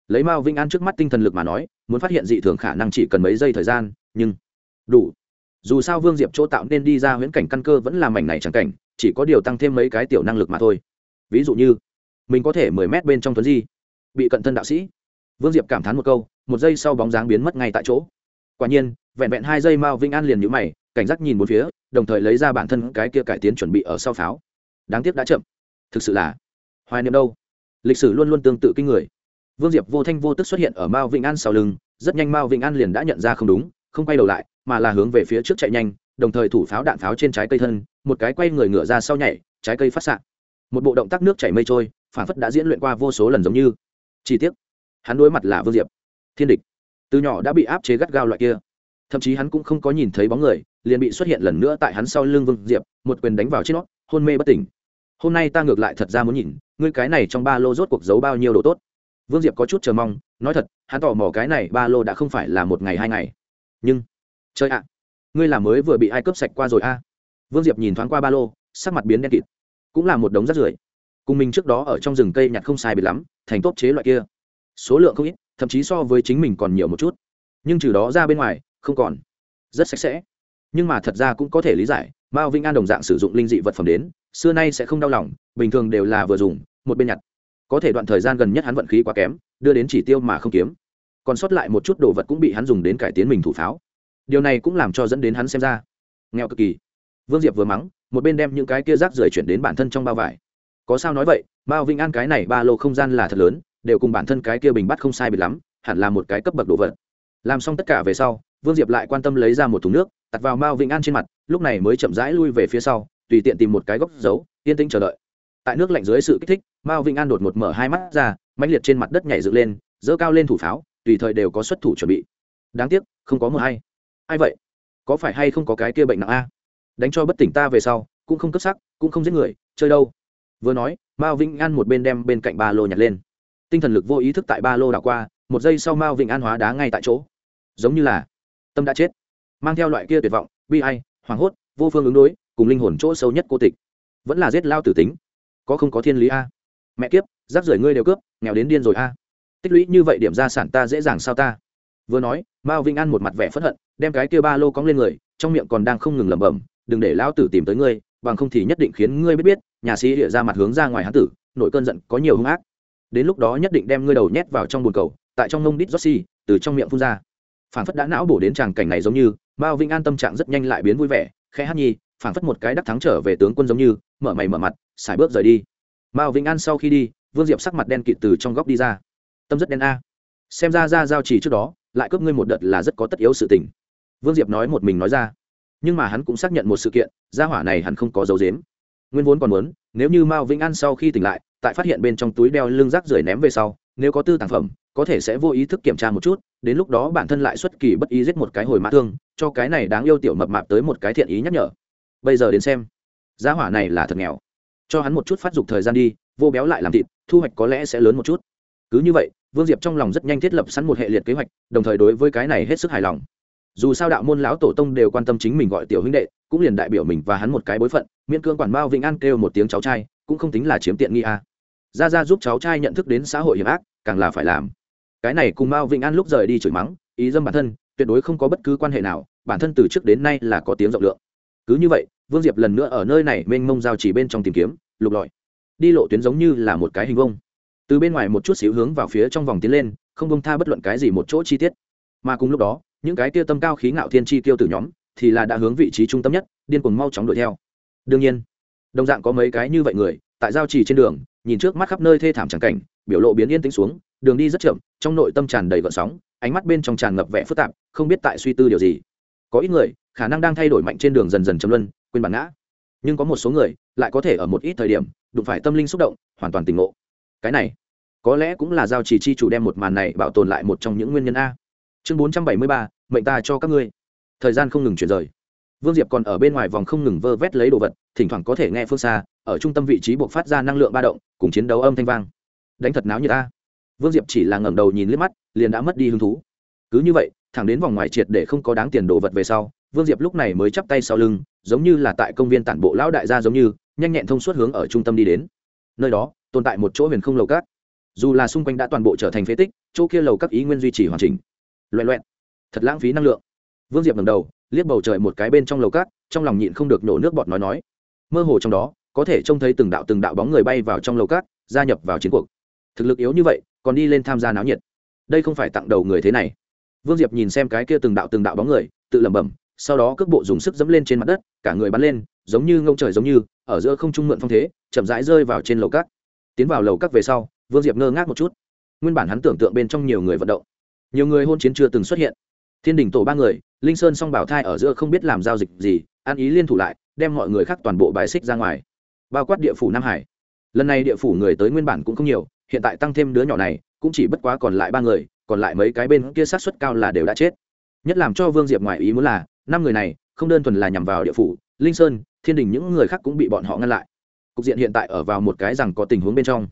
Lấy mao vĩnh an trước mắt tinh thần lực mà nói muốn phát hiện dị thường khả năng chỉ cần mấy giây thời gian, nhưng đủ. Dù sao vương diệp chỗ tạo nên đi ra huyễn cảnh căn cơ vẫn là mảnh này chẳng cảnh, chỉ có điều tăng thêm mấy cái tiểu năng lực mà thôi. Ví dụ như, mình có thể mười mét bên trong tuấn di, bị cận thân đạo sĩ. Vương diệp cảm thán một câu, một giây sau bóng dáng biến mất ngay tại chỗ. Quả nhiên, vẹn vẹn hai giây mao vinh an liền nhũ mày, cảnh giác nhìn một phía, đồng thời lấy ra bản thân cái kia cải tiến chuẩn bị ở sau pháo. Đáng tiếc đã chậm. Thực sự là hoài niệm đâu. Lịch sử luôn luôn tương tự kinh người vương diệp vô thanh vô tức xuất hiện ở mao vĩnh an sau lưng, rất nhanh mao vĩnh an liền đã nhận ra không đúng, không quay đầu lại, mà là hướng về phía trước chạy nhanh, đồng thời thủ pháo đạn pháo trên trái cây thân, một cái quay người ngựa ra sau nhảy, trái cây phát s một bộ động tác nước chảy mây trôi phản phất đã diễn luyện qua vô số lần giống như. Chi tiết hắn đối mặt là vương diệp. Thiên địch. Từ nhỏ đã bị áp chế gắt gao loại kia. Thậm chí hắn cũng không có nhìn thấy bóng người, liền bị xuất hiện lần nữa tại hắn sau lưng vương diệp, một quyền đánh vào trên nó, hôn mê bất tỉnh. Hôm nay ta ngược lại thật ra muốn nhìn, ngươi cái này trong ba lô rốt cuộc giấu bao nhiêu đồ tốt vương diệp có chút chờ mong, nói thật, hắn tò mò cái này ba lô đã không phải là một ngày hai ngày. Nhưng chơi ạ, ngươi làm mới vừa bị ai cướp sạch qua rồi a? Vương diệp nhìn thoáng qua ba lô, sắc mặt biến đen kịt. Cũng là một đống rác rưởi. Cùng mình trước đó ở trong rừng cây nhặt không sai bị lắm, thành tốt chế loại kia. Số lượng không ít, thậm chí so với chính mình còn nhiều một chút. Nhưng trừ đó ra bên ngoài, không còn. Rất sạch sẽ. Nhưng mà thật ra cũng có thể lý giải, mao vinh an đồng dạng sử dụng linh dị vật phẩm đến, xưa nay sẽ không đau lòng, bình thường đều là vừa dùng, một bên nhặt có thể đoạn thời gian gần nhất hắn vận khí quá kém, đưa đến chỉ tiêu mà không kiếm. Còn sót lại một chút đồ vật cũng bị hắn dùng đến cải tiến mình thủ pháo. Điều này cũng làm cho dẫn đến hắn xem ra, nghèo cực kỳ. Vương diệp vừa mắng, một bên đem những cái kia rác rưởi chuyển đến bản thân trong bao vải. Có sao nói vậy bao vinh an cái này ba lô không gian là thật lớn, đều cùng bản thân cái kia bình bắt không sai biệt lắm, hẳn là một cái cấp bậc đồ vật. Làm xong tất cả về sau, vương diệp lại quan tâm lấy ra một thùng nước tặt vào mao vĩnh an trên mặt, lúc này mới chậm rãi lui về phía sau, tùy tiện tìm một cái góc giấu, yên tĩnh chờ đợi tại nước lạnh dưới sự kích thích, mao vĩnh an đột một mở hai mắt ra, mãnh liệt trên mặt đất nhảy dựng lên dỡ cao lên thủ pháo, tùy thời đều có xuất thủ chuẩn bị. Đáng tiếc, không có mờ hay. Ai vậy? Có phải hay không có cái kia bệnh nặng a? Đánh cho bất tỉnh ta về sau, cũng không cấp sắc, cũng không giết người, chơi đâu. Vừa nói, mao vĩnh an một bên đem bên cạnh ba lô nhặt lên. Tinh thần lực vô ý thức tại ba lô đảo qua, một giây sau mao vĩnh an hóa đá ngay tại chỗ. Giống như là, tâm đã chết. Mang theo loại kia tuyệt vọng, bi ai, hoảng hốt, vô phương ứng đối, cùng linh hồn chỗ sâu nhất cô tịch. Vẫn là giết lao tử tính có không có thiên lý a? Mẹ kiếp, rác rưởi ngươi đều cướp, nghèo đến điên rồi a. Tích lũy như vậy điểm gia sản ta dễ dàng sao ta? Vừa nói, mao vinh an một mặt vẻ phẫn hận, đem cái kia ba lô cóng lên người, trong miệng còn đang không ngừng lẩm bẩm, đừng để lão tử tìm tới ngươi, bằng không thì nhất định khiến ngươi biết biết, nhà sĩ địa ra mặt hướng ra ngoài hán tử, nội cơn giận có nhiều hung ác. Đến lúc đó nhất định đem ngươi đầu nhét vào trong bồn cầu, tại trong nông đít rossi từ trong miệng phun ra. Phản phất đã não bổ đến tràng cảnh này giống như, mao vinh an tâm trạng rất nhanh lại biến vui vẻ, khẽ hát nhi phản phất một cái đắc thắng trở về tướng quân giống như mở mày mở mặt, xài bước rời đi. Mao vĩnh an sau khi đi, vương diệp sắc mặt đen kịt từ trong góc đi ra. Tâm rất đen a. Xem ra ra giao chỉ trước đó, lại cướp ngươi một đợt là rất có tất yếu sự tình. Vương diệp nói một mình nói ra. Nhưng mà hắn cũng xác nhận một sự kiện, gia hỏa này hắn không có dấu dếm nguyên vốn còn muốn, nếu như mao vĩnh an sau khi tỉnh lại, tại phát hiện bên trong túi đeo lưng rác rưởi ném về sau, nếu có tư tàng phẩm, có thể sẽ vô ý thức kiểm tra một chút, đến lúc đó bản thân lại xuất kỳ bất ý giết một cái hồi mã thương, cho cái này đáng yêu tiểu mập mạp tới một cái thiện ý nhắc nhở. Bây giờ đến xem giá hỏa này là thật nghèo. Cho hắn một chút phát dục thời gian đi, vô béo lại làm thịt, thu hoạch có lẽ sẽ lớn một chút. Cứ như vậy, vương diệp trong lòng rất nhanh thiết lập sẵn một hệ liệt kế hoạch, đồng thời đối với cái này hết sức hài lòng. Dù sao đạo môn lão tổ tông đều quan tâm chính mình gọi tiểu huynh đệ, cũng liền đại biểu mình và hắn một cái bối phận, miễn cưỡng quản bao vĩnh an kêu một tiếng cháu trai, cũng không tính là chiếm tiện nghi a. À. ra ra giúp cháu trai nhận thức đến xã hội hiểm ác, càng là phải làm. Cái này cùng bao vĩnh an lúc rời đi chửi mắng, ý dâm bản thân, tuyệt đối không có bất cứ quan hệ nào, bản thân từ trước đến nay là có tiếng rộng lượng. Cứ như vậy vương diệp lần nữa ở nơi này mênh mông giao chỉ bên trong tìm kiếm, lục lọi. Đi lộ tuyến giống như là một cái hình vông từ bên ngoài một chút xíu hướng vào phía trong vòng tiến lên, không bông tha bất luận cái gì một chỗ chi tiết. Mà cùng lúc đó, những cái tia tâm cao khí ngạo thiên chi tiêu từ nhóm, thì là đã hướng vị trí trung tâm nhất, điên cuồng mau chóng đuổi theo. Đương nhiên, đồng dạng có mấy cái như vậy người, tại giao trì trên đường, nhìn trước mắt khắp nơi thê thảm trắng cảnh, biểu lộ biến yên tĩnh xuống, đường đi rất chậm, trong nội tâm tràn đầy gợn sóng, ánh mắt bên trong tràn ngập vẻ phức tạp, không biết tại suy tư điều gì. Có ít người, khả năng đang thay đổi mạnh trên đường dần dần chấm luân quên bản ngã. Nhưng có một số người lại có thể ở một ít thời điểm đụng phải tâm linh xúc động, hoàn toàn tỉnh ngộ. Cái này, có lẽ cũng là giao chỉ chi chủ đem một màn này bảo tồn lại một trong những nguyên nhân a. Chương bốn trăm bảy mươi ba, mệnh ta cho các ngươi. Thời gian không ngừng chuyển rời. Vương diệp còn ở bên ngoài vòng không ngừng vơ vét lấy đồ vật, thỉnh thoảng có thể nghe phương xa, ở trung tâm vị trí buộc phát ra năng lượng ba động, cùng chiến đấu âm thanh vang. Đánh thật náo như ta vương diệp chỉ là ngẩng đầu nhìn liếc mắt, liền đã mất đi hứng thú. Cứ như vậy, thẳng đến vòng ngoài triệt để không có đáng tiền đồ vật về sau, vương diệp lúc này mới chắp tay sau lưng giống như là tại công viên tản bộ lão đại gia giống như, nhanh nhẹn thông suốt hướng ở trung tâm đi đến. Nơi đó, tồn tại một chỗ huyền không lầu cát. Dù là xung quanh đã toàn bộ trở thành phế tích, chỗ kia lầu các ý nguyên duy trì hoàn chỉnh. Loẹ loẹn thật lãng phí năng lượng. Vương diệp ngầm đầu, liếc bầu trời một cái bên trong lầu cát, trong lòng nhịn không được nổ nước bọt nói nói. Mơ hồ trong đó, có thể trông thấy từng đạo từng đạo bóng người bay vào trong lầu cát, gia nhập vào chiến cuộc. Thực lực yếu như vậy, còn đi lên tham gia náo nhiệt. Đây không phải tặng đầu người thế này. Vương diệp nhìn xem cái kia từng đạo từng đạo bóng người, tự lẩm bẩm sau đó cước bộ dùng sức dẫm lên trên mặt đất, cả người bắn lên, giống như ngông trời giống như, ở giữa không trung mượn phong thế, chậm rãi rơi vào trên lầu cát tiến vào lầu cát về sau, vương diệp ngơ ngác một chút. Nguyên bản hắn tưởng tượng bên trong nhiều người vận động. Nhiều người hôn chiến chưa từng xuất hiện. Thiên đình tổ ba người, linh sơn song bảo thai ở giữa không biết làm giao dịch gì, ăn ý liên thủ lại, đem mọi người khác toàn bộ bài xích ra ngoài. Bao quát địa phủ nam hải. Lần này địa phủ người tới nguyên bản cũng không nhiều, hiện tại tăng thêm đứa nhỏ này, cũng chỉ bất quá còn lại ba người, còn lại mấy cái bên kia sát xuất cao là đều đã chết. Nhất làm cho vương diệp ngoài ý muốn là năm người này không đơn thuần là nhằm vào địa phủ, linh sơn, thiên đình, những người khác cũng bị bọn họ ngăn lại. Cục diện hiện tại ở vào một cái rằng có tình huống bên trong.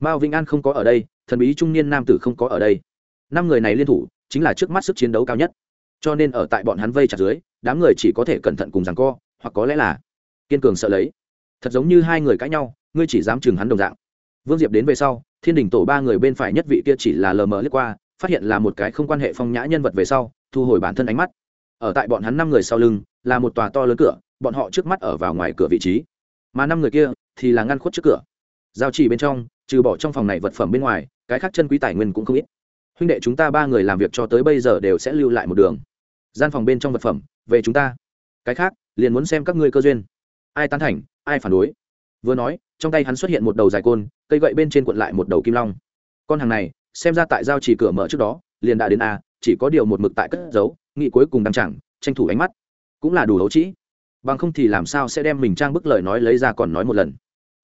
Mao vĩnh an không có ở đây, thần bí trung niên nam tử không có ở đây. Năm người này liên thủ, chính là trước mắt sức chiến đấu cao nhất. Cho nên ở tại bọn hắn vây chặt dưới, đám người chỉ có thể cẩn thận cùng rằng co, hoặc có lẽ là kiên cường sợ lấy. Thật giống như hai người cãi nhau, ngươi chỉ dám chừng hắn đồng dạng. Vương diệp đến về sau, thiên đình tổ ba người bên phải nhất vị kia chỉ là lờ mờ lướt qua, phát hiện là một cái không quan hệ phong nhã nhân vật về sau, thu hồi bản thân ánh mắt ở tại bọn hắn năm người sau lưng, là một tòa to lớn cửa, bọn họ trước mắt ở vào ngoài cửa vị trí. Mà năm người kia thì là ngăn khuất trước cửa. Giao chỉ bên trong, trừ bỏ trong phòng này vật phẩm bên ngoài, cái khác chân quý tài nguyên cũng không ít. Huynh đệ chúng ta ba người làm việc cho tới bây giờ đều sẽ lưu lại một đường. Gian phòng bên trong vật phẩm, về chúng ta. Cái khác, liền muốn xem các ngươi cơ duyên. Ai tán thành, ai phản đối. Vừa nói, trong tay hắn xuất hiện một đầu dài côn, cây gậy bên trên cuộn lại một đầu kim long. Con hàng này, xem ra tại giao chỉ cửa mở trước đó, liền đã đến a, chỉ có điều một mực tại cất giấu nghị cuối cùng đăng chẳng, tranh thủ ánh mắt. Cũng là đủ đấu trĩ. Bằng không thì làm sao sẽ đem mình trang bức lời nói lấy ra còn nói một lần.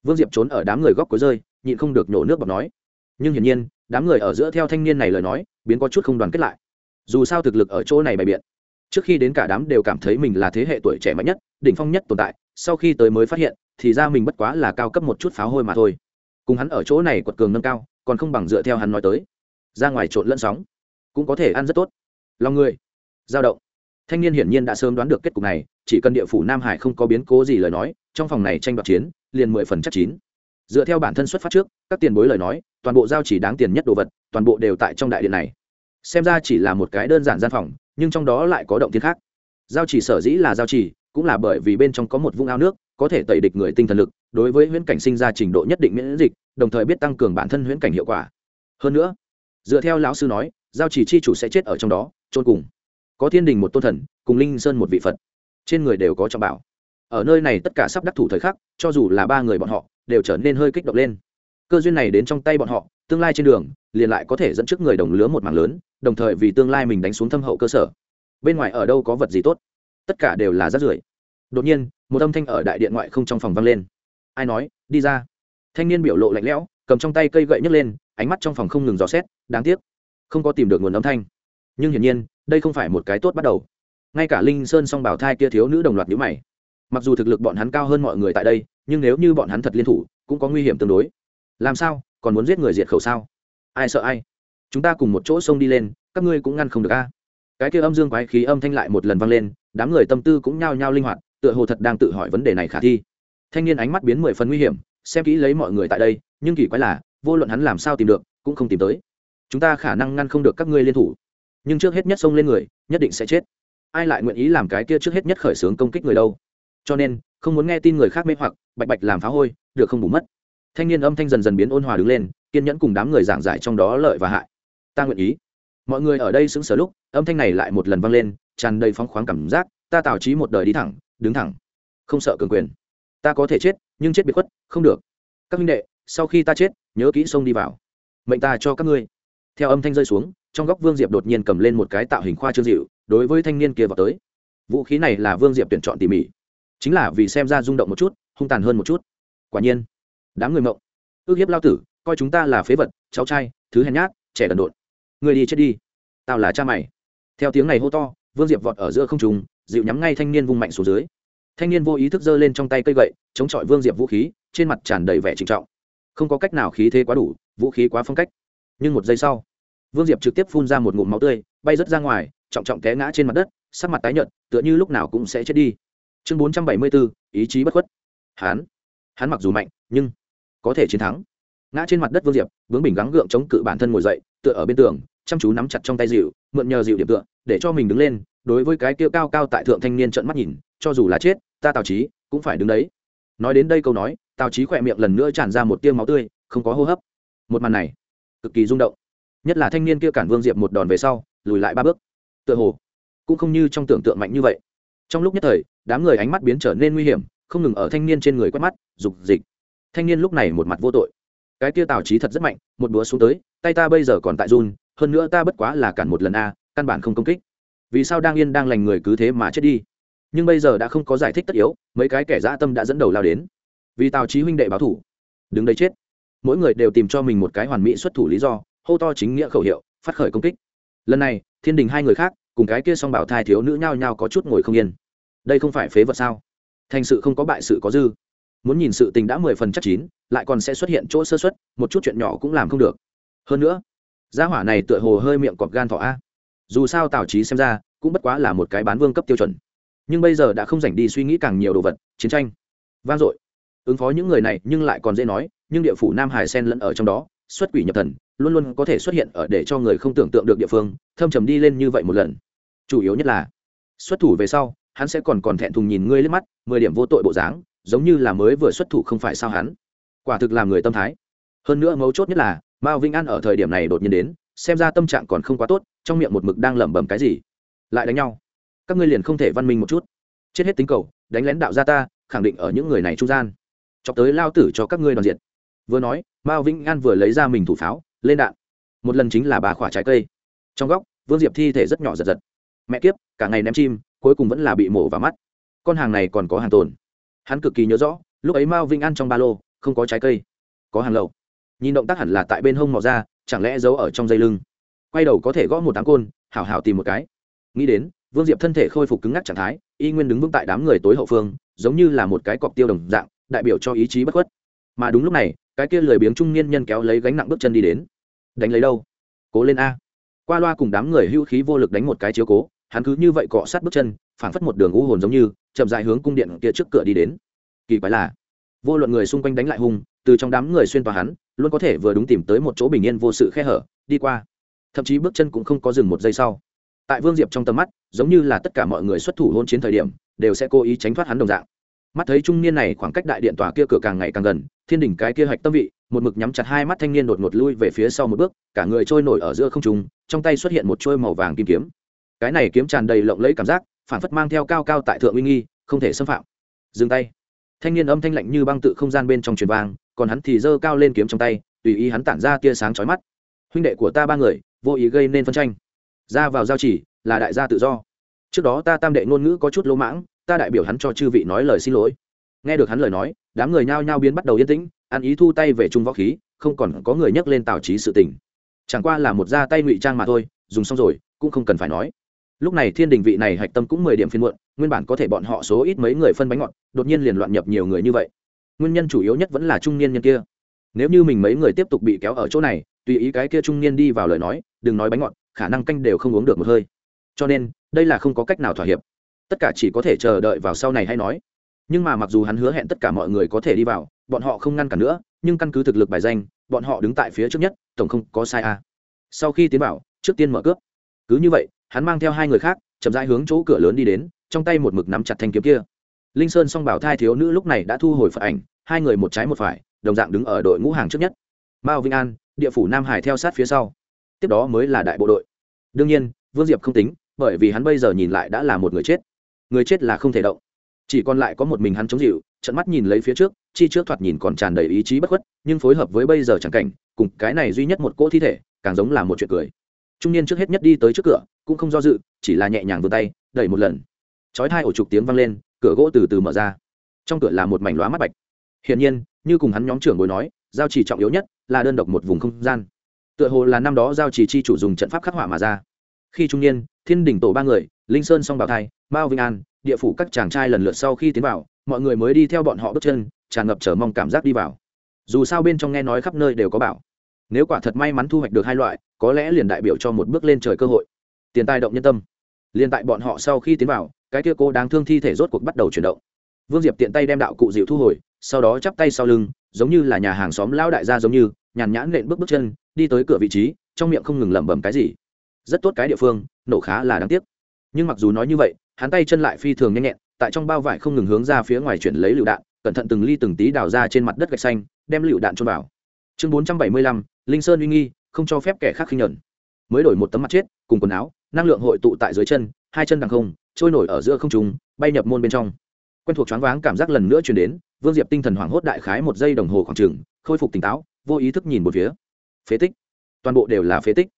Vương diệp trốn ở đám người góc cuối rơi, nhịn không được nhổ nước bọt nói. Nhưng hiển nhiên, đám người ở giữa theo thanh niên này lời nói, biến có chút không đoàn kết lại. Dù sao thực lực ở chỗ này bày biện. Trước khi đến cả đám đều cảm thấy mình là thế hệ tuổi trẻ mạnh nhất, đỉnh phong nhất tồn tại, sau khi tới mới phát hiện, thì ra mình bất quá là cao cấp một chút pháo hôi mà thôi. Cùng hắn ở chỗ này quật cường nâng cao, còn không bằng dựa theo hắn nói tới. Ra ngoài trộn lẫn sóng, cũng có thể ăn rất tốt. Lòng người dao động. Thanh niên hiển nhiên đã sớm đoán được kết cục này, chỉ cần địa phủ nam hải không có biến cố gì lời nói, trong phòng này tranh đoạt chiến, liền mười phần chắc chín. Dựa theo bản thân xuất phát trước, các tiền bối lời nói, toàn bộ giao chỉ đáng tiền nhất đồ vật, toàn bộ đều tại trong đại điện này. Xem ra chỉ là một cái đơn giản gian phòng, nhưng trong đó lại có động thiên khác. Giao chỉ sở dĩ là giao chỉ, cũng là bởi vì bên trong có một vũng ao nước, có thể tẩy địch người tinh thần lực, đối với huyễn cảnh sinh ra trình độ nhất định miễn dịch, đồng thời biết tăng cường bản thân huyễn cảnh hiệu quả. Hơn nữa, dựa theo lão sư nói, giao chỉ chi chủ sẽ chết ở trong đó trôn cùng có thiên đình một tôn thần, cùng linh sơn một vị phật. Trên người đều có trọng bảo. Ở nơi này tất cả sắp đắc thủ thời khắc, cho dù là ba người bọn họ, đều trở nên hơi kích động lên. Cơ duyên này đến trong tay bọn họ, tương lai trên đường, liền lại có thể dẫn trước người đồng lứa một mảng lớn, đồng thời vì tương lai mình đánh xuống thâm hậu cơ sở. Bên ngoài ở đâu có vật gì tốt. Tất cả đều là rác rưởi. Đột nhiên, một âm thanh ở đại điện ngoại không trong phòng vang lên. Ai nói, đi ra. Thanh niên biểu lộ lạnh lẽo, cầm trong tay cây gậy nhấc lên, ánh mắt trong phòng không ngừng dò xét, đáng tiếc, không có tìm được nguồn âm thanh. Nhưng hiển nhiên đây không phải một cái tốt bắt đầu. Ngay cả linh sơn song bảo thai kia thiếu nữ đồng loạt nhữ mày. Mặc dù thực lực bọn hắn cao hơn mọi người tại đây, nhưng nếu như bọn hắn thật liên thủ, cũng có nguy hiểm tương đối. Làm sao? Còn muốn giết người diệt khẩu sao? Ai sợ ai? Chúng ta cùng một chỗ xông đi lên, các ngươi cũng ngăn không được a. Cái kia âm dương quái khí âm thanh lại một lần vang lên, đám người tâm tư cũng nhao nhao linh hoạt, tựa hồ thật đang tự hỏi vấn đề này khả thi. Thanh niên ánh mắt biến mười phần nguy hiểm, xem kỹ lấy mọi người tại đây, nhưng kỳ quái là, vô luận hắn làm sao tìm được, cũng không tìm tới. Chúng ta khả năng ngăn không được các ngươi liên thủ nhưng trước hết nhất xông lên người, nhất định sẽ chết. Ai lại nguyện ý làm cái kia trước hết nhất khởi xướng công kích người đâu? Cho nên, không muốn nghe tin người khác mê hoặc, bạch bạch làm phá hôi, được không bù mất. Thanh niên âm thanh dần dần biến ôn hòa đứng lên, kiên nhẫn cùng đám người giảng giải trong đó lợi và hại. Ta nguyện ý. Mọi người ở đây xứng sở lúc, âm thanh này lại một lần vang lên, tràn đầy phóng khoáng cảm giác, ta tạo trí một đời đi thẳng, đứng thẳng. Không sợ cường quyền. Ta có thể chết, nhưng chết biệt khuất, không được. Các minh đệ, sau khi ta chết, nhớ kỹ sông đi vào. Mệnh ta cho các ngươi. Theo âm thanh rơi xuống trong góc vương diệp đột nhiên cầm lên một cái tạo hình khoa trương dịu, đối với thanh niên kia vào tới. Vũ khí này là vương diệp tuyển chọn tỉ mỉ. Chính là vì xem ra rung động một chút, hung tàn hơn một chút. Quả nhiên, đám người mộng. Ước hiếp lao tử, coi chúng ta là phế vật, cháu trai, thứ hèn nhát, trẻ đần độn. Người đi chết đi. Tao là cha mày. Theo tiếng này hô to, vương diệp vọt ở giữa không trùng dịu nhắm ngay thanh niên vung mạnh xuống dưới. Thanh niên vô ý thức giơ lên trong tay cây gậy, chống chọi vương diệp vũ khí, trên mặt tràn đầy vẻ trịnh trọng. Không có cách nào khí thế quá đủ, vũ khí quá phong cách. Nhưng một giây sau vương diệp trực tiếp phun ra một ngụm máu tươi, bay rớt ra ngoài, trọng trọng té ngã trên mặt đất, sắc mặt tái nhợt, tựa như lúc nào cũng sẽ chết đi. Chương bốn trăm bảy mươi bốn ý chí bất khuất. Hắn hắn mặc dù mạnh, nhưng có thể chiến thắng. Ngã trên mặt đất vương diệp vướng bình gắng gượng chống cự bản thân ngồi dậy, tựa ở bên tường, chăm chú nắm chặt trong tay dịu, mượn nhờ dịu điểm tựa, để cho mình đứng lên, đối với cái kia cao cao tại thượng thanh niên trợn mắt nhìn, cho dù là chết, ta tào trí cũng phải đứng đấy. Nói đến đây câu nói, tào trí khỏe miệng lần nữa tràn ra một tiêu máu tươi, không có hô hấp. Một màn này, cực kỳ rung động nhất là thanh niên kia cản vương diệp một đòn về sau, lùi lại ba bước. Tựa hồ, cũng không như trong tưởng tượng mạnh như vậy. Trong lúc nhất thời, đám người ánh mắt biến trở nên nguy hiểm, không ngừng ở thanh niên trên người quét mắt, dục dịch. Thanh niên lúc này một mặt vô tội. Cái kia tào trí thật rất mạnh, một búa xuống tới, tay ta bây giờ còn tại run, hơn nữa ta bất quá là cản một lần a, căn bản không công kích. Vì sao đang yên đang lành người cứ thế mà chết đi? Nhưng bây giờ đã không có giải thích tất yếu, mấy cái kẻ dã tâm đã dẫn đầu lao đến. Vì tào trí huynh đệ báo thủ. Đứng đấy chết. Mỗi người đều tìm cho mình một cái hoàn mỹ xuất thủ lý do hô to chính nghĩa khẩu hiệu, phát khởi công kích. Lần này, thiên đình hai người khác, cùng cái kia song bảo thai thiếu nữ nhao nhao có chút ngồi không yên. Đây không phải phế vật sao? Thành sự không có bại sự có dư. Muốn nhìn sự tình đã mười phần chắc chín, lại còn sẽ xuất hiện chỗ sơ xuất một chút chuyện nhỏ cũng làm không được. Hơn nữa, gia hỏa này tựa hồ hơi miệng cọp gan thỏ a. Dù sao tào trí xem ra, cũng bất quá là một cái bán vương cấp tiêu chuẩn. Nhưng bây giờ đã không dành đi suy nghĩ càng nhiều đồ vật, chiến tranh. Vang dội. Ứng phó những người này nhưng lại còn dễ nói, nhưng địa phủ nam hải sen lẫn ở trong đó xuất quỷ nhập thần, luôn luôn có thể xuất hiện ở để cho người không tưởng tượng được địa phương, thâm trầm đi lên như vậy một lần. Chủ yếu nhất là, xuất thủ về sau, hắn sẽ còn còn thẹn thùng nhìn ngươi lên mắt, mười điểm vô tội bộ dáng, giống như là mới vừa xuất thủ không phải sao hắn. Quả thực làm người tâm thái. Hơn nữa mấu chốt nhất là, mao vinh an ở thời điểm này đột nhiên đến, xem ra tâm trạng còn không quá tốt, trong miệng một mực đang lẩm bẩm cái gì. Lại đánh nhau. Các ngươi liền không thể văn minh một chút. Chết hết tính cầu, đánh lén đạo gia ta, khẳng định ở những người này trung gian. Chọc tới lao tử cho các ngươi đoàn diện vừa nói, mao vĩnh an vừa lấy ra mình thủ pháo, lên đạn. Một lần chính là bà khỏa trái cây. Trong góc, vương diệp thi thể rất nhỏ giật giật. Mẹ kiếp, cả ngày ném chim, cuối cùng vẫn là bị mổ vào mắt. Con hàng này còn có hàng tồn. Hắn cực kỳ nhớ rõ, lúc ấy mao vĩnh an trong ba lô, không có trái cây, có hàng lậu. Nhìn động tác hẳn là tại bên hông mò ra, chẳng lẽ giấu ở trong dây lưng. Quay đầu có thể gõ một đám côn, hảo hảo tìm một cái. Nghĩ đến, vương diệp thân thể khôi phục cứng ngắc trạng thái, y nguyên đứng vững tại đám người tối hậu phương, giống như là một cái cọc tiêu đồng dạng, đại biểu cho ý chí bất khuất mà đúng lúc này, cái kia lười biếng trung niên nhân kéo lấy gánh nặng bước chân đi đến. Đánh lấy đâu? Cố lên a. Qua loa cùng đám người hưu khí vô lực đánh một cái chiếu cố, hắn cứ như vậy cọ sát bước chân, phảng phất một đường u hồn giống như, chậm dài hướng cung điện kia trước cửa đi đến. Kỳ quái là, vô luận người xung quanh đánh lại hung, từ trong đám người xuyên tòa hắn, luôn có thể vừa đúng tìm tới một chỗ bình yên vô sự khe hở, đi qua. Thậm chí bước chân cũng không có dừng một giây sau. Tại vương diệp trong tầm mắt, giống như là tất cả mọi người xuất thủ hôn chiến thời điểm, đều sẽ cố ý tránh thoát hắn đồng dạng mắt thấy trung niên này khoảng cách đại điện tòa kia cửa càng ngày càng gần, thiên đỉnh cái kia hạch tâm vị, một mực nhắm chặt hai mắt thanh niên đột ngột lui về phía sau một bước, cả người trôi nổi ở giữa không trung, trong tay xuất hiện một trôi màu vàng kim kiếm. Cái này kiếm tràn đầy lộng lẫy cảm giác, phản phất mang theo cao cao tại thượng uy nghi, không thể xâm phạm. Dừng tay. Thanh niên âm thanh lạnh như băng tự không gian bên trong truyền vang, còn hắn thì giơ cao lên kiếm trong tay, tùy ý hắn tản ra tia sáng chói mắt. Huynh đệ của ta ba người, vô ý gây nên phân tranh. Ra vào giao chỉ, là đại gia tự do. Trước đó ta tam đệ ngôn ngữ có chút lỗ mãng ta đại biểu hắn cho chư vị nói lời xin lỗi. Nghe được hắn lời nói, đám người nhao nhao biến bắt đầu yên tĩnh, ăn ý thu tay về trung võ khí, không còn có người nhắc lên tào trí sự tình. Chẳng qua là một da tay ngụy trang mà thôi, dùng xong rồi, cũng không cần phải nói. Lúc này thiên đình vị này hạch tâm cũng mười điểm phiên muộn, nguyên bản có thể bọn họ số ít mấy người phân bánh ngọt, đột nhiên liền loạn nhập nhiều người như vậy. Nguyên nhân chủ yếu nhất vẫn là trung niên nhân kia. Nếu như mình mấy người tiếp tục bị kéo ở chỗ này, tùy ý cái kia trung niên đi vào lời nói, đừng nói bánh ngọt, khả năng canh đều không uống được một hơi. Cho nên, đây là không có cách nào thỏa hiệp tất cả chỉ có thể chờ đợi vào sau này hay nói. Nhưng mà mặc dù hắn hứa hẹn tất cả mọi người có thể đi vào, bọn họ không ngăn cản nữa, nhưng căn cứ thực lực bài danh, bọn họ đứng tại phía trước nhất, tổng không có sai a. À. sau khi tiến vào, trước tiên mở cướp. Cứ như vậy, hắn mang theo hai người khác, chậm rãi hướng chỗ cửa lớn đi đến, trong tay một mực nắm chặt thanh kiếm kia. Linh sơn song bảo thai thiếu nữ lúc này đã thu hồi phật ảnh, hai người một trái một phải, đồng dạng đứng ở đội ngũ hàng trước nhất. Mao vinh an, địa phủ nam hải theo sát phía sau. Tiếp đó mới là đại bộ đội. Đương nhiên, vương diệp không tính, bởi vì hắn bây giờ nhìn lại đã là một người chết người chết là không thể động. Chỉ còn lại có một mình hắn chống dịu trận mắt nhìn lấy phía trước, chi trước thoạt nhìn còn tràn đầy ý chí bất khuất, nhưng phối hợp với bây giờ chẳng cảnh, cùng cái này duy nhất một cỗ thi thể, càng giống là một chuyện cười. Trung niên trước hết nhất đi tới trước cửa, cũng không do dự, chỉ là nhẹ nhàng vươn tay, đẩy một lần. Chói hai ổ trục tiếng vang lên, cửa gỗ từ từ mở ra. Trong cửa là một mảnh lóa mắt bạch. Hiển nhiên, như cùng hắn nhóm trưởng bồi nói, giao chỉ trọng yếu nhất là đơn độc một vùng không gian. Tựa hồ là năm đó giao chỉ chi chủ dùng trận pháp khắc họa mà ra. Khi trung niên, thiên đỉnh tổ ba người linh sơn song bảo thai, mao vinh an, địa phủ các chàng trai lần lượt sau khi tiến vào, mọi người mới đi theo bọn họ bước chân, tràn ngập trở mong cảm giác đi vào. Dù sao bên trong nghe nói khắp nơi đều có bảo. Nếu quả thật may mắn thu hoạch được hai loại, có lẽ liền đại biểu cho một bước lên trời cơ hội. Tiền tài động nhân tâm. Liền tại bọn họ sau khi tiến vào, cái kia cô đáng thương thi thể rốt cuộc bắt đầu chuyển động. Vương diệp tiện tay đem đạo cụ dịu thu hồi, sau đó chắp tay sau lưng, giống như là nhà hàng xóm lão đại gia giống như, nhàn nhãn lện bước bước chân, đi tới cửa vị trí, trong miệng không ngừng lẩm bẩm cái gì. Rất tốt cái địa phương, nổ khá là đáng tiếc nhưng mặc dù nói như vậy, hắn tay chân lại phi thường nhanh nhẹn, tại trong bao vải không ngừng hướng ra phía ngoài chuyển lấy lựu đạn, cẩn thận từng ly từng tí đào ra trên mặt đất gạch xanh, đem lựu đạn trôn vào. Chương bốn trăm bảy mươi lăm, linh sơn uy nghi, không cho phép kẻ khác khinh nhẫn mới đổi một tấm mặt chết, cùng quần áo, năng lượng hội tụ tại dưới chân, hai chân đằng không, trôi nổi ở giữa không trùng bay nhập môn bên trong. Quen thuộc choáng váng cảm giác lần nữa chuyển đến, vương diệp tinh thần hoảng hốt đại khái một giây đồng hồ khoảng trừng khôi phục tỉnh táo, vô ý thức nhìn một phía. Phế tích. Toàn bộ đều là phế tích.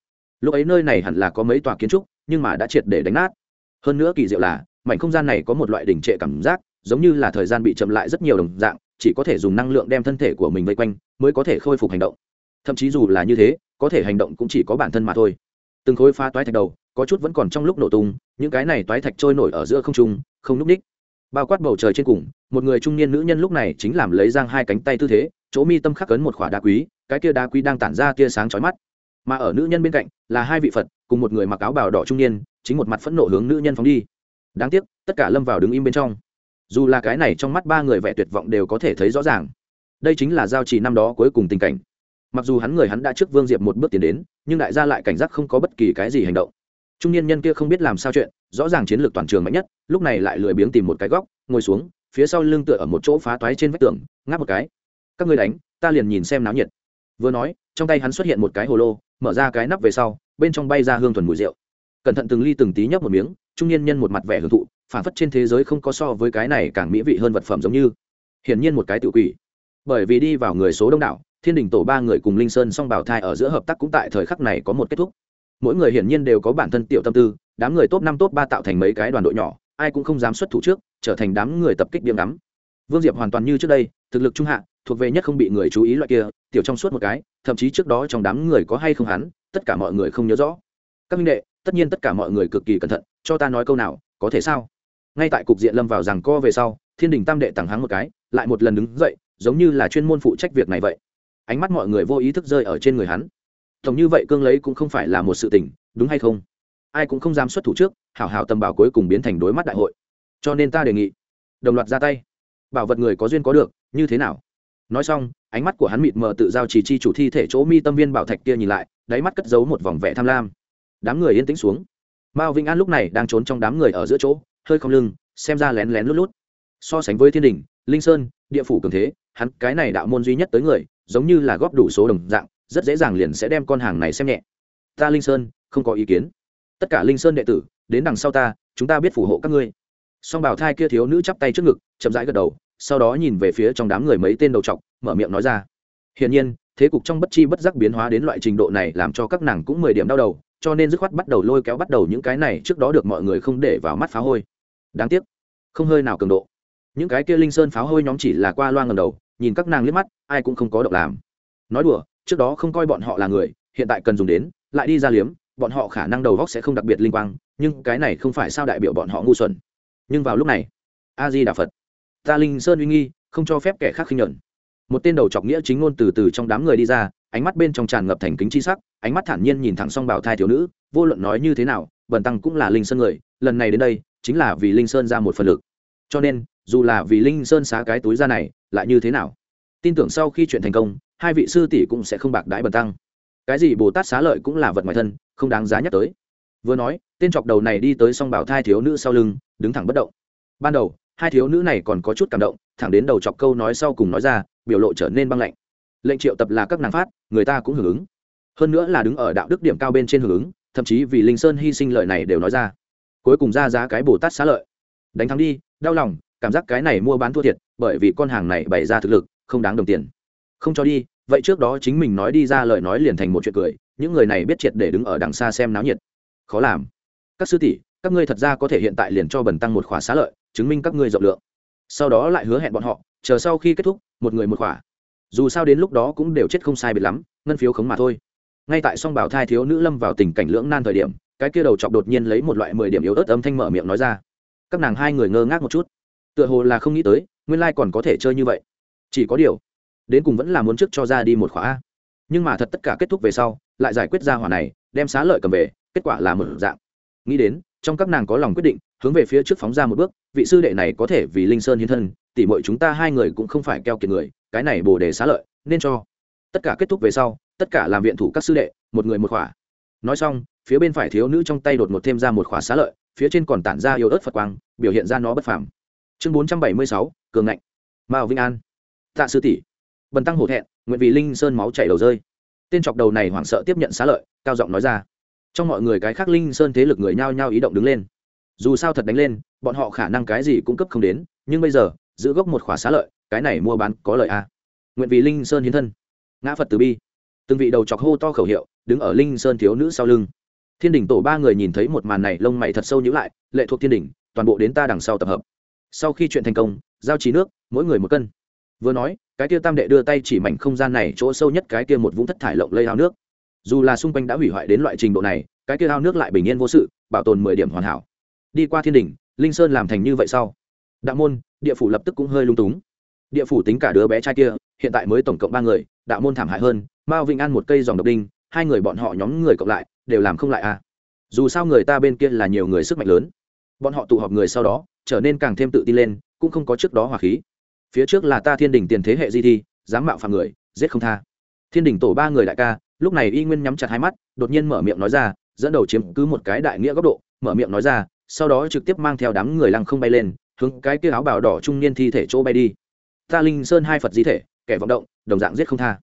Lúc ấy nơi này hẳn là có mấy tòa kiến trúc, nhưng mà đã triệt để đánh nát hơn nữa kỳ diệu là, mảnh không gian này có một loại đỉnh trệ cảm giác, giống như là thời gian bị chậm lại rất nhiều đồng dạng, chỉ có thể dùng năng lượng đem thân thể của mình vây quanh, mới có thể khôi phục hành động. Thậm chí dù là như thế, có thể hành động cũng chỉ có bản thân mà thôi. Từng khối phá toái thạch đầu, có chút vẫn còn trong lúc nổ tung, những cái này toái thạch trôi nổi ở giữa không trung, không núp ních. Bao quát bầu trời trên cùng, một người trung niên nữ nhân lúc này chính làm lấy giang hai cánh tay tư thế, chỗ mi tâm khắc cấn một khỏa đá quý, cái kia đá quý đang tản ra tia sáng chói mắt. Mà ở nữ nhân bên cạnh là hai vị phật, cùng một người mặc áo bào đỏ trung niên chính một mặt phẫn nộ hướng nữ nhân phóng đi. Đáng tiếc, tất cả lâm vào đứng im bên trong. Dù là cái này trong mắt ba người vẻ tuyệt vọng đều có thể thấy rõ ràng. Đây chính là giao trì năm đó cuối cùng tình cảnh. Mặc dù hắn người hắn đã trước vương diệp một bước tiến đến, nhưng đại gia lại cảnh giác không có bất kỳ cái gì hành động. Trung niên nhân kia không biết làm sao chuyện, rõ ràng chiến lược toàn trường mạnh nhất, lúc này lại lười biếng tìm một cái góc, ngồi xuống, phía sau lưng tựa ở một chỗ phá toái trên vách tường, ngáp một cái. Các ngươi đánh, ta liền nhìn xem náo nhiệt. Vừa nói, trong tay hắn xuất hiện một cái hồ lô, mở ra cái nắp về sau, bên trong bay ra hương thuần mùi rượu cẩn thận từng ly từng tí nhấp một miếng, trung niên nhân một mặt vẻ hưởng thụ, phản phất trên thế giới không có so với cái này càng mỹ vị hơn vật phẩm giống như. Hiển nhiên một cái tự quỷ. Bởi vì đi vào người số đông đảo, thiên đình tổ ba người cùng linh sơn song bảo thai ở giữa hợp tác cũng tại thời khắc này có một kết thúc. Mỗi người hiển nhiên đều có bản thân tiểu tâm tư, đám người top năm top ba tạo thành mấy cái đoàn đội nhỏ, ai cũng không dám xuất thủ trước, trở thành đám người tập kích điểm đắm vương diệp hoàn toàn như trước đây, thực lực trung hạ, thuộc về nhất không bị người chú ý loại kia, tiểu trong suốt một cái, thậm chí trước đó trong đám người có hay không hắn, tất cả mọi người không nhớ rõ. Các minh đệ tất nhiên tất cả mọi người cực kỳ cẩn thận, cho ta nói câu nào, có thể sao? Ngay tại cục diện lâm vào rằng co về sau, thiên đình tam đệ tặng hắn một cái, lại một lần đứng dậy, giống như là chuyên môn phụ trách việc này vậy. Ánh mắt mọi người vô ý thức rơi ở trên người hắn. Tổng như vậy cương lấy cũng không phải là một sự tình, đúng hay không? Ai cũng không dám xuất thủ trước, hảo hảo tầm bảo cuối cùng biến thành đối mắt đại hội. Cho nên ta đề nghị, đồng loạt ra tay. Bảo vật người có duyên có được, như thế nào? Nói xong, ánh mắt của hắn mịt mờ tự giao chỉ chi chủ thi thể chỗ mi tâm viên bảo thạch kia nhìn lại, đáy mắt cất giấu một vòng vẻ tham lam đám người yên tĩnh xuống. Mao vĩnh an lúc này đang trốn trong đám người ở giữa chỗ, hơi không lưng, xem ra lén lén lút lút. So sánh với thiên đình, linh sơn, địa phủ cường thế, hắn cái này đạo môn duy nhất tới người, giống như là góp đủ số đồng dạng, rất dễ dàng liền sẽ đem con hàng này xem nhẹ. Ta linh sơn, không có ý kiến. Tất cả linh sơn đệ tử, đến đằng sau ta, chúng ta biết phù hộ các ngươi. Song bảo thai kia thiếu nữ chắp tay trước ngực, chậm rãi gật đầu, sau đó nhìn về phía trong đám người mấy tên đầu trọc, mở miệng nói ra. Hiển nhiên, thế cục trong bất chi bất giác biến hóa đến loại trình độ này làm cho các nàng cũng mười điểm đau đầu cho nên dứt khoát bắt đầu lôi kéo bắt đầu những cái này trước đó được mọi người không để vào mắt phá hôi. Đáng tiếc, không hơi nào cường độ. Những cái kia linh sơn pháo hôi nhóm chỉ là qua loa ngầm đầu, nhìn các nàng liếc mắt, ai cũng không có động làm. Nói đùa, trước đó không coi bọn họ là người, hiện tại cần dùng đến, lại đi ra liếm, bọn họ khả năng đầu góc sẽ không đặc biệt linh quang, nhưng cái này không phải sao đại biểu bọn họ ngu xuẩn. Nhưng vào lúc này, a di đà phật. Ta linh sơn uy nghi, không cho phép kẻ khác khinh nhuận một tên đầu chọc nghĩa chính ngôn từ từ trong đám người đi ra, ánh mắt bên trong tràn ngập thành kính chi sắc, ánh mắt thản nhiên nhìn thẳng song bảo thai thiếu nữ, vô luận nói như thế nào, bần tăng cũng là linh sơn người, lần này đến đây, chính là vì linh sơn ra một phần lực. Cho nên, dù là vì linh sơn xá cái túi ra này, lại như thế nào? Tin tưởng sau khi chuyện thành công, hai vị sư tỷ cũng sẽ không bạc đãi bần tăng. Cái gì bồ tát xá lợi cũng là vật ngoài thân, không đáng giá nhắc tới. Vừa nói, tên chọc đầu này đi tới song bảo thai thiếu nữ sau lưng, đứng thẳng bất động. Ban đầu, hai thiếu nữ này còn có chút cảm động, thẳng đến đầu chọc câu nói sau cùng nói ra biểu lộ trở nên băng lạnh. Lệnh triệu tập là các nàng phát, người ta cũng hưởng ứng. Hơn nữa là đứng ở đạo đức điểm cao bên trên hưởng ứng, thậm chí vì linh sơn hy sinh lợi này đều nói ra. Cuối cùng ra giá cái bồ tát xá lợi. Đánh thắng đi, đau lòng, cảm giác cái này mua bán thua thiệt, bởi vì con hàng này bày ra thực lực, không đáng đồng tiền. Không cho đi, vậy trước đó chính mình nói đi ra lời nói liền thành một chuyện cười, những người này biết triệt để đứng ở đằng xa xem náo nhiệt. Khó làm. Các sư tỷ, các ngươi thật ra có thể hiện tại liền cho bần tăng một khóa xá lợi, chứng minh các ngươi rộng lượng sau đó lại hứa hẹn bọn họ, chờ sau khi kết thúc, một người một khỏa. Dù sao đến lúc đó cũng đều chết không sai biệt lắm, ngân phiếu khống mà thôi. Ngay tại song bảo thai thiếu nữ lâm vào tình cảnh lưỡng nan thời điểm, cái kia đầu chọc đột nhiên lấy một loại mười điểm yếu ớt âm thanh mở miệng nói ra. Các nàng hai người ngơ ngác một chút. Tựa hồ là không nghĩ tới, nguyên lai còn có thể chơi như vậy. Chỉ có điều, đến cùng vẫn là muốn trước cho ra đi một khóa nhưng mà thật tất cả kết thúc về sau, lại giải quyết ra hỏa này, đem xá lợi cầm về, kết quả là một dạng. Nghĩ đến trong các nàng có lòng quyết định, hướng về phía trước phóng ra một bước, vị sư đệ này có thể vì linh sơn hiến thân, tỉ mọi chúng ta hai người cũng không phải keo kiệt người, cái này bồ đề xá lợi, nên cho. Tất cả kết thúc về sau, tất cả làm viện thủ các sư đệ, một người một khỏa. Nói xong, phía bên phải thiếu nữ trong tay đột một thêm ra một khỏa xá lợi, phía trên còn tản ra yếu ớt phật quang, biểu hiện ra nó bất phàm. Chương bốn trăm bảy mươi sáu, cường ngạnh. Mao vinh an. Tạ sư tỷ. Bần tăng hổ thẹn, nguyện vì linh sơn máu chảy đầu rơi. Tên chọc đầu này hoảng sợ tiếp nhận xá lợi, cao giọng nói ra trong mọi người cái khác linh sơn thế lực người nhao nhao ý động đứng lên. Dù sao thật đánh lên, bọn họ khả năng cái gì cũng cấp không đến, nhưng bây giờ, giữ gốc một khóa xá lợi, cái này mua bán có lợi a à. nguyện vì linh sơn hiến thân. Ngã phật từ bi. Từng vị đầu chọc hô to khẩu hiệu, đứng ở linh sơn thiếu nữ sau lưng. Thiên đình tổ ba người nhìn thấy một màn này, lông mày thật sâu nhữ lại, lệ thuộc thiên đình toàn bộ đến ta đằng sau tập hợp. Sau khi chuyện thành công, giao trí nước, mỗi người một cân. Vừa nói, cái kia tam đệ đưa tay chỉ mảnh không gian này, chỗ sâu nhất cái kia một vũng thất thải lộng lây ao nước dù là xung quanh đã hủy hoại đến loại trình độ này, cái kia ao nước lại bình yên vô sự, bảo tồn mười điểm hoàn hảo. Đi qua thiên đình, linh sơn làm thành như vậy sau. Đạo môn, địa phủ lập tức cũng hơi lung túng. Địa phủ tính cả đứa bé trai kia, hiện tại mới tổng cộng ba người, đạo môn thảm hại hơn, mao vinh ăn một cây dòng độc đinh, hai người bọn họ nhóm người cộng lại, đều làm không lại à. Dù sao người ta bên kia là nhiều người sức mạnh lớn. Bọn họ tụ họp người sau đó, trở nên càng thêm tự tin lên, cũng không có trước đó hòa khí. Phía trước là ta thiên đình tiền thế hệ di thi, dám mạo phạm người, giết không tha. Thiên đình tổ ba người đại ca lúc này y nguyên nhắm chặt hai mắt, đột nhiên mở miệng nói ra, dẫn đầu chiếm cứ một cái đại nghĩa góc độ, mở miệng nói ra, sau đó trực tiếp mang theo đám người lăng không bay lên, hướng cái kia áo bào đỏ trung niên thi thể chỗ bay đi. Ta linh sơn hai phật di thể, kẻ vọng động, đồng dạng giết không tha.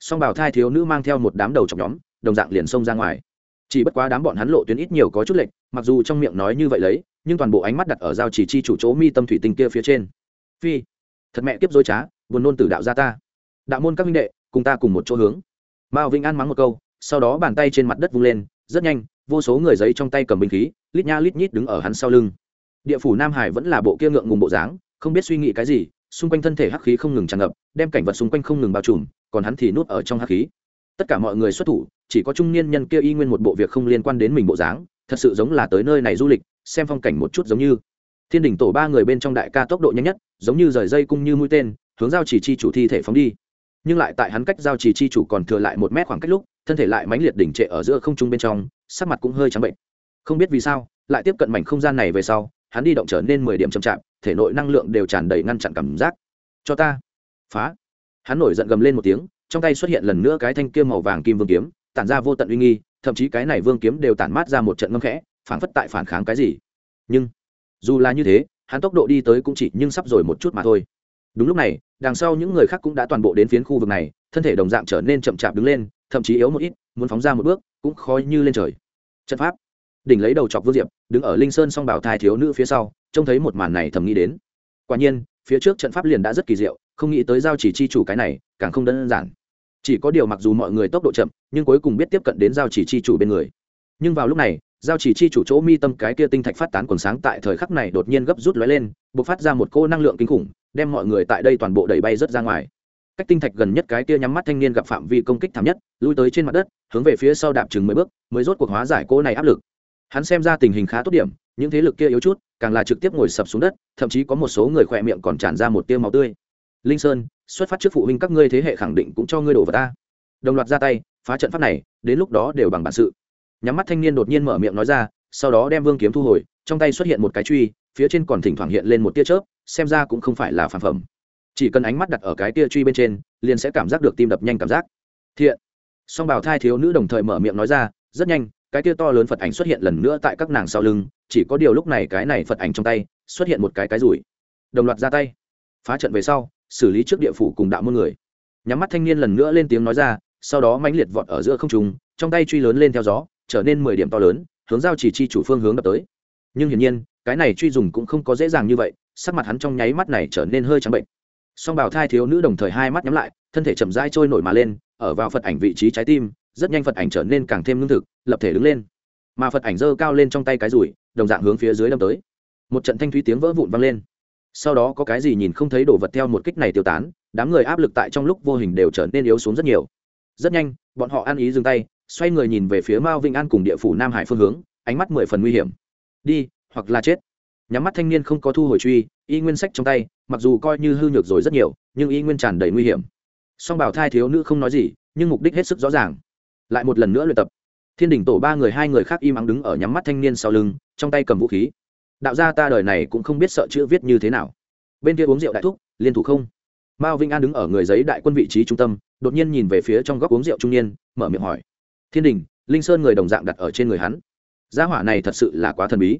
Song bảo thai thiếu nữ mang theo một đám đầu trong nhóm, đồng dạng liền xông ra ngoài. Chỉ bất quá đám bọn hắn lộ tuyến ít nhiều có chút lệch, mặc dù trong miệng nói như vậy lấy, nhưng toàn bộ ánh mắt đặt ở giao chỉ chi chủ chỗ mi tâm thủy tinh kia phía trên. Phi, thật mẹ kiếp dối trá, buồn nôn tử đạo ra ta. Đạo môn các minh đệ, cùng ta cùng một chỗ hướng mao vĩnh an mắng một câu, sau đó bàn tay trên mặt đất vung lên, rất nhanh, vô số người giấy trong tay cầm binh khí, lít nha lít nhít đứng ở hắn sau lưng. Địa phủ nam hải vẫn là bộ kia ngượng ngùng bộ dáng, không biết suy nghĩ cái gì, xung quanh thân thể hắc khí không ngừng tràn ngập, đem cảnh vật xung quanh không ngừng bao trùm, còn hắn thì nuốt ở trong hắc khí. Tất cả mọi người xuất thủ, chỉ có trung niên nhân kia y nguyên một bộ việc không liên quan đến mình bộ dáng, thật sự giống là tới nơi này du lịch, xem phong cảnh một chút giống như. Thiên đỉnh tổ ba người bên trong đại ca tốc độ nhanh nhất, giống như rời dây cung như mũi tên, hướng giao chỉ chi chủ thi thể phóng đi nhưng lại tại hắn cách giao trì chi chủ còn thừa lại một mét khoảng cách lúc, thân thể lại mãnh liệt đỉnh trệ ở giữa không trung bên trong, sắc mặt cũng hơi trắng bệnh. Không biết vì sao, lại tiếp cận mảnh không gian này về sau, hắn đi động trở nên mười điểm chậm chạp, thể nội năng lượng đều tràn đầy ngăn chặn cảm giác. Cho ta. Phá. Hắn nổi giận gầm lên một tiếng, trong tay xuất hiện lần nữa cái thanh kia màu vàng kim vương kiếm, tản ra vô tận uy nghi, thậm chí cái này vương kiếm đều tản mát ra một trận ngâm khẽ phản phất tại phản kháng cái gì. Nhưng, dù là như thế, hắn tốc độ đi tới cũng chỉ nhưng sắp rồi một chút mà thôi đúng lúc này, đằng sau những người khác cũng đã toàn bộ đến phiến khu vực này, thân thể đồng dạng trở nên chậm chạp đứng lên, thậm chí yếu một ít, muốn phóng ra một bước, cũng khó như lên trời. Trận pháp. Đỉnh lấy đầu chọc vương diệp, đứng ở linh sơn song bảo thai thiếu nữ phía sau, trông thấy một màn này thầm nghĩ đến. Quả nhiên, phía trước trận pháp liền đã rất kỳ diệu, không nghĩ tới giao chỉ chi chủ cái này, càng không đơn giản. Chỉ có điều mặc dù mọi người tốc độ chậm, nhưng cuối cùng biết tiếp cận đến giao chỉ chi chủ bên người. Nhưng vào lúc này, giao chỉ chi chủ chỗ mi tâm cái kia tinh thạch phát tán quần sáng tại thời khắc này đột nhiên gấp rút lóe lên b ộ c phát ra một cô năng lượng kinh khủng đem mọi người tại đây toàn bộ đẩy bay rớt ra ngoài. Cách tinh thạch gần nhất cái kia nhắm mắt thanh niên gặp phạm vi công kích thảm nhất, lui tới trên mặt đất, hướng về phía sau đạp chừng mấy bước, mới rốt cuộc hóa giải cô này áp lực. Hắn xem ra tình hình khá tốt điểm, những thế lực kia yếu chút, càng là trực tiếp ngồi sập xuống đất, thậm chí có một số người khỏe miệng còn tràn ra một tiêu máu tươi. Linh sơn, xuất phát trước phụ huynh các ngươi thế hệ khẳng định cũng cho ngươi đổ vào ta. Đồng loạt ra tay, phá trận pháp này, đến lúc đó đều bằng bản sự. Nhắm mắt thanh niên đột nhiên mở miệng nói ra, sau đó đem vương kiếm thu hồi, trong tay xuất hiện một cái truy, phía trên còn thỉnh thoảng hiện lên một tia chớp xem ra cũng không phải là phản phẩm. Chỉ cần ánh mắt đặt ở cái tia truy bên trên, liền sẽ cảm giác được tim đập nhanh cảm giác. Thiện. Song bảo thai thiếu nữ đồng thời mở miệng nói ra, rất nhanh, cái tia to lớn phật ảnh xuất hiện lần nữa tại các nàng sau lưng, chỉ có điều lúc này cái này phật ảnh trong tay, xuất hiện một cái cái rủi. Đồng loạt ra tay. Phá trận về sau, xử lý trước địa phủ cùng đạo môn người. Nhắm mắt thanh niên lần nữa lên tiếng nói ra, sau đó mãnh liệt vọt ở giữa không trung, trong tay truy lớn lên theo gió, trở nên mười điểm to lớn, hướng giao chỉ chi chủ phương hướng đập tới. Nhưng hiển nhiên, cái này truy dùng cũng không có dễ dàng như vậy sắc mặt hắn trong nháy mắt này trở nên hơi trắng bệnh. Song bảo thai thiếu nữ đồng thời hai mắt nhắm lại, thân thể chậm rãi trôi nổi mà lên, ở vào phật ảnh vị trí trái tim, rất nhanh phật ảnh trở nên càng thêm lương thực, lập thể đứng lên. Mà phật ảnh giơ cao lên trong tay cái rủi, đồng dạng hướng phía dưới đâm tới. Một trận thanh thúy tiếng vỡ vụn vang lên. Sau đó có cái gì nhìn không thấy đổ vật theo một kích này tiêu tán, đám người áp lực tại trong lúc vô hình đều trở nên yếu xuống rất nhiều. Rất nhanh, bọn họ ăn ý dừng tay, xoay người nhìn về phía mao vinh an cùng địa phủ nam hải phương hướng, ánh mắt mười phần nguy hiểm. Đi, hoặc là chết nhắm mắt thanh niên không có thu hồi truy, y nguyên sách trong tay, mặc dù coi như hư nhược rồi rất nhiều, nhưng y nguyên tràn đầy nguy hiểm. Song bảo thai thiếu nữ không nói gì, nhưng mục đích hết sức rõ ràng. Lại một lần nữa luyện tập. Thiên đình tổ ba người, hai người khác im ắng đứng ở nhắm mắt thanh niên sau lưng, trong tay cầm vũ khí. Đạo gia ta đời này cũng không biết sợ chữ viết như thế nào. Bên kia uống rượu đại thúc, liên thủ không? Mao vinh an đứng ở người giấy đại quân vị trí trung tâm, đột nhiên nhìn về phía trong góc uống rượu trung niên, mở miệng hỏi. Thiên đình linh sơn người đồng dạng đặt ở trên người hắn. Gia hỏa này thật sự là quá thần bí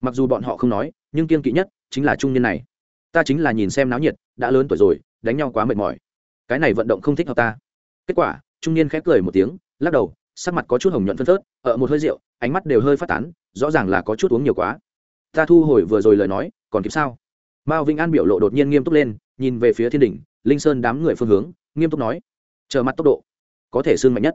mặc dù bọn họ không nói, nhưng kiên kỵ nhất chính là trung niên này. Ta chính là nhìn xem náo nhiệt, đã lớn tuổi rồi, đánh nhau quá mệt mỏi. Cái này vận động không thích hợp ta. Kết quả, trung niên khép cười một tiếng, lắc đầu, sắc mặt có chút hồng nhuận phân phớt, ở một hơi rượu, ánh mắt đều hơi phát tán, rõ ràng là có chút uống nhiều quá. Ta thu hồi vừa rồi lời nói, còn kịp sao? Mao vĩnh an biểu lộ đột nhiên nghiêm túc lên, nhìn về phía thiên đỉnh, linh sơn đám người phương hướng, nghiêm túc nói, chờ mặt tốc độ, có thể xương mạnh nhất.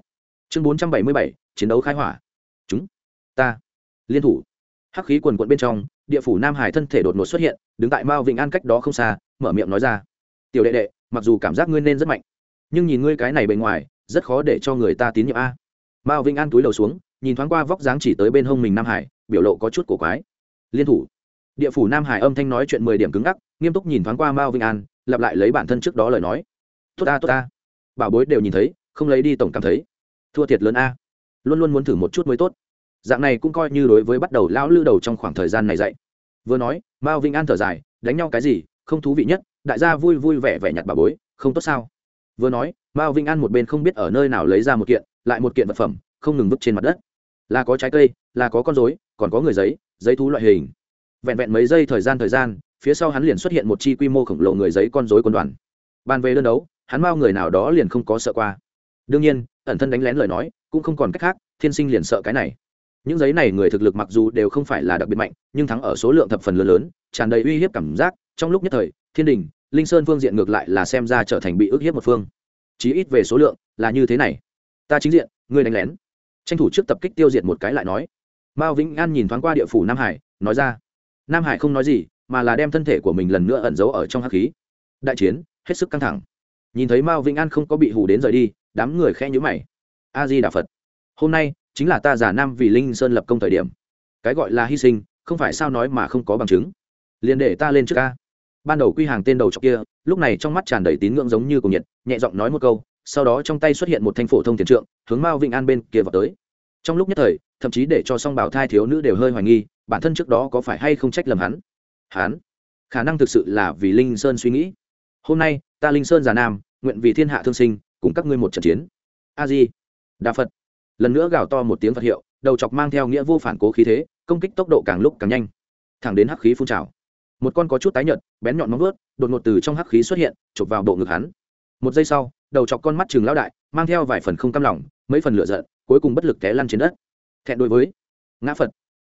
Chương bốn trăm bảy mươi bảy, chiến đấu khai hỏa. Chúng, ta, liên thủ hắc khí quần quận bên trong, địa phủ nam hải thân thể đột ngột xuất hiện, đứng tại mao vĩnh an cách đó không xa, mở miệng nói ra. Tiểu đệ đệ, mặc dù cảm giác ngươi nên rất mạnh, nhưng nhìn ngươi cái này bề ngoài, rất khó để cho người ta tín nhiệm a. Mao vĩnh an túi đầu xuống, nhìn thoáng qua vóc dáng chỉ tới bên hông mình nam hải, biểu lộ có chút cổ quái. Liên thủ. Địa phủ nam hải âm thanh nói chuyện mười điểm cứng ngắc, nghiêm túc nhìn thoáng qua mao vĩnh an, lặp lại lấy bản thân trước đó lời nói. Tốt ta tốt ta. Bảo bối đều nhìn thấy, không lấy đi tổng cảm thấy. Thua thiệt lớn a. Luôn luôn muốn thử một chút mới tốt dạng này cũng coi như đối với bắt đầu lão lư đầu trong khoảng thời gian này dạy. Vừa nói, mao vinh an thở dài, đánh nhau cái gì, không thú vị nhất, đại gia vui vui vẻ vẻ nhặt bà bối, không tốt sao? Vừa nói, mao vinh an một bên không biết ở nơi nào lấy ra một kiện, lại một kiện vật phẩm, không ngừng vứt trên mặt đất. Là có trái cây, là có con dối còn có người giấy giấy thú loại hình. Vẹn vẹn mấy giây thời gian thời gian, phía sau hắn liền xuất hiện một chi quy mô khổng lồ người giấy con dối quân đoàn. Bàn về đơn đấu, hắn bao người nào đó liền không có sợ qua. Đương nhiên, ẩn thân đánh lén lời nói, cũng không còn cách khác, thiên sinh liền sợ cái này những giấy này người thực lực mặc dù đều không phải là đặc biệt mạnh, nhưng thắng ở số lượng thập phần lớn lớn, tràn đầy uy hiếp cảm giác. Trong lúc nhất thời, thiên đình, linh sơn phương diện ngược lại là xem ra trở thành bị ức hiếp một phương. Chí ít về số lượng là như thế này. Ta chính diện, ngươi đánh lén. Tranh thủ trước tập kích tiêu diệt một cái lại nói. Mao vĩnh an nhìn thoáng qua địa phủ nam hải, nói ra. Nam hải không nói gì, mà là đem thân thể của mình lần nữa ẩn giấu ở trong hắc khí. Đại chiến, hết sức căng thẳng. Nhìn thấy mao vĩnh an không có bị hù đến rời đi, đám người khe nhữ mày. A di đà phật, hôm nay chính là ta giả nam vì linh sơn lập công thời điểm. Cái gọi là hy sinh, không phải sao nói mà không có bằng chứng. Liền để ta lên trước ca. Ban đầu quy hàng tên đầu trọc kia, lúc này trong mắt tràn đầy tín ngưỡng giống như cùng nhiệt, nhẹ giọng nói một câu, sau đó trong tay xuất hiện một thanh phổ thông tiền trượng, hướng mao vịnh an bên kia vào tới. Trong lúc nhất thời, thậm chí để cho song bảo thai thiếu nữ đều hơi hoài nghi, bản thân trước đó có phải hay không trách lầm hắn? Hắn? Khả năng thực sự là vì linh sơn suy nghĩ. Hôm nay, ta linh sơn già nam, nguyện vì thiên hạ thương sinh, cùng các ngươi một trận chiến. A di đà phật lần nữa gào to một tiếng phật hiệu, đầu chọc mang theo nghĩa vô phản cố khí thế, công kích tốc độ càng lúc càng nhanh. Thẳng đến hắc khí phun trào. Một con có chút tái nhợt, bén nhọn móng vớt đột ngột từ trong hắc khí xuất hiện, chụp vào bộ ngực hắn. Một giây sau, đầu chọc con mắt chừng lão đại, mang theo vài phần không cam lòng, mấy phần lửa giận, cuối cùng bất lực té lăn trên đất. Thẹn đối với ngã phật.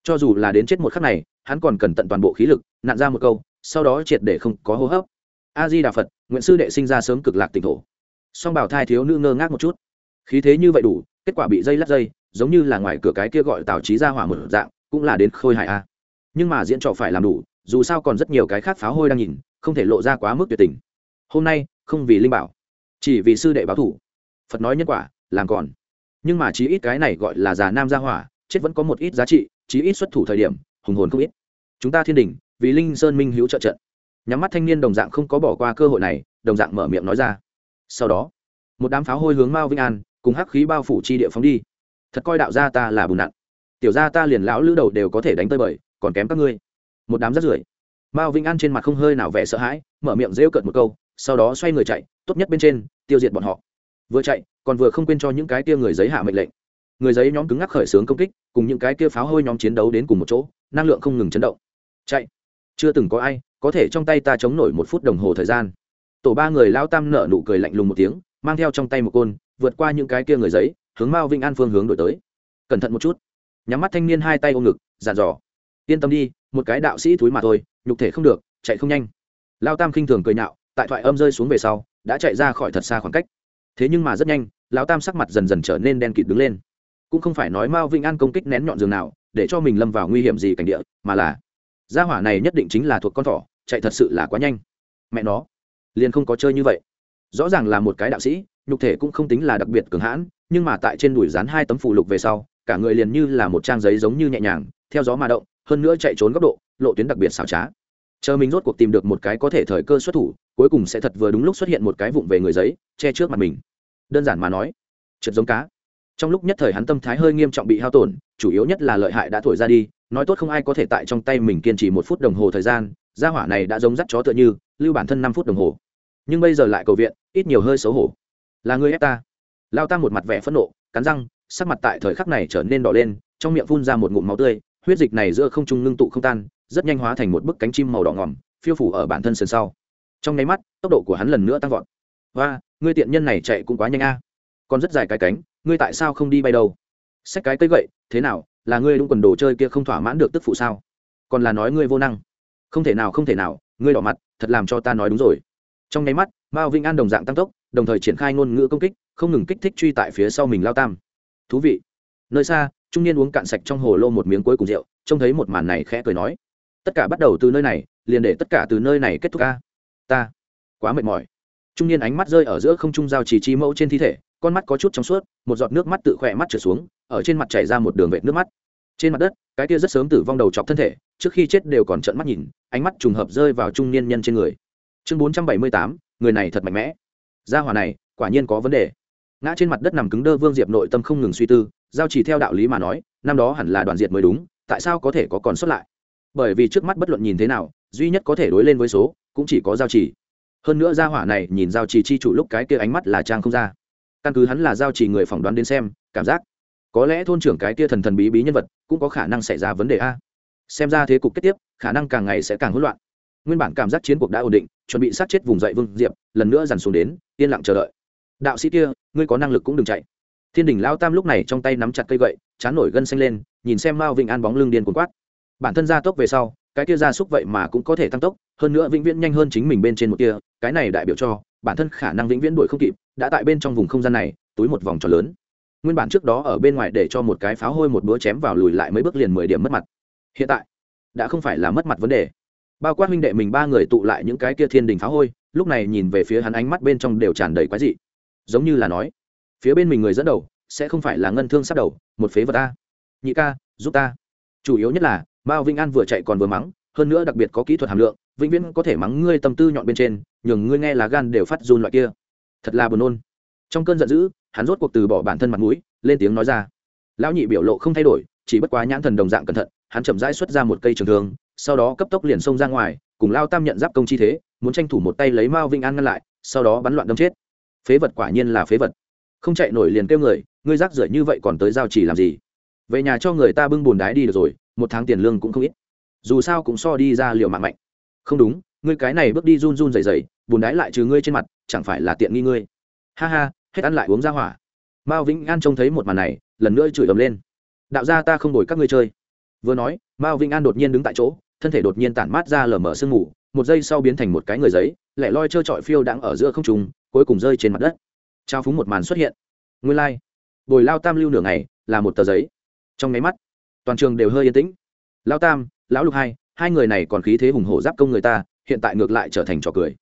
Cho dù là đến chết một khắc này, hắn còn cần tận toàn bộ khí lực, nặn ra một câu, sau đó triệt để không có hô hấp. A di đà phật, nguyện sư đệ sinh ra sớm cực lạc tỉnh thổ. Song bảo thai thiếu nữ ngơ ngác một chút khí thế như vậy đủ, kết quả bị dây lắc dây, giống như là ngoài cửa cái kia gọi tào trí ra hỏa một dạng, cũng là đến khôi hại a. Nhưng mà diễn trò phải làm đủ, dù sao còn rất nhiều cái khác pháo hôi đang nhìn, không thể lộ ra quá mức tuyệt tình. Hôm nay, không vì linh bảo, chỉ vì sư đệ báo thủ. Phật nói nhân quả, làm còn. Nhưng mà chí ít cái này gọi là già nam gia hỏa, chết vẫn có một ít giá trị, chí ít xuất thủ thời điểm, hùng hồn không ít. Chúng ta thiên đình, vì linh sơn minh hữu trợ trận. Nhắm mắt thanh niên đồng dạng không có bỏ qua cơ hội này, đồng dạng mở miệng nói ra. Sau đó, một đám pháo hôi hướng mao vĩnh an cùng hắc khí bao phủ chi địa phóng đi. Thật coi đạo gia ta là bùn nặn. Tiểu gia ta liền lão lữ đầu đều có thể đánh tơi bời, còn kém các ngươi. Một đám rất rưởi. Mao vinh an trên mặt không hơi nào vẻ sợ hãi, mở miệng rêu cợt một câu, sau đó xoay người chạy, tốt nhất bên trên, tiêu diệt bọn họ. Vừa chạy, còn vừa không quên cho những cái kia người giấy hạ mệnh lệnh. Người giấy nhóm cứng ngắc khởi xướng công kích, cùng những cái kia pháo hôi nhóm chiến đấu đến cùng một chỗ, năng lượng không ngừng chấn động. Chạy. Chưa từng có ai có thể trong tay ta chống nổi một phút đồng hồ thời gian. Tổ ba người lao tam nở nụ cười lạnh lùng một tiếng, mang theo trong tay một côn vượt qua những cái kia người giấy, hướng mao vinh an phương hướng đổi tới. Cẩn thận một chút. Nhắm mắt thanh niên hai tay ôm ngực dàn dò. Yên tâm đi, một cái đạo sĩ thúi mà thôi, nhục thể không được, chạy không nhanh. Lao tam khinh thường cười nhạo, tại thoại âm rơi xuống về sau, đã chạy ra khỏi thật xa khoảng cách. Thế nhưng mà rất nhanh lão tam sắc mặt dần dần trở nên đen kịt đứng lên. Cũng không phải nói mao vinh an công kích nén nhọn giường nào, để cho mình lâm vào nguy hiểm gì cảnh địa, mà là, gia hỏa này nhất định chính là thuộc con thỏ, chạy thật sự là quá nhanh. Mẹ nó, liền không có chơi như vậy. Rõ ràng là một cái đạo sĩ nhục thể cũng không tính là đặc biệt cường hãn, nhưng mà tại trên đùi dán hai tấm phụ lục về sau, cả người liền như là một trang giấy giống như nhẹ nhàng, theo gió mà động, hơn nữa chạy trốn góc độ, lộ tuyến đặc biệt xảo trá. Chờ mình rốt cuộc tìm được một cái có thể thời cơ xuất thủ, cuối cùng sẽ thật vừa đúng lúc xuất hiện một cái vụng về người giấy, che trước mặt mình. Đơn giản mà nói, trượt giống cá. Trong lúc nhất thời hắn tâm thái hơi nghiêm trọng bị hao tổn, chủ yếu nhất là lợi hại đã thổi ra đi, nói tốt không ai có thể tại trong tay mình kiên trì một phút đồng hồ thời gian, gia hỏa này đã giống dắt chó tựa như, lưu bản thân năm phút đồng hồ. Nhưng bây giờ lại cầu viện, ít nhiều hơi xấu hổ là người ép ta. Lao tam một mặt vẻ phẫn nộ, cắn răng, sắc mặt tại thời khắc này trở nên đỏ lên, trong miệng phun ra một ngụm máu tươi, huyết dịch này giữa không trung ngưng tụ không tan, rất nhanh hóa thành một bức cánh chim màu đỏ ngỏm phiêu phủ ở bản thân sườn sau. Trong nháy mắt, tốc độ của hắn lần nữa tăng vọt. Và ngươi tiện nhân này chạy cũng quá nhanh a. Còn rất dài cái cánh, ngươi tại sao không đi bay đâu? Xét cái cây gậy, thế nào, là ngươi đúng quần đồ chơi kia không thỏa mãn được tức phụ sao? Còn là nói ngươi vô năng. Không thể nào, không thể nào, ngươi đỏ mặt, thật làm cho ta nói đúng rồi. Trong nháy mắt mao vinh an đồng dạng tăng tốc, đồng thời triển khai ngôn ngữ công kích, không ngừng kích thích truy tại phía sau mình lao tam. Thú vị. Nơi xa, trung niên uống cạn sạch trong hồ lô một miếng cuối cùng rượu, trông thấy một màn này khẽ cười nói. Tất cả bắt đầu từ nơi này, liền để tất cả từ nơi này kết thúc ca. Ta. Quá mệt mỏi. Trung niên ánh mắt rơi ở giữa không trung giao chỉ chi mẫu trên thi thể, con mắt có chút trong suốt, một giọt nước mắt tự khỏe mắt trở xuống, ở trên mặt chảy ra một đường vệt nước mắt. Trên mặt đất, cái kia rất sớm tử vong đầu chọc thân thể, trước khi chết đều còn trợn mắt nhìn, ánh mắt trùng hợp rơi vào trung niên nhân trên người. Chương bốn trăm bảy mươi tám người này thật mạnh mẽ. Gia hỏa này, quả nhiên có vấn đề. Ngã trên mặt đất nằm cứng đơ vương diệp nội tâm không ngừng suy tư, giao chỉ theo đạo lý mà nói, năm đó hẳn là đoàn diệt mới đúng, tại sao có thể có còn xuất lại? Bởi vì trước mắt bất luận nhìn thế nào, duy nhất có thể đối lên với số, cũng chỉ có giao chỉ. Hơn nữa gia hỏa này nhìn giao chỉ chi chủ lúc cái kia ánh mắt là trang không ra. Căn cứ hắn là giao chỉ người phỏng đoán đến xem, cảm giác, có lẽ thôn trưởng cái kia thần thần bí bí nhân vật, cũng có khả năng xảy ra vấn đề a. Xem ra thế cục kết tiếp, khả năng càng ngày sẽ càng hỗn loạn. Nguyên bản cảm giác chiến cuộc đã ổn định chuẩn bị sát chết vùng dậy vương diệp, lần nữa dằn xuống đến, yên lặng chờ đợi. Đạo sĩ kia, ngươi có năng lực cũng đừng chạy. Thiên đình lao tam lúc này trong tay nắm chặt cây gậy, chán nổi gân xanh lên, nhìn xem mao vĩnh an bóng lưng điên cuốn quát. Bản thân gia tốc về sau, cái kia gia súc vậy mà cũng có thể tăng tốc, hơn nữa vĩnh viễn nhanh hơn chính mình bên trên một kia, cái này đại biểu cho, bản thân khả năng vĩnh viễn đuổi không kịp, đã tại bên trong vùng không gian này, túi một vòng tròn lớn. Nguyên bản trước đó ở bên ngoài để cho một cái pháo hôi một búa chém vào lùi lại mấy bước liền mười điểm mất mặt. Hiện tại, đã không phải là mất mặt vấn đề bao quát huynh đệ mình ba người tụ lại những cái kia thiên đình pháo hôi, lúc này nhìn về phía hắn ánh mắt bên trong đều tràn đầy quái dị. Giống như là nói, phía bên mình người dẫn đầu, sẽ không phải là ngân thương sắp đầu, một phế vật ta nhị ca, giúp ta. Chủ yếu nhất là Bao Vinh an vừa chạy còn vừa mắng, hơn nữa đặc biệt có kỹ thuật hàm lượng, vĩnh viễn có thể mắng ngươi tâm tư nhọn bên trên, nhường ngươi nghe là gan đều phát run loại kia. Thật là buồn nôn. Trong cơn giận dữ, hắn rốt cuộc từ bỏ bản thân mặt mũi, lên tiếng nói ra. Lão nhị biểu lộ không thay đổi, chỉ bất quá nhãn thần đồng dạng cẩn thận, hắn chậm rãi xuất ra một cây trường thương sau đó cấp tốc liền xông ra ngoài, cùng lao tam nhận giáp công chi thế, muốn tranh thủ một tay lấy mao vinh an ngăn lại, sau đó bắn loạn đâm chết. Phế vật quả nhiên là phế vật. Không chạy nổi liền kêu người, ngươi rác rưởi như vậy còn tới giao chỉ làm gì? Về nhà cho người ta bưng bùn đái đi được rồi, một tháng tiền lương cũng không ít. Dù sao cũng so đi ra liều mạng mạnh. Không đúng, ngươi cái này bước đi run run dày dày bùn đái lại trừ ngươi trên mặt, chẳng phải là tiện nghi ngươi? Ha ha, hết ăn lại uống ra hỏa. Mao vĩnh an trông thấy một màn này, lần nữa chửi ầm lên. Đạo gia ta không đổi các ngươi chơi. Vừa nói, mao vĩnh an đột nhiên đứng tại chỗ thân thể đột nhiên tản mát ra lờ mở sương mù, một giây sau biến thành một cái người giấy, lẻ loi trơ trọi phiêu đang ở giữa không trùng cuối cùng rơi trên mặt đất. Trao phúng một màn xuất hiện. Nguyên lai、like. bồi lao tam lưu nửa ngày, là một tờ giấy. Trong máy mắt, toàn trường đều hơi yên tĩnh. Lao tam, lão lục hai hai người này còn khí thế hùng hổ giáp công người ta, hiện tại ngược lại trở thành trò cười.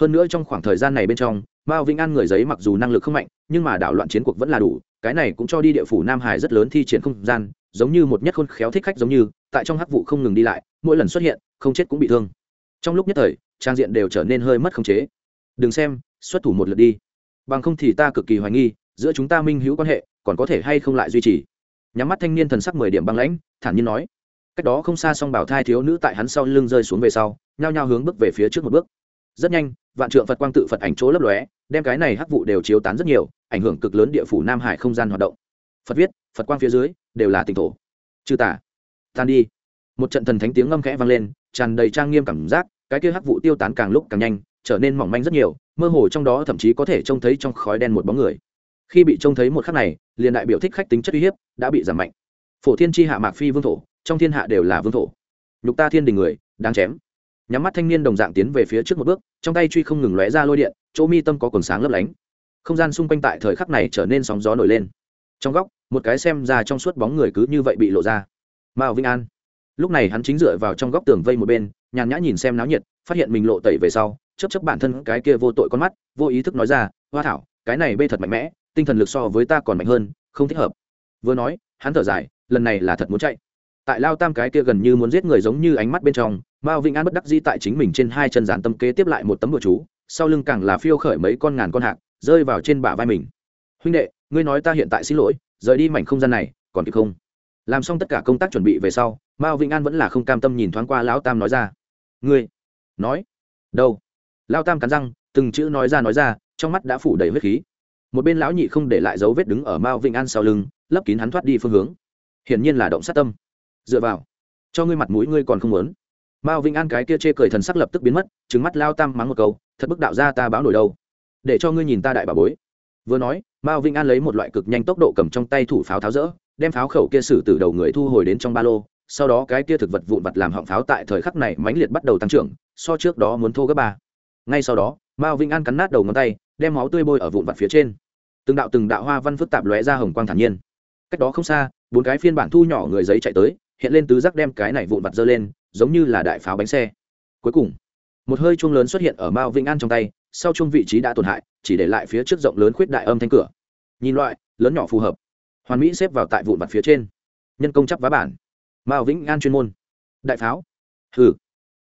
Hơn nữa trong khoảng thời gian này bên trong, mao vĩnh an người giấy mặc dù năng lực không mạnh, nhưng mà đảo loạn chiến cuộc vẫn là đủ cái này cũng cho đi địa phủ nam hải rất lớn thi triển không gian, giống như một nhất khôn khéo thích khách giống như, tại trong hắc vụ không ngừng đi lại, mỗi lần xuất hiện, không chết cũng bị thương. Trong lúc nhất thời, trang diện đều trở nên hơi mất khống chế. Đừng xem, xuất thủ một lượt đi. Bằng không thì ta cực kỳ hoài nghi, giữa chúng ta minh hữu quan hệ, còn có thể hay không lại duy trì. Nhắm mắt thanh niên thần sắc mười điểm băng lãnh, thản nhiên nói. Cách đó không xa song bảo thai thiếu nữ tại hắn sau lưng rơi xuống về sau, nhao nhao hướng bước về phía trước một bước. Rất nhanh, vạn trượng phật quang tự phật ảnh chỗ lấp lóe đem cái này hắc vụ đều chiếu tán rất nhiều, ảnh hưởng cực lớn địa phủ nam hải không gian hoạt động. Phật viết, phật quang phía dưới, đều là tỉnh thổ. Chư tả tan đi. Một trận thần thánh tiếng ngâm khẽ vang lên, tràn đầy trang nghiêm cảm giác, cái kia hắc vụ tiêu tán càng lúc càng nhanh, trở nên mỏng manh rất nhiều, mơ hồ trong đó thậm chí có thể trông thấy trong khói đen một bóng người. Khi bị trông thấy một khắc này, liền đại biểu thích khách tính chất uy hiếp đã bị giảm mạnh. Phổ thiên tri hạ mạc phi vương thổ, trong thiên hạ đều là vương thổ. Nhục ta thiên đình người đang chém nhắm mắt thanh niên đồng dạng tiến về phía trước một bước, trong tay truy không ngừng lóe ra lôi điện, chỗ mi tâm có quần sáng lấp lánh. Không gian xung quanh tại thời khắc này trở nên sóng gió nổi lên. Trong góc, một cái xem ra trong suốt bóng người cứ như vậy bị lộ ra. Mao vĩnh an. Lúc này hắn chính dựa vào trong góc tường vây một bên, nhàn nhã nhìn xem náo nhiệt, phát hiện mình lộ tẩy về sau chấp chấp bản thân cái kia vô tội con mắt, vô ý thức nói ra, hoa thảo, cái này bê thật mạnh mẽ, tinh thần lực so với ta còn mạnh hơn, không thích hợp. Vừa nói, hắn thở dài, lần này là thật muốn chạy. Tại lao tam cái kia gần như muốn giết người giống như ánh mắt bên trong mao vĩnh an bất đắc dĩ tại chính mình trên hai chân giản tâm kế tiếp lại một tấm bùa chú, sau lưng càng là phiêu khởi mấy con ngàn con hạc, rơi vào trên bả vai mình. Huynh đệ, ngươi nói ta hiện tại xin lỗi, rời đi mảnh không gian này, còn kịp không? Làm xong tất cả công tác chuẩn bị về sau, mao vĩnh an vẫn là không cam tâm nhìn thoáng qua lão tam nói ra. Ngươi, nói, đâu? Lao tam cắn răng, từng chữ nói ra nói ra, trong mắt đã phủ đầy huyết khí. Một bên lão nhị không để lại dấu vết đứng ở mao vĩnh an sau lưng, lấp kín hắn thoát đi phương hướng. Hiển nhiên là động sát tâm. Dựa vào, cho ngươi mặt mũi ngươi còn không muốn mao vĩnh an cái kia chê cười thần sắc lập tức biến mất trứng mắt lao tam mắng một câu, thật bức đạo ra ta báo nổi đâu. Để cho ngươi nhìn ta đại bà bối. Vừa nói, mao vĩnh an lấy một loại cực nhanh tốc độ cầm trong tay thủ pháo tháo rỡ, đem pháo khẩu kia xử từ đầu người thu hồi đến trong ba lô, sau đó cái kia thực vật vụn vặt làm họng pháo tại thời khắc này mãnh liệt bắt đầu tăng trưởng, so trước đó muốn thô gấp ba. Ngay sau đó, mao vĩnh an cắn nát đầu ngón tay, đem máu tươi bôi ở vụn vặt phía trên. Từng đạo từng đạo hoa văn phức tạp lóe ra hồng quang thản nhiên. Cách đó không xa, bốn cái phiên bản thu nhỏ người giấy chạy tới, hiện lên tứ giác đem cái này vụn vặt dơ lên giống như là đại pháo bánh xe. Cuối cùng, một hơi chuông lớn xuất hiện ở mao vĩnh an trong tay, sau chuông vị trí đã tổn hại, chỉ để lại phía trước rộng lớn khuyết đại âm thanh cửa. Nhìn loại, lớn nhỏ phù hợp. Hoàn mỹ xếp vào tại vụn mặt phía trên. Nhân công chắp vá bản. Mao vĩnh an chuyên môn. Đại pháo. Hừ.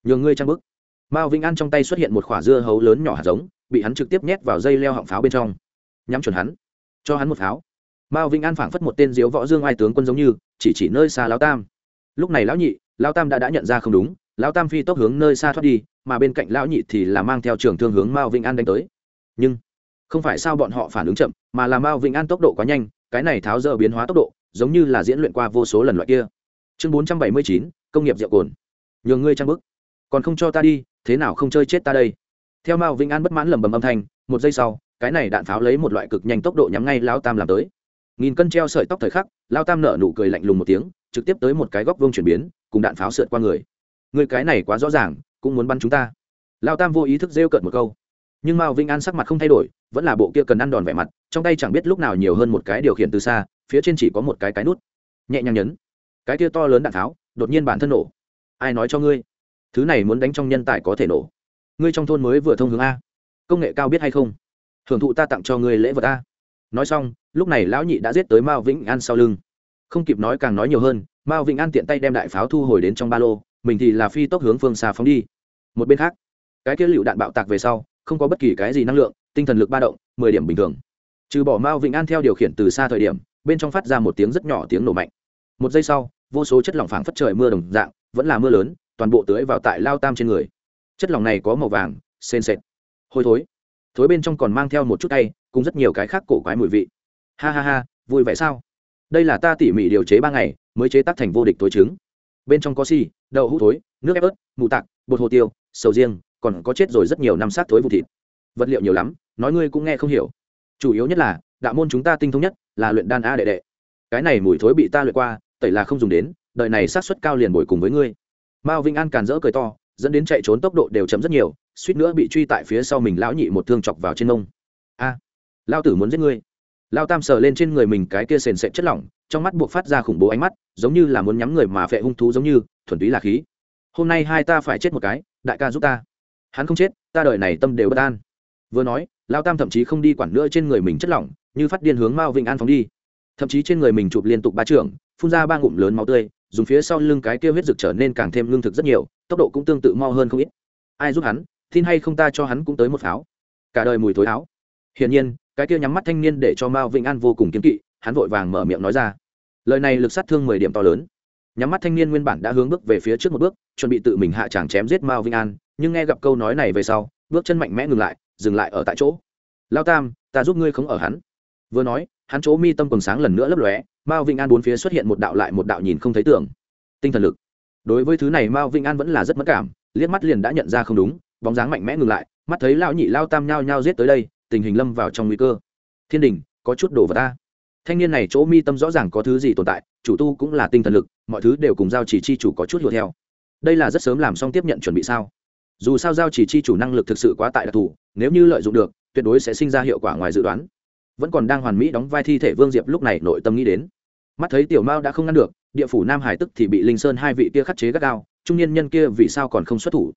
Nhường ngươi trang bức. Mao vĩnh an trong tay xuất hiện một quả dưa hấu lớn nhỏ hạt giống, bị hắn trực tiếp nhét vào dây leo họng pháo bên trong. Nhắm chuẩn hắn. Cho hắn một pháo. Mao vĩnh an phảng phất một tên diếu võ dương ai tướng quân giống như, chỉ chỉ nơi xa lão tam. Lúc này lão nhị lão tam đã đã nhận ra không đúng, lão tam phi tốc hướng nơi xa thoát đi, mà bên cạnh lão nhị thì là mang theo trường thương hướng mao vĩnh an đánh tới. Nhưng, không phải sao bọn họ phản ứng chậm, mà là mao vĩnh an tốc độ quá nhanh, cái này tháo dỡ biến hóa tốc độ, giống như là diễn luyện qua vô số lần loại kia. Chương bốn trăm bảy mươi chín, công nghiệp rượu cồn. Nhường ngươi trang bức. Còn không cho ta đi, thế nào không chơi chết ta đây? Theo mao vĩnh an bất mãn lầm bầm âm thanh, một giây sau, cái này đạn pháo lấy một loại cực nhanh tốc độ nhắm ngay lao tam làm tới. Nghìn cân treo sợi tóc thời khắc lao tam nở nụ cười lạnh lùng một tiếng, trực tiếp tới một cái góc vông chuyển biến cùng đạn pháo sượt qua người. Người cái này quá rõ ràng, cũng muốn bắn chúng ta. Lao tam vô ý thức rêu cợt một câu. Nhưng mao vinh an sắc mặt không thay đổi, vẫn là bộ kia cần ăn đòn vẻ mặt, trong tay chẳng biết lúc nào nhiều hơn một cái điều khiển từ xa, phía trên chỉ có một cái cái nút. Nhẹ nhàng nhấn. Cái kia to lớn đạn tháo đột nhiên bản thân nổ. Ai nói cho ngươi? Thứ này muốn đánh trong nhân tài có thể nổ. Ngươi trong thôn mới vừa thông hướng a. Công nghệ cao biết hay không? Hưởng thụ ta tặng cho ngươi lễ vật a. Nói xong, lúc này lão nhị đã giết tới mao vĩnh an sau lưng. Không kịp nói càng nói nhiều hơn mao vĩnh an tiện tay đem đại pháo thu hồi đến trong ba lô, mình thì là phi tốc hướng phương xa phóng đi. Một bên khác, cái kia lựu đạn bạo tạc về sau, không có bất kỳ cái gì năng lượng, tinh thần lực ba động, mười điểm bình thường. Trừ bỏ mao vĩnh an theo điều khiển từ xa thời điểm, bên trong phát ra một tiếng rất nhỏ tiếng nổ mạnh. Một giây sau, vô số chất lỏng phảng phất trời mưa đồng dạng, vẫn là mưa lớn, toàn bộ tưới vào tại lao tam trên người. Chất lỏng này có màu vàng sền sệt hôi thối. Thối bên trong còn mang theo một chút tay, cùng rất nhiều cái khác cổ quái mùi vị. Ha ha ha, vui vẻ sao? Đây là ta tỉ mỉ điều chế ba ngày mới chế tác thành vô địch tối trứng. Bên trong có xi đậu hũ thối nước ép ớt mù tạc bột hồ tiêu sầu riêng còn có chết rồi rất nhiều năm sát thối vụ thịt. Vật liệu nhiều lắm nói ngươi cũng nghe không hiểu. Chủ yếu nhất là đạo môn chúng ta tinh thông nhất là luyện đan a đệ đệ. Cái này mùi thối bị ta luyện qua tẩy là không dùng đến đợi này sát xuất cao liền bồi cùng với ngươi. Mao vinh an càn rỡ cười to dẫn đến chạy trốn tốc độ đều chấm rất nhiều suýt nữa bị truy tại phía sau mình lão nhị một thương chọc vào trên nông a à, lao tử muốn giết ngươi lao tam sờ lên trên người mình cái kia sền sệt chất lỏng, trong mắt buộc phát ra khủng bố ánh mắt, giống như là muốn nhắm người mà phệ hung thú giống như, thuần túy là khí. Hôm nay hai ta phải chết một cái, đại ca giúp ta. Hắn không chết, ta đợi này tâm đều bất an. Vừa nói, lao tam thậm chí không đi quản nữa trên người mình chất lỏng, như phát điên hướng mao vịnh an phóng đi. Thậm chí trên người mình chụp liên tục ba trưởng, phun ra ba ngụm lớn máu tươi, dùng phía sau lưng cái kia huyết rực trở nên càng thêm lương thực rất nhiều, tốc độ cũng tương tự mau hơn không ít. Ai giúp hắn, tin hay không ta cho hắn cũng tới một pháo. Cả đời mùi thối áo. Hiển nhiên cái kia nhắm mắt thanh niên để cho mao vĩnh an vô cùng kiếm kỵ, hắn vội vàng mở miệng nói ra. Lời này lực sát thương mười điểm to lớn. Nhắm mắt thanh niên nguyên bản đã hướng bước về phía trước một bước, chuẩn bị tự mình hạ tràng chém giết mao vĩnh an, nhưng nghe gặp câu nói này về sau, bước chân mạnh mẽ ngừng lại, dừng lại ở tại chỗ. Lao tam, ta giúp ngươi không ở hắn. Vừa nói, hắn chỗ mi tâm quần sáng lần nữa lấp lóe, mao vĩnh an bốn phía xuất hiện một đạo lại một đạo nhìn không thấy tưởng tinh thần lực. Đối với thứ này, mao vĩnh an vẫn là rất mất cảm, liếc mắt liền đã nhận ra không đúng, bóng dáng mạnh mẽ ngừng lại, mắt thấy lao nhị lao tam nhao nhao giết tới đây tình hình lâm vào trong nguy cơ. Thiên đình, có chút đổ vào ta. Thanh niên này chỗ mi tâm rõ ràng có thứ gì tồn tại, chủ tu cũng là tinh thần lực, mọi thứ đều cùng giao chỉ chi chủ có chút hiểu theo. Đây là rất sớm làm xong tiếp nhận chuẩn bị sao? Dù sao giao chỉ chi chủ năng lực thực sự quá tại đặc thù, nếu như lợi dụng được, tuyệt đối sẽ sinh ra hiệu quả ngoài dự đoán. Vẫn còn đang hoàn mỹ đóng vai thi thể vương diệp lúc này nội tâm nghĩ đến. Mắt thấy tiểu mao đã không ngăn được, địa phủ nam hải tức thì bị linh sơn hai vị kia khắc chế gắt gao, trung niên nhân kia vì sao còn không xuất thủ?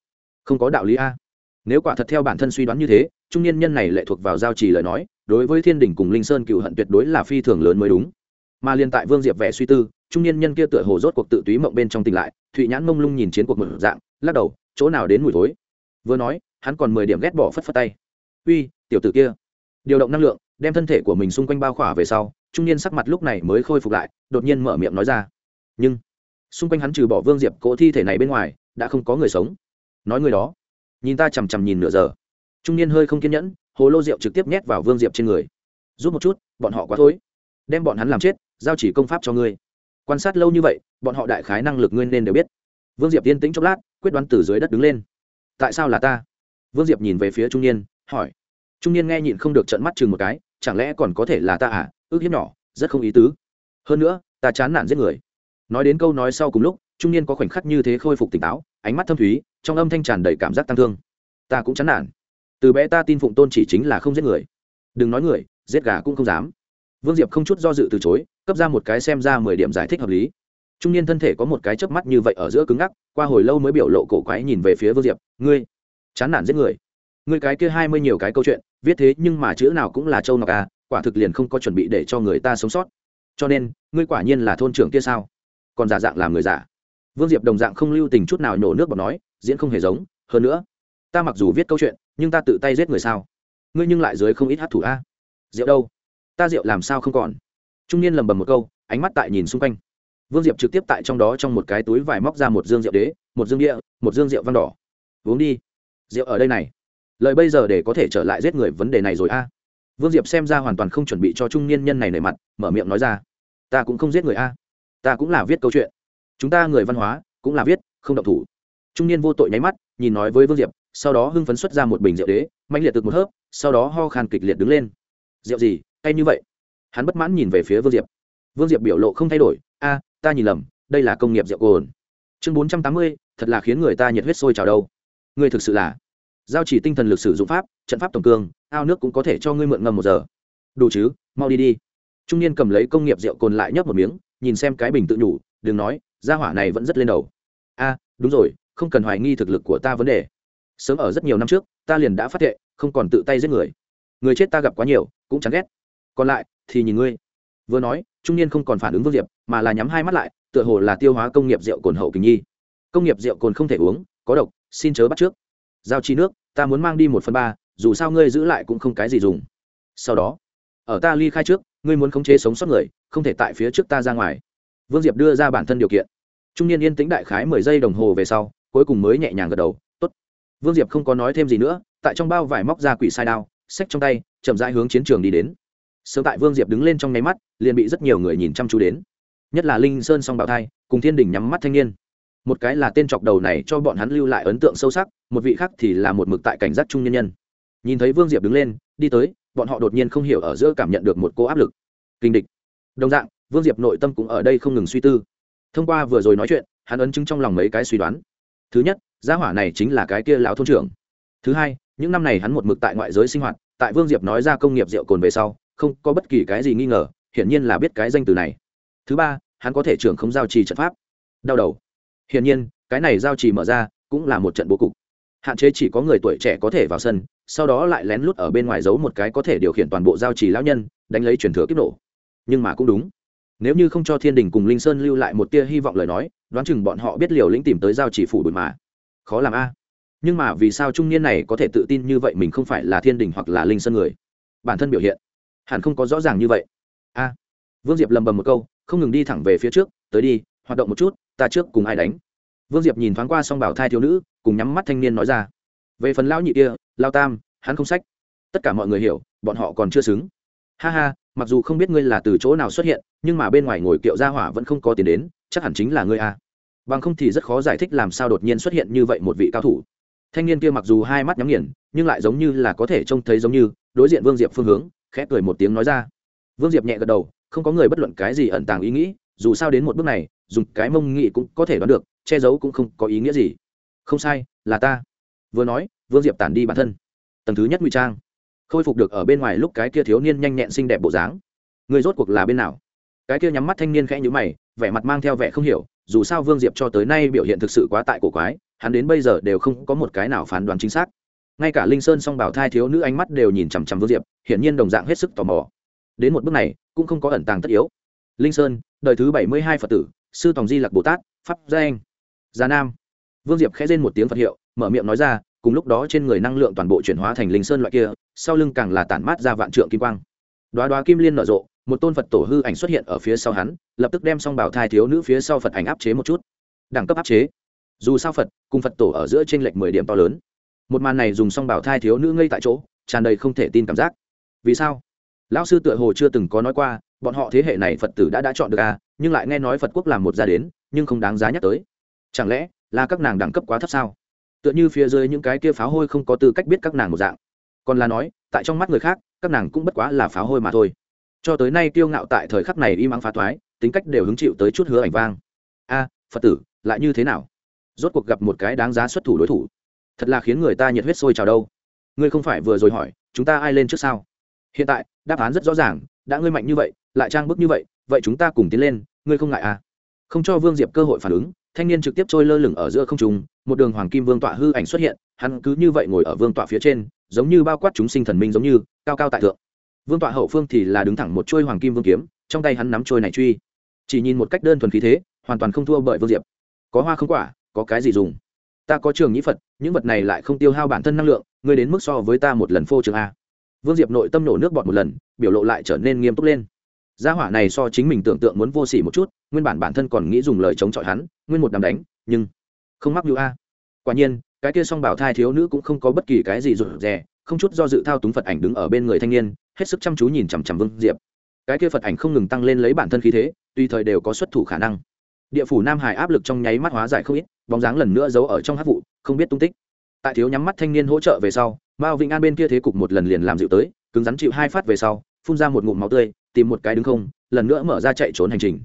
Không có đạo lý a. Nếu quả thật theo bản thân suy đoán như thế trung niên nhân này lệ thuộc vào giao trì lời nói, đối với thiên đình cùng linh sơn cựu hận tuyệt đối là phi thường lớn mới đúng. Mà liên tại vương diệp vẻ suy tư, trung niên nhân kia tựa hồ rốt cuộc tự túy mộng bên trong tỉnh lại, thụy nhãn mông lung nhìn chiến cuộc một dạng, lắc đầu, chỗ nào đến mùi thối? Vừa nói, hắn còn mười điểm ghét bỏ phất phất tay. Uy, tiểu tử kia. Điều động năng lượng, đem thân thể của mình xung quanh bao khỏa về sau, trung niên sắc mặt lúc này mới khôi phục lại, đột nhiên mở miệng nói ra. Nhưng, xung quanh hắn trừ bỏ vương diệp cỗ thi thể này bên ngoài, đã không có người sống. Nói người đó, nhìn ta chằm chằm nhìn nửa giờ trung niên hơi không kiên nhẫn, hồ lô rượu trực tiếp nhét vào vương diệp trên người. Rút một chút, bọn họ quá thối. Đem bọn hắn làm chết, giao chỉ công pháp cho ngươi. Quan sát lâu như vậy, bọn họ đại khái năng lực ngươi nên đều biết. Vương diệp yên tĩnh chốc lát, quyết đoán từ dưới đất đứng lên. Tại sao là ta? Vương diệp nhìn về phía trung niên, hỏi. Trung niên nghe nhịn không được trận mắt chừng một cái, chẳng lẽ còn có thể là ta à? Ước hiếp nhỏ, rất không ý tứ. Hơn nữa, ta chán nản giết người. Nói đến câu nói sau cùng lúc, trung niên có khoảnh khắc như thế khôi phục tỉnh táo, ánh mắt thâm thúy, trong âm thanh tràn đầy cảm giác tăng thương. Ta cũng chán nản từ bé ta tin phụng tôn chỉ chính là không giết người. Đừng nói người, giết gà cũng không dám. Vương diệp không chút do dự từ chối, cấp ra một cái xem ra mười điểm giải thích hợp lý. Trung niên thân thể có một cái chớp mắt như vậy ở giữa cứng ngắc, qua hồi lâu mới biểu lộ cổ quái nhìn về phía vương diệp, ngươi, chán nản giết người. Ngươi cái kia hai mươi nhiều cái câu chuyện, viết thế nhưng mà chữ nào cũng là châu ngọc à quả thực liền không có chuẩn bị để cho người ta sống sót. Cho nên, ngươi quả nhiên là thôn trưởng kia sao? Còn giả dạng làm người giả. Vương diệp đồng dạng không lưu tình chút nào nhổ nước bọt nói, diễn không hề giống, hơn nữa, ta mặc dù viết câu chuyện nhưng ta tự tay giết người sao? Ngươi nhưng lại dưới không ít hát thủ a. Rượu đâu? Ta rượu làm sao không còn? Trung niên lầm bầm một câu, ánh mắt tại nhìn xung quanh. Vương diệp trực tiếp tại trong đó trong một cái túi vải móc ra một dương rượu đế, một dương địa một dương rượu văn đỏ. Uống đi. Rượu ở đây này. Lời bây giờ để có thể trở lại giết người vấn đề này rồi a. Vương diệp xem ra hoàn toàn không chuẩn bị cho trung niên nhân này nề mặt, mở miệng nói ra. Ta cũng không giết người a. Ta cũng là viết câu chuyện. Chúng ta người văn hóa, cũng là viết, không động thủ. Trung niên vô tội nháy mắt, nhìn nói với vương diệp sau đó hưng phấn xuất ra một bình rượu đế mạnh liệt được một hớp, sau đó ho khan kịch liệt đứng lên. Rượu gì hay như vậy? Hắn bất mãn nhìn về phía vương diệp. Vương diệp biểu lộ không thay đổi, a, ta nhìn lầm, đây là công nghiệp rượu cồn. Chương bốn trăm tám mươi, thật là khiến người ta nhiệt huyết sôi trào đâu. Ngươi thực sự là giao chỉ tinh thần lực sử dụng pháp, trận pháp tổng cương, ao nước cũng có thể cho ngươi mượn ngầm một giờ. Đủ chứ, mau đi đi. Trung niên cầm lấy công nghiệp rượu cồn lại nhấp một miếng, nhìn xem cái bình tự nhủ, đừng nói, gia hỏa này vẫn rất lên đầu. A, đúng rồi, không cần hoài nghi thực lực của ta vấn đề sớm ở rất nhiều năm trước, ta liền đã phát hiện không còn tự tay giết người. Người chết ta gặp quá nhiều, cũng chán ghét. Còn lại, thì nhìn ngươi. Vừa nói, trung niên không còn phản ứng vương diệp, mà là nhắm hai mắt lại, tựa hồ là tiêu hóa công nghiệp rượu cồn hậu kình nhi. Công nghiệp rượu cồn không thể uống, có độc, xin chớ bắt trước. Giao chi nước, ta muốn mang đi một phần ba, dù sao ngươi giữ lại cũng không cái gì dùng. Sau đó, ở ta ly khai trước, ngươi muốn khống chế sống sót người, không thể tại phía trước ta ra ngoài. Vương diệp đưa ra bản thân điều kiện. Trung niên yên tĩnh đại khái mười giây đồng hồ về sau, cuối cùng mới nhẹ nhàng gật đầu vương diệp không có nói thêm gì nữa, tại trong bao vải móc ra quỷ sai đao, xách trong tay, chậm rãi hướng chiến trường đi đến. Sớm tại vương diệp đứng lên trong nháy mắt, liền bị rất nhiều người nhìn chăm chú đến. Nhất là linh sơn song bảo thai, cùng thiên đình nhắm mắt thanh niên. Một cái là tên chọc đầu này cho bọn hắn lưu lại ấn tượng sâu sắc, một vị khác thì là một mực tại cảnh giác trung nhân nhân. Nhìn thấy vương diệp đứng lên, đi tới, bọn họ đột nhiên không hiểu ở giữa cảm nhận được một cô áp lực. Kinh địch. Đồng dạng, vương diệp nội tâm cũng ở đây không ngừng suy tư. Thông qua vừa rồi nói chuyện, hắn ấn chứng trong lòng mấy cái suy đoán thứ nhất, gia hỏa này chính là cái kia lão thôn trưởng. Thứ hai, những năm này hắn một mực tại ngoại giới sinh hoạt, tại vương diệp nói ra công nghiệp rượu cồn về sau, không có bất kỳ cái gì nghi ngờ, hiển nhiên là biết cái danh từ này. Thứ ba, hắn có thể trưởng không giao trì trận pháp. Đau đầu. Hiển nhiên, cái này giao trì mở ra, cũng là một trận bố cục. Hạn chế chỉ có người tuổi trẻ có thể vào sân, sau đó lại lén lút ở bên ngoài giấu một cái có thể điều khiển toàn bộ giao trì lão nhân, đánh lấy truyền thừa kiếp nổ. Nhưng mà cũng đúng nếu như không cho thiên đình cùng linh sơn lưu lại một tia hy vọng lời nói, đoán chừng bọn họ biết liều lĩnh tìm tới giao chỉ phủ bụi mà. Khó làm a. Nhưng mà vì sao trung niên này có thể tự tin như vậy mình không phải là thiên đình hoặc là linh sơn người? Bản thân biểu hiện, hẳn không có rõ ràng như vậy. A. Vương diệp lầm bầm một câu, không ngừng đi thẳng về phía trước, tới đi, hoạt động một chút, ta trước cùng ai đánh? Vương diệp nhìn thoáng qua s o n g bảo thai thiếu nữ, cùng nhắm mắt thanh niên nói ra, về phần lão nhị kia lao tam, hắn không sách. Tất cả mọi người hiểu, bọn họ còn chưa xứng. Ha ha mặc dù không biết ngươi là từ chỗ nào xuất hiện, nhưng mà bên ngoài ngồi kiệu gia hỏa vẫn không có tiền đến, chắc hẳn chính là ngươi a bằng không thì rất khó giải thích làm sao đột nhiên xuất hiện như vậy một vị cao thủ. Thanh niên kia mặc dù hai mắt nhắm nghiền, nhưng lại giống như là có thể trông thấy giống như đối diện vương diệp phương hướng, khẽ cười một tiếng nói ra. Vương diệp nhẹ gật đầu, không có người bất luận cái gì ẩn tàng ý nghĩ, dù sao đến một bước này, dùng cái mông nghị cũng có thể đoán được, che giấu cũng không có ý nghĩa gì. Không sai, là ta. Vừa nói, vương diệp tản đi bản thân. Tầng thứ nhất ngụy trang khôi phục được ở bên ngoài lúc cái kia thiếu niên nhanh nhẹn xinh đẹp bộ dáng. Người rốt cuộc là bên nào? Cái kia nhắm mắt thanh niên khẽ nhữ mày, vẻ mặt mang theo vẻ không hiểu, dù sao vương diệp cho tới nay biểu hiện thực sự quá tại cổ quái, hắn đến bây giờ đều không có một cái nào phán đoán chính xác. Ngay cả linh sơn song bảo thai thiếu nữ ánh mắt đều nhìn chằm chằm vương diệp, hiển nhiên đồng dạng hết sức tò mò. Đến một bước này, cũng không có ẩn tàng tất yếu. Linh sơn, đời thứ bảy mươi hai phật tử, sư tòng di lặc bồ tát, pháp gia anh gia nam. Vương diệp khẽ rên một tiếng phật hiệu, mở miệng nói ra cùng lúc đó trên người năng lượng toàn bộ chuyển hóa thành linh sơn loại kia, sau lưng càng là tản mát ra vạn trượng kim quang. Đoá đoá kim liên nở rộ, một tôn phật tổ hư ảnh xuất hiện ở phía sau hắn, lập tức đem xong bảo thai thiếu nữ phía sau phật ảnh áp chế một chút. Đẳng cấp áp chế. Dù sao phật, cùng phật tổ ở giữa t r ê n lệch mười điểm to lớn. Một màn này dùng xong bảo thai thiếu nữ ngây tại chỗ, tràn đầy không thể tin cảm giác. Vì sao? Lão sư tựa hồ chưa từng có nói qua, bọn họ thế hệ này phật tử đã đã chọn được à nhưng lại nghe nói phật quốc làm một gia đến, nhưng không đáng giá nhắc tới. Chẳng lẽ là các nàng đẳng cấp quá thấp sao? Tựa như phía dưới những cái kia pháo hôi không có tư cách biết các nàng một dạng. Còn là nói, tại trong mắt người khác, các nàng cũng bất quá là pháo hôi mà thôi. Cho tới nay kiêu ngạo tại thời khắc này im ắng phá thoái, tính cách đều hứng chịu tới chút hứa ảnh vang. A, phật tử, lại như thế nào? Rốt cuộc gặp một cái đáng giá xuất thủ đối thủ. Thật là khiến người ta nhiệt huyết sôi trào đâu. Ngươi không phải vừa rồi hỏi, chúng ta ai lên trước sao? Hiện tại, đáp án rất rõ ràng, đã ngươi mạnh như vậy, lại trang bức như vậy vậy chúng ta cùng tiến lên, ngươi không ngại à? Không cho vương diệp cơ hội phản ứng thanh niên trực tiếp trôi lơ lửng ở giữa không trung, một đường hoàng kim vương tọa hư ảnh xuất hiện, hắn cứ như vậy ngồi ở vương tọa phía trên, giống như bao quát chúng sinh thần minh giống như, cao cao tại thượng. Vương tọa hậu phương thì là đứng thẳng một trôi hoàng kim vương kiếm, trong tay hắn nắm trôi này truy. Chỉ nhìn một cách đơn thuần khí thế, hoàn toàn không thua bởi vương diệp. Có hoa không quả, có cái gì dùng? Ta có trường nhĩ phật, những vật này lại không tiêu hao bản thân năng lượng, ngươi đến mức so với ta một lần phô trường a. Vương diệp nội tâm nổ nước bọt một lần, biểu lộ lại trở nên nghiêm túc lên gia hỏa này so chính mình tưởng tượng muốn vô sỉ một chút, nguyên bản bản thân còn nghĩ dùng lời chống chọi hắn, nguyên một đám đánh, nhưng không mắc như a. Quả nhiên, cái kia song bảo thai thiếu nữ cũng không có bất kỳ cái gì rụt rè, không chút do dự thao túng phật ảnh đứng ở bên người thanh niên, hết sức chăm chú nhìn chằm chằm vương diệp. Cái kia phật ảnh không ngừng tăng lên lấy bản thân khí thế, tùy thời đều có xuất thủ khả năng. Địa phủ nam hải áp lực trong nháy mắt hóa giải không ít, bóng dáng lần nữa giấu ở trong hát vụ, không biết tung tích. Tại thiếu nhắm mắt thanh niên hỗ trợ về sau, mao vĩnh an bên kia thế cục một lần liền làm dịu tới, cứng rắn chịu hai phát về sau, phun ra một ngụm máu tươi tìm một cái đứng không, lần nữa mở ra chạy trốn hành trình.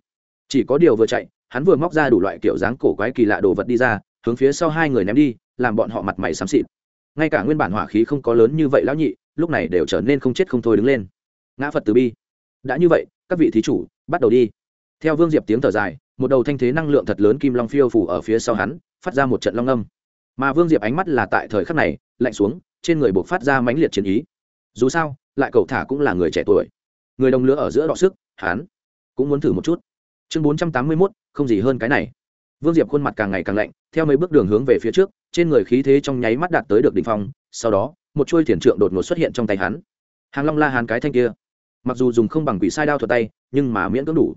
Chỉ có điều vừa chạy, hắn vừa móc ra đủ loại kiểu dáng cổ quái kỳ lạ đồ vật đi ra, hướng phía sau hai người ném đi, làm bọn họ mặt mày xám xịt. Ngay cả nguyên bản hỏa khí không có lớn như vậy lão nhị, lúc này đều trở nên không chết không thôi đứng lên. Ngã phật từ bi. Đã như vậy, các vị thí chủ, bắt đầu đi. Theo vương diệp tiếng thở dài, một đầu thanh thế năng lượng thật lớn kim long phiêu phủ ở phía sau hắn, phát ra một trận long âm. Mà vương diệp ánh mắt là tại thời khắc này, lạnh xuống, trên người buộc phát ra mãnh liệt chiến ý. Dù sao, lại cậu thả cũng là người trẻ tuổi người đồng lứa ở giữa đọ sức hán cũng muốn thử một chút. Chương bốn trăm tám mươi mốt, không gì hơn cái này. Vương diệp khuôn mặt càng ngày càng lạnh, theo mấy bước đường hướng về phía trước, trên người khí thế trong nháy mắt đạt tới được đ ỉ n h phong, sau đó, một chuôi thiền trượng đột ngột xuất hiện trong tay hắn. Hàng long la hàn cái thanh kia, mặc dù dùng không bằng quỷ sai đao thuật tay, nhưng mà miễn cưỡng đủ.